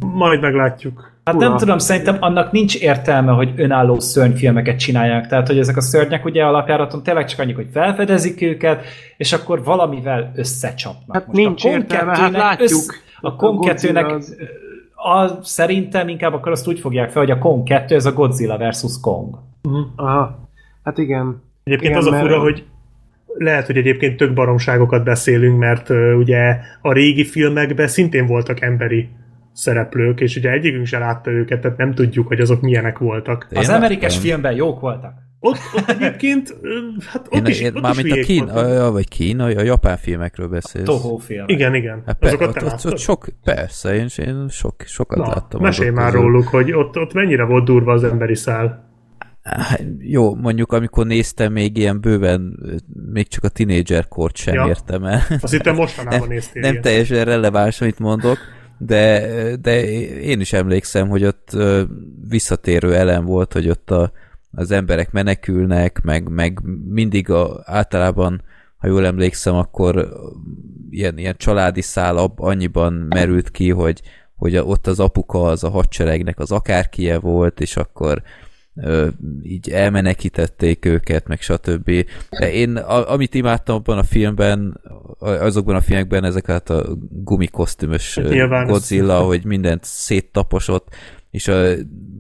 majd meglátjuk. Hát Ura. nem tudom, szerintem annak nincs értelme, hogy önálló szörnyfilmeket csinálják. Tehát, hogy ezek a szörnyek ugye alapjáraton tényleg csak annyi, hogy felfedezik őket, és akkor valamivel összecsapnak. Hát Most nincs a értelme, hát látjuk. Össz, a Kong 2-nek a, szerintem inkább akkor azt úgy fogják fel, hogy a Kong 2 ez a Godzilla versus Kong. Uh-huh. Aha. Hát igen. Egyébként igen, az a fura, mert... hogy lehet, hogy egyébként tök baromságokat beszélünk, mert uh, ugye a régi filmekben szintén voltak emberi szereplők, és ugye egyikünk se látta őket, tehát nem tudjuk, hogy azok milyenek voltak. Az amerikás filmben jók voltak. Ott, ott egyébként, hát ott én, is, én, ott mármint a Kín, a, vagy Kína, a japán filmekről beszélsz. A Toho film. Igen, igen. Hát pe, Azokat ott, ott, ott, sok, persze, én, én sok, sokat Na, láttam. Mesélj már közül. róluk, hogy ott, ott mennyire volt durva az emberi szál. Hát, jó, mondjuk amikor néztem még ilyen bőven, még csak a tinédzser kort sem ja. értem el. Azt hittem mostanában néztél. Nem ilyen. teljesen releváns, amit mondok, de, de én is emlékszem, hogy ott visszatérő elem volt, hogy ott a, az emberek menekülnek, meg, meg mindig a, általában, ha jól emlékszem, akkor ilyen, ilyen családi szál annyiban merült ki, hogy, hogy ott az apuka az a hadseregnek az akárkie volt, és akkor így elmenekítették őket, meg stb. De én, a, amit imádtam abban a filmben, azokban a filmekben ezeket a gumikosztümös hát Godzilla, hogy mindent széttaposott, és a,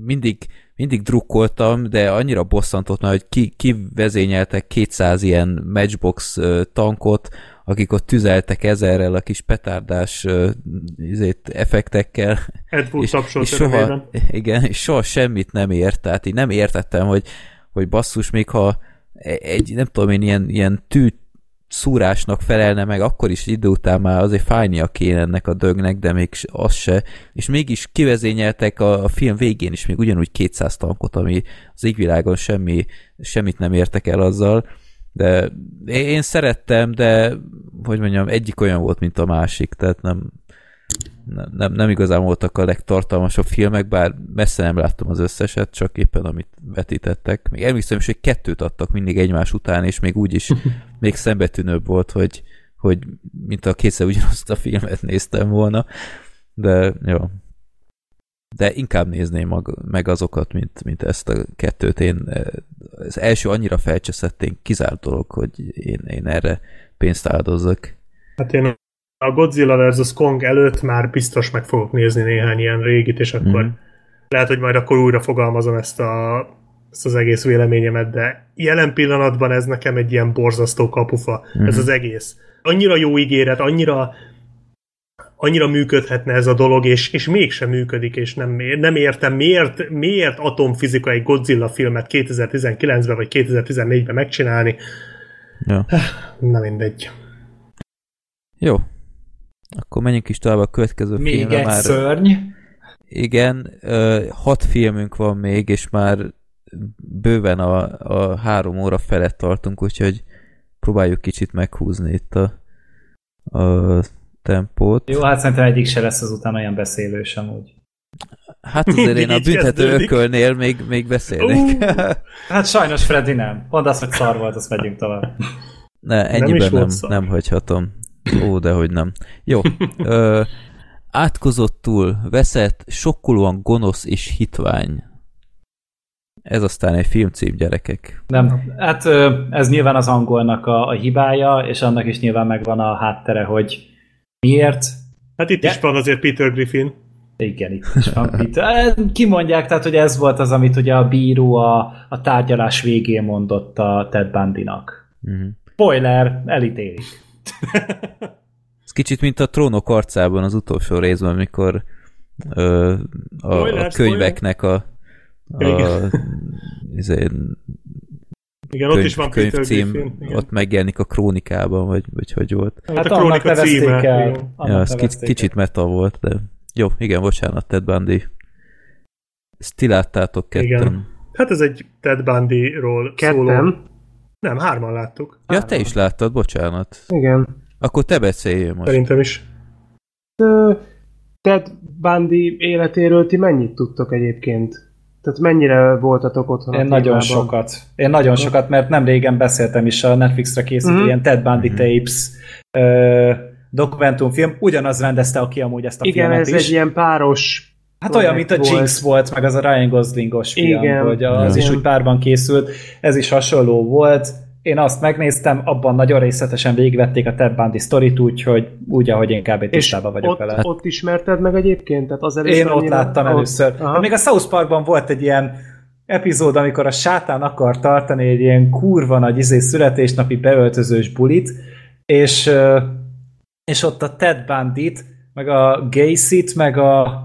mindig mindig drukkoltam, de annyira bosszantott hogy ki, ki vezényeltek 200 ilyen matchbox tankot, akik ott tüzeltek ezerrel a kis petárdás uh, izét, effektekkel. Ed és, és soha, igen, és soha semmit nem ért, tehát így nem értettem, hogy, hogy basszus, még ha egy, nem tudom én, ilyen, ilyen tű szúrásnak felelne meg, akkor is idő után már azért fájnia kéne ennek a dögnek, de még az se. És mégis kivezényeltek a, a film végén is még ugyanúgy 200 tankot, ami az égvilágon semmi, semmit nem értek el azzal. De én szerettem, de hogy mondjam, egyik olyan volt, mint a másik, tehát nem, nem, nem, igazán voltak a legtartalmasabb filmek, bár messze nem láttam az összeset, csak éppen amit vetítettek. Még emlékszem is, hogy kettőt adtak mindig egymás után, és még úgy is még szembetűnőbb volt, hogy, hogy mint a kétszer ugyanazt a filmet néztem volna. De jó, de inkább nézném mag, meg azokat, mint, mint ezt a kettőt. Én, eh, az első annyira felcseszett, én kizárt dolog, hogy én, én erre pénzt áldozzak. Hát én a Godzilla vs. Kong előtt már biztos meg fogok nézni néhány ilyen régit, és akkor mm. lehet, hogy majd akkor újra fogalmazom ezt, a, ezt az egész véleményemet, de jelen pillanatban ez nekem egy ilyen borzasztó kapufa, mm. ez mhm. az egész. Annyira jó ígéret, annyira annyira működhetne ez a dolog, és, és mégsem működik, és nem, nem értem, miért, miért atomfizika egy Godzilla filmet 2019-ben vagy 2014-ben megcsinálni. Ja. Na mindegy. Jó. Akkor menjünk is tovább a következő még filmre. Még egy már... szörny. Igen, hat filmünk van még, és már bőven a, a három óra felett tartunk, úgyhogy próbáljuk kicsit meghúzni itt a, a tempót. Jó, hát szerintem egyik se lesz azután olyan beszélős amúgy. Hát azért én a büntető ökölnél még, még beszélnék. Uh, hát sajnos Freddy nem. Pont az, hogy szar volt, azt megyünk tovább. Ne, ennyiben nem, nem, nem hagyhatom. Ó, de hogy nem. Jó. Ö, átkozottul veszett, sokkolóan gonosz és hitvány. Ez aztán egy filmcím, gyerekek. Nem, hát ez nyilván az angolnak a, a hibája, és annak is nyilván megvan a háttere, hogy Miért? Hát itt De... is van azért Peter Griffin. Igen, itt is van Peter. Kimondják, tehát, hogy ez volt az, amit ugye a bíró a, a tárgyalás végén mondott a Ted Bundynak. Uh-huh. Spoiler, elítélik. ez kicsit, mint a trónok arcában az utolsó részben, amikor ö, a, spoiler, a könyveknek a, a, a igen, könyv, ott is van Peter cím, Griffin. Ott megjelenik a krónikában, vagy, vagy hogy volt. Hát, hát a krónika címe. El, ja, az kicsit, kicsit meta volt, de jó, igen, bocsánat, Ted Bundy. Ezt ti láttátok ketten. Igen. Hát ez egy Ted Bundy-ról szóló. Nem, hárman láttuk. Ja, te is láttad, bocsánat. Igen. Akkor te beszéljél most. Szerintem is. Ted Bundy életéről ti mennyit tudtok egyébként? Tehát mennyire voltatok otthon Én nagyon sokat. Én nagyon sokat, mert nem régen beszéltem is a Netflixre készült mm-hmm. ilyen Ted Bundy mm-hmm. Tapes ö, dokumentumfilm. Ugyanaz rendezte, aki amúgy ezt a Igen, filmet ez egy ilyen páros Hát olyan, mint a Jinx volt. volt, meg az a Ryan Goslingos film, Igen. hogy az Igen. is úgy párban készült. Ez is hasonló volt én azt megnéztem, abban nagyon részletesen végigvették a Ted Bundy sztorit, úgyhogy úgy, ahogy én kb. tisztában vagyok ott, vele. ott ismerted meg egyébként? Tehát az én ott láttam ott, először. Aha. Még a South Parkban volt egy ilyen epizód, amikor a sátán akar tartani egy ilyen kurva nagy izé születésnapi beöltözős bulit, és, és ott a Ted Bandit, meg a Gacy-t, meg a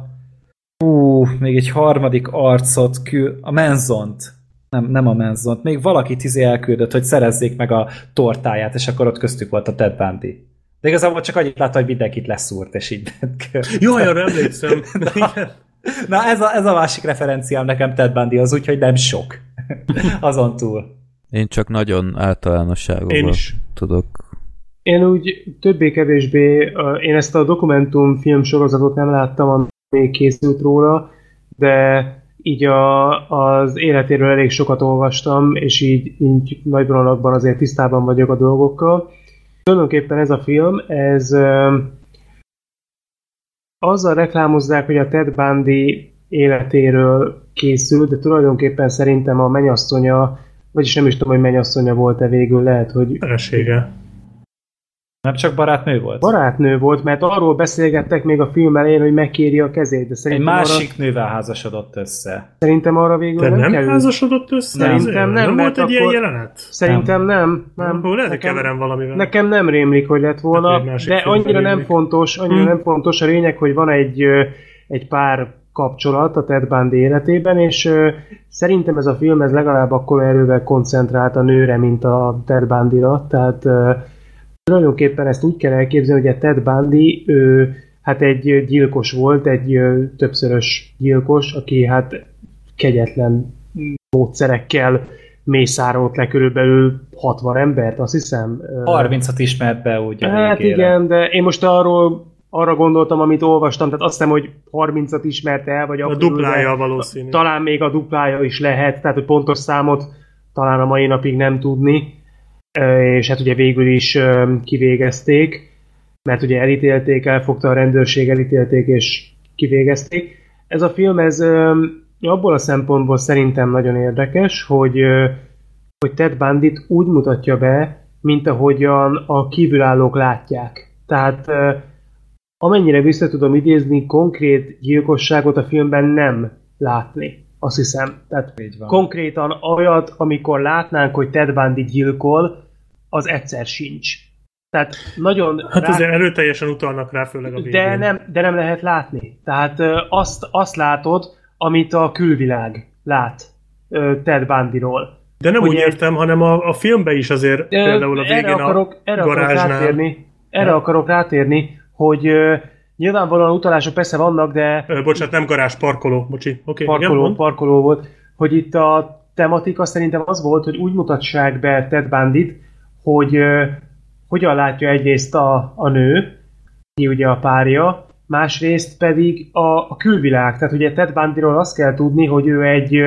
Ú, még egy harmadik arcot kül... A Menzont. Nem, nem a Menzont. Még valaki izé elküldött, hogy szerezzék meg a tortáját, és akkor ott köztük volt a Ted Bundy. De igazából csak annyit látta, hogy mindenkit leszúrt, és így Jó, arra emlékszem. Na, na ez, a, ez a másik referenciám nekem Ted Bundy az, úgyhogy nem sok. Azon túl. Én csak nagyon általánosságokban tudok. Én úgy többé-kevésbé, én ezt a dokumentumfilm sorozatot nem láttam, még készült róla, de így a, az életéről elég sokat olvastam, és így, így nagy vonalakban azért tisztában vagyok a dolgokkal. Tulajdonképpen ez a film, ez ö, azzal reklámozzák, hogy a Ted Bundy életéről készült, de tulajdonképpen szerintem a mennyasszonya, vagyis nem is tudom, hogy mennyasszonya volt-e végül, lehet, hogy... Felesége. Nem csak barátnő volt? Barátnő volt, mert arról beszélgettek még a film elején, hogy megkéri a kezét. De szerintem Egy másik arra... nővel házasodott össze. Szerintem arra végül de nem, nem kerül. házasodott össze? Szerintem nem. Nem, nem volt egy ilyen jelenet? Szerintem nem. nem. nem. Lehet, nekem, keverem valamivel. Nekem nem rémlik, hogy lett volna, hát, de annyira nem rémlik. fontos, annyira hmm. nem fontos a lényeg, hogy van egy, egy pár kapcsolat a Ted Bundy életében, és uh, szerintem ez a film ez legalább akkor erővel koncentrált a nőre, mint a Ted Bundy-ra, tehát uh, Tulajdonképpen ezt úgy kell elképzelni, hogy a Ted Bundy ő, hát egy gyilkos volt, egy többszörös gyilkos, aki hát kegyetlen módszerekkel mészárolt le körülbelül 60 embert, azt hiszem. 30-at ismert be úgy Hát igen, de én most arról arra gondoltam, amit olvastam, tehát azt hiszem, hogy 30-at ismert el, vagy a duplája valószínű. Talán még a duplája is lehet, tehát hogy pontos számot talán a mai napig nem tudni és hát ugye végül is kivégezték, mert ugye elítélték, elfogta a rendőrség, elítélték és kivégezték. Ez a film, ez abból a szempontból szerintem nagyon érdekes, hogy, hogy Ted Bandit úgy mutatja be, mint ahogyan a kívülállók látják. Tehát amennyire vissza tudom idézni, konkrét gyilkosságot a filmben nem látni. Azt hiszem. Tehát konkrétan olyat, amikor látnánk, hogy Ted Bundy gyilkol, az egyszer sincs. Tehát nagyon... Hát rá... azért erőteljesen utalnak rá, főleg a végén. De nem, de nem lehet látni. Tehát azt, azt látod, amit a külvilág lát Ted Bundyról. De nem Ugye, úgy értem, hanem a, a filmben is azért ö, például a végén erre akarok, a erre garázsnál... Akarok rátérni, erre akarok rátérni, hogy Nyilvánvalóan utalások persze vannak, de... Ö, bocsánat, nem garázs, parkoló, bocsi. Okay, parkoló, igen, parkoló volt. Hogy itt a tematika szerintem az volt, hogy úgy mutatsák be Ted Bandit, hogy uh, hogyan látja egyrészt a, a nő, ki ugye a párja, másrészt pedig a, a külvilág. Tehát ugye Ted Bundyról azt kell tudni, hogy ő egy,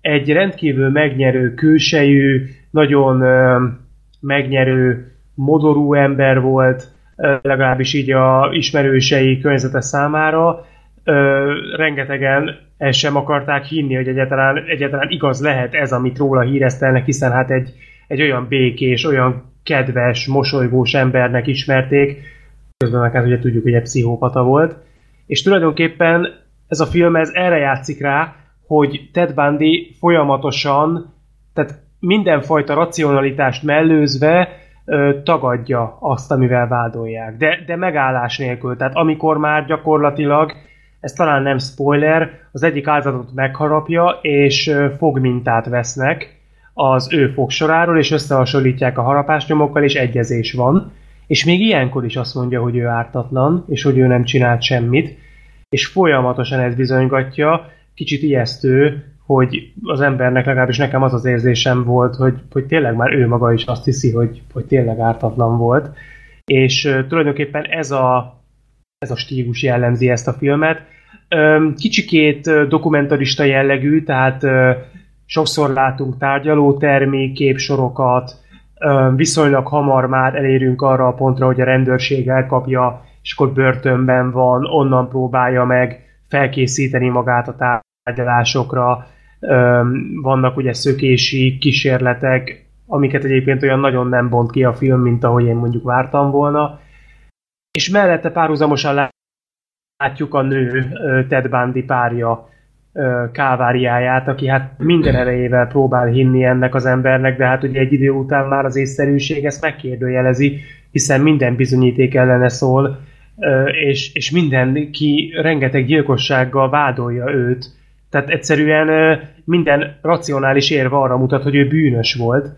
egy rendkívül megnyerő külsejű, nagyon megnyerő, modorú ember volt, legalábbis így a ismerősei környezete számára, rengetegen ezt sem akarták hinni, hogy egyáltalán, egyáltalán igaz lehet ez, amit róla híreztelnek, hiszen hát egy, egy olyan békés, olyan kedves, mosolygós embernek ismerték, közben meg hát ugye tudjuk, hogy egy pszichópata volt, és tulajdonképpen ez a film ez erre játszik rá, hogy Ted Bundy folyamatosan, tehát mindenfajta racionalitást mellőzve tagadja azt, amivel vádolják. De, de megállás nélkül. Tehát amikor már gyakorlatilag, ez talán nem spoiler, az egyik áldozatot megharapja, és fogmintát vesznek az ő fogsoráról, és összehasonlítják a harapásnyomokkal, és egyezés van. És még ilyenkor is azt mondja, hogy ő ártatlan, és hogy ő nem csinált semmit, és folyamatosan ez bizonygatja, kicsit ijesztő, hogy az embernek legalábbis nekem az az érzésem volt, hogy, hogy tényleg már ő maga is azt hiszi, hogy, hogy tényleg ártatlan volt. És uh, tulajdonképpen ez a, ez a stílus jellemzi ezt a filmet. Kicsikét dokumentarista jellegű, tehát sokszor látunk tárgyalótermi képsorokat, um, viszonylag hamar már elérünk arra a pontra, hogy a rendőrség elkapja, és akkor börtönben van, onnan próbálja meg felkészíteni magát a tárgyalásokra, vannak ugye szökési kísérletek, amiket egyébként olyan nagyon nem bont ki a film, mint ahogy én mondjuk vártam volna. És mellette párhuzamosan látjuk a nő Ted Bundy párja káváriáját, aki hát minden erejével próbál hinni ennek az embernek, de hát ugye egy idő után már az észszerűség ezt megkérdőjelezi, hiszen minden bizonyíték ellene szól, és, és mindenki rengeteg gyilkossággal vádolja őt. Tehát egyszerűen minden racionális érve arra mutat, hogy ő bűnös volt.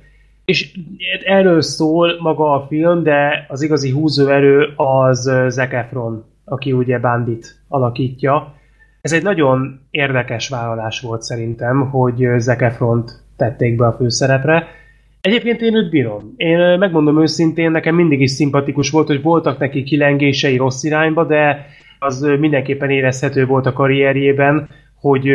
És erről szól maga a film, de az igazi húzóerő az Zac Efron, aki ugye Bandit alakítja. Ez egy nagyon érdekes vállalás volt szerintem, hogy Zac Efront tették be a főszerepre. Egyébként én őt bírom. Én megmondom őszintén, nekem mindig is szimpatikus volt, hogy voltak neki kilengései rossz irányba, de az mindenképpen érezhető volt a karrierjében, hogy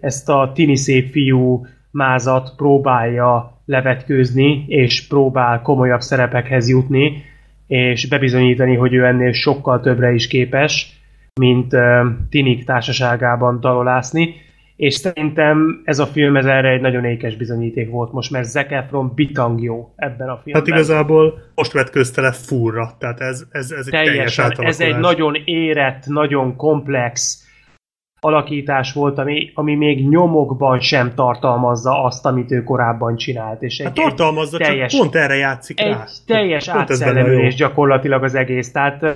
ezt a tini szép fiú mázat próbálja levetkőzni, és próbál komolyabb szerepekhez jutni, és bebizonyítani, hogy ő ennél sokkal többre is képes, mint Tinik társaságában dalolászni, és szerintem ez a film ez erre egy nagyon ékes bizonyíték volt most, mert Zac Efron bitang jó ebben a filmben. Hát igazából most vetközte le furra, tehát ez, ez, ez egy Teljesen, teljes Ez egy nagyon érett, nagyon komplex, alakítás volt, ami, ami még nyomokban sem tartalmazza azt, amit ő korábban csinált. És egy, hát tartalmazza, egy teljes, csak pont erre játszik egy rá. teljes átszellemülés gyakorlatilag az egész. Tehát uh,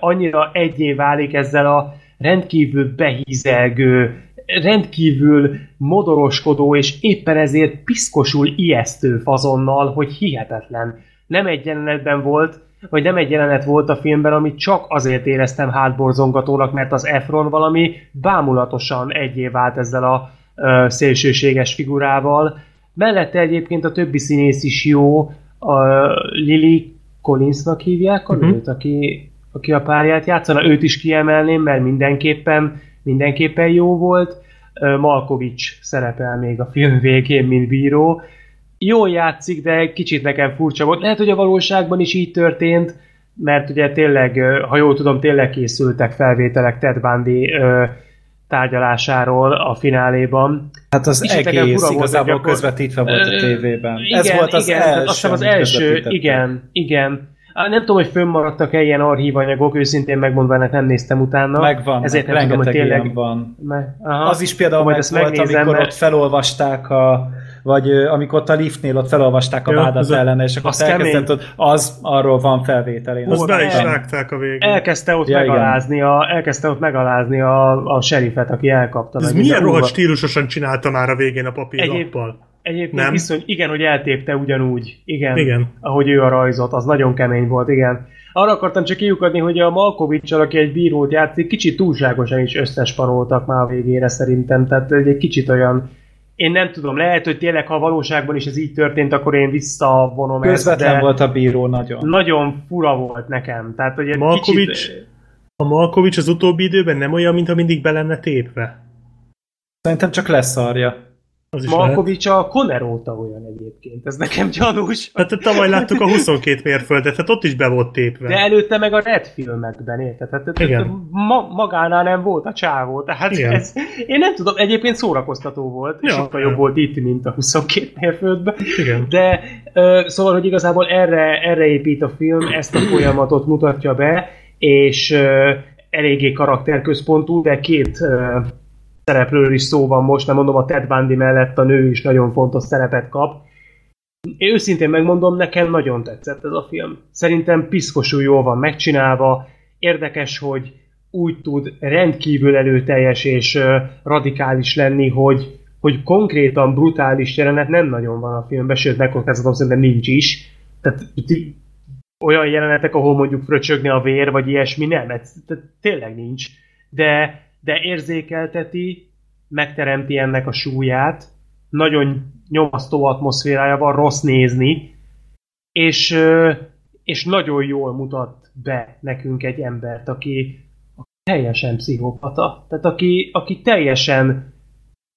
annyira egyé válik ezzel a rendkívül behízelgő, rendkívül modoroskodó, és éppen ezért piszkosul ijesztő fazonnal, hogy hihetetlen. Nem egy jelenetben volt, vagy nem egy jelenet volt a filmben, amit csak azért éreztem hátborzongatónak, mert az Efron valami bámulatosan egyé vált ezzel a ö, szélsőséges figurával. Mellette egyébként a többi színész is jó, a Lily Collinsnak hívják a uh-huh. aki, aki a párját játszana, őt is kiemelném, mert mindenképpen, mindenképpen jó volt. Malkovics szerepel még a film végén, mint bíró, jól játszik, de kicsit nekem furcsa volt. Lehet, hogy a valóságban is így történt, mert ugye tényleg, ha jól tudom, tényleg készültek felvételek Ted Bundy tárgyalásáról a fináléban. Hát az Kicsit egész volt, igazából gyakor... közvetítve volt a tévében. Igen, Ez volt az igen, első. Azt az első, igen, igen. Nem tudom, hogy fönnmaradtak-e ilyen archívanyagok, őszintén megmondva, ennek nem néztem utána. Megvan, ezért nem tudom, hogy tényleg... van. Meg, aha, az is például meg volt, amikor mert... ott felolvasták a vagy amikor ott a liftnél ott felolvasták a ja, vádat ellene, és akkor azt elkezdett, hogy az arról van felvétel. Én azt be is rágták a végén. Elkezdte ott, ja, megalázni a, elkezdte ott megalázni a, a serifet, aki elkapta. Ez milyen rohadt stílusosan csinálta már a végén a papírlappal? Egyébként nem? viszony, igen, hogy eltépte ugyanúgy, igen, igen, ahogy ő a rajzot, az nagyon kemény volt, igen. Arra akartam csak kiukadni, hogy a malkovics aki egy bírót játszik, kicsit túlságosan is összesparoltak már a végére szerintem, tehát egy kicsit olyan én nem tudom, lehet, hogy tényleg, ha a valóságban is ez így történt, akkor én visszavonom Közvetlen ezt, volt a bíró nagyon. Nagyon fura volt nekem. Tehát, hogy Malkovics, kicsit... A Malkovics az utóbbi időben nem olyan, mintha mindig be lenne tépve. Szerintem csak leszarja. Az Malkovics a Conner óta olyan egyébként, ez nekem gyanús. Hát tavaly láttuk a 22 mérföldet, hát ott is be volt tépve. De előtte meg a Red filmekben, érted? Hát, Igen. Ma, magánál nem volt a csávó, tehát Igen. ez, én nem tudom, egyébként szórakoztató volt, ja, sokkal jobb volt itt, mint a 22 mérföldben. Igen. De uh, szóval, hogy igazából erre, erre épít a film, ezt a folyamatot mutatja be, és uh, eléggé karakterközpontú, de két uh, szereplőről is szó van most, nem mondom, a Ted Bundy mellett a nő is nagyon fontos szerepet kap. Én őszintén megmondom, nekem nagyon tetszett ez a film. Szerintem piszkosul jól van megcsinálva, érdekes, hogy úgy tud rendkívül előteljes és radikális lenni, hogy, hogy konkrétan brutális jelenet nem nagyon van a filmben, sőt megkockáztatom, szerintem nincs is. Tehát olyan jelenetek, ahol mondjuk fröcsögne a vér, vagy ilyesmi, nem, ez, tényleg nincs. De de érzékelteti, megteremti ennek a súlyát, nagyon nyomasztó atmoszférája van, rossz nézni, és, és nagyon jól mutat be nekünk egy embert, aki, teljesen pszichopata, tehát aki, aki teljesen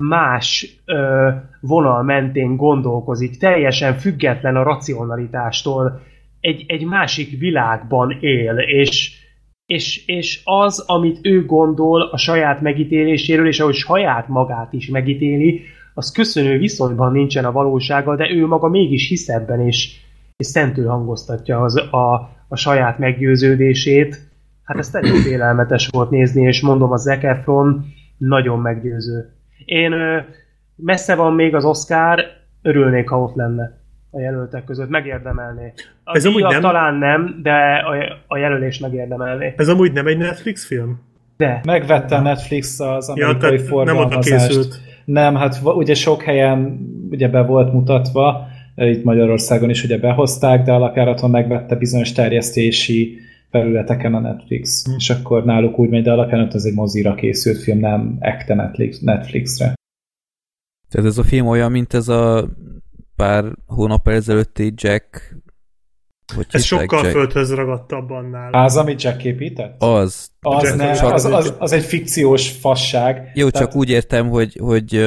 más ö, vonal mentén gondolkozik, teljesen független a racionalitástól, egy, egy másik világban él, és, és, és az, amit ő gondol a saját megítéléséről, és ahogy saját magát is megítéli, az köszönő viszonyban nincsen a valósággal, de ő maga mégis hisz ebben, és, és szentül hangoztatja az, a, a saját meggyőződését. Hát ez elég félelmetes volt nézni, és mondom, a Zac Efron nagyon meggyőző. Én messze van még az Oscar, örülnék, ha ott lenne a jelöltek között, megérdemelné. A Ez amúgy nem... talán nem, de a, a jelölés megérdemelné. Ez amúgy nem egy Netflix film? De. Megvette a Netflix az amerikai ja, forgalmazást. Nem készült. Nem, hát ugye sok helyen ugye be volt mutatva, itt Magyarországon is ugye behozták, de alapjáraton megvette bizonyos terjesztési felületeken a Netflix. Hmm. És akkor náluk úgy megy, de alapjáraton ez egy mozira készült film, nem ekte Netflix, Netflixre. Tehát ez a film olyan, mint ez a pár hónap ezelőtti Jack hogy Ez sokkal Jack? földhöz ragadtabb annál. Az, amit Jack épített? Az. Az, nem, az, az, az egy fikciós fasság. Jó, Tehát... csak úgy értem, hogy, hogy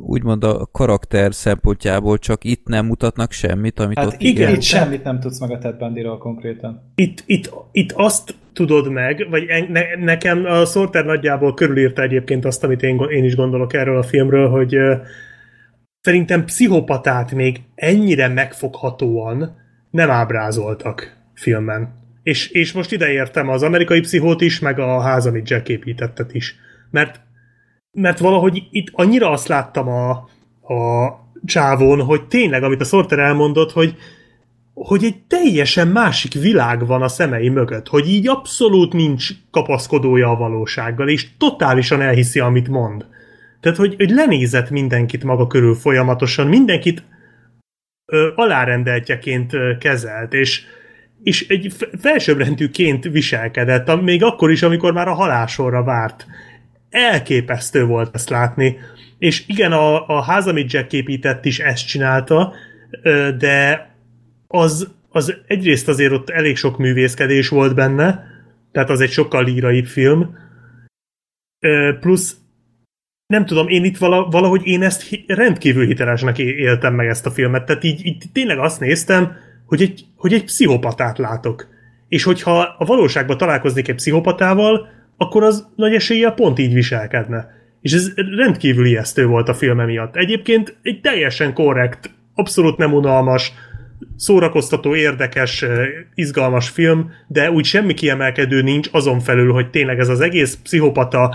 úgymond a karakter szempontjából csak itt nem mutatnak semmit, amit hát ott igen, itt semmit nem tudsz meg a Ted Bundyról konkrétan. Itt, itt, itt azt tudod meg, vagy ne, nekem a Sorter nagyjából körülírta egyébként azt, amit én, én is gondolok erről a filmről, hogy uh, szerintem pszichopatát még ennyire megfoghatóan nem ábrázoltak filmen. És, és most ide értem az amerikai pszichót is, meg a ház, amit Jack építettet is. Mert, mert valahogy itt annyira azt láttam a, a csávon, hogy tényleg, amit a Sorter elmondott, hogy, hogy egy teljesen másik világ van a szemei mögött, hogy így abszolút nincs kapaszkodója a valósággal, és totálisan elhiszi, amit mond. Tehát, hogy, hogy lenézett mindenkit maga körül folyamatosan, mindenkit ö, alárendeltjeként ö, kezelt, és, és egy felsőbbrendűként viselkedett, még akkor is, amikor már a halálsorra várt. Elképesztő volt ezt látni. És igen, a, a ház, amit Jack épített is ezt csinálta, ö, de az, az egyrészt azért ott elég sok művészkedés volt benne, tehát az egy sokkal líraibb film, plusz nem tudom, én itt valahogy én ezt rendkívül hitelesnek éltem meg ezt a filmet, tehát így, így tényleg azt néztem, hogy egy, hogy egy pszichopatát látok. És hogyha a valóságban találkoznék egy pszichopatával, akkor az nagy eséllyel pont így viselkedne. És ez rendkívül ijesztő volt a film miatt. Egyébként egy teljesen korrekt, abszolút nem unalmas, szórakoztató, érdekes, izgalmas film, de úgy semmi kiemelkedő nincs azon felül, hogy tényleg ez az egész pszichopata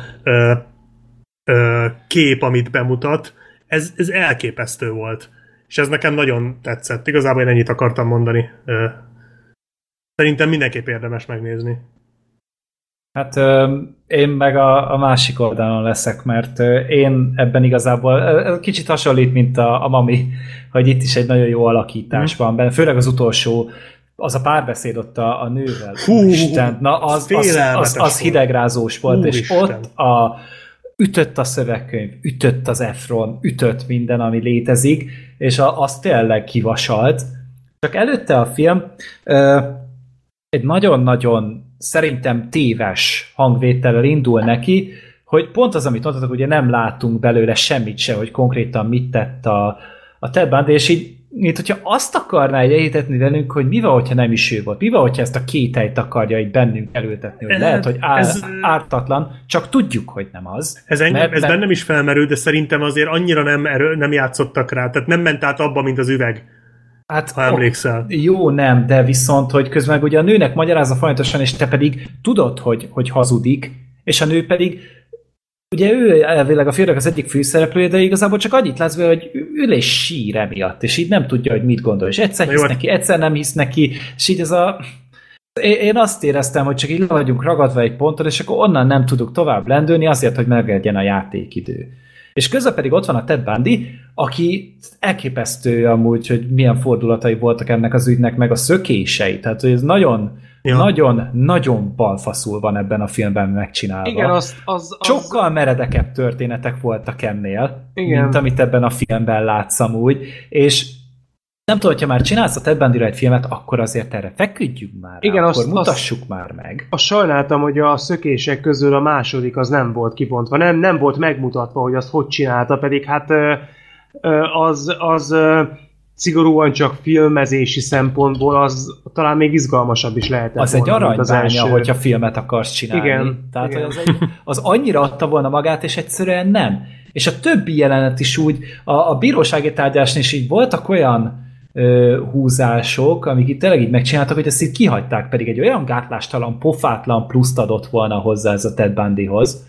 ö, kép, amit bemutat, ez, ez elképesztő volt. És ez nekem nagyon tetszett. Igazából én ennyit akartam mondani. Ö, szerintem mindenképp érdemes megnézni. Hát én meg a, a másik oldalon leszek, mert én ebben igazából kicsit hasonlít, mint a, a Mami, hogy itt is egy nagyon jó alakítás mm. van benne, főleg az utolsó az a párbeszéd ott a, a nővel. Hú, Isten, na az, az, az, az hidegrázós volt, Hú, és ott a, ütött a szövegkönyv, ütött az Efron, ütött minden, ami létezik, és a, az tényleg kivasalt. Csak előtte a film ö, egy nagyon-nagyon szerintem téves hangvétellel indul neki, hogy pont az, amit mondhatok, ugye nem látunk belőle semmit se, hogy konkrétan mit tett a, a Ted Bundy, és így mint hogyha azt akarná egy elhitetni velünk, hogy mi van, hogyha nem is ő volt, mi van, hogyha ezt a kételyt akarja egy bennünk előtetni, hogy lehet, hogy á, ez, ártatlan, csak tudjuk, hogy nem az. Ez, ennyi, mert, ez mert... bennem is felmerül, de szerintem azért annyira nem, erő, nem játszottak rá, tehát nem ment át abba, mint az üveg. Hát, ha emlékszel. Jó, nem, de viszont, hogy közben ugye a nőnek magyarázza folyamatosan, és te pedig tudod, hogy, hogy hazudik, és a nő pedig Ugye ő elvileg a filmnek az egyik főszereplője, de igazából csak annyit látsz be, hogy ül és sír emiatt, és így nem tudja, hogy mit gondol, és egyszer hisz neki, egyszer nem hisz neki, és így ez a... Én azt éreztem, hogy csak így le vagyunk ragadva egy ponton, és akkor onnan nem tudok tovább lendülni azért, hogy meglegyen a játékidő. És közben pedig ott van a Ted Bundy, aki elképesztő amúgy, hogy milyen fordulatai voltak ennek az ügynek, meg a szökései. Tehát, hogy ez nagyon, ja. nagyon, nagyon balfaszul van ebben a filmben megcsinálva. Igen, az, az, az... Sokkal meredekebb történetek voltak ennél, Igen. mint amit ebben a filmben látsz amúgy, és nem tudom, hogyha már csinálsz a Ted Bundy egy filmet, akkor azért erre feküdjünk már Igen, rá, azt, akkor mutassuk azt, már meg. Azt sajnáltam, hogy a szökések közül a második az nem volt kipontva, nem, nem volt megmutatva, hogy azt hogy csinálta, pedig hát az, az szigorúan csak filmezési szempontból az talán még izgalmasabb is lehetett Az volna, egy aranybánya, első... hogyha filmet akarsz csinálni. Igen, Tehát igen. Az, egy, az annyira adta volna magát, és egyszerűen nem. És a többi jelenet is úgy, a, a bírósági tárgyásnál is így voltak olyan ö, húzások, amik itt tényleg így megcsináltak, hogy ezt itt kihagyták, pedig egy olyan gátlástalan, pofátlan pluszt adott volna hozzá ez a Ted Bundyhoz,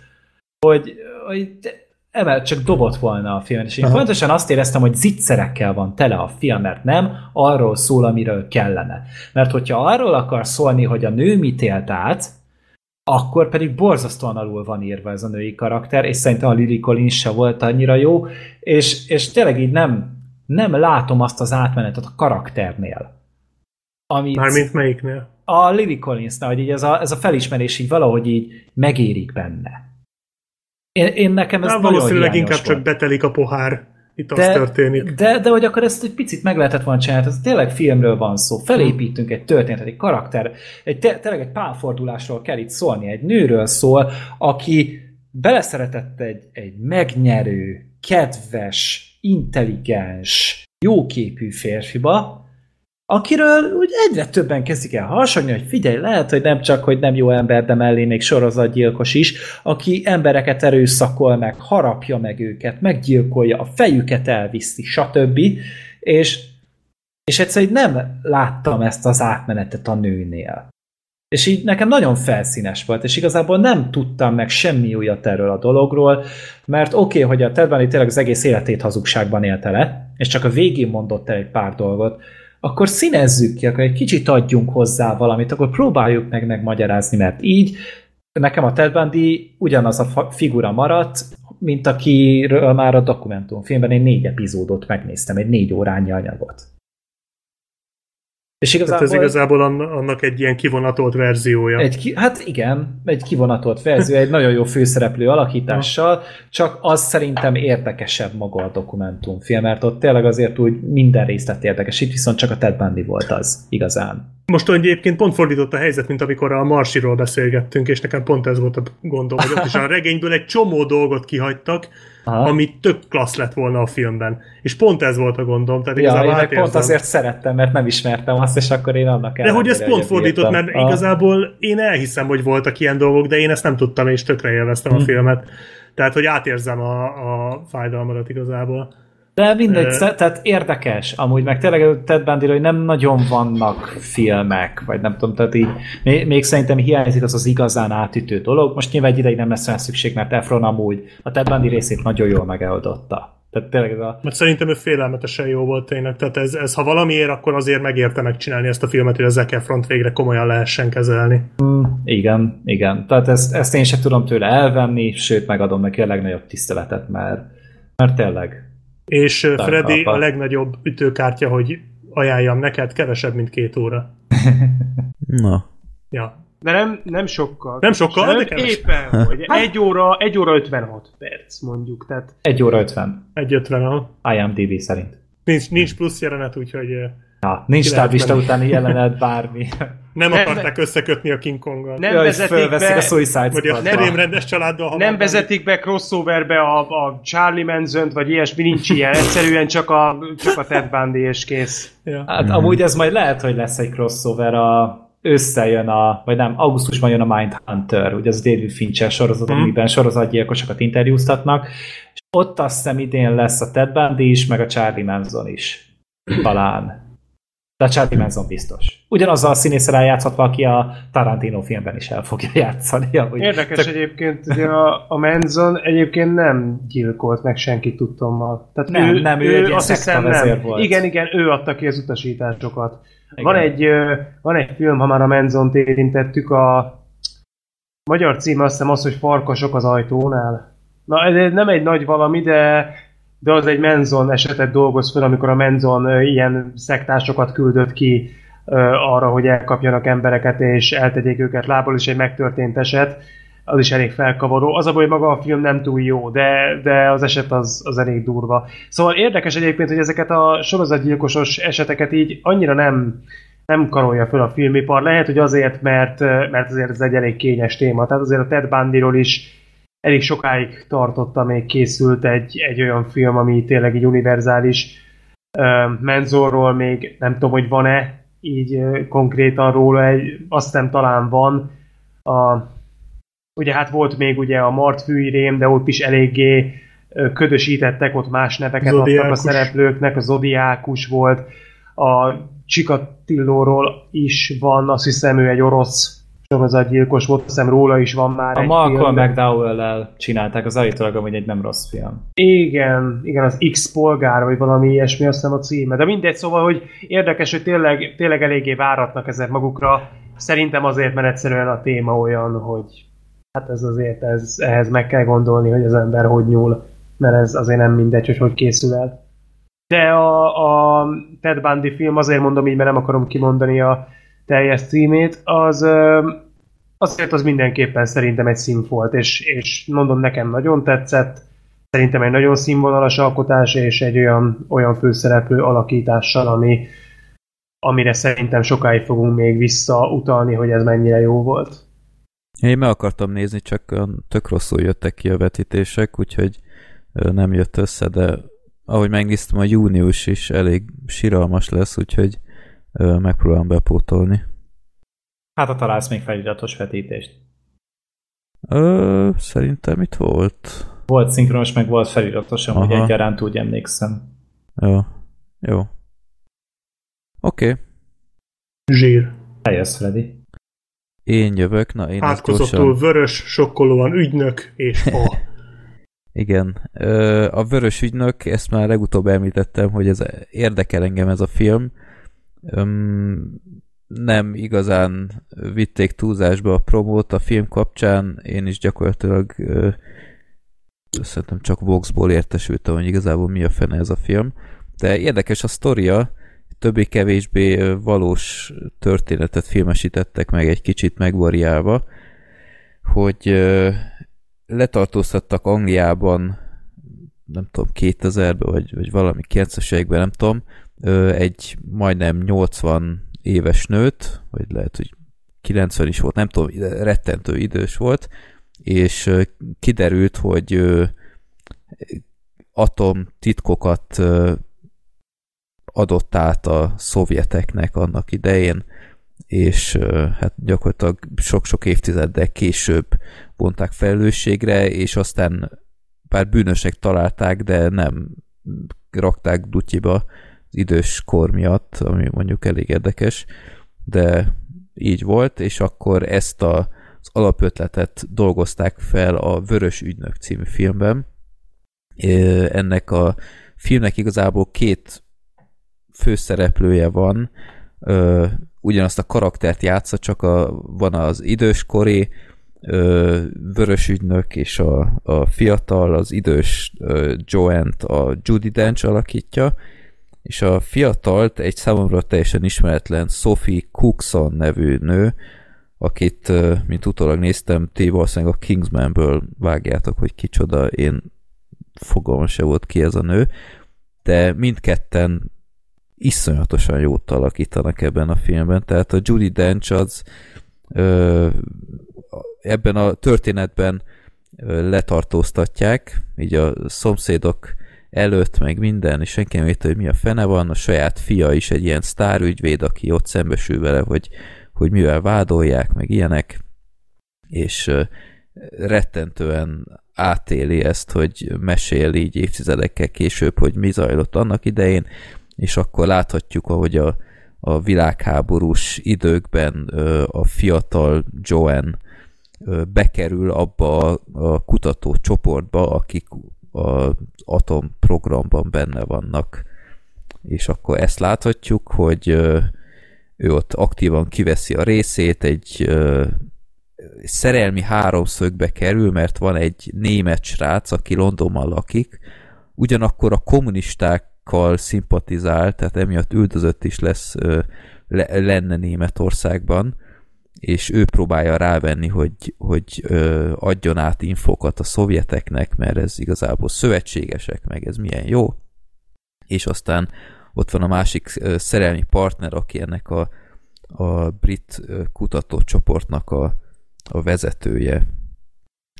hogy, hogy emel csak dobott volna a film, és én Aha. fontosan azt éreztem, hogy zicserekkel van tele a film, mert nem arról szól, amiről kellene. Mert hogyha arról akar szólni, hogy a nő mit élt át, akkor pedig borzasztóan alul van írva ez a női karakter, és szerintem a Lily Collins se volt annyira jó, és, és tényleg így nem, nem látom azt az átmenetet a karakternél. Amit Mármint melyiknél? A Lily Collinsnál, hogy így ez a, ez a felismerés így valahogy így megérik benne. Én, én nekem ez Na, valószínűleg inkább volt. csak betelik a pohár. Itt de, az történik. De, de hogy akkor ezt egy picit meg lehetett volna csinálni, ez tényleg filmről van szó. Felépítünk egy történetet, egy karakter, egy, tényleg egy pálfordulásról kell itt szólni. Egy nőről szól, aki beleszeretett egy, egy megnyerő, kedves, intelligens, jóképű férfiba, akiről úgy egyre többen kezdik el hasonlni, hogy figyelj, lehet, hogy nem csak, hogy nem jó ember, de mellé még sorozatgyilkos is, aki embereket erőszakol meg, harapja meg őket, meggyilkolja, a fejüket elviszi, stb. És, és egyszerűen nem láttam ezt az átmenetet a nőnél. És így nekem nagyon felszínes volt, és igazából nem tudtam meg semmi újat erről a dologról, mert oké, okay, hogy a Ted Bundy tényleg az egész életét hazugságban élte le, és csak a végén mondott el egy pár dolgot, akkor színezzük ki, akkor egy kicsit adjunk hozzá valamit, akkor próbáljuk meg megmagyarázni, mert így nekem a Ted Bundy ugyanaz a figura maradt, mint akiről már a dokumentumfilmben én négy epizódot megnéztem, egy négy órányi anyagot. És igazából, Tehát ez igazából annak egy ilyen kivonatolt verziója. Egy ki, hát igen, egy kivonatolt verzió, egy nagyon jó főszereplő alakítással, csak az szerintem érdekesebb maga a dokumentumfilm, mert ott tényleg azért úgy minden részlet érdekes, itt viszont csak a Ted Bundy volt az igazán. Most egyébként pont fordított a helyzet, mint amikor a Marsiról beszélgettünk, és nekem pont ez volt a gondom, hogy ott is a regényből egy csomó dolgot kihagytak, Aha. ami tök klassz lett volna a filmben. És pont ez volt a gondom. Tehát ja, én meg pont azért szerettem, mert nem ismertem azt, és akkor én annak De hogy ez pont fordított, mert Aha. igazából én elhiszem, hogy voltak ilyen dolgok, de én ezt nem tudtam, és tökre élveztem hmm. a hm. filmet. Tehát, hogy átérzem a, a fájdalmadat igazából. De mindegy, uh, tehát érdekes, amúgy meg tényleg Ted bundy hogy nem nagyon vannak filmek, vagy nem tudom, tehát így még, még szerintem hiányzik az az igazán átütő dolog. Most nyilván egy ideig nem lesz olyan szükség, mert Efron amúgy a Ted Bundy részét nagyon jól megoldotta. Tehát tényleg ez a... Mert szerintem ő félelmetesen jó volt tényleg. Tehát ez, ez ha valamiért, akkor azért megérte megcsinálni ezt a filmet, hogy a Zac Efron végre komolyan lehessen kezelni. Mm, igen, igen. Tehát ezt, ezt én sem tudom tőle elvenni, sőt megadom neki a legnagyobb tiszteletet, mert, mert tényleg és Freddy a legnagyobb ütőkártya, hogy ajánljam neked, kevesebb, mint két óra. Na. Ja. De nem, nem sokkal. Nem sokkal, de kevesebb. Éppen, hogy hát, egy óra, egy óra 56 perc, mondjuk. Tehát... Egy óra 50. Egy 50, IMDb szerint. Nincs, nincs plusz jelenet, úgyhogy... Ja, nincs táblista utáni jelenet, bármi. Nem ne, akarták ne, összekötni a King Konggal. Nem ja, vezetik be, a Suicide Vagy a nem, rendes családdal. Nem vezetik be crossoverbe a, a Charlie manson vagy ilyesmi, nincs ilyen. Egyszerűen csak a, csak a Ted Bundy és kész. Ja. Hát mm-hmm. amúgy ez majd lehet, hogy lesz egy crossover a összejön a, vagy nem, augusztusban jön a Mindhunter, ugye az David Fincher sorozat, mm. amiben sorozatgyilkosokat interjúztatnak, és ott azt hiszem idén lesz a Ted Bundy is, meg a Charlie Manson is. Talán. De a Charlie Manson biztos. Ugyanazzal a színésszel eljátszhatva, aki a Tarantino filmben is el fogja játszani. Ahogy Érdekes csak... egyébként, hogy a, a Manson egyébként nem gyilkolt meg senkit tudtommal. Tehát nem, ő, nem, ő, ő egy azt hiszem nem. Volt. Igen, igen, ő adta ki az utasításokat. Igen. Van egy, van egy film, ha már a Manson-t érintettük, a magyar cím azt hiszem az, hogy Farkasok az ajtónál. Na, ez nem egy nagy valami, de de az egy Menzon esetet dolgoz fel, amikor a Menzon ilyen szektásokat küldött ki arra, hogy elkapjanak embereket és eltegyék őket lából, és egy megtörtént eset, az is elég felkavaró. Az a baj, maga a film nem túl jó, de, de az eset az, az elég durva. Szóval érdekes egyébként, hogy ezeket a sorozatgyilkosos eseteket így annyira nem, nem karolja fel a filmipar. Lehet, hogy azért, mert, mert azért ez egy elég kényes téma. Tehát azért a Ted Bundyról is elég sokáig tartotta, még készült egy, egy olyan film, ami tényleg egy univerzális uh, menzorról még nem tudom, hogy van-e így uh, konkrétan róla, egy, azt hiszem talán van. A, ugye hát volt még ugye a Martfűi rém, de ott is eléggé uh, ködösítettek, ott más neveket Zodiákus. adtak a szereplőknek, a Zodiákus volt, a Csikatillóról is van, azt hiszem ő egy orosz sorozatgyilkos volt, hiszem róla is van már A Malcolm McDowell-el csinálták, az állítólag amúgy egy nem rossz film. Igen, igen, az X polgár, vagy valami ilyesmi, azt hiszem a címe. De mindegy, szóval, hogy érdekes, hogy tényleg, tényleg eléggé váratnak ezek magukra. Szerintem azért, mert egyszerűen a téma olyan, hogy hát ez azért, ez, ehhez meg kell gondolni, hogy az ember hogy nyúl, mert ez azért nem mindegy, hogy hogy készül el. De a, a Ted Bundy film, azért mondom így, mert nem akarom kimondani a teljes címét, az azért az mindenképpen szerintem egy színfolt, és, és mondom, nekem nagyon tetszett, szerintem egy nagyon színvonalas alkotás, és egy olyan, olyan főszereplő alakítással, ami, amire szerintem sokáig fogunk még visszautalni, hogy ez mennyire jó volt. Én meg akartam nézni, csak tök rosszul jöttek ki a vetítések, úgyhogy nem jött össze, de ahogy megnéztem, a június is elég siralmas lesz, úgyhogy megpróbálom bepótolni. Hát, ha találsz még feliratos vetítést. Ö, szerintem itt volt. Volt szinkronos, meg volt feliratos, amúgy egyaránt úgy emlékszem. Jó. Jó. Oké. Okay. Zsír. Eljössz, Freddy. Én jövök, na én Átkozottul vörös, sokkolóan ügynök és a. Igen. A vörös ügynök, ezt már legutóbb említettem, hogy ez érdekel engem ez a film öm, nem igazán vitték túlzásba a promót a film kapcsán, én is gyakorlatilag ö, szerintem csak Voxból értesültem, hogy igazából mi a fene ez a film, de érdekes a sztoria, többé-kevésbé valós történetet filmesítettek meg egy kicsit megvariálva, hogy ö, letartóztattak Angliában nem tudom, 2000-ben, vagy, vagy valami 90-es nem tudom, egy majdnem 80 éves nőt, vagy lehet, hogy 90 is volt, nem tudom, rettentő idős volt, és kiderült, hogy atom titkokat adott át a szovjeteknek annak idején, és hát gyakorlatilag sok-sok évtizeddel később vonták felelősségre, és aztán bár bűnösek találták, de nem rakták dutyiba idős kor miatt, ami mondjuk elég érdekes, de így volt, és akkor ezt a, az alapötletet dolgozták fel a Vörös ügynök című filmben. Ennek a filmnek igazából két főszereplője van, ugyanazt a karaktert játsza, csak a, van az időskori vörös ügynök és a, a fiatal, az idős Joanne-t a Judy Dench alakítja, és a fiatalt egy számomra teljesen ismeretlen Sophie Cookson nevű nő, akit, mint utólag néztem, ti valószínűleg a Kingsmanből vágjátok, hogy kicsoda, én fogalmam se volt ki ez a nő, de mindketten iszonyatosan jót alakítanak ebben a filmben, tehát a Judy Dench az ö, ebben a történetben letartóztatják, így a szomszédok előtt, meg minden, és senki nem érte, hogy mi a fene van, a saját fia is egy ilyen sztárügyvéd, aki ott szembesül vele, hogy, hogy mivel vádolják, meg ilyenek, és rettentően átéli ezt, hogy mesél így évtizedekkel később, hogy mi zajlott annak idején, és akkor láthatjuk, ahogy a, a világháborús időkben a fiatal Joan bekerül abba a, kutató csoportba, akik az Atom programban benne vannak. És akkor ezt láthatjuk, hogy ő ott aktívan kiveszi a részét, egy szerelmi háromszögbe kerül, mert van egy német srác, aki Londonban lakik, ugyanakkor a kommunistákkal szimpatizál, tehát emiatt üldözött is lesz le, lenne Németországban, és ő próbálja rávenni, hogy, hogy ö, adjon át infokat a szovjeteknek, mert ez igazából szövetségesek, meg ez milyen jó. És aztán ott van a másik ö, szerelmi partner, aki ennek a, a brit kutatócsoportnak a, a vezetője,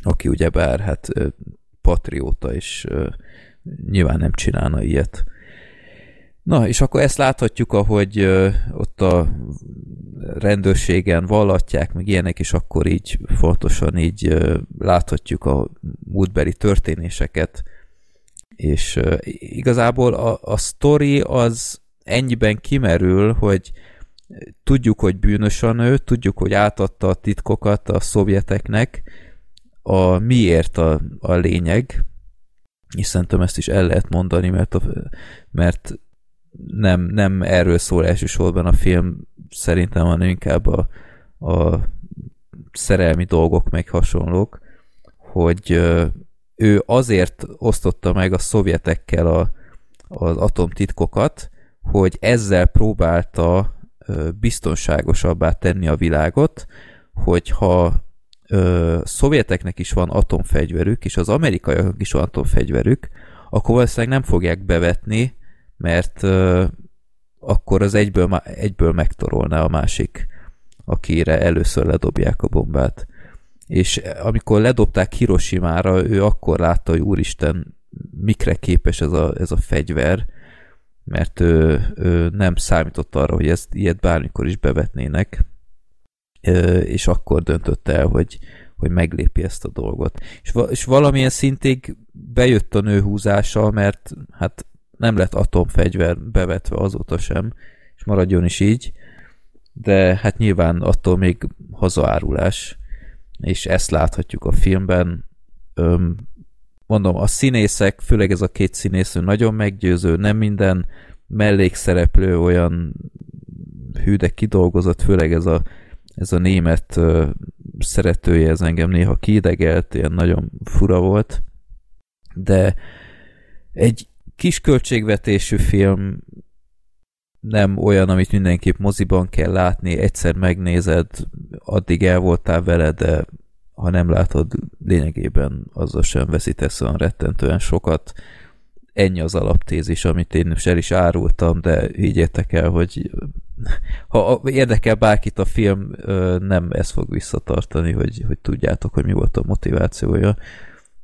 aki ugyebár hát ö, patrióta, és ö, nyilván nem csinálna ilyet. Na, és akkor ezt láthatjuk, ahogy ö, ott a rendőrségen vallatják, meg ilyenek, és akkor így fontosan így ö, láthatjuk a múltbeli történéseket, és ö, igazából a, a sztori az ennyiben kimerül, hogy tudjuk, hogy bűnös a nő, tudjuk, hogy átadta a titkokat a szovjeteknek, a miért a, a lényeg, és szerintem ezt is el lehet mondani, mert, a, mert nem, nem erről szól elsősorban a film, szerintem, hanem inkább a, a szerelmi dolgok meg hasonlók, hogy ő azért osztotta meg a szovjetekkel a, az atomtitkokat, hogy ezzel próbálta biztonságosabbá tenni a világot, hogyha ö, szovjeteknek is van atomfegyverük, és az amerikaiaknak is van atomfegyverük, akkor valószínűleg nem fogják bevetni, mert akkor az egyből, egyből megtorolná a másik, akire először ledobják a bombát. És amikor ledobták Hiroshima-ra, ő akkor látta, hogy úristen, mikre képes ez a, ez a fegyver, mert ő, ő nem számított arra, hogy ezt ilyet bármikor is bevetnének, és akkor döntött el, hogy, hogy meglépi ezt a dolgot. És, és valamilyen szintig bejött a nő húzása, mert hát nem lett atomfegyver bevetve azóta sem, és maradjon is így, de hát nyilván attól még hazaárulás, és ezt láthatjuk a filmben. Öm, mondom, a színészek, főleg ez a két színésző nagyon meggyőző, nem minden mellékszereplő olyan hű, de kidolgozott, főleg ez a, ez a német ö, szeretője, ez engem néha kiidegelt, ilyen nagyon fura volt, de egy kis költségvetésű film nem olyan, amit mindenképp moziban kell látni, egyszer megnézed, addig el voltál vele, de ha nem látod, lényegében azzal sem veszítesz olyan rettentően sokat. Ennyi az alaptézis, amit én is el is árultam, de higgyétek el, hogy ha érdekel bárkit a film, nem ez fog visszatartani, hogy, hogy tudjátok, hogy mi volt a motivációja,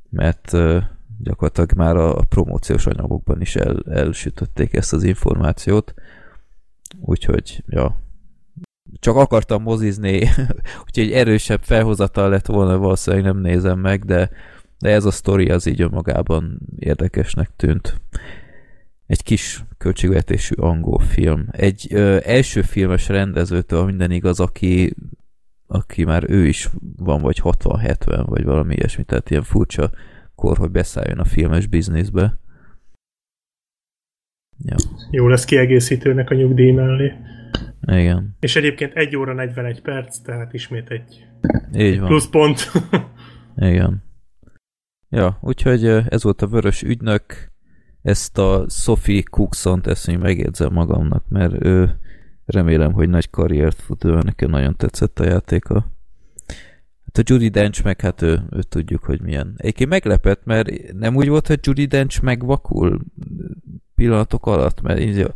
mert gyakorlatilag már a promóciós anyagokban is el, elsütötték ezt az információt, úgyhogy, ja, csak akartam mozizni, úgyhogy erősebb felhozatal lett volna, valószínűleg nem nézem meg, de, de ez a sztori az így önmagában érdekesnek tűnt. Egy kis költségvetésű angol film. Egy ö, első filmes rendezőtől minden igaz, aki, aki már ő is van, vagy 60-70, vagy valami ilyesmi, tehát ilyen furcsa kor, hogy beszálljon a filmes bizniszbe. Ja. Jó lesz kiegészítőnek a nyugdíj mellé. Igen. És egyébként 1 óra 41 perc, tehát ismét egy Így van. plusz pont. Igen. Ja, úgyhogy ez volt a Vörös Ügynök. Ezt a Sophie Cookson-t ezt még megjegyzem magamnak, mert ő remélem, hogy nagy karriert fut, ő nekem nagyon tetszett a játéka. Hát a Judy Dench meg, hát ő, ő tudjuk, hogy milyen. Egyébként meglepett, mert nem úgy volt, hogy Judy Dench megvakul pillanatok alatt, mert így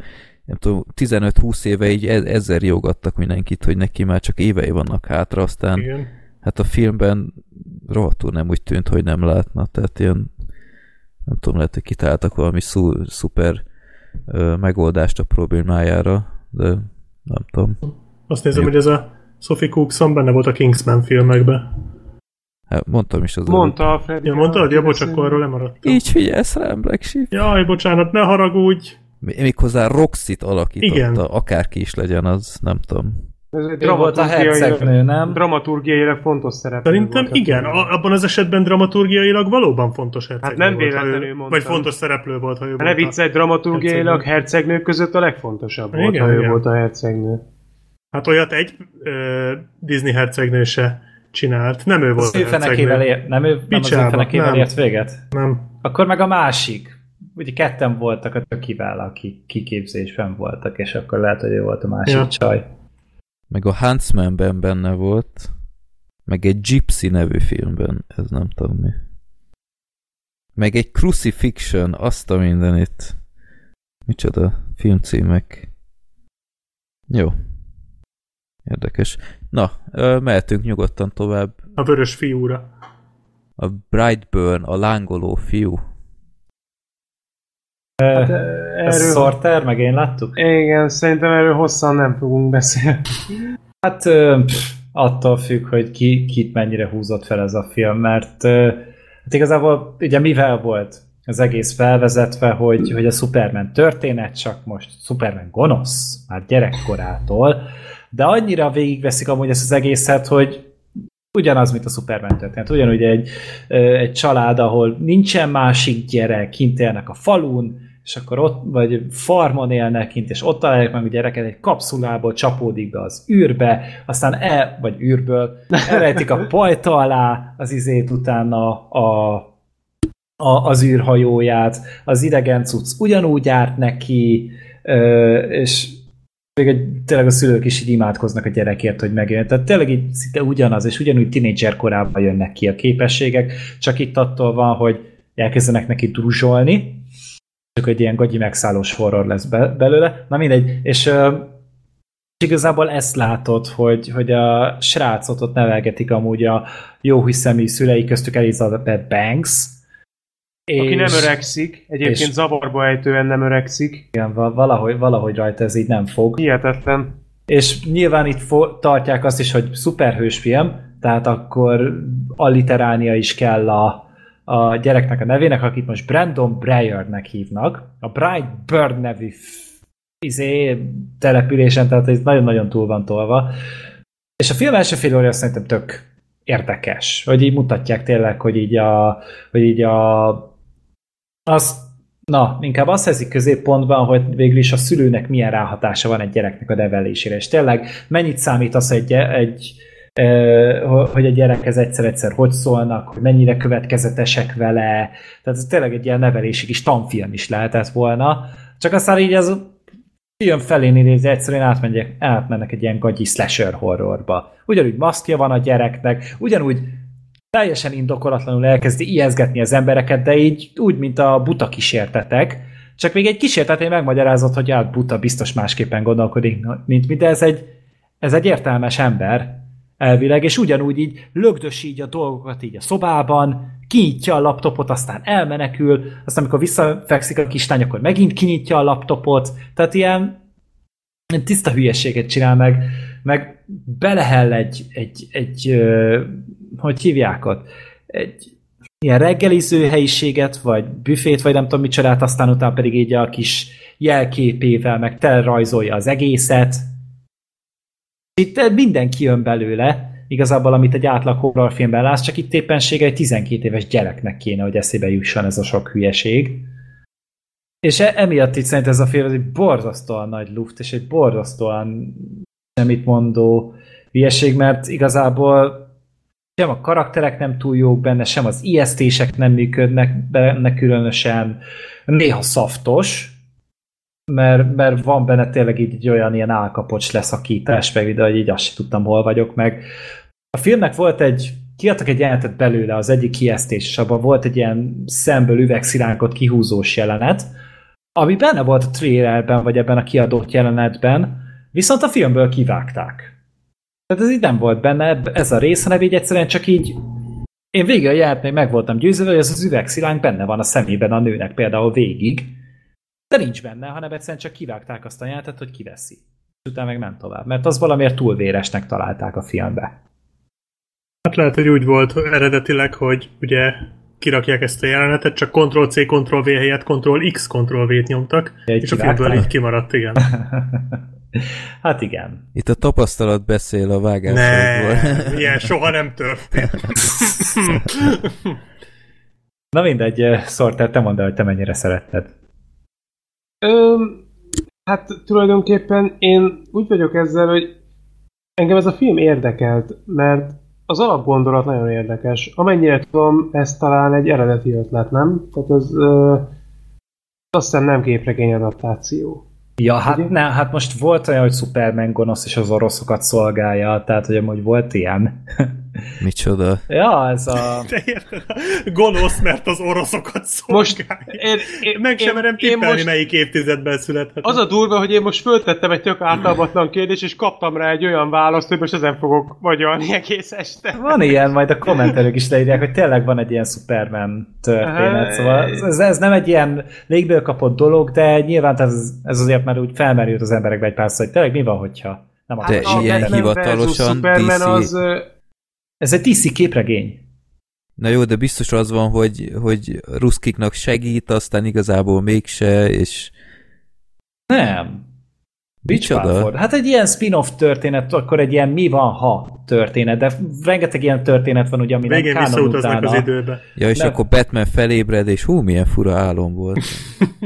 nem tudom, 15-20 éve így e- ezzel jogattak mindenkit, hogy neki már csak évei vannak hátra, aztán Igen. hát a filmben rohadtul nem úgy tűnt, hogy nem látna, tehát ilyen nem tudom, lehet, hogy kitáltak valami szú, szuper ö, megoldást a problémájára, de nem tudom. Azt nézem, hogy ez a Sophie Cookson benne volt a Kingsman filmekben. Hát mondtam is az Mondta a Freddy. Ja, mondta, ja, bocs, akkor arról lemaradtam. Így figyelsz rám, Black Sheep. Jaj, bocsánat, ne haragudj. Méghozzá Roxit alakította, Igen. akárki is legyen, az nem tudom. Ez egy volt a hercegnő, nem? Dramaturgiailag fontos szerep. Szerintem volt, igen, a, abban az esetben dramaturgiailag valóban fontos hercegnő Hát nem véletlenül mondtam. Vagy fontos szereplő volt, ha ő Ne viccelj, dramaturgiailag hercegnők között a legfontosabb igen, volt, ha ő igen. volt a hercegnő. Hát olyat egy ö, Disney hercegnő se csinált. Nem ő volt az a hercegnő. Ér, nem ő Picsába, nem az fenekével ért véget? Nem. Akkor meg a másik ugye ketten voltak a tökivel, akik kiképzésben voltak, és akkor lehet, hogy ő volt a másik ja. csaj. Meg a Huntsman-ben benne volt, meg egy Gypsy nevű filmben, ez nem tudom mi. Meg egy Crucifixion, azt a mindenit. Micsoda filmcímek. Jó. Érdekes. Na, mehetünk nyugodtan tovább. A vörös fiúra. A Brightburn, a lángoló fiú. Hát, erről... Sorter, meg én láttuk? Igen, szerintem erről hosszan nem fogunk beszélni. Hát pff, attól függ, hogy ki, kit mennyire húzott fel ez a film, mert hát igazából ugye mivel volt az egész felvezetve, hogy, hogy a Superman történet csak most Superman gonosz, már gyerekkorától, de annyira végigveszik amúgy ezt az egészet, hogy ugyanaz, mint a Superman történet. Ugyanúgy egy, egy család, ahol nincsen másik gyerek, kint élnek a falun, és akkor ott, vagy farmon élnek kint, és ott találják meg a gyereket, egy kapszulából csapódik be az űrbe, aztán el, vagy űrből, elrejtik a pajta alá az izét utána a, a, az űrhajóját, az idegen cucc ugyanúgy járt neki, és még egy, tényleg a szülők is így imádkoznak a gyerekért, hogy megjön. Tehát tényleg így szinte ugyanaz, és ugyanúgy tinédzser korában jönnek ki a képességek, csak itt attól van, hogy elkezdenek neki druzsolni, csak egy ilyen gagyi megszállós horror lesz be, belőle. Na mindegy, és uh, igazából ezt látod, hogy, hogy a srácot ott nevelgetik amúgy a jó hiszemű szülei köztük Elizabeth Banks, és, Aki nem öregszik, egyébként és, zavarba ejtően nem öregszik. Igen, valahogy, valahogy rajta ez így nem fog. Hihetetlen. És nyilván itt tartják azt is, hogy szuperhős film, tehát akkor alliterálnia is kell a, a gyereknek a nevének, akit most Brandon Breyernek hívnak. A Bright Bird nevű izé, településen, tehát ez nagyon-nagyon túl van tolva. És a film első fél óra szerintem tök érdekes, hogy így mutatják tényleg, hogy így a, hogy így a az, na, inkább azt helyzik középpontban, hogy végül is a szülőnek milyen ráhatása van egy gyereknek a nevelésére. És tényleg mennyit számít az, egy, egy hogy a gyerekhez egyszer-egyszer hogy szólnak, hogy mennyire következetesek vele. Tehát ez tényleg egy ilyen nevelési kis tanfilm is lehetett volna. Csak aztán így az film felé nézi, egyszerűen átmennek, átmennek egy ilyen gagyi slasher horrorba. Ugyanúgy maszkja van a gyereknek, ugyanúgy teljesen indokolatlanul elkezdi ijeszgetni az embereket, de így úgy, mint a buta kísértetek, csak még egy kísérteté megmagyarázott, hogy hát buta biztos másképpen gondolkodik, mint mi, de ez egy, ez egy értelmes ember elvileg, és ugyanúgy így lögdös így a dolgokat így a szobában, kinyitja a laptopot, aztán elmenekül, aztán amikor visszafekszik a kislány, akkor megint kinyitja a laptopot, tehát ilyen tiszta hülyeséget csinál meg, meg belehell egy, egy, egy, egy hogy hívják ott, egy ilyen reggeliző helyiséget, vagy büfét, vagy nem tudom micsodát, aztán utána pedig így a kis jelképével meg telerajzolja az egészet. Itt mindenki jön belőle, igazából amit egy átlag horrorfilmben látsz, csak itt éppensége egy 12 éves gyereknek kéne, hogy eszébe jusson ez a sok hülyeség. És e- emiatt itt szerint ez a film egy borzasztóan nagy luft, és egy borzasztóan semmit mondó hülyeség, mert igazából sem a karakterek nem túl jók benne, sem az ijesztések nem működnek benne különösen, néha szaftos, mert, mert van benne tényleg így egy olyan ilyen álkapocs leszakítás, meg ide, hogy így azt sem tudtam, hol vagyok meg. A filmnek volt egy, kiadtak egy jelenetet belőle, az egyik kiesztés, és abban volt egy ilyen szemből üvegszilánkot kihúzós jelenet, ami benne volt a trailerben, vagy ebben a kiadott jelenetben, viszont a filmből kivágták. Tehát ez így nem volt benne, ez a rész, hanem így egyszerűen csak így én végig a járt, meg voltam győződve, hogy ez az üvegszilánk benne van a szemében a nőnek például végig, de nincs benne, hanem egyszerűen csak kivágták azt a játet, hogy kiveszi. Utána meg nem tovább, mert az valamiért túl véresnek találták a filmbe. Hát lehet, hogy úgy volt eredetileg, hogy ugye kirakják ezt a jelenetet, csak Ctrl-C, Ctrl-V helyett Ctrl-X, Ctrl-V-t nyomtak, Egy és kivágták? a filmből így kimaradt, igen. Hát igen. Itt a tapasztalat beszél a vágásokból. Ne, ilyen soha nem történt. Na mindegy, Szorter, te mondd el, hogy te mennyire szeretted. Ö, hát tulajdonképpen én úgy vagyok ezzel, hogy engem ez a film érdekelt, mert az alapgondolat nagyon érdekes. Amennyire tudom, ez talán egy eredeti ötlet, nem? Tehát ez ö, azt hiszem nem képregény adaptáció. Ja, hát, ne, hát most volt olyan, hogy Superman gonosz és az oroszokat szolgálja, tehát hogy amúgy volt ilyen. Micsoda? Ja, ez a... Te érted? Gonosz, mert az oroszokat szolgálja. Most én, én, Meg sem merem tippelni, most... melyik évtizedben született. Az a durva, hogy én most föltettem egy tök általmatlan kérdést, és kaptam rá egy olyan választ, hogy most ezen fogok magyalni egész este. Van ilyen, majd a kommentelők is leírják, hogy tényleg van egy ilyen Superman történet. Szóval ez, ez nem egy ilyen légből kapott dolog, de nyilván ez, ez azért már úgy felmerült az emberekbe egy pár hogy tényleg mi van, hogyha nem hát De ilyen hivatalosan DC... Az, ez egy DC képregény. Na jó, de biztos az van, hogy, hogy ruszkiknak segít, aztán igazából mégse, és... Nem. Micsoda? Hát egy ilyen spin-off történet, akkor egy ilyen mi van, ha történet, de rengeteg ilyen történet van, ugye, ami Végén kánon utána. az időbe. Ja, és nem. akkor Batman felébred, és hú, milyen fura álom volt.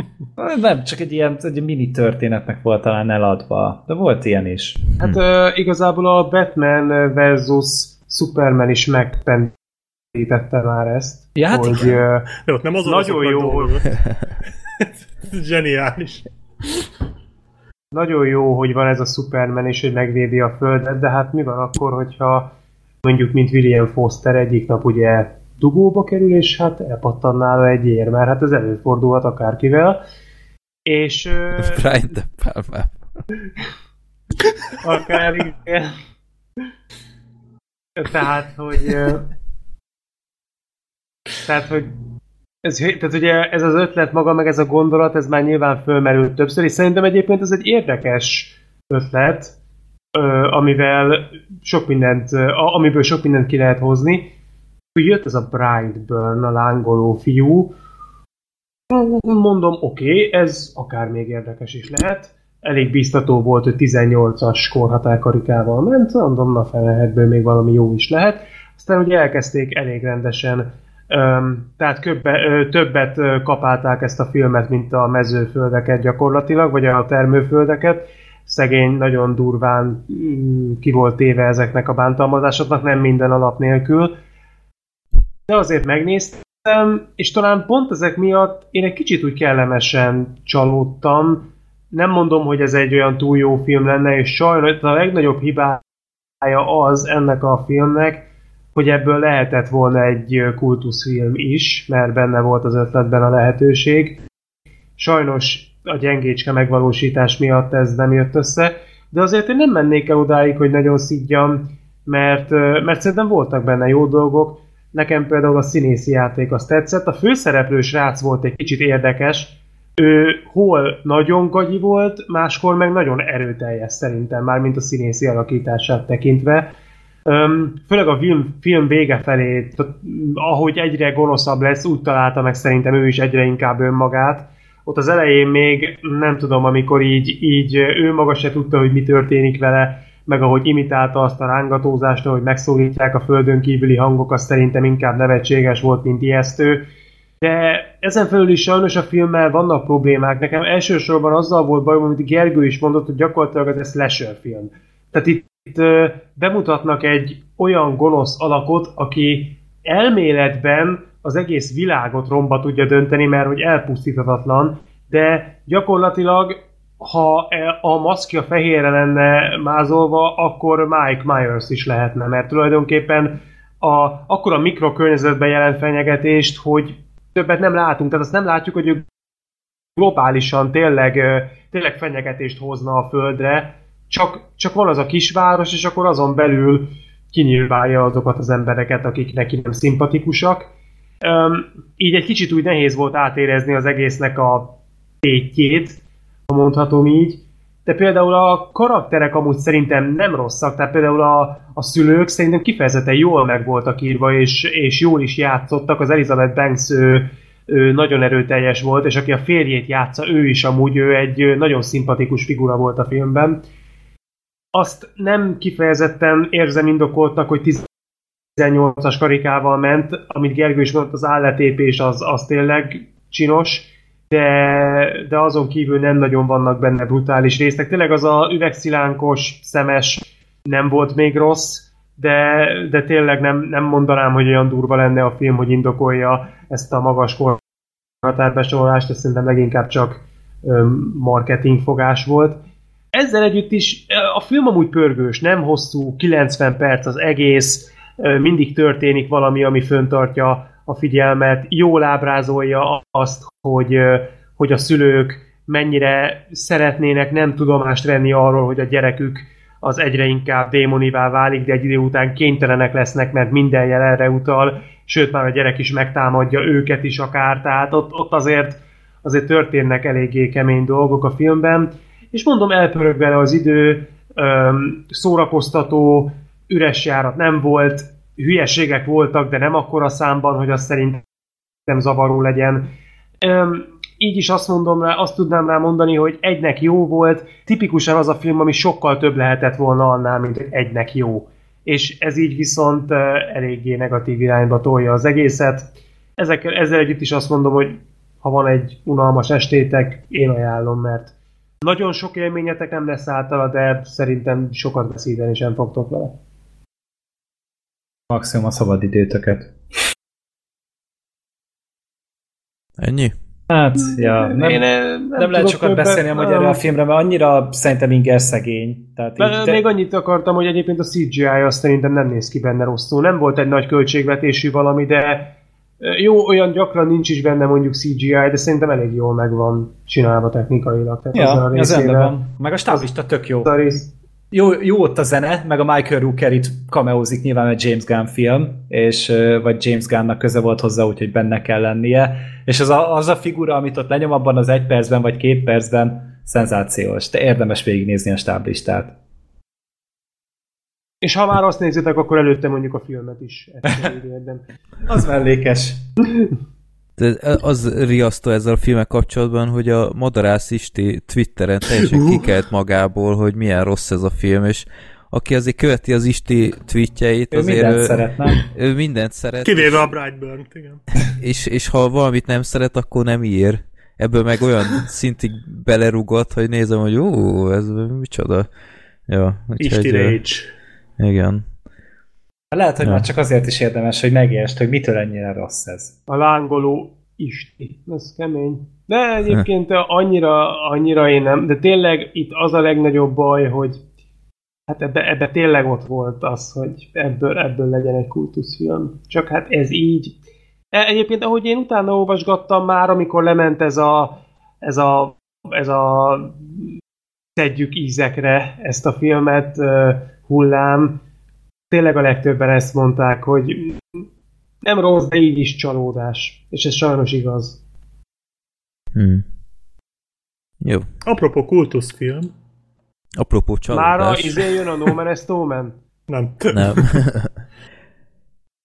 nem, csak egy ilyen egy mini történetnek volt talán eladva, de volt ilyen is. Hát hm. uh, igazából a Batman versus Superman is megpendítette már ezt. Ja, hát hogy, igen. Uh, jó, nem az nagyon jó. Zseniális nagyon jó, hogy van ez a Superman, és hogy megvédi a Földet, de hát mi van akkor, hogyha mondjuk, mint William Foster egyik nap ugye dugóba kerül, és hát elpattan nála egy ér, mert hát ez előfordulhat akárkivel. És... Brian De Palma. Akár igen. Tehát, hogy... Tehát, hogy ez, tehát ugye ez az ötlet maga, meg ez a gondolat, ez már nyilván fölmerült többször, és szerintem egyébként ez egy érdekes ötlet, amivel sok mindent, amiből sok mindent ki lehet hozni. Jött ez a Brightburn, a lángoló fiú, mondom, oké, okay, ez akár még érdekes is lehet. Elég biztató volt, hogy 18-as korhatárkarikával ment, mondom, na felelhetből még valami jó is lehet. Aztán ugye elkezdték elég rendesen tehát köbbe, többet kapálták ezt a filmet, mint a mezőföldeket gyakorlatilag, vagy a termőföldeket. Szegény nagyon durván mm, ki volt téve ezeknek a bántalmazásoknak, nem minden alap nélkül. De azért megnéztem, és talán pont ezek miatt én egy kicsit úgy kellemesen csalódtam. Nem mondom, hogy ez egy olyan túl jó film lenne, és sajnos a legnagyobb hibája az ennek a filmnek, hogy ebből lehetett volna egy kultuszfilm is, mert benne volt az ötletben a lehetőség. Sajnos a gyengécske megvalósítás miatt ez nem jött össze, de azért én nem mennék el odáig, hogy nagyon szidjam, mert, mert szerintem voltak benne jó dolgok. Nekem például a színészi játék az tetszett. A főszereplő srác volt egy kicsit érdekes. Ő hol nagyon gagyi volt, máskor meg nagyon erőteljes szerintem, már mint a színészi alakítását tekintve Um, főleg a film, film vége felé, ahogy egyre gonoszabb lesz, úgy találta meg szerintem ő is egyre inkább önmagát. Ott az elején még nem tudom, amikor így, így ő maga se tudta, hogy mi történik vele, meg ahogy imitálta azt a rángatózást, hogy megszólítják a földön kívüli hangok, az szerintem inkább nevetséges volt, mint ijesztő. De ezen felül is sajnos a filmmel vannak problémák. Nekem elsősorban azzal volt bajom, amit Gergő is mondott, hogy gyakorlatilag ez egy slasher film. Tehát itt itt bemutatnak egy olyan gonosz alakot, aki elméletben az egész világot romba tudja dönteni, mert hogy elpusztíthatatlan, de gyakorlatilag ha e, a maszkja fehérre lenne mázolva, akkor Mike Myers is lehetne, mert tulajdonképpen a, akkor a mikrokörnyezetben jelent fenyegetést, hogy többet nem látunk, tehát azt nem látjuk, hogy ő globálisan tényleg, tényleg fenyegetést hozna a Földre, csak, csak van az a kisváros, és akkor azon belül kinyilválja azokat az embereket, akik neki nem szimpatikusak. Um, így egy kicsit úgy nehéz volt átérezni az egésznek a tétjét, ha mondhatom így. De például a karakterek amúgy szerintem nem rosszak, tehát például a, a szülők szerintem kifejezetten jól meg voltak írva, és, és jól is játszottak. Az Elizabeth Banks ő, ő nagyon erőteljes volt, és aki a férjét játsza, ő is amúgy ő egy nagyon szimpatikus figura volt a filmben azt nem kifejezetten érzem indokoltnak, hogy 18-as karikával ment, amit Gergő is mondott, az álletépés az, az tényleg csinos, de, de azon kívül nem nagyon vannak benne brutális részek. Tényleg az a üvegszilánkos, szemes nem volt még rossz, de, de tényleg nem, nem mondanám, hogy olyan durva lenne a film, hogy indokolja ezt a magas korhatárbesorolást, ez szerintem leginkább csak marketing fogás volt ezzel együtt is a film amúgy pörgős, nem hosszú, 90 perc az egész, mindig történik valami, ami föntartja a figyelmet, jól ábrázolja azt, hogy, hogy a szülők mennyire szeretnének nem tudomást venni arról, hogy a gyerekük az egyre inkább démonivá válik, de egy idő után kénytelenek lesznek, mert minden jel erre utal, sőt már a gyerek is megtámadja őket is akár, tehát ott, ott azért, azért történnek eléggé kemény dolgok a filmben, és mondom, elpörög vele az idő, szórakoztató, üres járat nem volt, hülyeségek voltak, de nem akkora számban, hogy az szerintem zavaró legyen. Öm, így is azt mondom rá, azt tudnám rá mondani, hogy egynek jó volt, tipikusan az a film, ami sokkal több lehetett volna annál, mint egynek jó. És ez így viszont eléggé negatív irányba tolja az egészet. Ezek, ezzel együtt is azt mondom, hogy ha van egy unalmas estétek, én ajánlom, mert nagyon sok élményetek nem lesz általa, de szerintem sokat veszíteni sem fogtok vele. Maximum a szabadidőtöket. Ennyi? Hát, ja, nem, Én nem, nem lehet sokat beszélni a magyarra a filmre, mert annyira szerintem inger szegény. Tehát így, de... Még annyit akartam, hogy egyébként a CGI azt szerintem nem néz ki benne rosszul. Nem volt egy nagy költségvetésű valami, de jó, olyan gyakran nincs is benne mondjuk CGI, de szerintem elég jól meg van csinálva technikailag. Tehát ja, a ez van. Meg a stáblista tök jó. A rész, jó, jó ott a zene, meg a Michael Rooker itt kameózik nyilván egy James Gunn film, és, vagy James Gunnnak köze volt hozzá, úgyhogy benne kell lennie. És az a, az a figura, amit ott lenyom abban az egy percben, vagy két percben, szenzációs. De érdemes végignézni a stáblistát. És ha már azt nézitek, akkor előtte mondjuk a filmet is. az mellékes. De az riasztó ezzel a filmek kapcsolatban, hogy a Madarász Isti Twitteren teljesen kikelt magából, hogy milyen rossz ez a film, és aki azért követi az Isti tweetjeit, ő azért mindent ő, szeret, nem? Ő mindent szeret. Kivéve a brightburn igen. És, és ha valamit nem szeret, akkor nem ír. Ebből meg olyan szintig belerugott, hogy nézem, hogy ó, ez micsoda. Ja, Isti rage. Igen. Lehet, hogy ja. már csak azért is érdemes, hogy megértsd, hogy mitől ennyire rossz ez. A lángoló Isti. Ez kemény. De egyébként annyira, annyira én nem. De tényleg itt az a legnagyobb baj, hogy hát ebbe, ebbe tényleg ott volt az, hogy ebből, ebből legyen egy kultuszfilm. Csak hát ez így. E, egyébként, ahogy én utána olvasgattam már, amikor lement ez a, ez a, ez a tegyük ízekre ezt a filmet hullám, tényleg a legtöbben ezt mondták, hogy nem rossz, de így is csalódás. És ez sajnos igaz. Hmm. Jó. Apropó kultuszfilm. Apropó csalódás. Mára izé jön a No Man Man? Nem. Nem.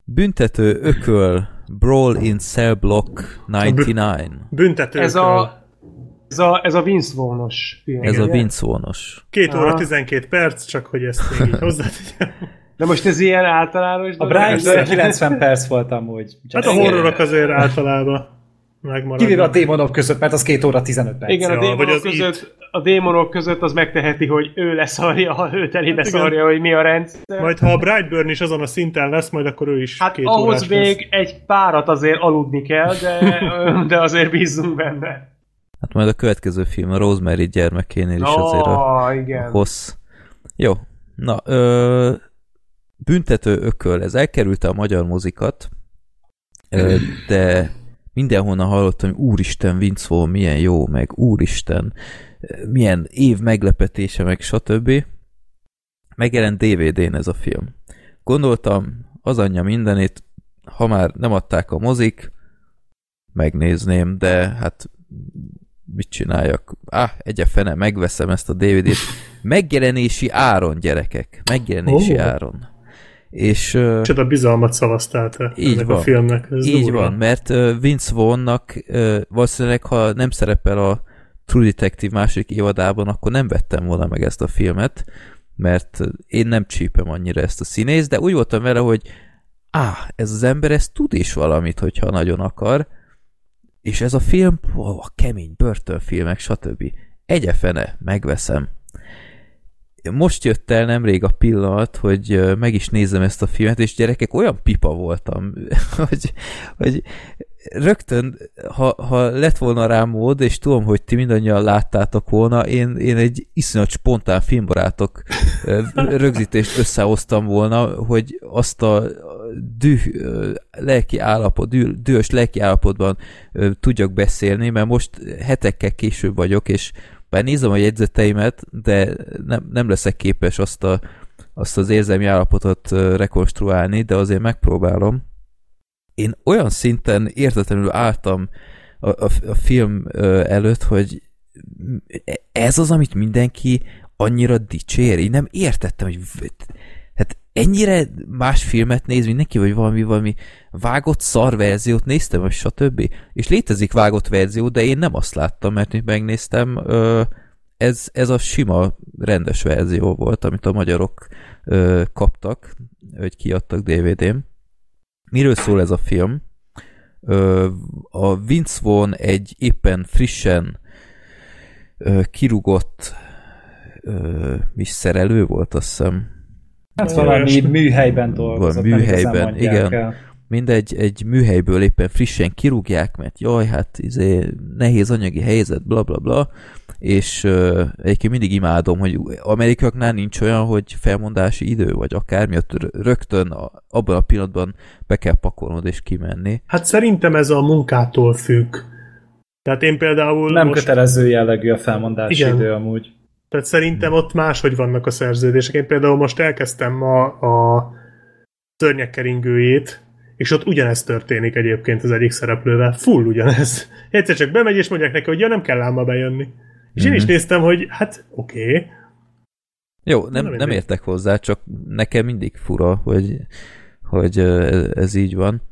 Büntető ököl Brawl in Cell Block 99. Büntető ez a, ez a, ez a Vince Vaughn-os film. Ez ugye? a Vince Vaughn-os. Két óra 12 perc, csak hogy ezt még így hozzátegyem. De most ez ilyen általános A Brian 90 perc volt amúgy. Hát a horrorok azért általában megmaradnak. Kivéve a démonok között, mert az két óra 15 perc. Igen, a démonok, ja, között, itt. a démonok között az megteheti, hogy ő leszarja, ha ő teli hát szarja, hogy mi a rendszer. Majd ha a Brightburn is azon a szinten lesz, majd akkor ő is hát két ahhoz még lesz. egy párat azért aludni kell, de, de azért bízzunk benne. Hát majd a következő film, a Rosemary gyermekénél is oh, azért a, igen. a hossz. Jó, na, ö, büntető ököl, ez elkerülte a magyar mozikat, de mindenhonnan hallottam, hogy úristen, Vince Vaughn milyen jó, meg úristen, milyen év meglepetése, meg stb. Megjelent DVD-n ez a film. Gondoltam, az anyja mindenit, ha már nem adták a mozik, megnézném, de hát mit csináljak? Ah, egy fene, megveszem ezt a DVD-t. Megjelenési áron, gyerekek. Megjelenési oh. áron. És, Csoda bizalmat szavaztál te így ennek van, a filmnek. Ez így durva. van, mert Vince Vaughn-nak valószínűleg, ha nem szerepel a True Detective második évadában, akkor nem vettem volna meg ezt a filmet, mert én nem csípem annyira ezt a színész, de úgy voltam vele, hogy á, ez az ember ezt tud is valamit, hogyha nagyon akar, és ez a film, ó, a kemény börtönfilmek, stb. Egyefene, megveszem most jött el nemrég a pillanat, hogy meg is nézem ezt a filmet, és gyerekek, olyan pipa voltam, hogy, hogy rögtön, ha, ha lett volna rá mód, és tudom, hogy ti mindannyian láttátok volna, én, én egy iszonyat spontán filmbarátok rögzítést összehoztam volna, hogy azt a düh lelki állapot, düh, dühös lelki állapotban tudjak beszélni, mert most hetekkel később vagyok, és bár nézem a jegyzeteimet, de nem, nem leszek képes azt, a, azt az érzelmi állapotot rekonstruálni, de azért megpróbálom. Én olyan szinten értetlenül álltam a, a, a film előtt, hogy ez az, amit mindenki annyira dicsér. Én nem értettem, hogy ennyire más filmet néz mindenki, vagy valami, valami vágott szar verziót néztem, vagy stb. És létezik vágott verzió, de én nem azt láttam, mert mint megnéztem, ez, ez a sima, rendes verzió volt, amit a magyarok kaptak, hogy kiadtak DVD-n. Miről szól ez a film? A Vince Vaughn egy éppen frissen kirugott mi szerelő volt, azt hiszem, Hát valami műhelyben dolgozott. Műhelyben, igen. El. Mindegy, egy műhelyből éppen frissen kirúgják, mert jaj, hát izé, nehéz anyagi helyzet, bla bla bla, és uh, egyébként mindig imádom, hogy amerikaknál nincs olyan, hogy felmondási idő, vagy akármi, ott rögtön abban a pillanatban be kell pakolnod és kimenni. Hát szerintem ez a munkától függ. Tehát én például Nem most... kötelező jellegű a felmondási Igen. idő amúgy. Tehát szerintem ott máshogy vannak a szerződések. Én például most elkezdtem ma a szörnyek keringőjét, és ott ugyanezt történik egyébként az egyik szereplővel. Full ugyanez. Egyszer csak bemegy, és mondják neki, hogy ja, nem kell ám bejönni. És mm-hmm. én is mhm. néztem, hogy hát oké. Okay. Jó, nem, nem értek hozzá, csak nekem mindig fura, hogy, hogy ez így van.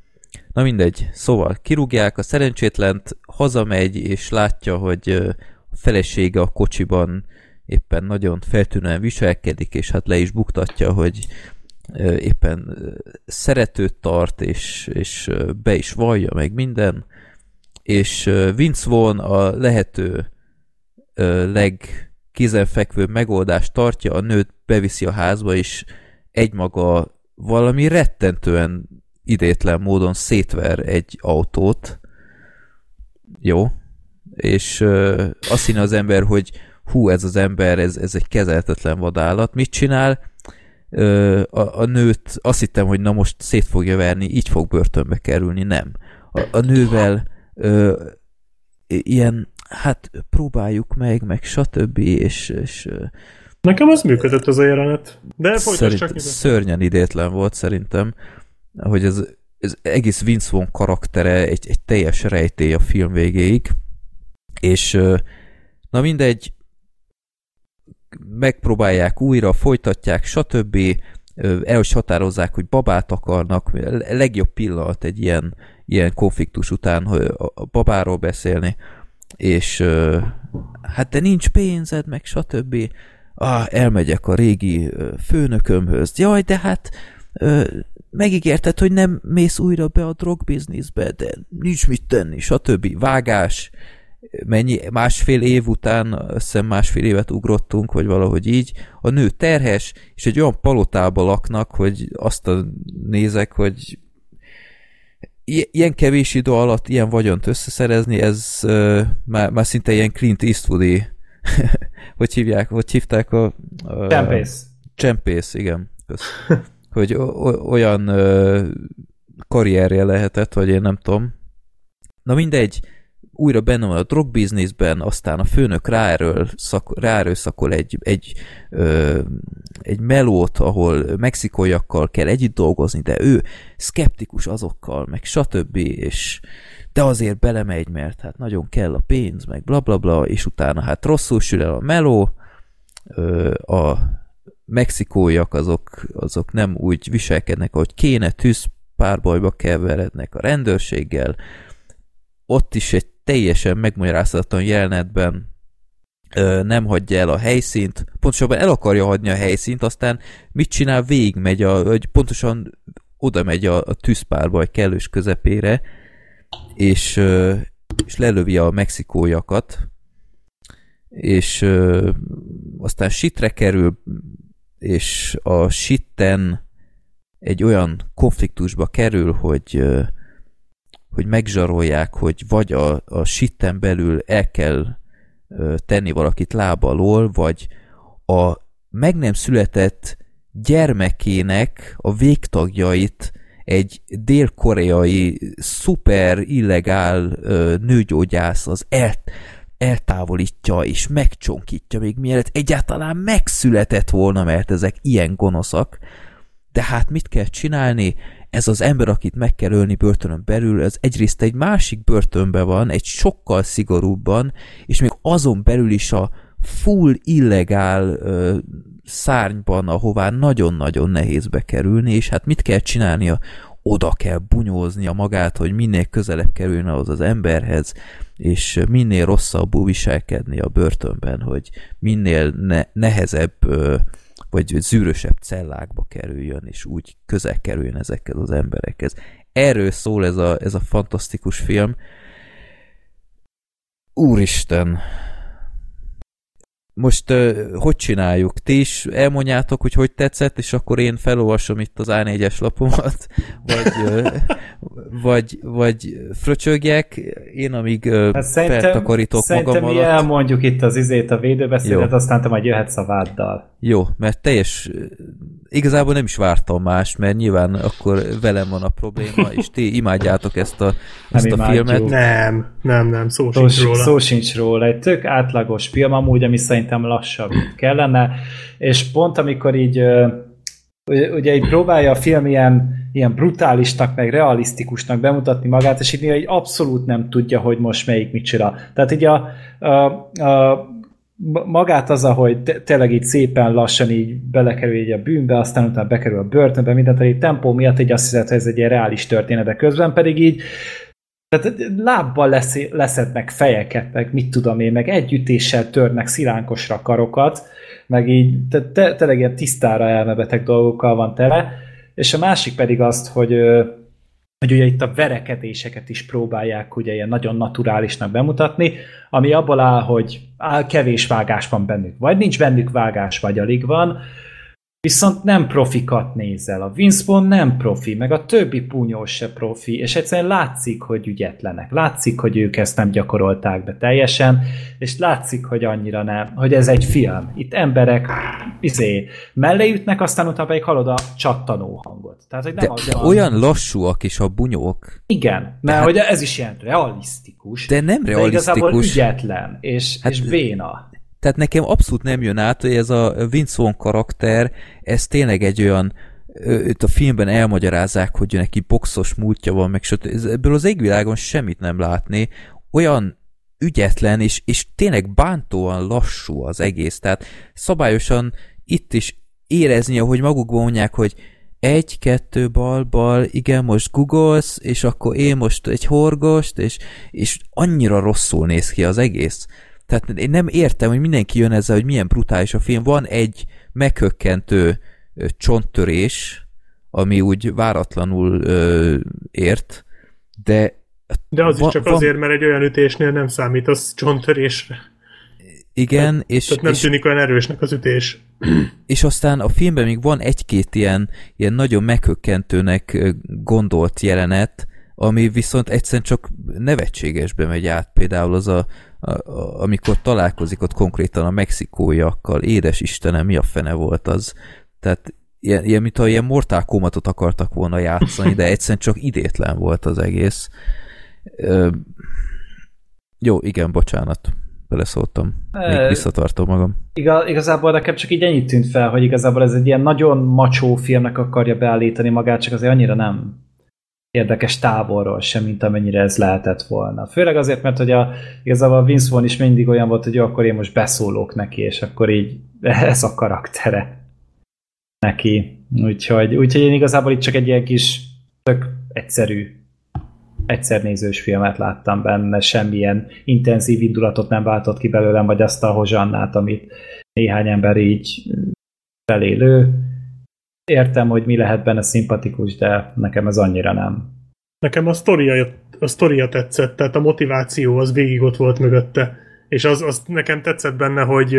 Na mindegy, szóval kirúgják a szerencsétlent, hazamegy, és látja, hogy a felesége a kocsiban éppen nagyon feltűnően viselkedik, és hát le is buktatja, hogy éppen szeretőt tart, és, és be is vallja meg minden, és Vince Vaughn a lehető legkézenfekvő megoldást tartja, a nőt beviszi a házba, és egymaga valami rettentően idétlen módon szétver egy autót. Jó. És azt hinne az ember, hogy hú, ez az ember, ez, ez egy kezelhetetlen vadállat. Mit csinál? Ö, a, a nőt azt hittem, hogy na most szét fogja verni, így fog börtönbe kerülni. Nem. A, a nővel ö, ilyen, hát próbáljuk meg, meg stb. És, és Nekem az működött az a jelenet. De szerint, csak Szörnyen idétlen volt szerintem, hogy ez, ez egész Vince Vaughn karaktere egy, egy teljes rejtély a film végéig, és na mindegy, megpróbálják újra, folytatják, stb. El is határozzák, hogy babát akarnak. Legjobb pillanat egy ilyen, ilyen konfliktus után, hogy a babáról beszélni, és hát de nincs pénzed, meg stb. Ah, elmegyek a régi főnökömhöz. Jaj, de hát megígérted, hogy nem mész újra be a drogbizniszbe, de nincs mit tenni, stb. Vágás, mennyi, másfél év után, azt hiszem másfél évet ugrottunk, vagy valahogy így, a nő terhes, és egy olyan palotába laknak, hogy azt a nézek, hogy ilyen kevés idő alatt ilyen vagyont összeszerezni, ez uh, már, már szinte ilyen Clint Eastwoodi hogy hívják, hogy hívták a... a Csempész. Csempész, igen. hogy olyan uh, karrierje lehetett, vagy én nem tudom. Na mindegy, újra benne van a drogbizniszben, aztán a főnök ráeről, szak, ráerőszakol egy, egy, ö, egy melót, ahol mexikóiakkal kell együtt dolgozni, de ő szkeptikus azokkal, meg stb. és de azért belemegy, mert hát nagyon kell a pénz, meg bla bla bla, és utána hát rosszul sül el a meló, ö, a mexikóiak azok, azok nem úgy viselkednek, ahogy kéne, tűz párbajba keverednek a rendőrséggel, ott is egy teljesen megmagyarázhatatlan jelenetben ö, nem hagyja el a helyszínt, pontosabban el akarja hagyni a helyszínt, aztán mit csinál, végigmegy, a, hogy pontosan oda megy a, a tűzpárbaj kellős közepére, és, ö, és lelövi a mexikóiakat, és ö, aztán sitre kerül, és a sitten egy olyan konfliktusba kerül, hogy hogy megzsarolják, hogy vagy a, a sitten belül el kell tenni valakit lába alól, vagy a meg nem született gyermekének a végtagjait egy dél-koreai szuper illegál ö, nőgyógyász az el, eltávolítja és megcsonkítja még mielőtt egyáltalán megszületett volna, mert ezek ilyen gonoszak. De hát mit kell csinálni? Ez az ember, akit meg kell ölni börtönön belül, az egyrészt egy másik börtönben van, egy sokkal szigorúbban, és még azon belül is a full illegál ö, szárnyban, ahová nagyon-nagyon nehéz bekerülni, és hát mit kell csinálnia? Oda kell bunyóznia magát, hogy minél közelebb kerülne az az emberhez, és minél rosszabbul viselkedni a börtönben, hogy minél ne nehezebb vagy zűrösebb cellákba kerüljön, és úgy közel kerüljön ezekhez az emberekhez. Erről szól ez a, ez a fantasztikus film. Úristen, most hogy csináljuk? Ti is elmondjátok, hogy hogy tetszett, és akkor én felolvasom itt az A4-es lapomat, vagy, vagy, vagy fröcsögjek, én amíg hát feltakarítok szerintem magam alatt. Szerintem elmondjuk itt az izét, a védőbeszédet, Jó. aztán te majd jöhetsz a váddal. Jó, mert teljes, igazából nem is vártam más, mert nyilván akkor velem van a probléma, és ti imádjátok ezt a, ezt a filmet. Nem, nem, nem, szó, szó sincs róla. Szó sincs róla. Egy tök átlagos film, amúgy, ami szerintem lassabb kellene, és pont amikor így ugye így próbálja a film ilyen, ilyen brutálisnak, meg realisztikusnak bemutatni magát, és így abszolút nem tudja, hogy most melyik mit csinál. Tehát így a, a, a magát az, ahogy tényleg így szépen lassan így belekerül így a bűnbe, aztán utána bekerül a börtönbe, mindent, egy tempó miatt így azt hiszed, hogy ez egy ilyen reális történet, de közben pedig így tehát lábbal lesz, leszednek fejeket, meg mit tudom én, meg együttéssel törnek szilánkosra karokat, meg így te, te, tényleg ilyen tisztára elmebeteg dolgokkal van tele, és a másik pedig azt, hogy hogy ugye itt a verekedéseket is próbálják ugye ilyen nagyon naturálisnak bemutatni, ami abból áll, hogy áll, kevés vágás van bennük, vagy nincs bennük vágás, vagy alig van, Viszont nem profikat nézel. A Vince nem profi, meg a többi punyós se profi, és egyszerűen látszik, hogy ügyetlenek. Látszik, hogy ők ezt nem gyakorolták be teljesen, és látszik, hogy annyira nem, hogy ez egy film. Itt emberek izé, mellé ütnek, aztán utána pedig hallod a csattanó hangot. Tehát, hogy nem de, van. olyan lassúak is a bunyók. Igen, mert tehát, hogy ez is ilyen realisztikus. De nem realisztikus. De igazából ügyetlen, és, hát, és véna. Tehát nekem abszolút nem jön át, hogy ez a Vince Vaughn karakter, ez tényleg egy olyan itt a filmben elmagyarázzák, hogy neki boxos múltja van, meg stb. Ebből az égvilágon semmit nem látni. Olyan ügyetlen, és, és tényleg bántóan lassú az egész. Tehát szabályosan itt is érezni, hogy magukban mondják, hogy egy, kettő, bal, bal, igen, most googolsz, és akkor én most egy horgost, és, és annyira rosszul néz ki az egész. Tehát én nem értem, hogy mindenki jön ezzel, hogy milyen brutális a film. Van egy meghökkentő csonttörés, ami úgy váratlanul ö, ért, de de az va, is csak van... azért, mert egy olyan ütésnél nem számít az csonttörésre. Igen, tehát, és... Tehát nem és, tűnik olyan erősnek az ütés. És aztán a filmben még van egy-két ilyen, ilyen nagyon meghökkentőnek gondolt jelenet, ami viszont egyszerűen csak nevetségesbe megy át. Például az a, amikor találkozik ott konkrétan a mexikóiakkal, édes Istenem, mi a fene volt az? Tehát ilyen, ilyen mintha ilyen Mortal Kombatot akartak volna játszani, de egyszerűen csak idétlen volt az egész. Ö, jó, igen, bocsánat, beleszóltam. Még visszatartom magam. Igaz, igazából nekem csak így ennyit tűnt fel, hogy igazából ez egy ilyen nagyon macsó filmnek akarja beállítani magát, csak azért annyira nem érdekes távolról sem, mint amennyire ez lehetett volna. Főleg azért, mert hogy a, igazából a Vince Vaughn is mindig olyan volt, hogy jó, akkor én most beszólok neki, és akkor így ez a karaktere neki. Úgyhogy, úgyhogy én igazából itt csak egy ilyen kis tök egyszerű egyszernézős filmet láttam benne, semmilyen intenzív indulatot nem váltott ki belőlem, vagy azt a hozsannát, amit néhány ember így felélő értem, hogy mi lehet benne szimpatikus, de nekem ez annyira nem. Nekem a sztoria, a sztoria tetszett, tehát a motiváció az végig ott volt mögötte. És az, az nekem tetszett benne, hogy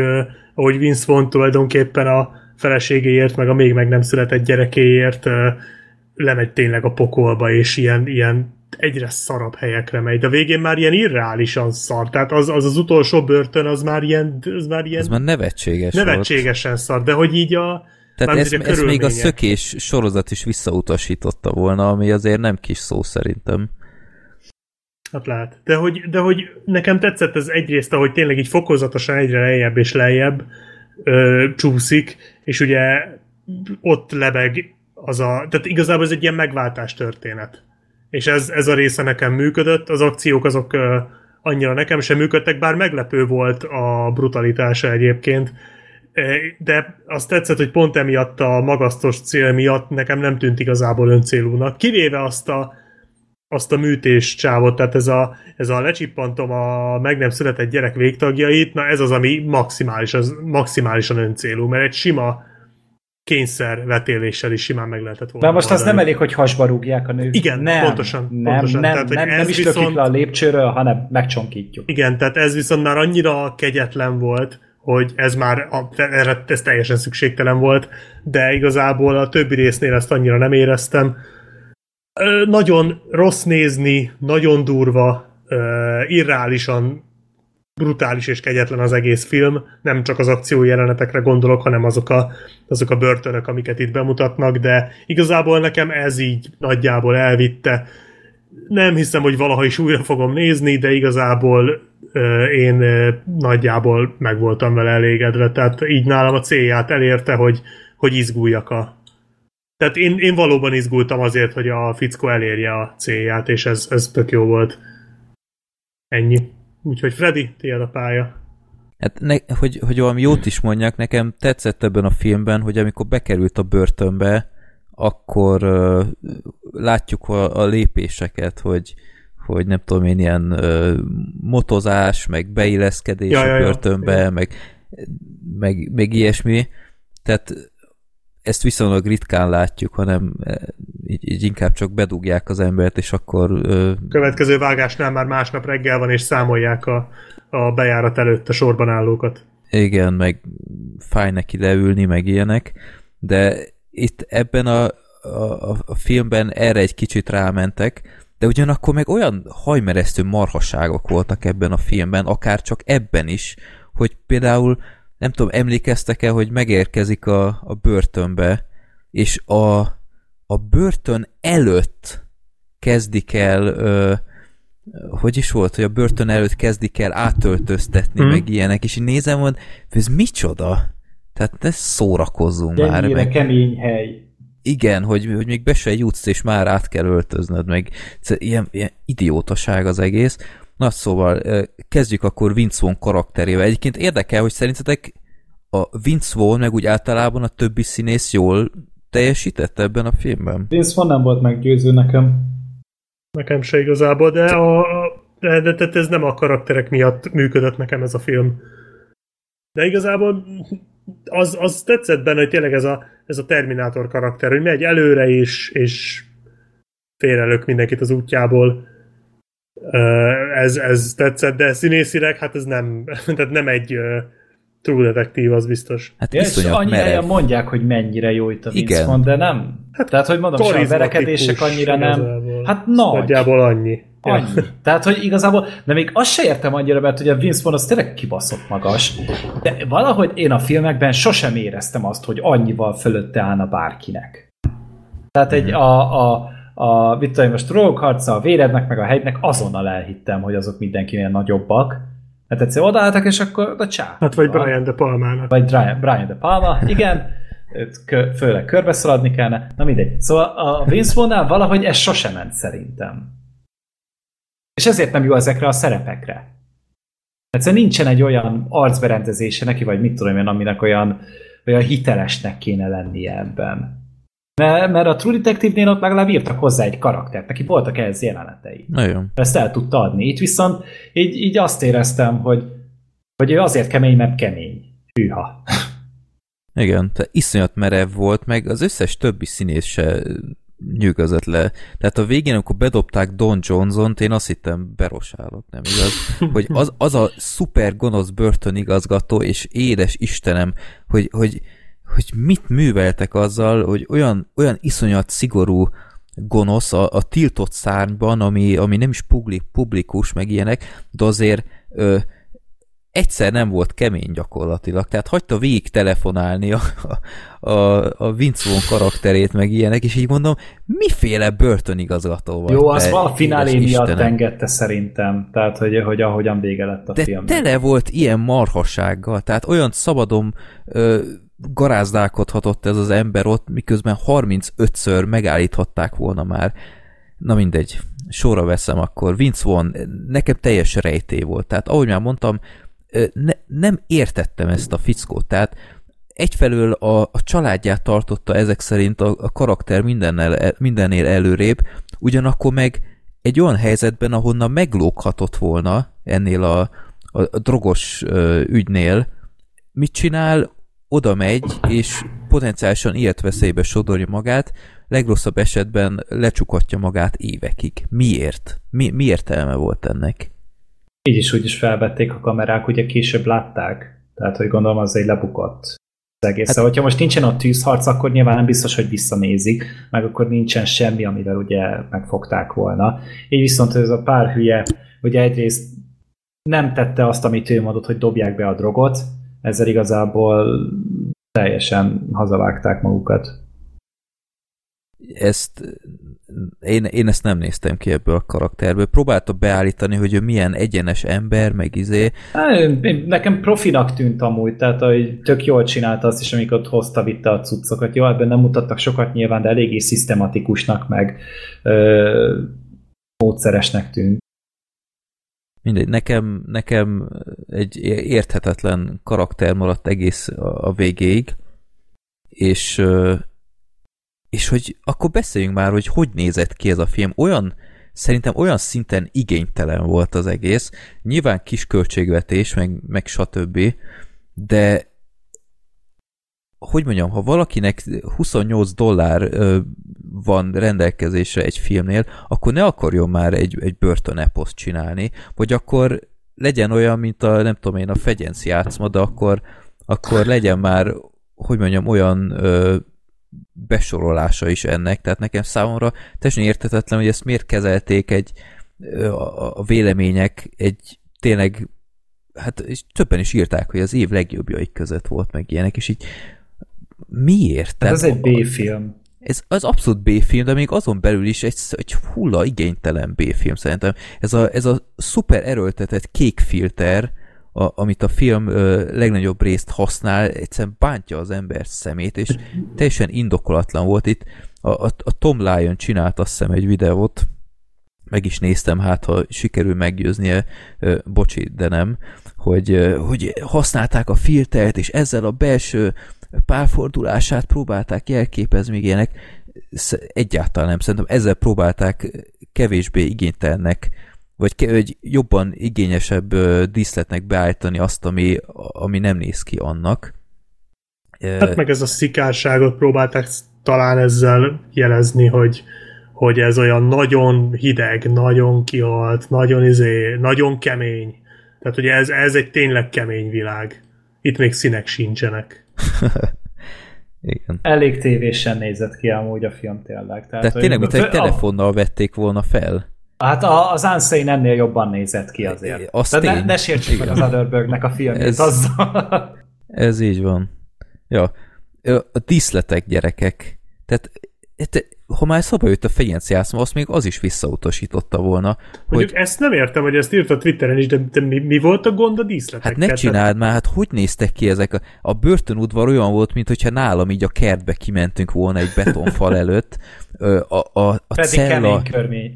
ahogy Vince Vaughn tulajdonképpen a feleségéért, meg a még meg nem született gyerekéért lemegy tényleg a pokolba, és ilyen, ilyen egyre szarabb helyekre megy, de a végén már ilyen irreálisan szar. Tehát az az, az utolsó börtön, az már ilyen... Az már, ilyen az már nevetséges Nevetségesen volt. szar, de hogy így a, tehát ezt, ezt még a szökés sorozat is visszautasította volna, ami azért nem kis szó szerintem. Hát lehet. De hogy, de hogy nekem tetszett ez egyrészt, ahogy tényleg így fokozatosan egyre lejjebb és lejjebb ö, csúszik, és ugye ott lebeg az a... Tehát igazából ez egy ilyen megváltás történet. És ez, ez a része nekem működött, az akciók azok, annyira nekem sem működtek, bár meglepő volt a brutalitása egyébként. De azt tetszett, hogy pont emiatt a magasztos cél miatt nekem nem tűnt igazából öncélúnak. Kivéve azt a, azt a műtés csávot, tehát ez a, ez a lecsippantom a meg nem született gyerek végtagjait, na ez az, ami maximális, az, maximálisan öncélú, mert egy sima kényszer vetéléssel is simán meg lehetett volna. De most az nem elég, hogy hasba rúgják a nők. Igen, nem, pontosan. Nem, pontosan. nem, tehát, nem, nem is viszont... le a lépcsőről, hanem megcsonkítjuk. Igen, tehát ez viszont már annyira kegyetlen volt, hogy ez már erre ez teljesen szükségtelen volt, de igazából a többi résznél ezt annyira nem éreztem. Nagyon rossz nézni, nagyon durva, irreálisan brutális és kegyetlen az egész film. Nem csak az akció jelenetekre gondolok, hanem azok a, azok a börtönök, amiket itt bemutatnak, de igazából nekem ez így nagyjából elvitte. Nem hiszem, hogy valaha is újra fogom nézni, de igazából én nagyjából meg voltam vele elégedve, tehát így nálam a célját elérte, hogy, hogy izguljak a... Tehát én, én valóban izgultam azért, hogy a fickó elérje a célját, és ez, ez tök jó volt. Ennyi. Úgyhogy Freddy, tiéd a pálya. Hát, ne, hogy, hogy valami jót is mondjak, nekem tetszett ebben a filmben, hogy amikor bekerült a börtönbe, akkor uh, látjuk a, a lépéseket, hogy, hogy nem tudom én, ilyen uh, motozás, meg beilleszkedés ja, a börtönbe, ja, ja. Meg, meg, meg ilyesmi. Tehát ezt viszonylag ritkán látjuk, hanem így, így inkább csak bedugják az embert, és akkor... Ö... Következő vágásnál már másnap reggel van, és számolják a, a bejárat előtt a sorban állókat. Igen, meg fáj neki leülni, meg ilyenek, de itt ebben a, a, a filmben erre egy kicsit rámentek, de ugyanakkor meg olyan hajmeresztő marhaságok voltak ebben a filmben, akár csak ebben is, hogy például nem tudom, emlékeztek-e, hogy megérkezik a, a börtönbe, és a, a börtön előtt kezdik el ö, hogy is volt, hogy a börtön előtt kezdik el átöltöztetni, hmm. meg ilyenek, és nézem, hogy ez micsoda? Tehát ne szórakozzunk De már. Meg... kemény hely. Igen, hogy, hogy még be se jutsz, és már át kell öltöznöd, meg ilyen, ilyen idiótaság az egész. Na szóval, kezdjük akkor Vince Vaughn karakterével. Egyébként érdekel, hogy szerintetek a Vince Vaughn, meg úgy általában a többi színész jól teljesített ebben a filmben? Vince Vaughn nem volt meggyőző nekem. Nekem se igazából, de, a, de, de, de ez nem a karakterek miatt működött nekem ez a film. De igazából az, az tetszett benne, hogy tényleg ez a, ez a Terminátor karakter, hogy megy előre és, és félrelök mindenkit az útjából. Ez, ez tetszett, de színészileg hát ez nem, tehát nem egy True Detective, az biztos. Hát ja, és annyi helyen mondják, hogy mennyire jó itt a Vince Vaughn, de nem. Hát, Tehát, hogy mondom, a verekedések annyira nem. Igazából. Hát nagy. Nagyjából annyi. Annyi. Ja. Tehát, hogy igazából, de még azt se értem annyira, mert ugye Vince Vaughn az tényleg kibaszott magas, de valahogy én a filmekben sosem éreztem azt, hogy annyival fölötte állna bárkinek. Tehát egy a, a, a mit tudom, most harca a vérednek, meg a hegynek, azonnal elhittem, hogy azok mindenkinél nagyobbak, Hát egyszer odaálltak, és akkor a csá. Hát vagy Brian De Palmának. Vagy Brian, Brian De Palma, igen. Főleg körbe szaladni kellene. Na mindegy. Szóval a Vince Vaughn-nál valahogy ez sosem ment szerintem. És ezért nem jó ezekre a szerepekre. Egyszerűen nincsen egy olyan arcberendezése neki, vagy mit tudom én, aminek olyan, olyan hitelesnek kéne lennie ebben. Mert, mert a True Detective-nél ott legalább írtak hozzá egy karaktert, neki voltak ehhez jelenetei. Nagyon. Ezt el tudta adni. Itt viszont így, így azt éreztem, hogy, hogy ő azért kemény, mert kemény. Hűha. Igen, tehát iszonyat merev volt, meg az összes többi színész se nyűgözött le. Tehát a végén, amikor bedobták Don Johnson-t, én azt hittem berosálok, nem igaz? Hogy az, az a szuper gonosz börtönigazgató, és édes Istenem, hogy, hogy hogy mit műveltek azzal, hogy olyan, olyan iszonyat szigorú gonosz a, a tiltott szárnyban, ami, ami nem is publik, publikus, meg ilyenek, de azért ö, egyszer nem volt kemény gyakorlatilag, tehát hagyta végig telefonálni a, a, a Vince Vaughn karakterét, meg ilyenek, és így mondom, miféle börtönigazgató vagy? Jó, az a finálé miatt engedte szerintem, tehát hogy, hogy ahogyan vége lett a De film. tele volt ilyen marhasággal, tehát olyan szabadon ö, garázdálkodhatott ez az ember ott, miközben 35-ször megállíthatták volna már. Na mindegy. sorra veszem, akkor Vince Vaughn nekem teljes rejtély volt. Tehát ahogy már mondtam, ne, nem értettem ezt a fickót. Tehát egyfelől a, a családját tartotta ezek szerint a, a karakter mindennel, mindennél előrébb, ugyanakkor meg egy olyan helyzetben, ahonnan meglóghatott volna ennél a, a, a drogos ö, ügynél, mit csinál? Oda megy, és potenciálisan ilyet veszélybe sodorja magát, legrosszabb esetben lecsukatja magát évekig. Miért? Mi, mi értelme volt ennek? Így is úgy is felvették a kamerák, ugye később látták. Tehát, hogy gondolom az egy lebukott az egész. Hát, szóval, hogyha most nincsen a tűzharc, akkor nyilván nem biztos, hogy visszanézik, meg akkor nincsen semmi, amivel ugye megfogták volna. Így viszont ez a pár hülye, ugye egyrészt nem tette azt, amit ő mondott, hogy dobják be a drogot, ezzel igazából teljesen hazavágták magukat. Ezt én, én ezt nem néztem ki ebből a karakterből. Próbálta beállítani, hogy ő milyen egyenes ember, meg izé. Nekem profinak tűnt amúgy, tehát hogy tök jól csinálta azt is, amikor ott hozta, vitte a cuccokat. Jó, ebben nem mutattak sokat nyilván, de eléggé szisztematikusnak, meg ö, módszeresnek tűnt. Mindegy, nekem, nekem egy érthetetlen karakter maradt egész a végéig, és és hogy akkor beszéljünk már, hogy hogy nézett ki ez a film. Olyan, szerintem olyan szinten igénytelen volt az egész. Nyilván kis költségvetés, meg, meg stb. De hogy mondjam, ha valakinek 28 dollár ö, van rendelkezésre egy filmnél, akkor ne akarjon már egy, egy börtöneposzt csinálni, vagy akkor legyen olyan, mint a, nem tudom én, a fegyenc játszma, de akkor, akkor legyen már, hogy mondjam, olyan ö, besorolása is ennek, tehát nekem számomra teljesen értetetlen, hogy ezt miért kezelték egy a vélemények egy tényleg hát és többen is írták, hogy az év legjobbjaik között volt meg ilyenek, és így miért? Hát ez egy B-film. Ez az abszolút B-film, de még azon belül is egy, egy hulla igénytelen B-film szerintem. Ez a, ez a szuper erőltetett kék filter, a, amit a film ö, legnagyobb részt használ, egyszerűen bántja az ember szemét, és teljesen indokolatlan volt itt. A, a, a Tom Lyon csinált azt hiszem egy videót, meg is néztem, hát ha sikerül meggyőznie, ö, bocsi, de nem, hogy, ö, hogy használták a filtert, és ezzel a belső párfordulását próbálták jelképezni, még ilyenek egyáltalán nem. Szerintem ezzel próbálták kevésbé igénytelnek vagy hogy jobban igényesebb díszletnek beállítani azt, ami, ami nem néz ki annak. Hát meg ez a szikárságot próbálták talán ezzel jelezni, hogy, hogy ez olyan nagyon hideg, nagyon kihalt, nagyon izé, nagyon kemény. Tehát, hogy ez, ez egy tényleg kemény világ. Itt még színek sincsenek. Igen. Elég tévésen nézett ki amúgy a film tényleg. Tehát, Tehát tényleg, mint egy telefonnal vették volna fel. Hát a, az Unsane ennél jobban nézett ki azért. Azt Tehát ne, ne sértsük meg az Otherbergnek a filmjét ez, azzal. Ez így van. Ja. A díszletek gyerekek. Tehát ha már szabad jött a fejenc játszma, azt még az is visszautasította volna. Mondjuk hogy... ezt nem értem, hogy ezt írt a Twitteren is, de, de mi, mi volt a gond a díszletekkel? Hát ne csináld már, hát hogy néztek ki ezek? A, a börtönudvar olyan volt, mint hogyha nálam így a kertbe kimentünk volna egy betonfal előtt. A, a, a Pedig cella...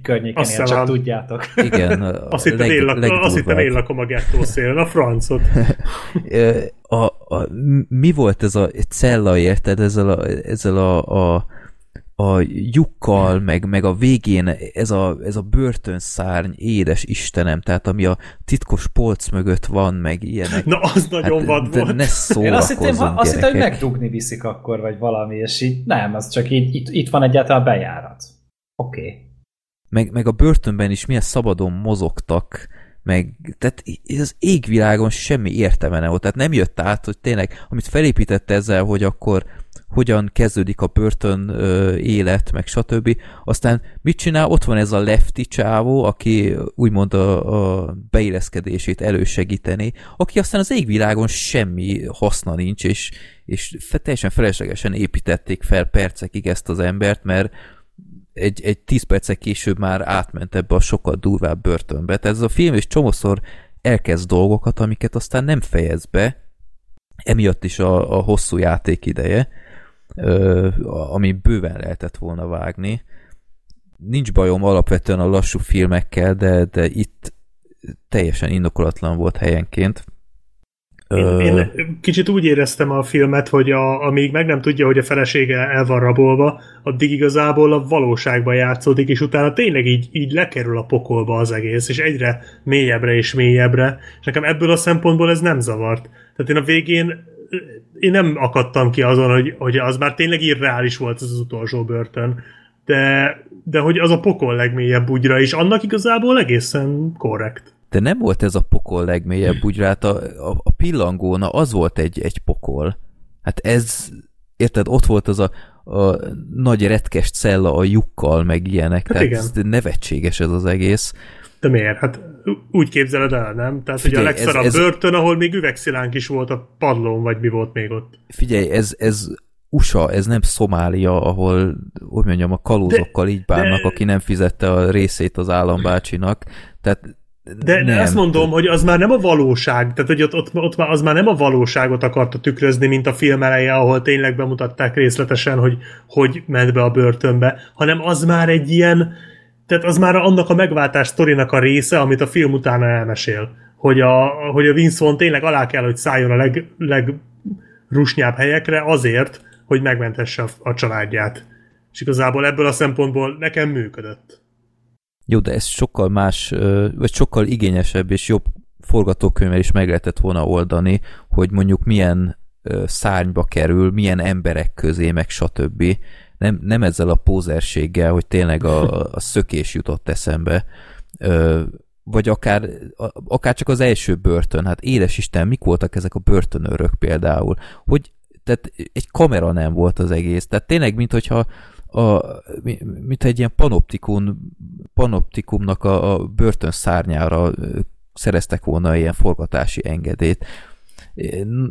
környéken él, csak tudjátok. Igen. azt hittem leg, én, lak, azt hittem én lakom a gettó szélen, a francot. a, a, mi volt ez a cella, érted? Ezzel a, ezzel a, a a lyukkal, meg, meg a végén ez a, ez a börtönszárny, édes Istenem, tehát ami a titkos polc mögött van, meg ilyenek. Na, az nagyon hát, vad volt. Ne Én azt hittem, azt hittem, hogy megdugni viszik akkor, vagy valami, és így nem, az csak így, itt, itt van egyáltalán bejárat. Oké. Okay. Meg, meg a börtönben is milyen szabadon mozogtak, meg, tehát az égvilágon semmi értelme nem volt, tehát nem jött át, hogy tényleg, amit felépítette ezzel, hogy akkor hogyan kezdődik a börtön ö, élet, meg stb. Aztán mit csinál? Ott van ez a lefti csávó, aki úgymond a, a beilleszkedését elősegíteni, aki aztán az égvilágon semmi haszna nincs, és, és teljesen feleslegesen építették fel percekig ezt az embert, mert egy, egy tíz percek később már átment ebbe a sokkal durvább börtönbe. Tehát ez a film is csomószor elkezd dolgokat, amiket aztán nem fejez be, emiatt is a, a hosszú játék ideje, ami bőven lehetett volna vágni. nincs bajom alapvetően a lassú filmekkel, de, de itt teljesen indokolatlan volt helyenként. Én, én kicsit úgy éreztem a filmet, hogy a, amíg meg nem tudja, hogy a felesége el van rabolva, addig igazából a valóságban játszódik, és utána tényleg így, így lekerül a pokolba az egész, és egyre mélyebbre és mélyebbre, és nekem ebből a szempontból ez nem zavart. Tehát én a végén én nem akadtam ki azon, hogy, hogy az már tényleg irreális volt ez az utolsó börtön, de, de hogy az a pokol legmélyebb bugyra, és annak igazából egészen korrekt. De nem volt ez a pokol legmélyebb bugyrát, a, a, a pillangóna az volt egy, egy pokol. Hát ez, érted, ott volt az a, a nagy retkes cella a lyukkal, meg ilyenek, hát tehát igen. Nevetséges ez az egész. De miért? Hát úgy képzeled el, nem? Tehát Figyelj, ugye a legszarabb ez, ez... börtön, ahol még üvegszilánk is volt a padlón, vagy mi volt még ott. Figyelj, ez, ez USA, ez nem Szomália, ahol, úgy mondjam, a kalózokkal de, így bánnak, de... aki nem fizette a részét az állambácsinak. Tehát de nem. azt mondom, hogy az már nem a valóság, tehát hogy ott, ott, ott már, az már nem a valóságot akarta tükrözni, mint a film eleje, ahol tényleg bemutatták részletesen, hogy hogy ment be a börtönbe, hanem az már egy ilyen, tehát az már annak a megváltás sztorinak a része, amit a film utána elmesél. Hogy a, hogy a Vince Vaughn tényleg alá kell, hogy szálljon a leg, legrusnyább helyekre azért, hogy megmentesse a, a családját. És igazából ebből a szempontból nekem működött. Jó, de ez sokkal más, vagy sokkal igényesebb és jobb forgatókönyvvel is meg lehetett volna oldani, hogy mondjuk milyen szárnyba kerül, milyen emberek közé, meg stb. Nem, nem ezzel a pózerséggel, hogy tényleg a, a szökés jutott eszembe, vagy akár, akár csak az első börtön, hát édes Isten, mik voltak ezek a börtönőrök például, hogy tehát egy kamera nem volt az egész, tehát tényleg, mint hogyha a, mint egy ilyen panoptikum, panoptikumnak a, a börtön szárnyára szereztek volna ilyen forgatási engedélyt.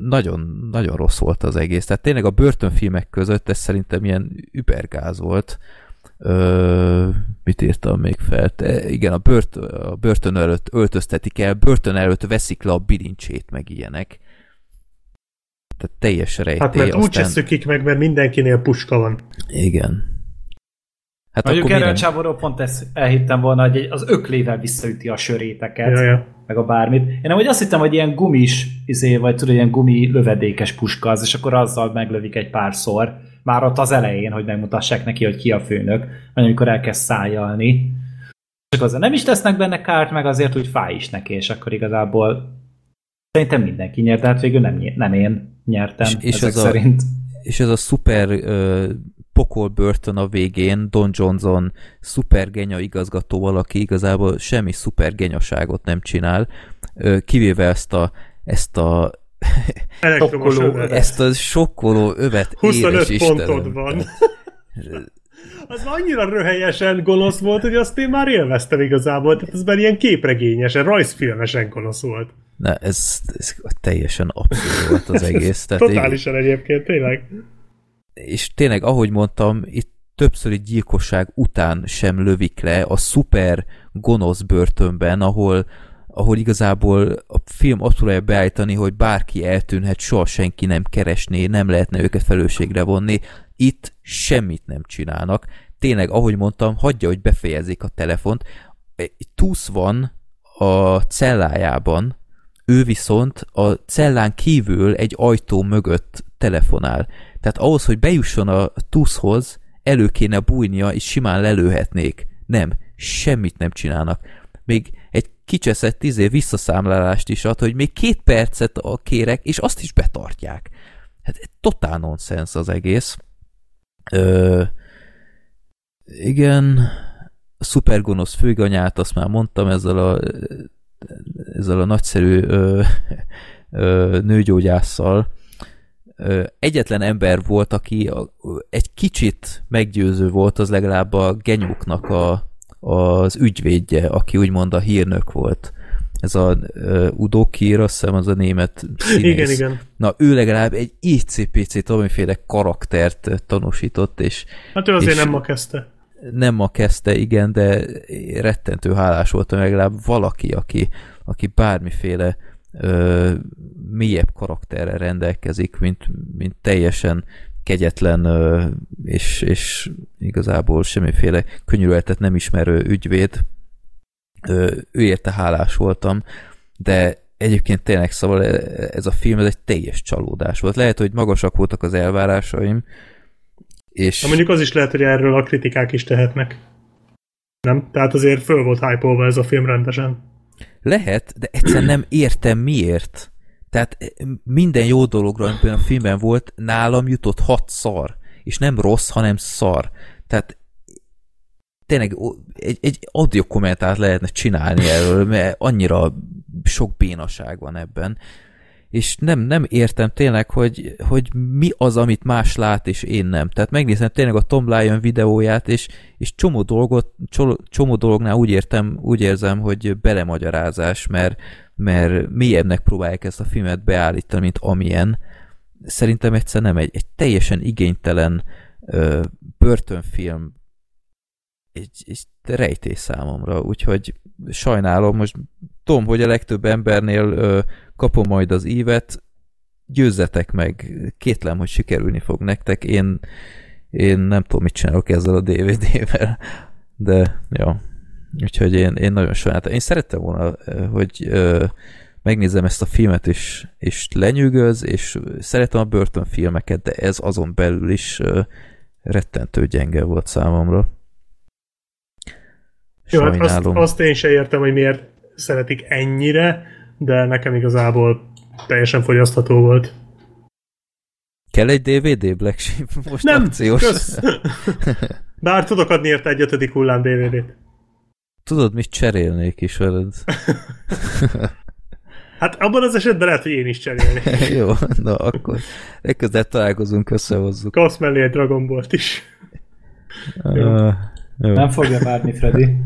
Nagyon, nagyon rossz volt az egész. Tehát tényleg a börtönfilmek között ez szerintem ilyen übergáz volt. Ö, mit írtam még fel? Te, igen, a, bört, a börtön előtt öltöztetik el, börtön előtt veszik le a bilincsét, meg ilyenek. Tehát teljes rejtély. Hát mert aztán... úgy szökik meg, mert mindenkinél puska van. Igen. Hát Mondjuk erre a csávóról pont ezt elhittem volna, hogy az öklével visszaüti a söréteket, ja, ja. meg a bármit. Én nem, hogy azt hittem, hogy ilyen gumis, izé, vagy tudod, ilyen gumi lövedékes puska az, és akkor azzal meglövik egy párszor, már ott az elején, hogy megmutassák neki, hogy ki a főnök, vagy amikor elkezd szájalni. Csak azzal nem is tesznek benne kárt, meg azért úgy fáj is neki, és akkor igazából szerintem mindenki nyert, de hát végül nem, nem én nyertem és, és ez szerint. A, és ez a szuper uh, pokol börtön a végén, Don Johnson szuper genya igazgatóval, aki igazából semmi szuper genyaságot nem csinál, kivéve ezt a, ezt a sokkoló, ezt a sokkoló övet 25 pontod Istenem. van. az annyira röhelyesen gonosz volt, hogy azt én már élveztem igazából. Tehát ez már ilyen képregényesen, rajzfilmesen gonosz volt. Na, ez, ez teljesen abszurd volt az egész. Tehát Totálisan így... egyébként, tényleg és tényleg, ahogy mondtam, itt többszöri gyilkosság után sem lövik le a szuper gonosz börtönben, ahol, ahol igazából a film azt próbálja beállítani, hogy bárki eltűnhet, soha senki nem keresné, nem lehetne őket felelősségre vonni. Itt semmit nem csinálnak. Tényleg, ahogy mondtam, hagyja, hogy befejezzék a telefont. Tusz van a cellájában, ő viszont a cellán kívül egy ajtó mögött telefonál. Tehát ahhoz, hogy bejusson a tuszhoz, elő kéne bújnia, és simán lelőhetnék. Nem, semmit nem csinálnak. Még egy kicseszett tizé visszaszámlálást is ad, hogy még két percet a kérek, és azt is betartják. Hát totál nonsens az egész. Ö, igen, szupergonosz főganyát, azt már mondtam, ezzel a, ezzel a nagyszerű ö, ö, nőgyógyásszal, egyetlen ember volt, aki egy kicsit meggyőző volt, az legalább a genyóknak a, az ügyvédje, aki úgymond a hírnök volt. Ez a uh, Udo Kier, azt hiszem, az a német színész. Igen, igen. Na, ő legalább egy ICPC valamiféle karaktert tanúsított, és... Hát ő azért és nem ma kezdte. Nem ma kezdte, igen, de rettentő hálás voltam legalább valaki, aki, aki bármiféle ö, mélyebb karakterrel rendelkezik, mint, mint teljesen kegyetlen és, és igazából semmiféle könyörületet nem ismerő ügyvéd. Ő érte hálás voltam, de egyébként tényleg szóval ez a film ez egy teljes csalódás volt. Lehet, hogy magasak voltak az elvárásaim, és... Na mondjuk az is lehet, hogy erről a kritikák is tehetnek. Nem? Tehát azért föl volt hype ez a film rendesen. Lehet, de egyszerűen nem értem miért. Tehát eh, minden jó dologra, amiben a filmben volt, nálam jutott hat szar. És nem rossz, hanem szar. Tehát tényleg egy, egy audio kommentárt lehetne csinálni erről, mert annyira sok bénaság van ebben és nem, nem értem tényleg, hogy, hogy mi az, amit más lát, és én nem. Tehát megnézem tényleg a Tom Lyon videóját, és, és csomó dolgot, csomó, dolognál úgy értem, úgy érzem, hogy belemagyarázás, mert, mert mélyebbnek próbálják ezt a filmet beállítani, mint amilyen. Szerintem egyszer nem egy, egy teljesen igénytelen ö, börtönfilm egy, egy rejtés számomra, úgyhogy sajnálom, most tudom, hogy a legtöbb embernél ö, kapom majd az ívet, győzzetek meg, kétlem, hogy sikerülni fog nektek, én, én nem tudom, mit csinálok ezzel a DVD-vel, de ja, úgyhogy én, én nagyon sajnáltam. Én szerettem volna, hogy ö, megnézem ezt a filmet, és, és lenyűgöz, és szeretem a börtönfilmeket, de ez azon belül is ö, rettentő gyenge volt számomra. Jó, hát azt, azt én se értem, hogy miért szeretik ennyire, de nekem igazából teljesen fogyasztható volt. Kell egy DVD Black Sheep? Most Nem, akciós. Kösz. Bár tudok adni érte egy ötödik hullám DVD-t. Tudod, mit cserélnék is veled? hát abban az esetben lehet, hogy én is cserélnék. Jó, na akkor legközelebb találkozunk, összehozzuk. Kapsz mellé egy Dragon Ball-t is. Uh, jó. Jó. Nem fogja várni, Freddy.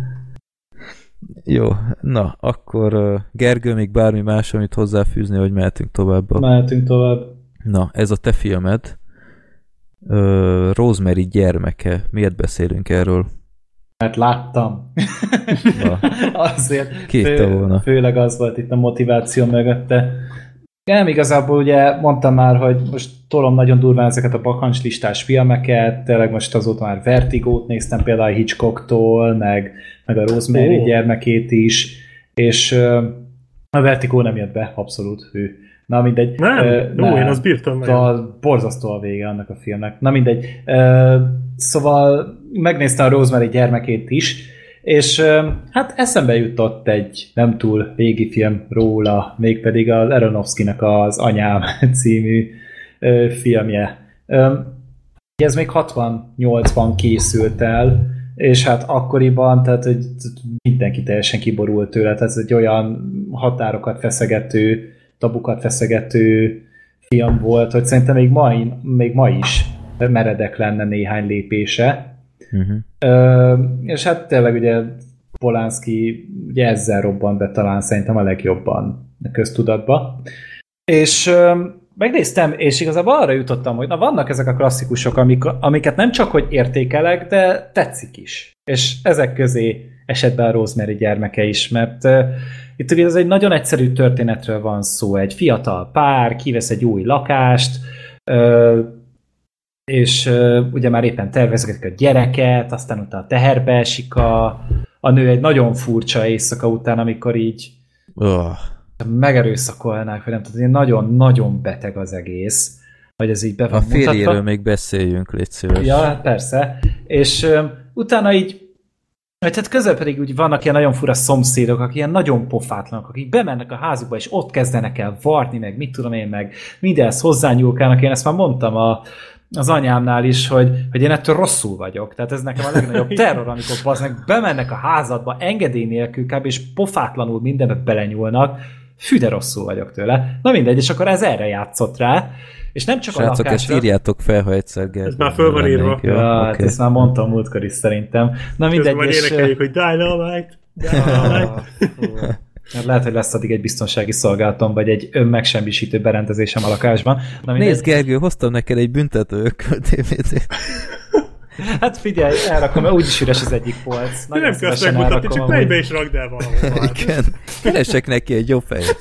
Jó, na, akkor Gergő, még bármi más, amit hozzáfűzni, hogy mehetünk tovább. Mehetünk tovább. Na, ez a te filmed. Uh, Rosemary gyermeke. Miért beszélünk erről? Mert láttam. Na. Azért. Fő, volna. Főleg az volt itt a motiváció mögötte. Nem, igazából ugye mondtam már, hogy most tolom nagyon durván ezeket a bakancslistás filmeket, tényleg most azóta már Vertigót néztem például Hitchcocktól, meg, meg a Rosemary oh. gyermekét is, és a Vertigo nem jött be, abszolút hű. Na mindegy. Nem, uh, nem. én azt bírtam meg. A, borzasztó a vége annak a filmnek. Na mindegy. Uh, szóval megnéztem a Rosemary gyermekét is, és hát eszembe jutott egy nem túl régi film róla, mégpedig az Aronofsky-nak az Anyám című filmje. Ez még 68-ban készült el, és hát akkoriban, tehát hogy mindenki teljesen kiborult tőle, tehát ez egy olyan határokat feszegető, tabukat feszegető film volt, hogy szerintem még ma, még ma is meredek lenne néhány lépése, Uh-huh. És hát tényleg ugye Polanski ugye ezzel robbant be talán szerintem a legjobban a köztudatba. És megnéztem, és igazából arra jutottam, hogy na vannak ezek a klasszikusok, amik, amiket nem csak hogy értékelek, de tetszik is. És ezek közé esett be a Rosemary gyermeke is, mert uh, itt ugye ez egy nagyon egyszerű történetről van szó. Egy fiatal pár kivesz egy új lakást, uh, és uh, ugye már éppen tervezik a gyereket, aztán utána teherbe esik a, a nő egy nagyon furcsa éjszaka után, amikor így oh. megerőszakolnák, vagy nem tudom, nagyon-nagyon beteg az egész, hogy ez így be van A férjéről még beszéljünk, légy szíves. Ja, hát persze. És uh, utána így tehát közben pedig úgy vannak ilyen nagyon fura szomszédok, akik ilyen nagyon pofátlanok, akik bemennek a házukba, és ott kezdenek el varni, meg mit tudom én, meg mindenhez hozzányúlkálnak. Én ezt már mondtam a, az anyámnál is, hogy, hogy én ettől rosszul vagyok. Tehát ez nekem a legnagyobb terror, amikor baznak bemennek a házadba engedély nélkül kb. és pofátlanul mindenbe belenyúlnak. Fű, de rosszul vagyok tőle. Na mindegy, és akkor ez erre játszott rá. És nem csak Srácok, a lakásra... ezt írjátok fel, ha egyszer Gergely. Ez már föl van írva. Ja, ja okay. ezt már mondtam múltkor is szerintem. Na mindegy, és... énekeljük, hogy Dynamite, Dynamite. Mert lehet, hogy lesz addig egy biztonsági szolgálatom, vagy egy önmegsemmisítő berendezésem a lakásban. Na, Nézd, Gergő, hoztam neked egy büntető DVD-t. Hát figyelj, elrakom, mert úgyis üres az egyik polc. Nagyon nem kell megmutatni, csak mennybe is rakd el valahol. Igen. Keresek neki egy jobb fejt.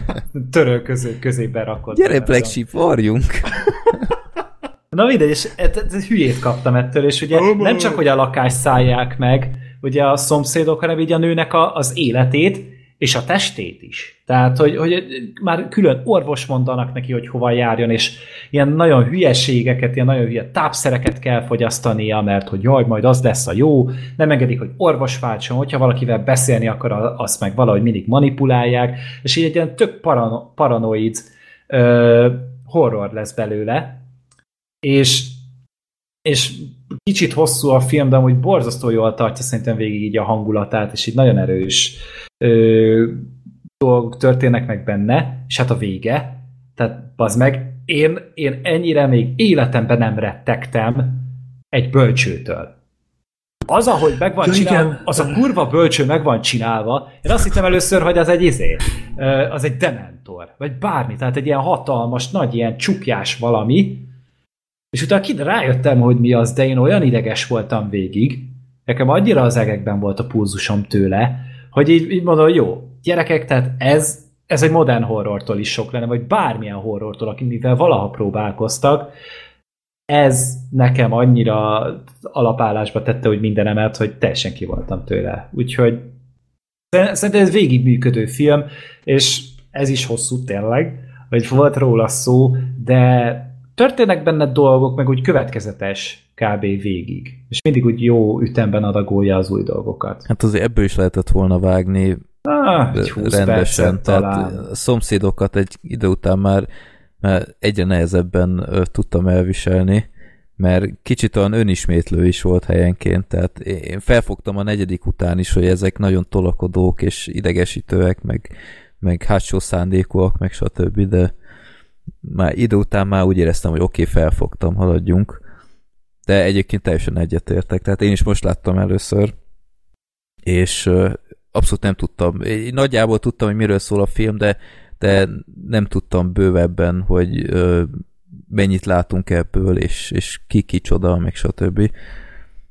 Töröl közé, közébe rakod. Gyere, Black Sheep, varjunk. Na mindegy, és et, et, hülyét kaptam ettől, és ugye oh, nem csak, hogy a lakást szállják meg, ugye a szomszédok, hanem így a nőnek a, az életét, és a testét is. Tehát, hogy, hogy már külön orvos mondanak neki, hogy hova járjon, és ilyen nagyon hülyeségeket, ilyen nagyon hülye tápszereket kell fogyasztania, mert hogy jaj, majd az lesz a jó, nem engedik, hogy orvos váltson, hogyha valakivel beszélni akar, azt meg valahogy mindig manipulálják, és így egy ilyen tök parano- paranoid ö, horror lesz belőle, és, és kicsit hosszú a film, de amúgy borzasztó jól tartja szerintem végig így a hangulatát, és így nagyon erős ö, dolgok történnek meg benne, és hát a vége, tehát az meg, én, én ennyire még életemben nem rettegtem egy bölcsőtől. Az, ahogy meg van ja, csinálva, igen. az a kurva bölcső meg van csinálva, én azt hittem először, hogy az egy izé, az egy dementor, vagy bármi, tehát egy ilyen hatalmas, nagy, ilyen csukjás valami, és utána ki rájöttem, hogy mi az, de én olyan ideges voltam végig, nekem annyira az egekben volt a pulzusom tőle, hogy így, így mondom, jó, gyerekek, tehát ez, ez egy modern horrortól is sok lenne, vagy bármilyen horrortól, mivel valaha próbálkoztak, ez nekem annyira alapállásba tette, hogy mindenemet, hogy teljesen ki tőle. Úgyhogy szerintem ez végig működő film, és ez is hosszú tényleg, hogy volt róla szó, de történnek benne dolgok, meg úgy következetes kb. végig. És mindig úgy jó ütemben adagolja az új dolgokat. Hát azért ebből is lehetett volna vágni ah, rendesen. Tehát a szomszédokat egy idő után már, már egyre nehezebben tudtam elviselni, mert kicsit olyan önismétlő is volt helyenként, tehát én felfogtam a negyedik után is, hogy ezek nagyon tolakodók és idegesítőek, meg, meg hátsó szándékúak, meg stb., de már idő után már úgy éreztem, hogy oké, okay, felfogtam, haladjunk. De egyébként teljesen egyetértek. Tehát én is most láttam először, és abszolút nem tudtam. Én nagyjából tudtam, hogy miről szól a film, de, de nem tudtam bővebben, hogy mennyit látunk ebből, és, és ki kicsoda, meg stb.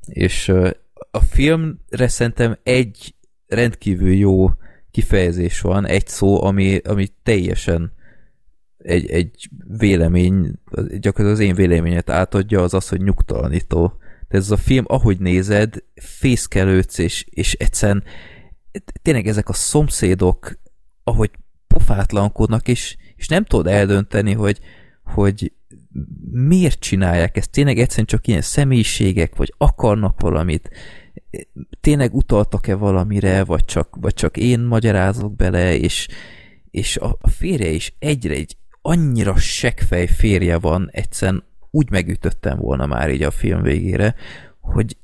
És a filmre szerintem egy rendkívül jó kifejezés van, egy szó, ami, ami teljesen egy, egy vélemény, gyakorlatilag az én véleményet átadja, az az, hogy nyugtalanító. De ez a film, ahogy nézed, fészkelődsz, és, és egyszerűen tényleg ezek a szomszédok, ahogy pofátlankodnak, és, és nem tudod eldönteni, hogy, hogy miért csinálják ezt. Tényleg egyszerűen csak ilyen személyiségek, vagy akarnak valamit, tényleg utaltak-e valamire, vagy csak, vagy csak én magyarázok bele, és, és a, férje is egyre egy annyira seggfej férje van, egyszerűen úgy megütöttem volna már így a film végére, hogy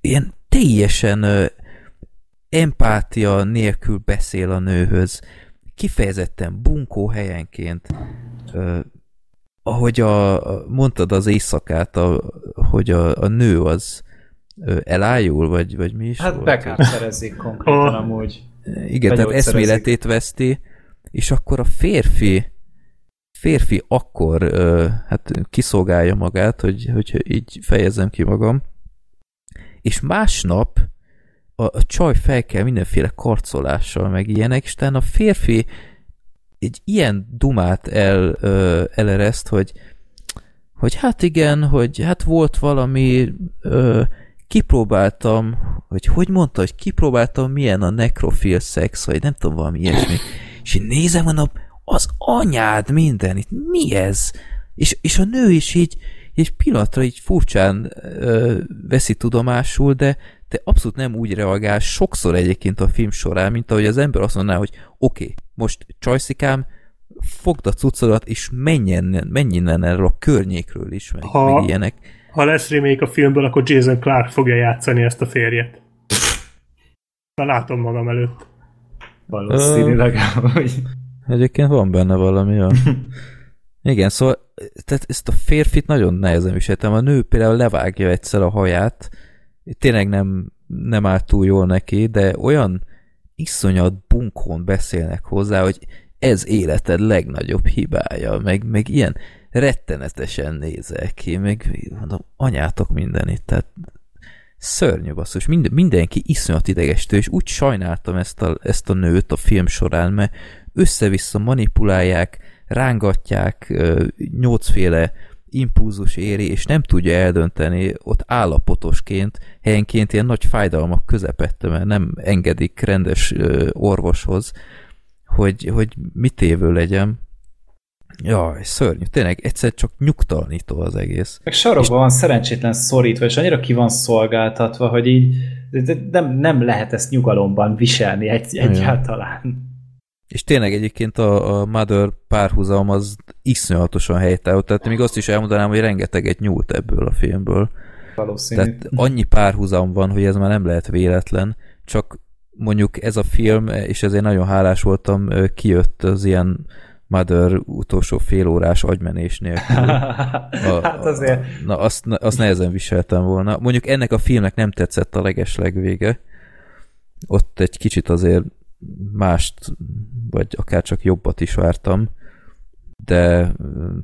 ilyen teljesen ö, empátia nélkül beszél a nőhöz, kifejezetten bunkó helyenként, ö, ahogy a, mondtad az éjszakát, a, hogy a, a nő az ö, elájul, vagy, vagy mi is Hát volt? bekárszerezik konkrétan amúgy. Igen, tehát eszméletét veszti, és akkor a férfi férfi akkor hát kiszolgálja magát, hogy, hogy így fejezem ki magam, és másnap a, a csaj fel kell mindenféle karcolással, meg ilyenek, és a férfi egy ilyen dumát el, ö, elereszt, hogy hogy hát igen, hogy hát volt valami, ö, kipróbáltam, hogy hogy mondta, hogy kipróbáltam milyen a nekrofil szex, vagy nem tudom, valami ilyesmi. És én nézem, mondom, az anyád minden, itt mi ez? És, és a nő is így, egy pillanatra így furcsán ö, veszi tudomásul, de, de abszolút nem úgy reagál sokszor egyébként a film során, mint ahogy az ember azt mondaná, hogy oké, okay, most csajszikám, fogd a cuccodat, és menjen, menjen erről a környékről is, meg, ha, meg ilyenek. Ha lesz remake a filmből, akkor Jason Clark fogja játszani ezt a férjet. Na látom magam előtt. Valószínűleg, hogy... Egyébként van benne valami, ja. Igen, szóval tehát ezt a férfit nagyon nehezen viseltem. A nő például levágja egyszer a haját, tényleg nem, nem áll túl jól neki, de olyan iszonyat bunkón beszélnek hozzá, hogy ez életed legnagyobb hibája, meg, meg ilyen rettenetesen nézel ki, meg mondom, anyátok mindenit, tehát szörnyű basszus, Mind, mindenki iszonyat idegestő, és úgy sajnáltam ezt a, ezt a nőt a film során, mert össze-vissza manipulálják, rángatják nyolcféle impulzus éri, és nem tudja eldönteni ott állapotosként, helyenként ilyen nagy fájdalmak közepette, mert nem engedik rendes orvoshoz, hogy, hogy mit évő legyen. Jaj, szörnyű. Tényleg egyszer csak nyugtalanító az egész. Meg sarokban és... van szerencsétlen szorítva, és annyira ki van szolgáltatva, hogy így nem, nem lehet ezt nyugalomban viselni egy, egyáltalán. És tényleg egyébként a, a Mother párhuzam az iszonyatosan helytálló, tehát még azt is elmondanám, hogy rengeteget nyúlt ebből a filmből. Valószínű. Tehát annyi párhuzam van, hogy ez már nem lehet véletlen, csak mondjuk ez a film, és ezért nagyon hálás voltam, kijött az ilyen Mother utolsó félórás agymenés nélkül. A, hát azért. Na, azt, azt nehezen viseltem volna. Mondjuk ennek a filmnek nem tetszett a legesleg vége. Ott egy kicsit azért mást, vagy akár csak jobbat is vártam, de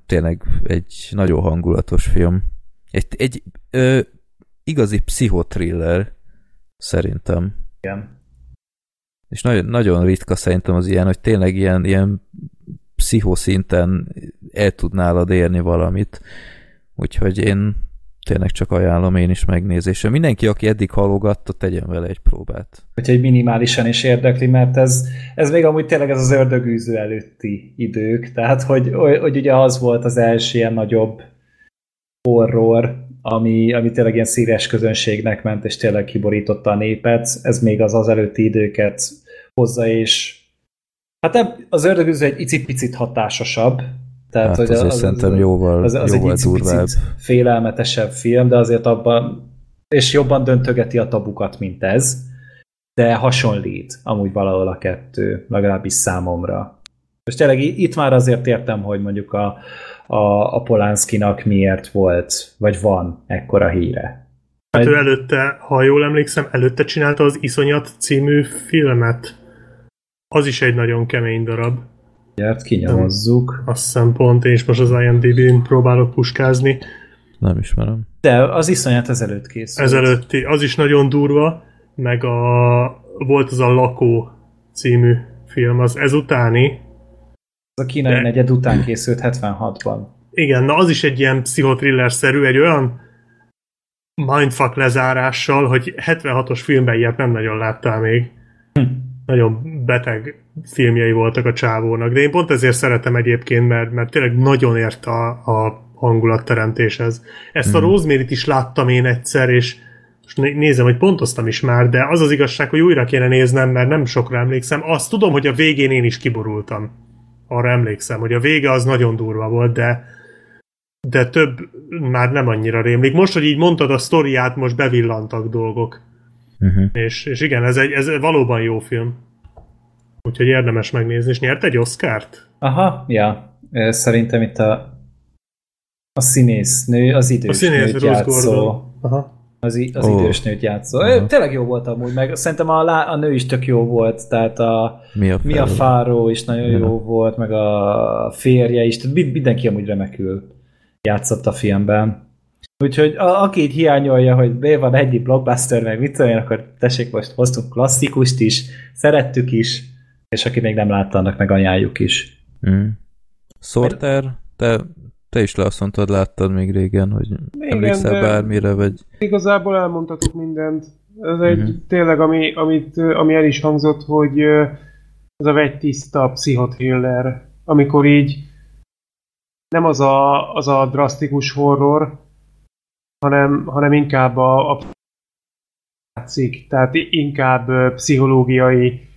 tényleg egy nagyon hangulatos film. Egy, egy ö, igazi pszichotriller szerintem. Igen. És nagyon, nagyon ritka szerintem az ilyen, hogy tényleg ilyen, ilyen pszichoszinten el tud nálad érni valamit. Úgyhogy én tényleg csak ajánlom én is megnézésre. Mindenki, aki eddig halogatta, tegyen vele egy próbát. Úgyhogy minimálisan is érdekli, mert ez, ez még amúgy tényleg ez az ördögűző előtti idők, tehát hogy, hogy ugye az volt az első ilyen nagyobb horror, ami, ami tényleg ilyen szíres közönségnek ment, és tényleg kiborította a népet. Ez még az az előtti időket hozza, és hát az ördögűző egy icipicit hatásosabb, tehát, hát hogy azért az, szerintem jóval, az, az jóval egy durvább. félelmetesebb film, de azért abban, és jobban döntögeti a tabukat, mint ez, de hasonlít amúgy valahol a kettő, legalábbis számomra. És tényleg itt már azért értem, hogy mondjuk a, a, a Polánszkinak miért volt, vagy van ekkora híre. Hát ő előtte, ha jól emlékszem, előtte csinálta az Iszonyat című filmet. Az is egy nagyon kemény darab. Gyert, kinyomozzuk. Azt hiszem pont, és most az IMDb-n próbálok puskázni. Nem ismerem. De az iszonyat ezelőtt készült. Ezelőtti, az is nagyon durva, meg a, volt az a Lakó című film, az ezutáni. Az a kínai de... negyed után készült 76-ban. Igen, na az is egy ilyen pszichotriller-szerű, egy olyan mindfuck lezárással, hogy 76-os filmben ilyet nem nagyon láttál még. Hm. Nagyon beteg filmjei voltak a csávónak, de én pont ezért szeretem egyébként, mert, mert tényleg nagyon ért a, a hangulatteremtéshez. Ezt a hmm. rosemary is láttam én egyszer, és most nézem, hogy pontoztam is már, de az az igazság, hogy újra kéne néznem, mert nem sokra emlékszem. Azt tudom, hogy a végén én is kiborultam. Arra emlékszem, hogy a vége az nagyon durva volt, de de több már nem annyira rémlik. Most, hogy így mondtad a sztoriát, most bevillantak dolgok. Uh-huh. És, és igen, ez, egy, ez valóban jó film. Úgyhogy érdemes megnézni. És nyert egy Oscárt? Aha, ja. Szerintem itt a, a színésznő, az idős a színész, nőt játszó. Aha. Az, az oh. idős nőt játszó. Aha. Tényleg jó volt amúgy, meg szerintem a, lá, a nő is tök jó volt, tehát a Mi a, Mi a Fáró is nagyon ja. jó volt, meg a férje is, tehát mindenki amúgy remekül játszott a filmben. Úgyhogy a, aki így hiányolja, hogy B van egy blockbuster, meg mit tudom én, akkor tessék, most hoztunk klasszikust is, szerettük is, és aki még nem látta, annak meg ajánljuk is. Mm. Sorter, te, te is le azt mondtad, láttad még régen, hogy Igen, emlékszel bármire, vagy... Igazából elmondhatok mindent. Ez egy mm-hmm. tényleg, ami, amit, ami el is hangzott, hogy ez a vegytiszta pszichotriller, amikor így nem az a, az a drasztikus horror, hanem, hanem inkább a, a játszik, tehát inkább pszichológiai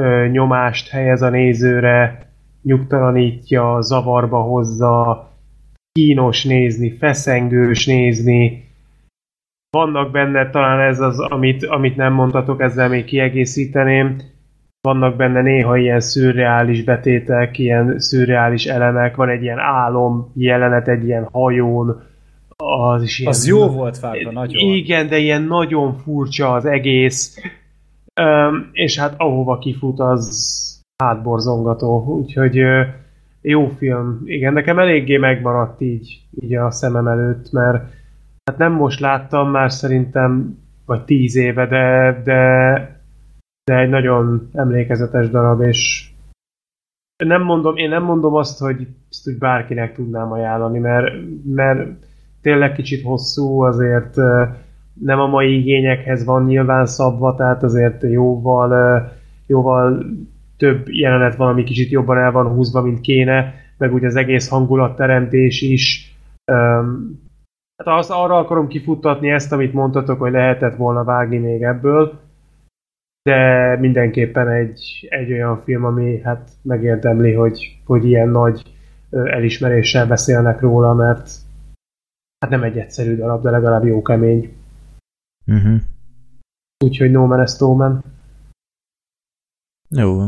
ö, nyomást helyez a nézőre, nyugtalanítja, zavarba hozza, kínos nézni, feszengős nézni. Vannak benne, talán ez az, amit, amit nem mondhatok, ezzel még kiegészíteném, vannak benne néha ilyen szürreális betétek, ilyen szürreális elemek, van egy ilyen álom jelenet egy ilyen hajón, az is ilyen... Az jó volt vágva, nagyon. Igen, de ilyen nagyon furcsa az egész. Um, és hát ahova kifut, az hátborzongató, úgyhogy jó film. Igen, nekem eléggé megmaradt így, így a szemem előtt, mert hát nem most láttam, már szerintem vagy tíz éve, de, de, de egy nagyon emlékezetes darab, és nem mondom, én nem mondom azt, hogy, azt, hogy bárkinek tudnám ajánlani, mert, mert tényleg kicsit hosszú, azért nem a mai igényekhez van nyilván szabva, tehát azért jóval, jóval több jelenet van, ami kicsit jobban el van húzva, mint kéne, meg úgy az egész hangulatteremtés is. Hát azt arra akarom kifuttatni ezt, amit mondtatok, hogy lehetett volna vágni még ebből, de mindenképpen egy, egy olyan film, ami hát megérdemli, hogy, hogy ilyen nagy elismeréssel beszélnek róla, mert hát nem egy egyszerű darab, de legalább jó kemény. Uh-huh. Úgyhogy No Man is no Man. Jó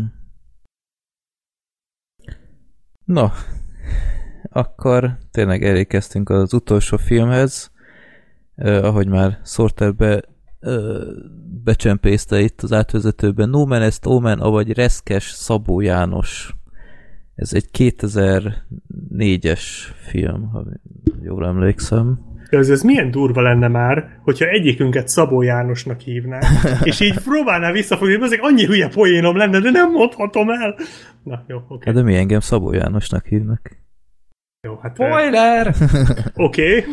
No, akkor tényleg elékeztünk az utolsó filmhez, eh, ahogy már Sorter be, eh, becsempészte itt az átvezetőben. No Man Est Omen, avagy Reszkes Szabó János. Ez egy 2004-es film, ha jól emlékszem. Ez, ez milyen durva lenne már, hogyha egyikünket Szabó Jánosnak hívná, és így próbálná visszafogni, ezek annyi hülye poénom lenne, de nem mondhatom el. Na, jó, oké. Okay. Hát de mi engem Szabó Jánosnak hívnak? Jó, hát... Spoiler! Oké, okay.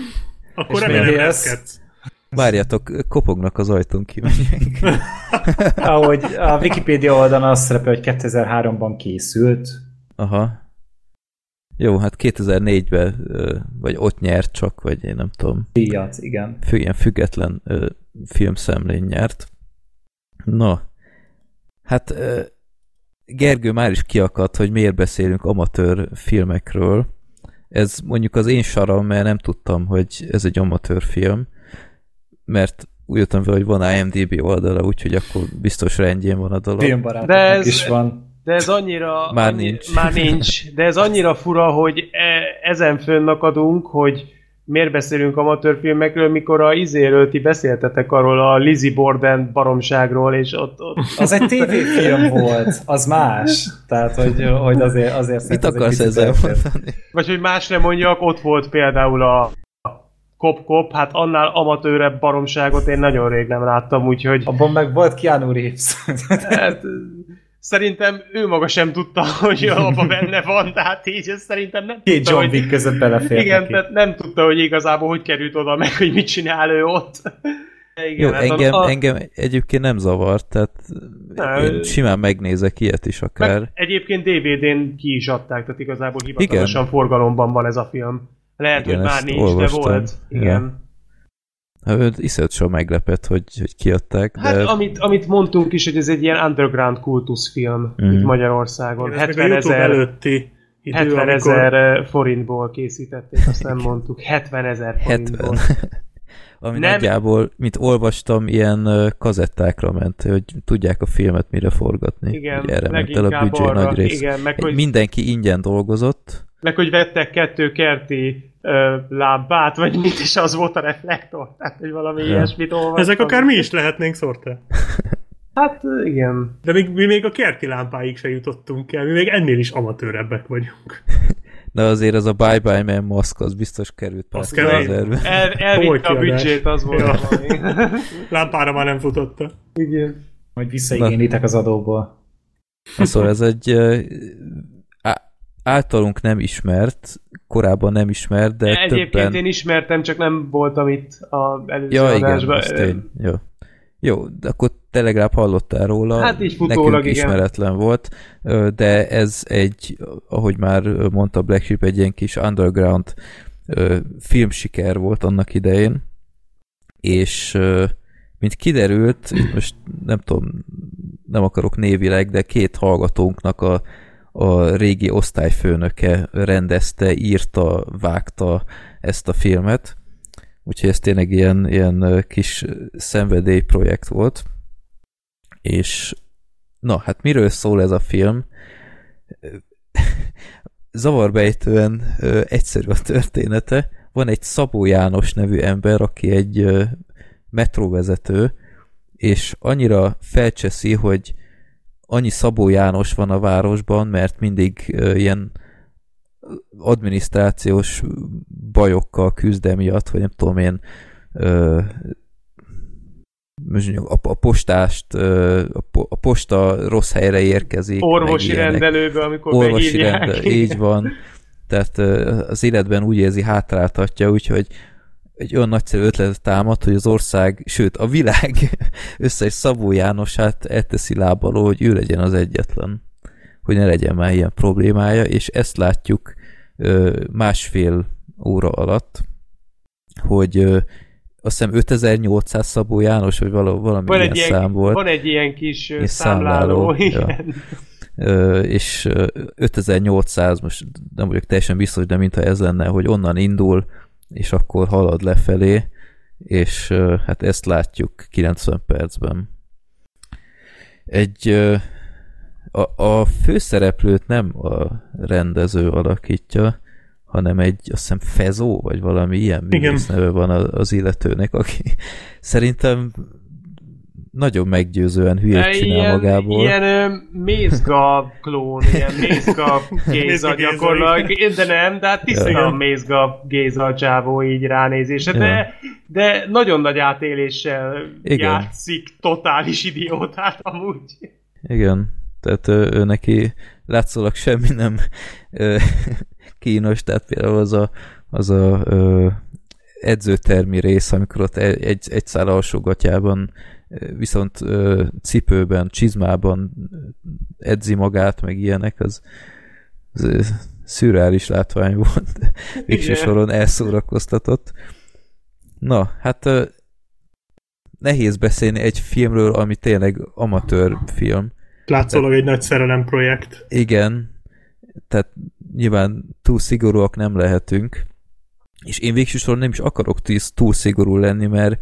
akkor remélem ezt Várjatok, kopognak az ajtón, kimegyek. Ahogy a Wikipedia oldalon azt szerepel, hogy 2003-ban készült. Aha. Jó, hát 2004-ben, vagy ott nyert csak, vagy én nem tudom. Díjat, igen. Fü ilyen független ö, filmszemlén nyert. Na, hát ö, Gergő már is kiakadt, hogy miért beszélünk amatőr filmekről. Ez mondjuk az én saram, mert nem tudtam, hogy ez egy amatőr film, mert úgy jöttem fel, hogy van IMDB oldala, úgyhogy akkor biztos rendjén van a dolog. Filmbarátoknak de ez, is van. De ez annyira... Már annyi, nincs. Már nincs. De ez annyira fura, hogy e, ezen fönnakadunk, hogy miért beszélünk amatőrfilmekről, mikor a izéről ti beszéltetek arról a Lizzie Borden baromságról, és ott... ott az egy tévéfilm volt, az más. Tehát, hogy, hogy azért, azért Mit akarsz ezzel mondani? Vagy hogy más nem mondjak, ott volt például a kop-kop, hát annál amatőrebb baromságot én nagyon rég nem láttam, úgyhogy... Abban meg volt Keanu Reeves. hát, szerintem ő maga sem tudta, hogy abban benne van, tehát így ez szerintem nem Két tudta, John Wick között belefér Igen, neki. tehát nem tudta, hogy igazából hogy került oda meg, hogy mit csinál ő ott. Igen, Jó, hát engem, a... engem egyébként nem zavart, tehát ne, én simán megnézek ilyet is akár. Meg egyébként DVD-n ki is adták, tehát igazából hivatalosan Igen. forgalomban van ez a film. Lehet, Igen, hogy már nincs, olvastam. de volt. Igen. Igen. Hát iszonyatosan meglepett, hogy, hogy kiadták. Hát de... amit, amit mondtunk is, hogy ez egy ilyen underground kultuszfilm mm. itt Magyarországon. Igen, 70 ezer előtti idő, 70 ezer amikor... forintból készítették, azt nem mondtuk. 70 ezer forintból. 70. Ami nem. nagyjából, mint olvastam, ilyen kazettákra ment, hogy tudják a filmet mire forgatni. Igen, erre ment el a büdzsé nagy rész. Igen, meg, hogy... Mindenki ingyen dolgozott, meg hogy vettek kettő kerti ö, lámpát, vagy mit, és az volt a reflektor. Tehát, hogy valami ja. ilyesmit olvastam. Ezek akár mi is lehetnénk szorta. Hát igen. De még, mi még a kerti lámpáig se jutottunk el, mi még ennél is amatőrebbek vagyunk. De azért az a Bye Bye Man maszk, az biztos került pár ezerbe. El, elvitte a büdzsét, az volt ja. Lámpára már nem futotta. Igen. Majd visszaigénylitek az adóból. Szóval ez egy általunk nem ismert, korábban nem ismert, de Egyébként többen... én ismertem, csak nem voltam itt a előző ja, adásban. igen, tény. Jó. Jó, de akkor te legalább hallottál róla. Hát így futólag, Nekünk igen. ismeretlen volt, de ez egy, ahogy már mondta Black Sheep, egy ilyen kis underground filmsiker volt annak idején, és mint kiderült, most nem tudom, nem akarok névileg, de két hallgatónknak a a régi osztályfőnöke rendezte, írta, vágta ezt a filmet. Úgyhogy ez tényleg ilyen, ilyen kis szenvedélyprojekt volt. És na, hát miről szól ez a film? Zavarbejtően egyszerű a története. Van egy Szabó János nevű ember, aki egy metróvezető, és annyira felcseszi, hogy annyi Szabó János van a városban, mert mindig ilyen adminisztrációs bajokkal küzd emiatt, vagy nem tudom én a, a postást, a posta rossz helyre érkezik. Orvosi rendelőbe, amikor Orvosi rendel, így van. Tehát az életben úgy érzi hátráltatja, úgyhogy egy olyan nagyszerű ötlet támad, hogy az ország, sőt a világ összes Szabó Jánosát elteszi lábaló, hogy ő legyen az egyetlen. Hogy ne legyen már ilyen problémája, és ezt látjuk másfél óra alatt, hogy azt hiszem 5800 Szabó János, vagy valami van ilyen, ilyen szám volt. Van egy ilyen kis számláló, számláló ja. És 5800, most nem vagyok teljesen biztos, de mintha ez lenne, hogy onnan indul, és akkor halad lefelé, és hát ezt látjuk 90 percben. Egy a, a főszereplőt nem a rendező alakítja, hanem egy, azt hiszem Fezó, vagy valami ilyen művész neve van az illetőnek, aki szerintem nagyon meggyőzően hülyét csinál ilyen, magából. Ilyen mézga klón, ilyen mézga géza gyakorlatilag, de nem, de hát tisztán ja. mézga géza a csávó így ránézése, ja. de, de nagyon nagy átéléssel Igen. játszik totális idiótát amúgy. Igen, tehát ő, ő neki látszólag semmi nem kínos, tehát például az a, az a ö, edzőtermi rész, amikor ott egy, egy, egy szál alsógatjában viszont cipőben, csizmában edzi magát, meg ilyenek, az, az szürreális látvány volt. Végső soron elszórakoztatott. Na, hát nehéz beszélni egy filmről, ami tényleg amatőr film. Látszólag egy nagy szerelem projekt. Igen, tehát nyilván túl szigorúak nem lehetünk, és én végső soron nem is akarok túl szigorú lenni, mert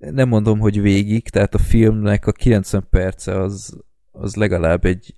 nem mondom, hogy végig, tehát a filmnek a 90 perce az, az legalább egy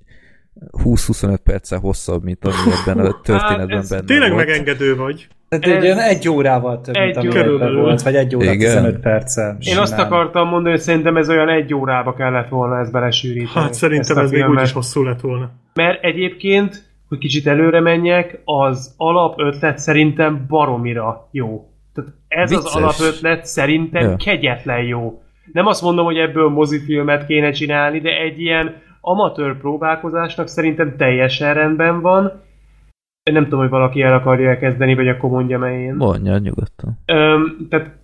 20-25 perccel hosszabb, mint ami ebben a történetben hát, benne Tényleg volt. megengedő vagy. Tehát egy, egy, egy órával több, egy mint ami volt, vagy egy óra Igen. 15 perccel. Én azt akartam mondani, hogy szerintem ez olyan egy órába kellett volna ezt belesűríteni. Hát szerintem ez még úgyis hosszú lett volna. Mert egyébként, hogy kicsit előre menjek, az alapötlet szerintem baromira jó. Tehát ez Vicces. az alapötlet szerintem ja. kegyetlen jó. Nem azt mondom, hogy ebből mozifilmet kéne csinálni, de egy ilyen amatőr próbálkozásnak szerintem teljesen rendben van. Nem tudom, hogy valaki el akarja elkezdeni, vagy akkor mondjam -e én. Mondja, nyugodtan. Öm, tehát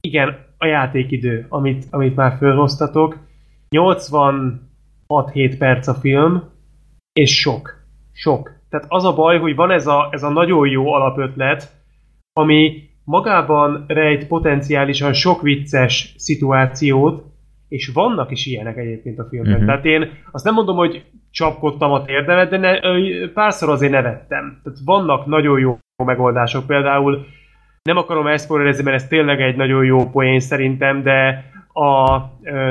igen, a játékidő, amit, amit már felhoztatok. 86-7 perc a film, és sok. Sok. Tehát az a baj, hogy van ez a, ez a nagyon jó alapötlet, ami magában rejt potenciálisan sok vicces szituációt, és vannak is ilyenek egyébként a filmben. Uh-huh. Tehát én azt nem mondom, hogy csapkodtam a térdemet, de ne, párszor azért nevettem. Tehát vannak nagyon jó megoldások. Például nem akarom elszpoilerezni, mert ez tényleg egy nagyon jó poén szerintem, de a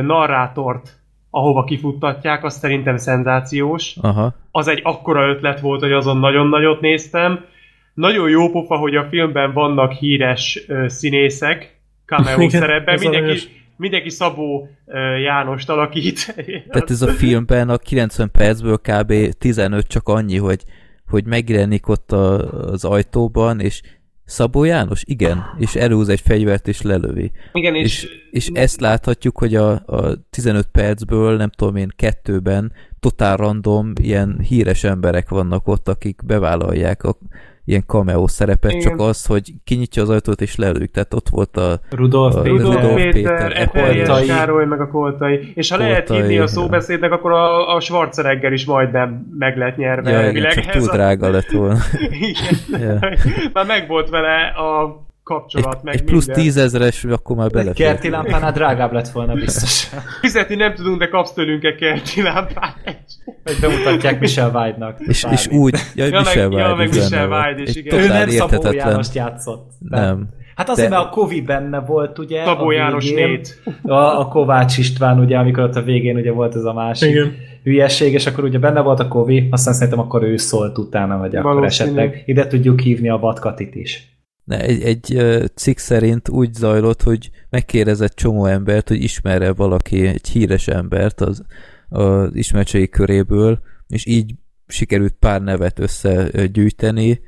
narrátort ahova kifuttatják, az szerintem szenzációs. Aha. Az egy akkora ötlet volt, hogy azon nagyon nagyot néztem. Nagyon jó pofa, hogy a filmben vannak híres uh, színészek, cameo szerepben, mindenki, mindenki Szabó uh, Jánost alakít. Tehát ez a filmben a 90 percből kb. 15 csak annyi, hogy, hogy megjelenik ott a, az ajtóban, és Szabó János? Igen. És elúz egy fegyvert és lelövi. Igen, és... És, és ezt láthatjuk, hogy a, a 15 percből, nem tudom én, kettőben totál random ilyen híres emberek vannak ott, akik bevállalják a ilyen cameo szerepet, Igen. csak az, hogy kinyitja az ajtót és lelők. Tehát ott volt a Rudolf, a, Rudolf, Rudolf Péter, Péter. Károly, meg a Koltai. És ha Koltai, lehet hívni a szóbeszédnek, akkor a, a Schwarzenegger is majdnem meg lett nyerve. Ja, igen, csak túl drága lett volna. Igen. ja. Már meg volt vele a kapcsolat, egy, meg Egy plusz tízezeres, akkor már bele. Kerti lámpánál drágább lett volna biztos. Fizetni nem tudunk, de kapsz tőlünk egy kerti lámpát. Vagy bemutatják Michel White-nak. És, és úgy, ja, ja Michel White ja, meg Michel White is, igen. Ő nem Szabó Jánost játszott. Nem. Hát azért, de... mert a Kovi benne volt, ugye? Szabó János nét. A, a Kovács István, ugye, amikor ott a végén ugye volt ez a másik Igen. hülyeség, és akkor ugye benne volt a Kovi, aztán szerintem akkor ő szólt utána, vagy akkor esetleg ide tudjuk hívni a Vatkatit is. Egy, egy cikk szerint úgy zajlott, hogy megkérdezett csomó embert, hogy ismerre valaki egy híres embert az, az ismertségi köréből, és így sikerült pár nevet összegyűjteni,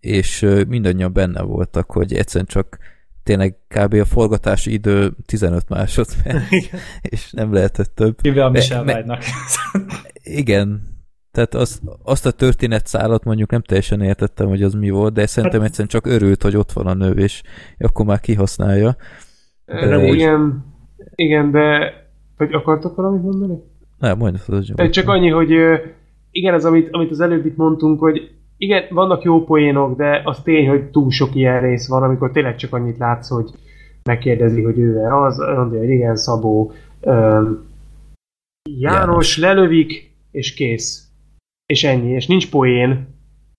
és mindannyian benne voltak, hogy egyszerűen csak tényleg kb. a forgatási idő 15 másodperc, és nem lehetett több. Kivel a Michel Igen, tehát az, azt a történetszálat mondjuk nem teljesen értettem, hogy az mi volt, de szerintem hát, egyszerűen csak örült, hogy ott van a nő, és akkor már kihasználja. De nem igen, igen, de hogy akartok valamit mondani? Nem, mondj az Csak annyi, hogy igen, ez amit, amit az előbb itt mondtunk, hogy igen, vannak jó poénok, de az tény, hogy túl sok ilyen rész van, amikor tényleg csak annyit látsz, hogy megkérdezi, hogy ő az, mondja, hogy igen, Szabó, um, János, János lelövik, és kész. És ennyi, és nincs poén,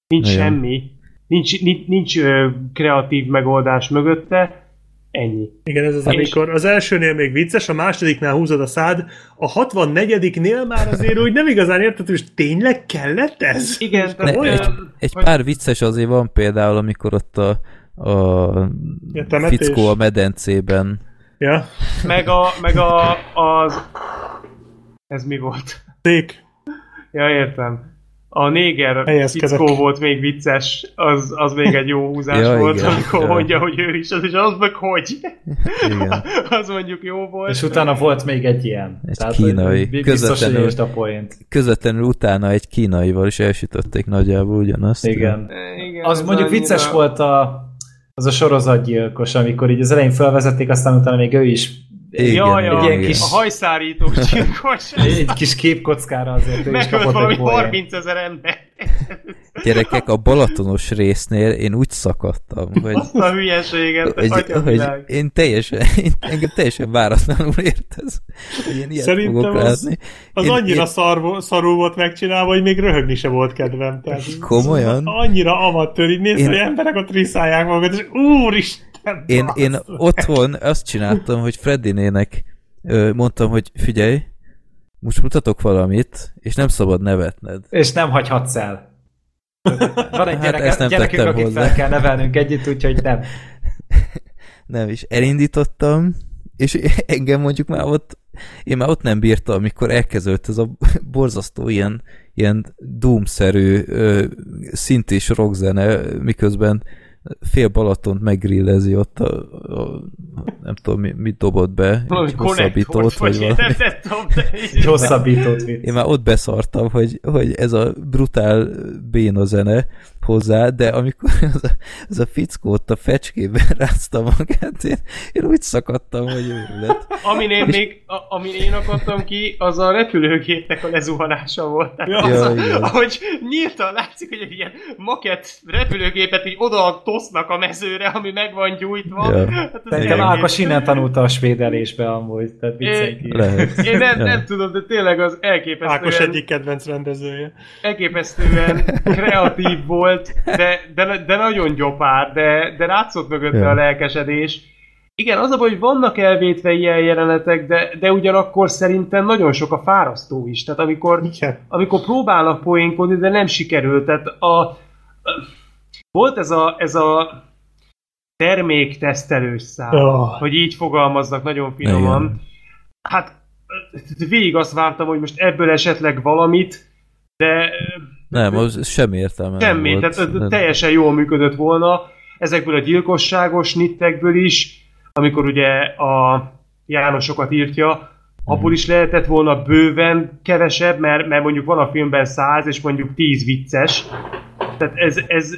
nincs igen. semmi, nincs, nincs, nincs ö, kreatív megoldás mögötte, Ennyi. Igen, ez az, amikor az elsőnél még vicces, a másodiknál húzod a szád, a 64-nél már azért úgy nem igazán érted, hogy tényleg kellett ez? Igen, ne, olyan, egy, egy hogy... pár vicces azért van például, amikor ott a, a ja, fickó a medencében. Ja. Meg a, meg a, az... Ez mi volt? Szék. Ja, értem a néger fickó volt még vicces, az, az még egy jó húzás ja, volt, igen, amikor ja. mondja, hogy ő is az, és az meg hogy. Igen. az mondjuk jó volt. És utána volt még egy ilyen. Egy Tehát, kínai. Közvetlenül, a point. közvetlenül utána egy kínaival is elsütötték nagyjából ugyanazt. Igen. igen az mondjuk annyira... vicces volt a, az a sorozatgyilkos, amikor így az elején felvezették, aztán utána még ő is igen, ja, ja, igen. Kis, a hajszárító csirkos. egy kis képkockára azért ő is kapott valami 30 ezer ember. Gyerekek, a Balatonos résznél én úgy szakadtam, hogy... Azt a hülyeséget, hogy, hogy én teljesen, én, engem teljesen váratlanul ért ez, én ilyet Szerintem fogok az, látni. Az én, annyira én... szar, szarul volt megcsinálva, hogy még röhögni se volt kedvem. Tehát Komolyan? Annyira amatőr, így nézd, én... hogy emberek ott riszálják magukat, és úristen! Én, én otthon azt csináltam, hogy Freddinének mondtam, hogy figyelj, most mutatok valamit, és nem szabad nevetned. És nem hagyhatsz el. Van egy hát nem gyerekünk, akit hozzá. fel kell nevelnünk együtt, úgyhogy nem. Nem, és elindítottam, és engem mondjuk már ott, én már ott nem bírtam, amikor elkezdődött ez a borzasztó ilyen, ilyen doom-szerű szintis rockzene, miközben fél Balatont meggrillezi ott a, a nem tudom, mit dobott be, egy hosszabbítót, vagy valami. Egy hosszabbítót Én már ott beszartam, hogy, hogy ez a brutál béna zene hozzá, de amikor az a, az a fickó ott a fecskében rázta magát, én, én úgy szakadtam, hogy őrület. Amin én még, a, amin én akadtam ki, az a repülőgépnek a lezuhanása volt. Tehát ja, az, ja, a, ahogy nyíltan látszik, hogy egy ilyen makett repülőgépet így oda tosznak a mezőre, ami meg van gyújtva. Ja. Hát Szerintem Ákos innen tanulta a svédelésbe amúgy, tehát én, én nem, nem tudom, de tényleg az elképesztően... Ákos egyik kedvenc rendezője. Elképesztően kreatív volt, de, de, de nagyon gyopár, de, de látszott mögötte ja. a lelkesedés. Igen, az a baj, hogy vannak elvétve ilyen jelenetek, de, de ugyanakkor szerintem nagyon sok a fárasztó is. Tehát amikor, Igen. amikor próbálnak poénkodni, de nem sikerült. Tehát a, a volt ez a, ez a terméktesztelős szám, oh. hogy így fogalmaznak nagyon finoman. Igen. Hát végig azt vártam, hogy most ebből esetleg valamit, de... Nem, az semmi értelme Semmi, volt. tehát nem. teljesen jól működött volna. Ezekből a gyilkosságos nittekből is, amikor ugye a Jánosokat írtja, abból is lehetett volna bőven kevesebb, mert, mert mondjuk van a filmben száz, és mondjuk tíz vicces. Tehát ez, ez, ez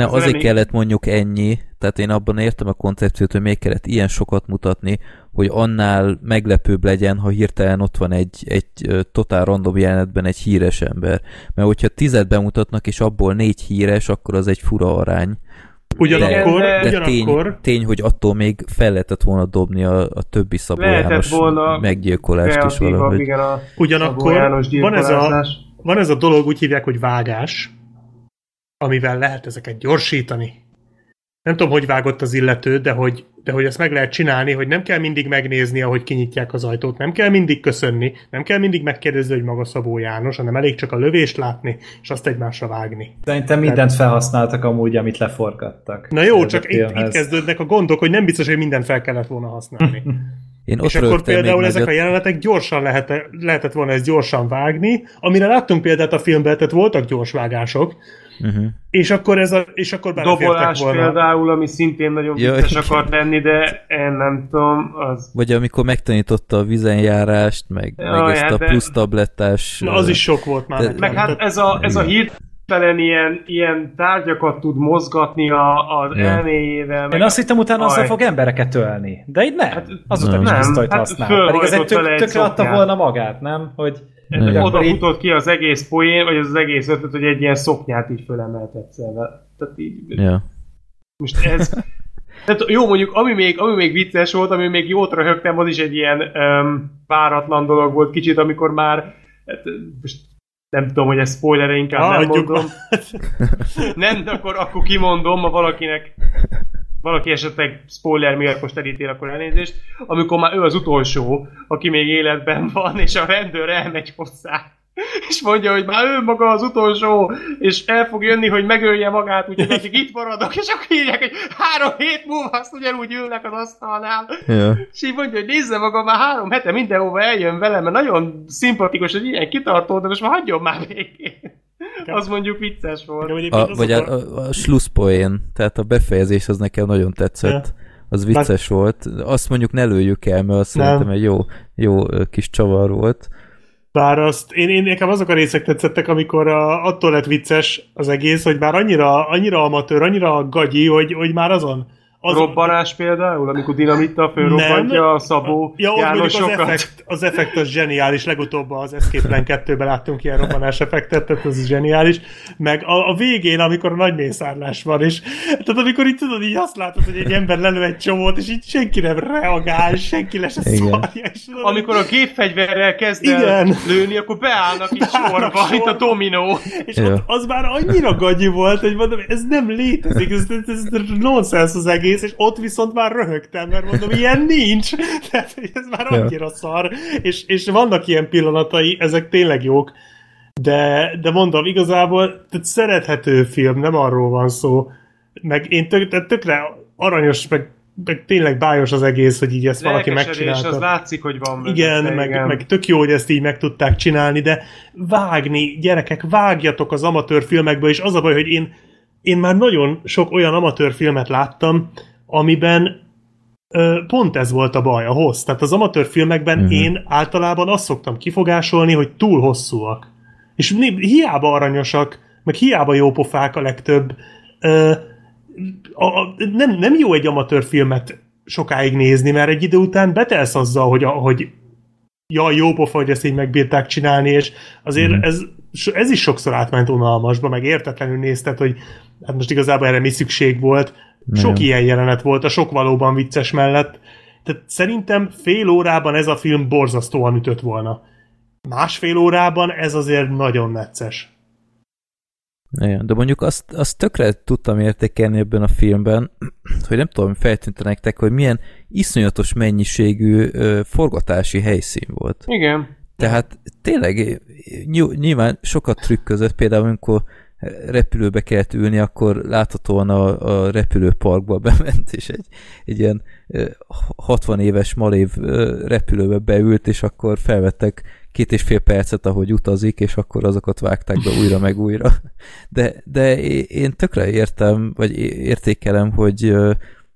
nem, azért remény... kellett mondjuk ennyi, tehát én abban értem a koncepciót, hogy még kellett ilyen sokat mutatni, hogy annál meglepőbb legyen, ha hirtelen ott van egy, egy totál random jelenetben egy híres ember. Mert hogyha tizet bemutatnak, és abból négy híres, akkor az egy fura arány. Ugyanakkor, de, de ugyanakkor... Tény, tény, hogy attól még fel lehetett volna dobni a, a többi Szabó János volna meggyilkolást is valahogy. Igen, a Ugyanakkor van ez, a, van ez a dolog, úgy hívják, hogy vágás, amivel lehet ezeket gyorsítani. Nem tudom, hogy vágott az illető, de hogy, de hogy ezt meg lehet csinálni, hogy nem kell mindig megnézni, ahogy kinyitják az ajtót, nem kell mindig köszönni, nem kell mindig megkérdezni, hogy maga Szabó János, hanem elég csak a lövést látni, és azt egymásra vágni. Szerintem mindent felhasználtak amúgy, amit leforgattak. Na jó, csak itt, itt kezdődnek a gondok, hogy nem biztos, hogy mindent fel kellett volna használni. Én ott és akkor például ezek nagyot... a jelenetek gyorsan lehet, lehetett volna ezt gyorsan vágni, amire láttunk példát a filmben, tehát voltak gyors vágások, uh-huh. és akkor ez a, és akkor Dobolás volna. például, ami szintén nagyon ja, vicces akart lenni, de én nem tudom, az... Vagy amikor megtanította a vizenjárást, meg, ja, meg ezt a plusz tablettás... Na, az is sok volt már. De, meg hát ez a, ez a hír hirtelen ilyen, ilyen tárgyakat tud mozgatni a, az yeah. elméjével. Én azt hittem utána azzal fog embereket ölni. De így nem. Hát, Azután is pisztolyt hát használ. Pedig ez egy tök, tökre adta volna magát, nem? Hogy, hogy oda így... futott ki az egész poén, vagy az egész ötlet, hogy egy ilyen szoknyát így fölemelt egyszerre. Tehát így... Yeah. Most ez... Tehát jó, mondjuk, ami még, ami még vicces volt, ami még jót röhögtem, az is egy ilyen um, páratlan dolog volt kicsit, amikor már hát, most nem tudom, hogy ez spoiler inkább ha, nem mondom. nem, de akkor, akkor kimondom, ha valakinek valaki esetleg spoiler miatt most elítél, akkor elnézést, amikor már ő az utolsó, aki még életben van, és a rendőr elmegy hozzá és mondja, hogy már ő maga az utolsó, és el fog jönni, hogy megölje magát, úgyhogy addig itt maradok, és akkor írják, hogy három hét múlva azt ugyanúgy ülnek az asztalnál. Ja. És így mondja, hogy nézze maga, már három hete mindenhova eljön velem, mert nagyon szimpatikus, hogy ilyen kitartó, de most már hagyjon már végén. Az mondjuk vicces volt. A, vagy a, a, a slusszpoén, tehát a befejezés az nekem nagyon tetszett. Ja. Az vicces Bár... volt. Azt mondjuk ne lőjük el, mert azt szerintem egy jó, jó kis csavar volt. Bár azt, én, én nekem azok a részek tetszettek, amikor a, attól lett vicces az egész, hogy már annyira, annyira amatőr, annyira gagyi, hogy, hogy már azon az Robbanás például, amikor dinamita fölrobbantja a Szabó ja, Jánosokat. Az effekt, az effekt az zseniális, legutóbb az Escape Plan 2-ben láttunk ilyen robbanás effektet, tehát az zseniális. Meg a, a végén, amikor a nagy mészárlás van, és tehát amikor itt tudod, így azt látod, hogy egy ember lelő egy csomót, és így senki nem reagál, senki le se szarja. És tudod, amikor a gépfegyverrel kezd el lőni, akkor beállnak itt sorba, sorba, mint a dominó. És ott az már annyira gagyi volt, hogy mondom, ez nem létezik, ez, ez, ez nonsense az egész egész, és ott viszont már röhögtem, mert mondom, ilyen nincs. Tehát ez már annyira ja. szar. És, és vannak ilyen pillanatai, ezek tényleg jók, de, de mondom, igazából tehát szerethető film, nem arról van szó. Meg én tök, tehát tökre aranyos, meg, meg tényleg bájos az egész, hogy így ezt valaki megcsinálta. az látszik, hogy van. Igen, meg, igen. meg tök jó, hogy ezt így meg tudták csinálni, de vágni, gyerekek, vágjatok az amatőr filmekből, és az a baj, hogy én, én már nagyon sok olyan amatőr filmet láttam, amiben ö, pont ez volt a baj, a hossz. Tehát az amatőr filmekben uh-huh. én általában azt szoktam kifogásolni, hogy túl hosszúak. És hiába aranyosak, meg hiába jópofák a legtöbb. Ö, a, a, nem, nem jó egy amatőr filmet sokáig nézni, mert egy idő után betelsz azzal, hogy, a, hogy ja, jó pofa, hogy ezt így megbírták csinálni, és azért mm. ez, ez is sokszor átment unalmasba, meg értetlenül nézted, hogy hát most igazából erre mi szükség volt, sok ilyen jelenet volt, a sok valóban vicces mellett. Tehát szerintem fél órában ez a film borzasztóan ütött volna. Másfél órában ez azért nagyon necces. Igen, de mondjuk azt, azt tökre tudtam értékelni ebben a filmben, hogy nem tudom, feltűnte nektek, hogy milyen iszonyatos mennyiségű ö, forgatási helyszín volt. Igen. Tehát tényleg nyilván sokat trükközött, például amikor repülőbe kellett ülni, akkor láthatóan a, a repülőparkba bement, és egy, egy ilyen 60 éves malév repülőbe beült, és akkor felvettek két és fél percet, ahogy utazik, és akkor azokat vágták be újra meg újra. De, de én tökre értem, vagy értékelem, hogy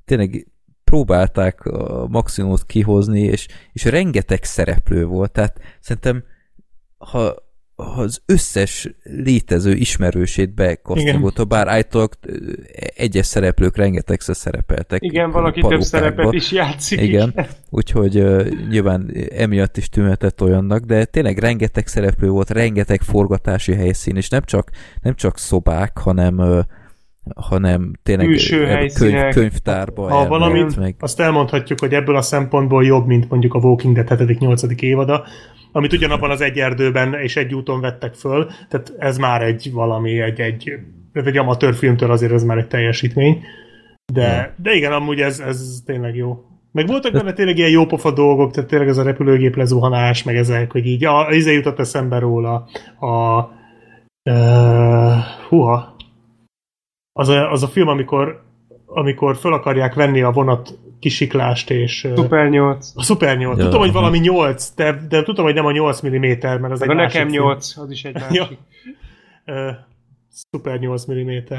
tényleg próbálták a maximumot kihozni, és, és rengeteg szereplő volt, tehát szerintem ha az összes létező ismerősét bekasztingolta, bár állítólag egyes szereplők rengetegszer szerepeltek. Igen, valaki több szerepet is játszik. Igen, igen. úgyhogy uh, nyilván emiatt is tűnhetett olyannak, de tényleg rengeteg szereplő volt, rengeteg forgatási helyszín, és nem csak, nem csak szobák, hanem uh, hanem tényleg könyv, könyvtárba ha valamit, meg... azt elmondhatjuk, hogy ebből a szempontból jobb, mint mondjuk a Walking Dead 7.-8. évada, amit ugyanabban az egy erdőben és egy úton vettek föl, tehát ez már egy valami, egy, egy, egy amatőr filmtől azért ez már egy teljesítmény, de, de igen, amúgy ez, ez tényleg jó. Meg voltak benne tényleg ilyen jópofa dolgok, tehát tényleg ez a repülőgép lezuhanás, meg ezek, hogy így, a, izé jutott eszembe róla, a, uh, huha, az a, az a film, amikor amikor föl akarják venni a vonat kisiklást, és... Super 8. A Super 8. Ja, tudom, hogy valami 8, de, de tudom, hogy nem a 8 mm, mert az egy nekem nekem 8, az is egy másik. Ja. Super 8 mm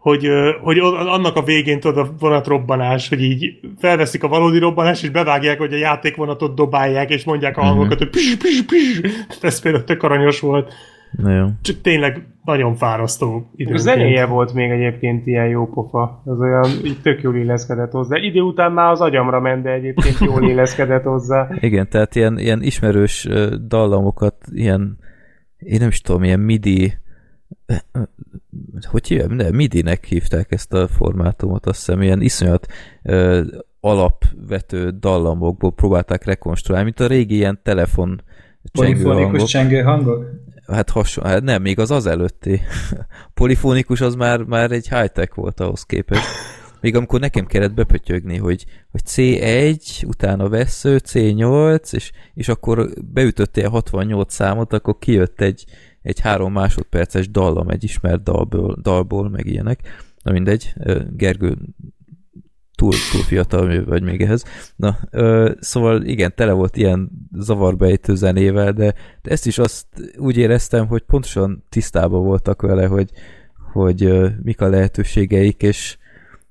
hogy, hogy annak a végén tudod a vonatrobbanás, hogy így felveszik a valódi robbanást, és bevágják, hogy a játékvonatot dobálják, és mondják a hangokat, hogy pis, pis, pis. Ez például tök aranyos volt. Na jó. Csak tényleg nagyon fárasztó időnként. A zenéje volt még egyébként ilyen jó pofa. Az olyan így tök jól illeszkedett hozzá. Idő után már az agyamra ment, de egyébként jól illeszkedett hozzá. Igen, tehát ilyen, ilyen ismerős dallamokat, ilyen én nem is tudom, ilyen midi hogy hívják, de MIDI-nek hívták ezt a formátumot, azt hiszem, ilyen iszonyat ö, alapvető dallamokból próbálták rekonstruálni, mint a régi ilyen telefon csengő hangok. csengő hangok? Hát hasonló, hát nem, még az az előtti. Polifonikus az már, már egy high-tech volt ahhoz képest. Még amikor nekem kellett bepötyögni, hogy, hogy C1, utána vesző, C8, és, és akkor beütöttél 68 számot, akkor kijött egy, egy három másodperces dallam egy ismert dalból, dalból meg ilyenek. Na mindegy, Gergő túl, túl fiatal vagy még ehhez. Na, ö, szóval igen, tele volt ilyen zavarbejtő zenével, de, de ezt is azt úgy éreztem, hogy pontosan tisztában voltak vele, hogy, hogy ö, mik a lehetőségeik, és,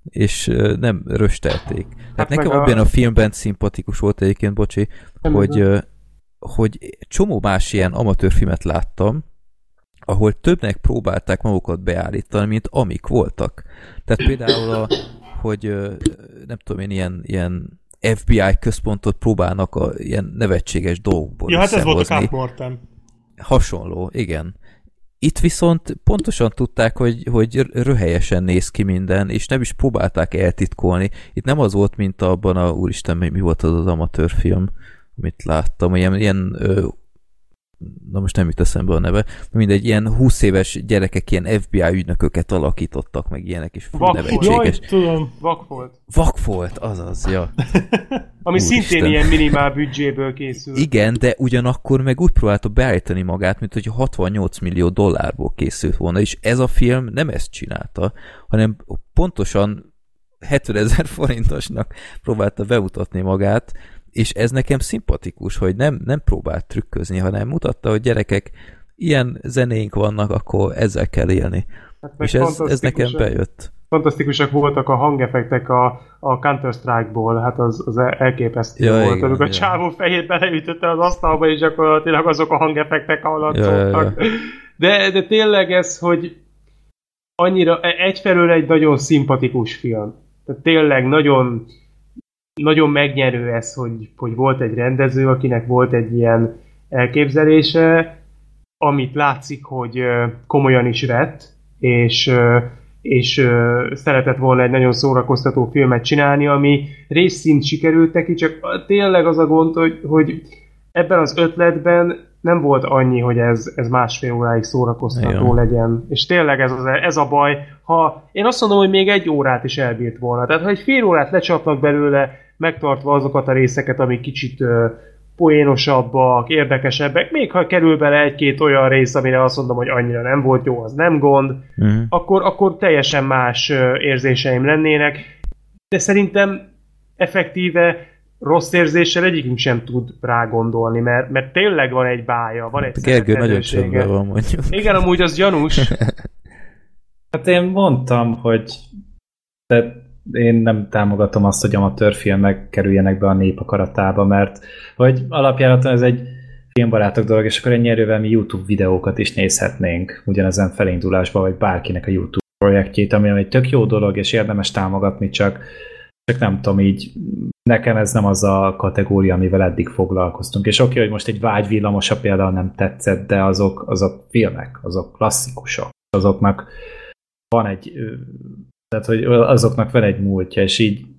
és nem röstelték. Hát Tehát nekem a... abban a filmben szimpatikus volt egyébként, bocsi, hogy, ö, hogy csomó más ilyen amatőrfilmet láttam, ahol többnek próbálták magukat beállítani, mint amik voltak. Tehát például, a, hogy nem tudom én, ilyen, ilyen FBI központot próbálnak a ilyen nevetséges dolgokból Ja, hát ez volt a Mortem. Hasonló, igen. Itt viszont pontosan tudták, hogy, hogy röhelyesen néz ki minden, és nem is próbálták eltitkolni. Itt nem az volt, mint abban a, úristen, mi volt az az amatőrfilm, amit láttam, ilyen, ilyen ö, na most nem jut eszembe a neve, mindegy, ilyen 20 éves gyerekek ilyen FBI ügynököket alakítottak, meg ilyenek, és fú. Jaj, tudom, Vakfolt. Vakfolt, azaz, ja. Ami Úr szintén ilyen minimál büdzséből készült. Igen, de ugyanakkor meg úgy próbálta beállítani magát, mint hogy 68 millió dollárból készült volna, és ez a film nem ezt csinálta, hanem pontosan 70 ezer forintosnak próbálta bemutatni magát, és ez nekem szimpatikus, hogy nem, nem próbált trükközni, hanem mutatta, hogy gyerekek, ilyen zenéink vannak, akkor ezzel kell élni. Hát és ez, ez nekem bejött. Fantasztikusak voltak a hangefektek a, a Counter-Strike-ból, hát az, az elképesztő ja, volt. Igen, amikor a csávó fejét beleütötte az asztalba, és gyakorlatilag azok a hangefektek hallatszottak. Ja, ja, ja. De, de tényleg ez, hogy annyira, e, egyfelől egy nagyon szimpatikus film. Tehát tényleg nagyon nagyon megnyerő ez, hogy, hogy volt egy rendező, akinek volt egy ilyen elképzelése, amit látszik, hogy komolyan is vett, és, és szeretett volna egy nagyon szórakoztató filmet csinálni, ami részszint sikerült neki, csak tényleg az a gond, hogy, hogy ebben az ötletben nem volt annyi, hogy ez, ez másfél óráig szórakoztató Igen. legyen. És tényleg ez, az, ez a baj. Ha én azt mondom, hogy még egy órát is elbírt volna. Tehát ha egy fél órát lecsapnak belőle, megtartva azokat a részeket, amik kicsit poénosabbak, érdekesebbek, még ha kerül bele egy-két olyan rész, amire azt mondom, hogy annyira nem volt jó, az nem gond, uh-huh. akkor, akkor teljesen más érzéseim lennének. De szerintem effektíve rossz érzéssel egyikünk sem tud rá gondolni, mert, mert tényleg van egy bája, van egy Gergő nagyon csöndben van, mondjuk. Igen, amúgy az gyanús. hát én mondtam, hogy de én nem támogatom azt, hogy amatőrfilmek kerüljenek be a nép akaratába, mert hogy alapjáraton ez egy filmbarátok dolog, és akkor ennyi erővel mi YouTube videókat is nézhetnénk ugyanezen felindulásba, vagy bárkinek a YouTube projektjét, ami egy tök jó dolog, és érdemes támogatni, csak, csak nem tudom, így nekem ez nem az a kategória, amivel eddig foglalkoztunk. És oké, hogy most egy vágyvillamosa például nem tetszett, de azok, azok filmek, azok klasszikusok. Azoknak van egy tehát, hogy azoknak van egy múltja, és így oké,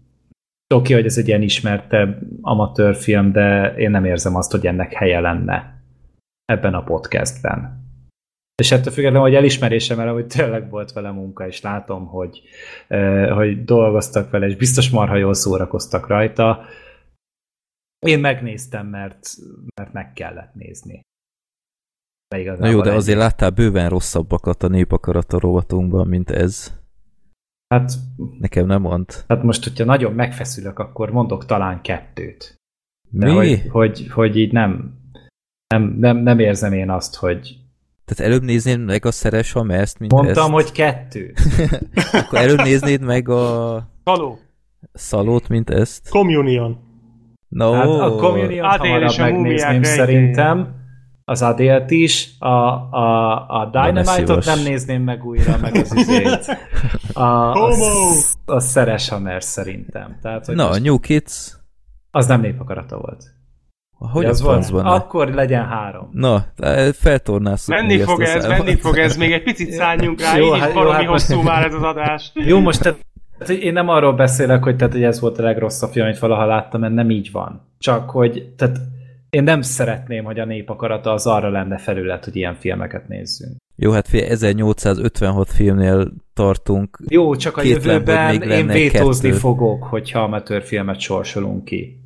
okay, hogy ez egy ilyen ismertebb amatőrfilm, de én nem érzem azt, hogy ennek helye lenne ebben a podcastben. És ettől függetlenül, hogy elismerésem el, hogy tényleg volt vele munka, és látom, hogy, eh, hogy dolgoztak vele, és biztos marha jól szórakoztak rajta. Én megnéztem, mert, mert meg kellett nézni. Na jó, de azért láttál bőven rosszabbakat a népakarata rovatunkban, mint ez. Hát... Nekem nem mond. Hát most, hogyha nagyon megfeszülök, akkor mondok talán kettőt. De Mi? Hogy, hogy, hogy így nem, nem, nem, nem érzem én azt, hogy tehát előbb néznéd meg a Szeres Hamers, mint Mondtam, ezt. hogy kettő. Akkor előbb néznéd meg a... Szaló. Szalót, mint ezt. Communion. No. Hát a Communion hamarabb megnézném szerintem. Az Adélt is. A, a, a Dynamite-ot nem nézném meg újra, meg az izét. A, a, a Szeres Hamers szerintem. Tehát, hogy Na, a New Kids? Az nem népakarata volt. Hogy az volt? Akkor legyen három. Na, feltornászunk. Menni fog ez, menni fog ez, még egy picit szálljunk rá, jó, így hát, jó, hát hosszú most... már ez az adás. Jó, most te, én nem arról beszélek, hogy, tehát, hogy ez volt a legrosszabb film, amit valaha láttam, mert nem így van. Csak, hogy tehát én nem szeretném, hogy a népakarata az arra lenne felület, hogy ilyen filmeket nézzünk. Jó, hát fél 1856 filmnél tartunk. Jó, csak a jövőben én vétózni fogok, hogyha amatőrfilmet sorsolunk ki.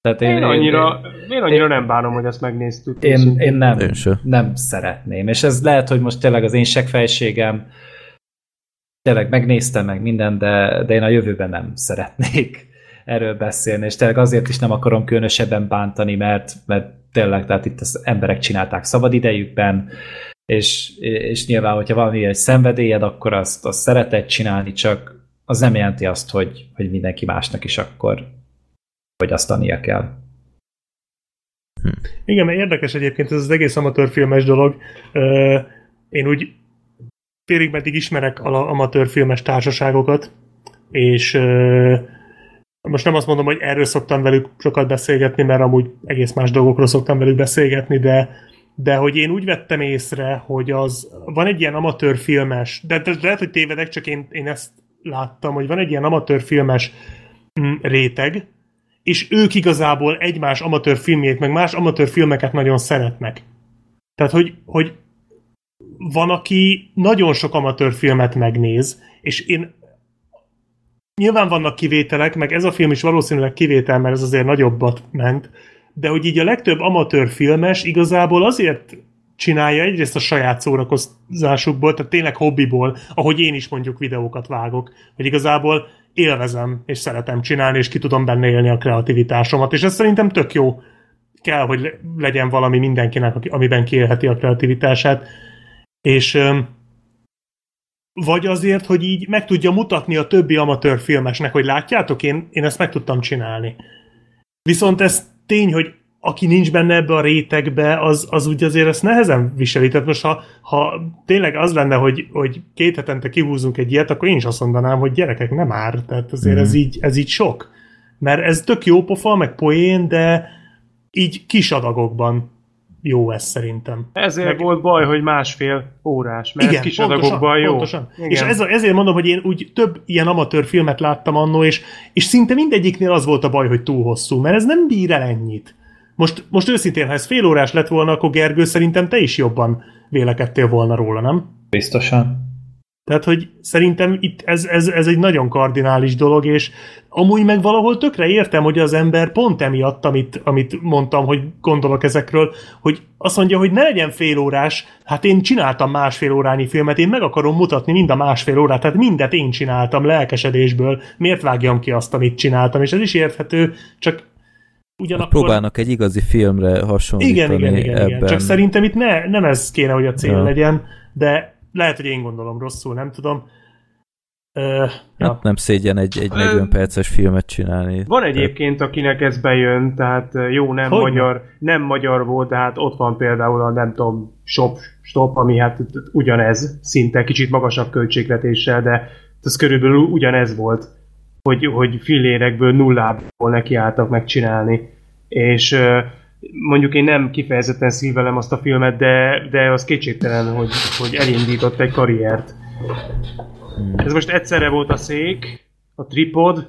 Tehát én, én, annyira, én, én annyira én, nem bánom, hogy ezt megnéztük. Én, én nem, én nem szeretném. És ez lehet, hogy most tényleg az én segfejségem tényleg megnéztem meg minden, de, de én a jövőben nem szeretnék erről beszélni, és tényleg azért is nem akarom különösebben bántani, mert, mert tényleg, tehát itt az emberek csinálták szabad idejükben, és, és nyilván, hogyha valami egy szenvedélyed, akkor azt, azt szeretett csinálni, csak az nem jelenti azt, hogy, hogy mindenki másnak is akkor fogyasztania kell. Hm. Igen, mert érdekes egyébként ez az egész amatőrfilmes dolog. Én úgy félig meddig ismerek amatőrfilmes társaságokat, és most nem azt mondom, hogy erről szoktam velük sokat beszélgetni, mert amúgy egész más dolgokról szoktam velük beszélgetni, de, de hogy én úgy vettem észre, hogy az van egy ilyen amatőrfilmes, de, de lehet, hogy tévedek, csak én, én ezt láttam, hogy van egy ilyen amatőrfilmes mm, réteg, és ők igazából egymás amatőr filmjét, meg más amatőr filmeket nagyon szeretnek. Tehát, hogy, hogy van, aki nagyon sok amatőr filmet megnéz, és én nyilván vannak kivételek, meg ez a film is valószínűleg kivétel, mert ez azért nagyobbat ment, de hogy így a legtöbb amatőr filmes igazából azért csinálja egyrészt a saját szórakozásukból, tehát tényleg hobbiból, ahogy én is mondjuk videókat vágok, hogy igazából élvezem, és szeretem csinálni, és ki tudom benne élni a kreativitásomat, és ez szerintem tök jó. Kell, hogy legyen valami mindenkinek, amiben kiélheti a kreativitását. És vagy azért, hogy így meg tudja mutatni a többi amatőr filmesnek, hogy látjátok, én, én ezt meg tudtam csinálni. Viszont ez tény, hogy aki nincs benne ebbe a rétegbe, az, az úgy azért ezt nehezen viseli. Tehát most ha, ha tényleg az lenne, hogy, hogy két hetente kihúzunk egy ilyet, akkor én is azt mondanám, hogy gyerekek, nem ár. Tehát azért mm. ez, így, ez így sok. Mert ez tök jó pofa, meg poén, de így kis adagokban jó ez szerintem. Ezért meg... volt baj, hogy másfél órás, mert Igen, kis pontosan, adagokban jó. Pontosan. Igen. És ez, ezért mondom, hogy én úgy több ilyen amatőr filmet láttam annó, és, és szinte mindegyiknél az volt a baj, hogy túl hosszú, mert ez nem bír el ennyit. Most, most őszintén, ha ez fél órás lett volna, akkor Gergő szerintem te is jobban vélekedtél volna róla, nem? Biztosan. Tehát, hogy szerintem itt ez, ez, ez egy nagyon kardinális dolog, és amúgy meg valahol tökre értem, hogy az ember pont emiatt, amit, amit mondtam, hogy gondolok ezekről, hogy azt mondja, hogy ne legyen fél órás, hát én csináltam másfél órányi filmet, én meg akarom mutatni mind a másfél órát, tehát mindet én csináltam lelkesedésből, miért vágjam ki azt, amit csináltam, és ez is érthető, csak Ugyanakkor... Próbálnak egy igazi filmre hasonlítani Igen, igen, igen, ebben. igen. Csak szerintem itt ne, nem ez kéne, hogy a cél ja. legyen, de lehet, hogy én gondolom rosszul, nem tudom. Uh, ja. hát nem szégyen egy, egy 40 perces filmet csinálni. Van egyébként, akinek ez bejön, tehát jó, nem hogy magyar, nem magyar volt, de hát ott van például a nem tudom, shop, stop, ami hát ugyanez, szinte kicsit magasabb költségvetéssel, de ez körülbelül ugyanez volt hogy, hogy fillérekből nullából nekiálltak megcsinálni. És mondjuk én nem kifejezetten szívelem azt a filmet, de, de az kétségtelen, hogy, hogy elindított egy karriert. Hmm. Ez most egyszerre volt a szék, a tripod,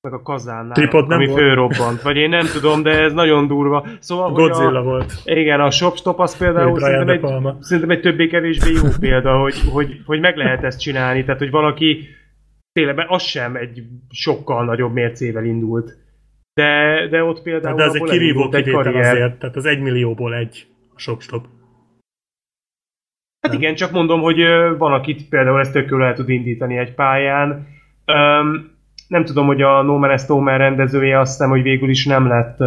meg a kazánnál, tripod nem ami volt. fölrobbant. Vagy én nem tudom, de ez nagyon durva. Szóval, Godzilla a, volt. Igen, a Shopstop az például szerintem egy, szerintem egy többé-kevésbé jó példa, hogy, hogy, hogy meg lehet ezt csinálni. Tehát, hogy valaki tényleg az sem egy sokkal nagyobb mércével indult. De, de ott például de ez egy kirívó egy azért, tehát az egy millióból egy a sok stop. Hát igen, csak mondom, hogy van, akit például ezt tök el tud indítani egy pályán. Um, nem tudom, hogy a No Man Man rendezője azt hiszem, hogy végül is nem lett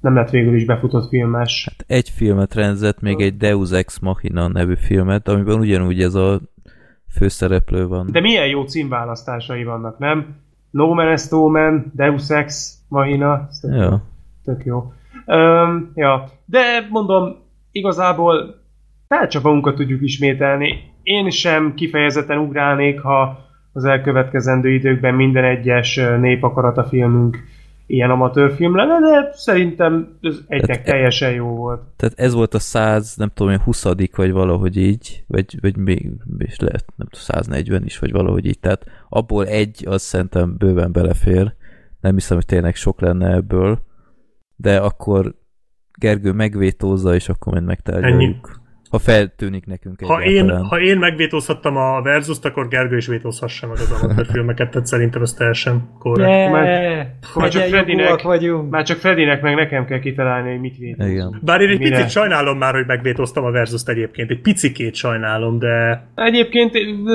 nem lett végül is befutott filmes. Hát egy filmet rendezett, még egy Deus Ex Machina nevű filmet, amiben ugyanúgy ez a főszereplő van. De milyen jó címválasztásai vannak, nem? No Man Man, Deus Ex Machina, tök, ja. tök jó. Um, ja, de mondom, igazából csak magunkat tudjuk ismételni. Én sem kifejezetten ugrálnék, ha az elkövetkezendő időkben minden egyes népakarata filmünk ilyen amatőrfilm lenne, de szerintem ez egynek tehát, teljesen jó volt. Tehát ez volt a 100, nem tudom, hogy 20 vagy valahogy így, vagy, vagy még és lehet, nem tudom, 140 is, vagy valahogy így. Tehát abból egy, az szerintem bőven belefér. Nem hiszem, hogy tényleg sok lenne ebből. De akkor Gergő megvétózza, és akkor majd megtárgyaljuk. Ennyi ha feltűnik nekünk ha én, ha én megvétózhattam a versus akkor Gergő is vétózhassa meg az amateur filmeket, tehát szerintem ez teljesen korrekt. Yeah, már, már, csak Fredinek, már csak Fredinek meg nekem kell kitalálni, hogy mit vétózom. Igen. Bár én egy Mire? picit sajnálom már, hogy megvétóztam a versus egyébként. Egy picikét sajnálom, de... Egyébként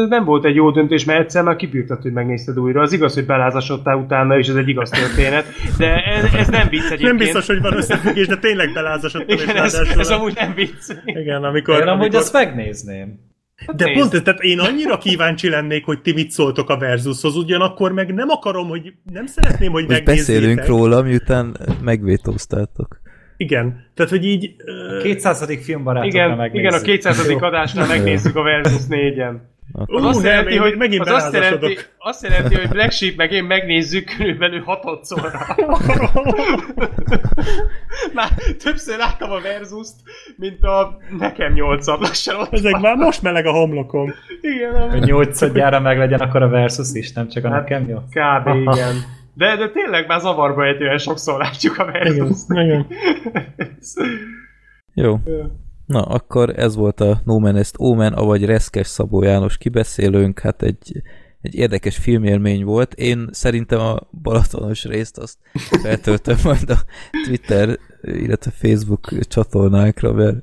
nem volt egy jó döntés, mert egyszer már kibírtad, hogy megnézted újra. Az igaz, hogy belázasodtál utána, és ez egy igaz történet, de ez, ez nem vicc egyébként. Nem biztos, hogy van összefüggés, de tényleg belázasodtam. Igen, ez, ez amúgy nem vicc. Igen, amikor... Én amúgy azt megnézném. Hát De nézd. pont, tehát én annyira kíváncsi lennék, hogy ti mit szóltok a Versushoz, ugyanakkor meg nem akarom, hogy nem szeretném, hogy Most beszélünk róla, miután megvétóztátok. Igen, tehát hogy így... A 200. filmbarátokra igen, megnézzük. Igen, a 200. adásnál megnézzük a Versus 4-en. Az, azt jelenti, hogy megint az azt jelenti, azt jelenti, hogy Black Sheep meg én megnézzük körülbelül hatodszorra. már többször láttam a Verzust, mint a nekem nyolcad lassan ott Ezek már most meleg a homlokom. Igen. A nyolcadjára meg legyen akkor a Versus is, nem csak a hát, nekem nyolc. Kb. igen. De, de tényleg már zavarba ejtően sokszor látjuk a Versus. Igen, igen. Jó. Na, akkor ez volt a No Man Est Omen, avagy Reszkes Szabó János kibeszélőnk, hát egy, egy érdekes filmélmény volt. Én szerintem a Balatonos részt azt feltöltöm majd a Twitter, illetve Facebook csatornákra, mert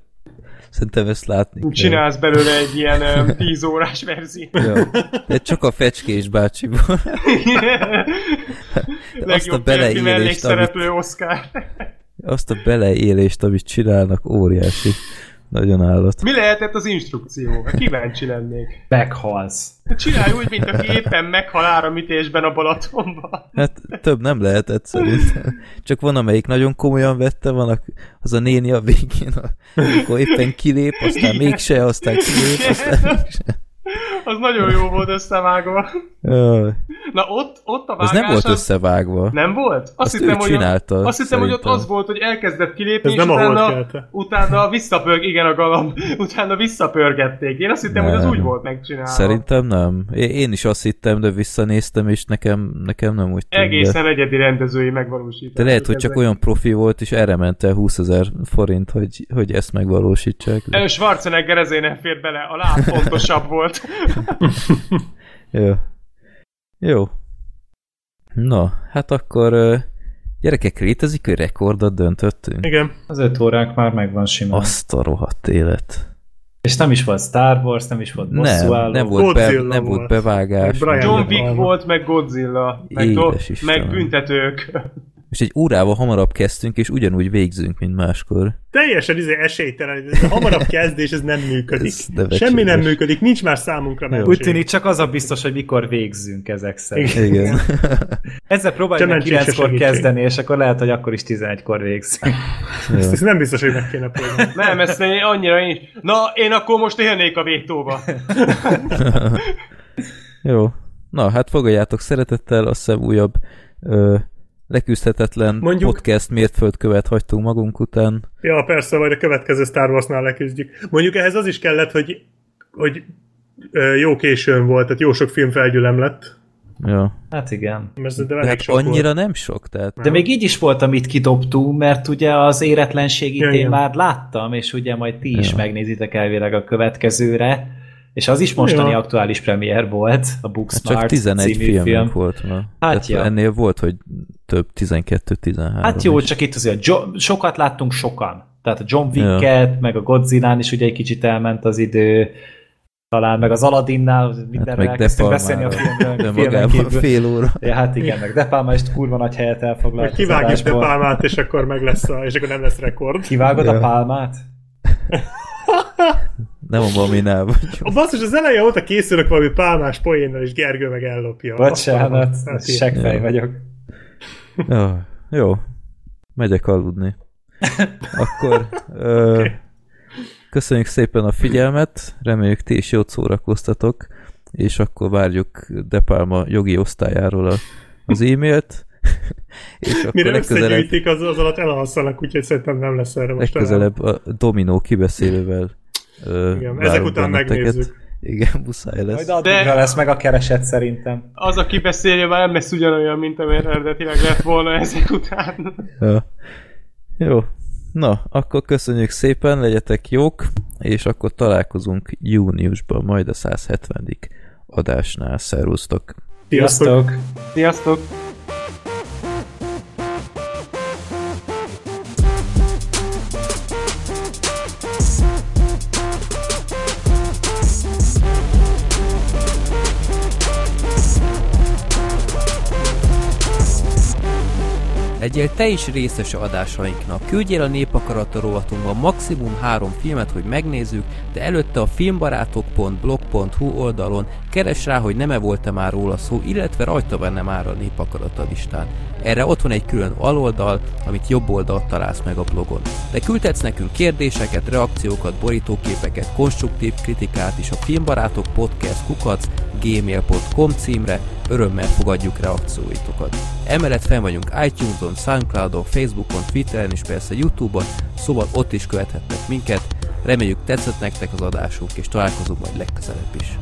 szerintem ezt látni kell. Csinálsz belőle egy ilyen 10 órás verziót. Ja. De csak a fecskés bácsiból. azt a beleélést, amit, Oscar. azt a beleélést, amit csinálnak, óriási. Nagyon állat. Mi lehetett az instrukció? Hát kíváncsi lennék. Meghalsz. Hát csinálj úgy, mint aki éppen meghal áramütésben a Balatonban. Hát több nem lehetett szerintem. Csak van, amelyik nagyon komolyan vette, van az a néni a végén, akkor éppen kilép, aztán mégse, aztán kilép, aztán mégse az nagyon jó volt összevágva. Na ott, ott a vágás... Ez nem volt összevágva. Nem volt? Azt, azt hittem, hogy, csinálta, azt hittem, hogy ott az volt, hogy elkezdett kilépni, Ez és nem utána, utána visszapörg, igen a galamb, utána visszapörgették. Én azt hittem, nem. hogy az úgy volt megcsinálva. Szerintem nem. Én is azt hittem, de visszanéztem, és nekem, nekem nem úgy tűnt. Egészen de... egyedi rendezői megvalósítás. De lehet, hogy csak olyan profi volt, és erre ment el 20 ezer forint, hogy, hogy ezt megvalósítsák. De... Schwarzenegger ezért nem fér bele, a láb fontosabb volt. Jó. Jó. Na, hát akkor gyerekek, létezik, hogy rekordot döntöttünk? Igen. Az öt órák már megvan simán. Azt a rohadt élet. És nem is volt Star Wars, nem is volt nem, nem volt, be, nem volt bevágás. John Wick volt, meg Godzilla, meg, do- meg büntetők. És egy órával hamarabb kezdtünk, és ugyanúgy végzünk, mint máskor. Teljesen izé esélytelen, ez a hamarabb kezdés, ez nem működik. Ez Semmi nem működik, nincs már számunkra mentség. Úgy tűnik, csak az a biztos, hogy mikor végzünk ezek szerint. Igen. Ezzel próbáljuk meg 9-kor kezdeni, és akkor lehet, hogy akkor is 11-kor végzünk. Ezt, ezt nem biztos, hogy meg kéne próbálni. Nem, ezt annyira én Na, én akkor most élnék a vétóba. Jó. Na, hát fogadjátok szeretettel, azt hiszem újabb ö, leküzdhetetlen Mondjuk, podcast mértföldkövet hagytunk magunk után. Ja, persze, majd a következő Star Wars-nál leküzdjük. Mondjuk ehhez az is kellett, hogy, hogy jó későn volt, tehát jó sok film felgyülem lett. Ja. Hát igen. de, de hát annyira volt. nem sok, tehát... De még így is volt, amit kidobtunk, mert ugye az éretlenségét ja, én már láttam, és ugye majd ti is ja. megnézitek elvileg a következőre, és az is mostani ja. aktuális premier volt, a Booksmart hát Csak 11 film, film volt ma. Hát ja. Ennél volt, hogy több 12-13. Hát jó, csak itt azért sokat láttunk sokan. tehát a John Wick-et, ja. meg a Godzilla-n is ugye egy kicsit elment az idő, talán meg az Aladinnál mindenre hát elkezdtünk beszélni a filmről. De magában fél óra. Ja, hát igen, meg Depalma is kurva nagy helyet elfoglalt. Kivágjuk Depalmát, és akkor meg lesz a, és akkor nem lesz rekord. Kivágod ja. a pálmát? Nem a maminál vagy. A basszus, az eleje óta készülök valami pálmás poénnal, és Gergő meg ellopja. Bocsánat, hát seggfej ja. vagyok. Jó, jó. Megyek aludni. Akkor ö, okay. köszönjük szépen a figyelmet, reméljük ti is jót szórakoztatok, és akkor várjuk Depalma jogi osztályáról a, az e-mailt. és akkor Mire legközelebb... az, az alatt elalszanak, úgyhogy szerintem nem lesz erre most Legközelebb a Dominó kibeszélővel Igen, ezek után megnézzük. Igen, muszáj lesz. Majd addigra lesz meg a kereset szerintem. Az, aki beszélje, már nem lesz ugyanolyan, mint amilyen eredetileg lett volna ezek után. Ja. Jó. Na, akkor köszönjük szépen, legyetek jók, és akkor találkozunk júniusban, majd a 170. adásnál. Szerusztok! Sziasztok! Sziasztok! Legyél te is részes adásainknak. Küldjél a Népakarata maximum három filmet, hogy megnézzük, de előtte a filmbarátok.blog.hu oldalon keres rá, hogy nem-e volt-e már róla szó, illetve rajta benne már a Népakarata. Erre ott van egy külön aloldal, amit jobb oldalt találsz meg a blogon. De küldhetsz nekünk kérdéseket, reakciókat, borítóképeket, konstruktív kritikát is a Filmbarátok Podcast kukac gmail.com címre, örömmel fogadjuk reakcióitokat. Emellett fel vagyunk iTunes-on, Soundcloud-on, Facebookon, Twitteren és persze Youtube-on, szóval ott is követhetnek minket. Reméljük tetszett nektek az adásunk, és találkozunk majd legközelebb is.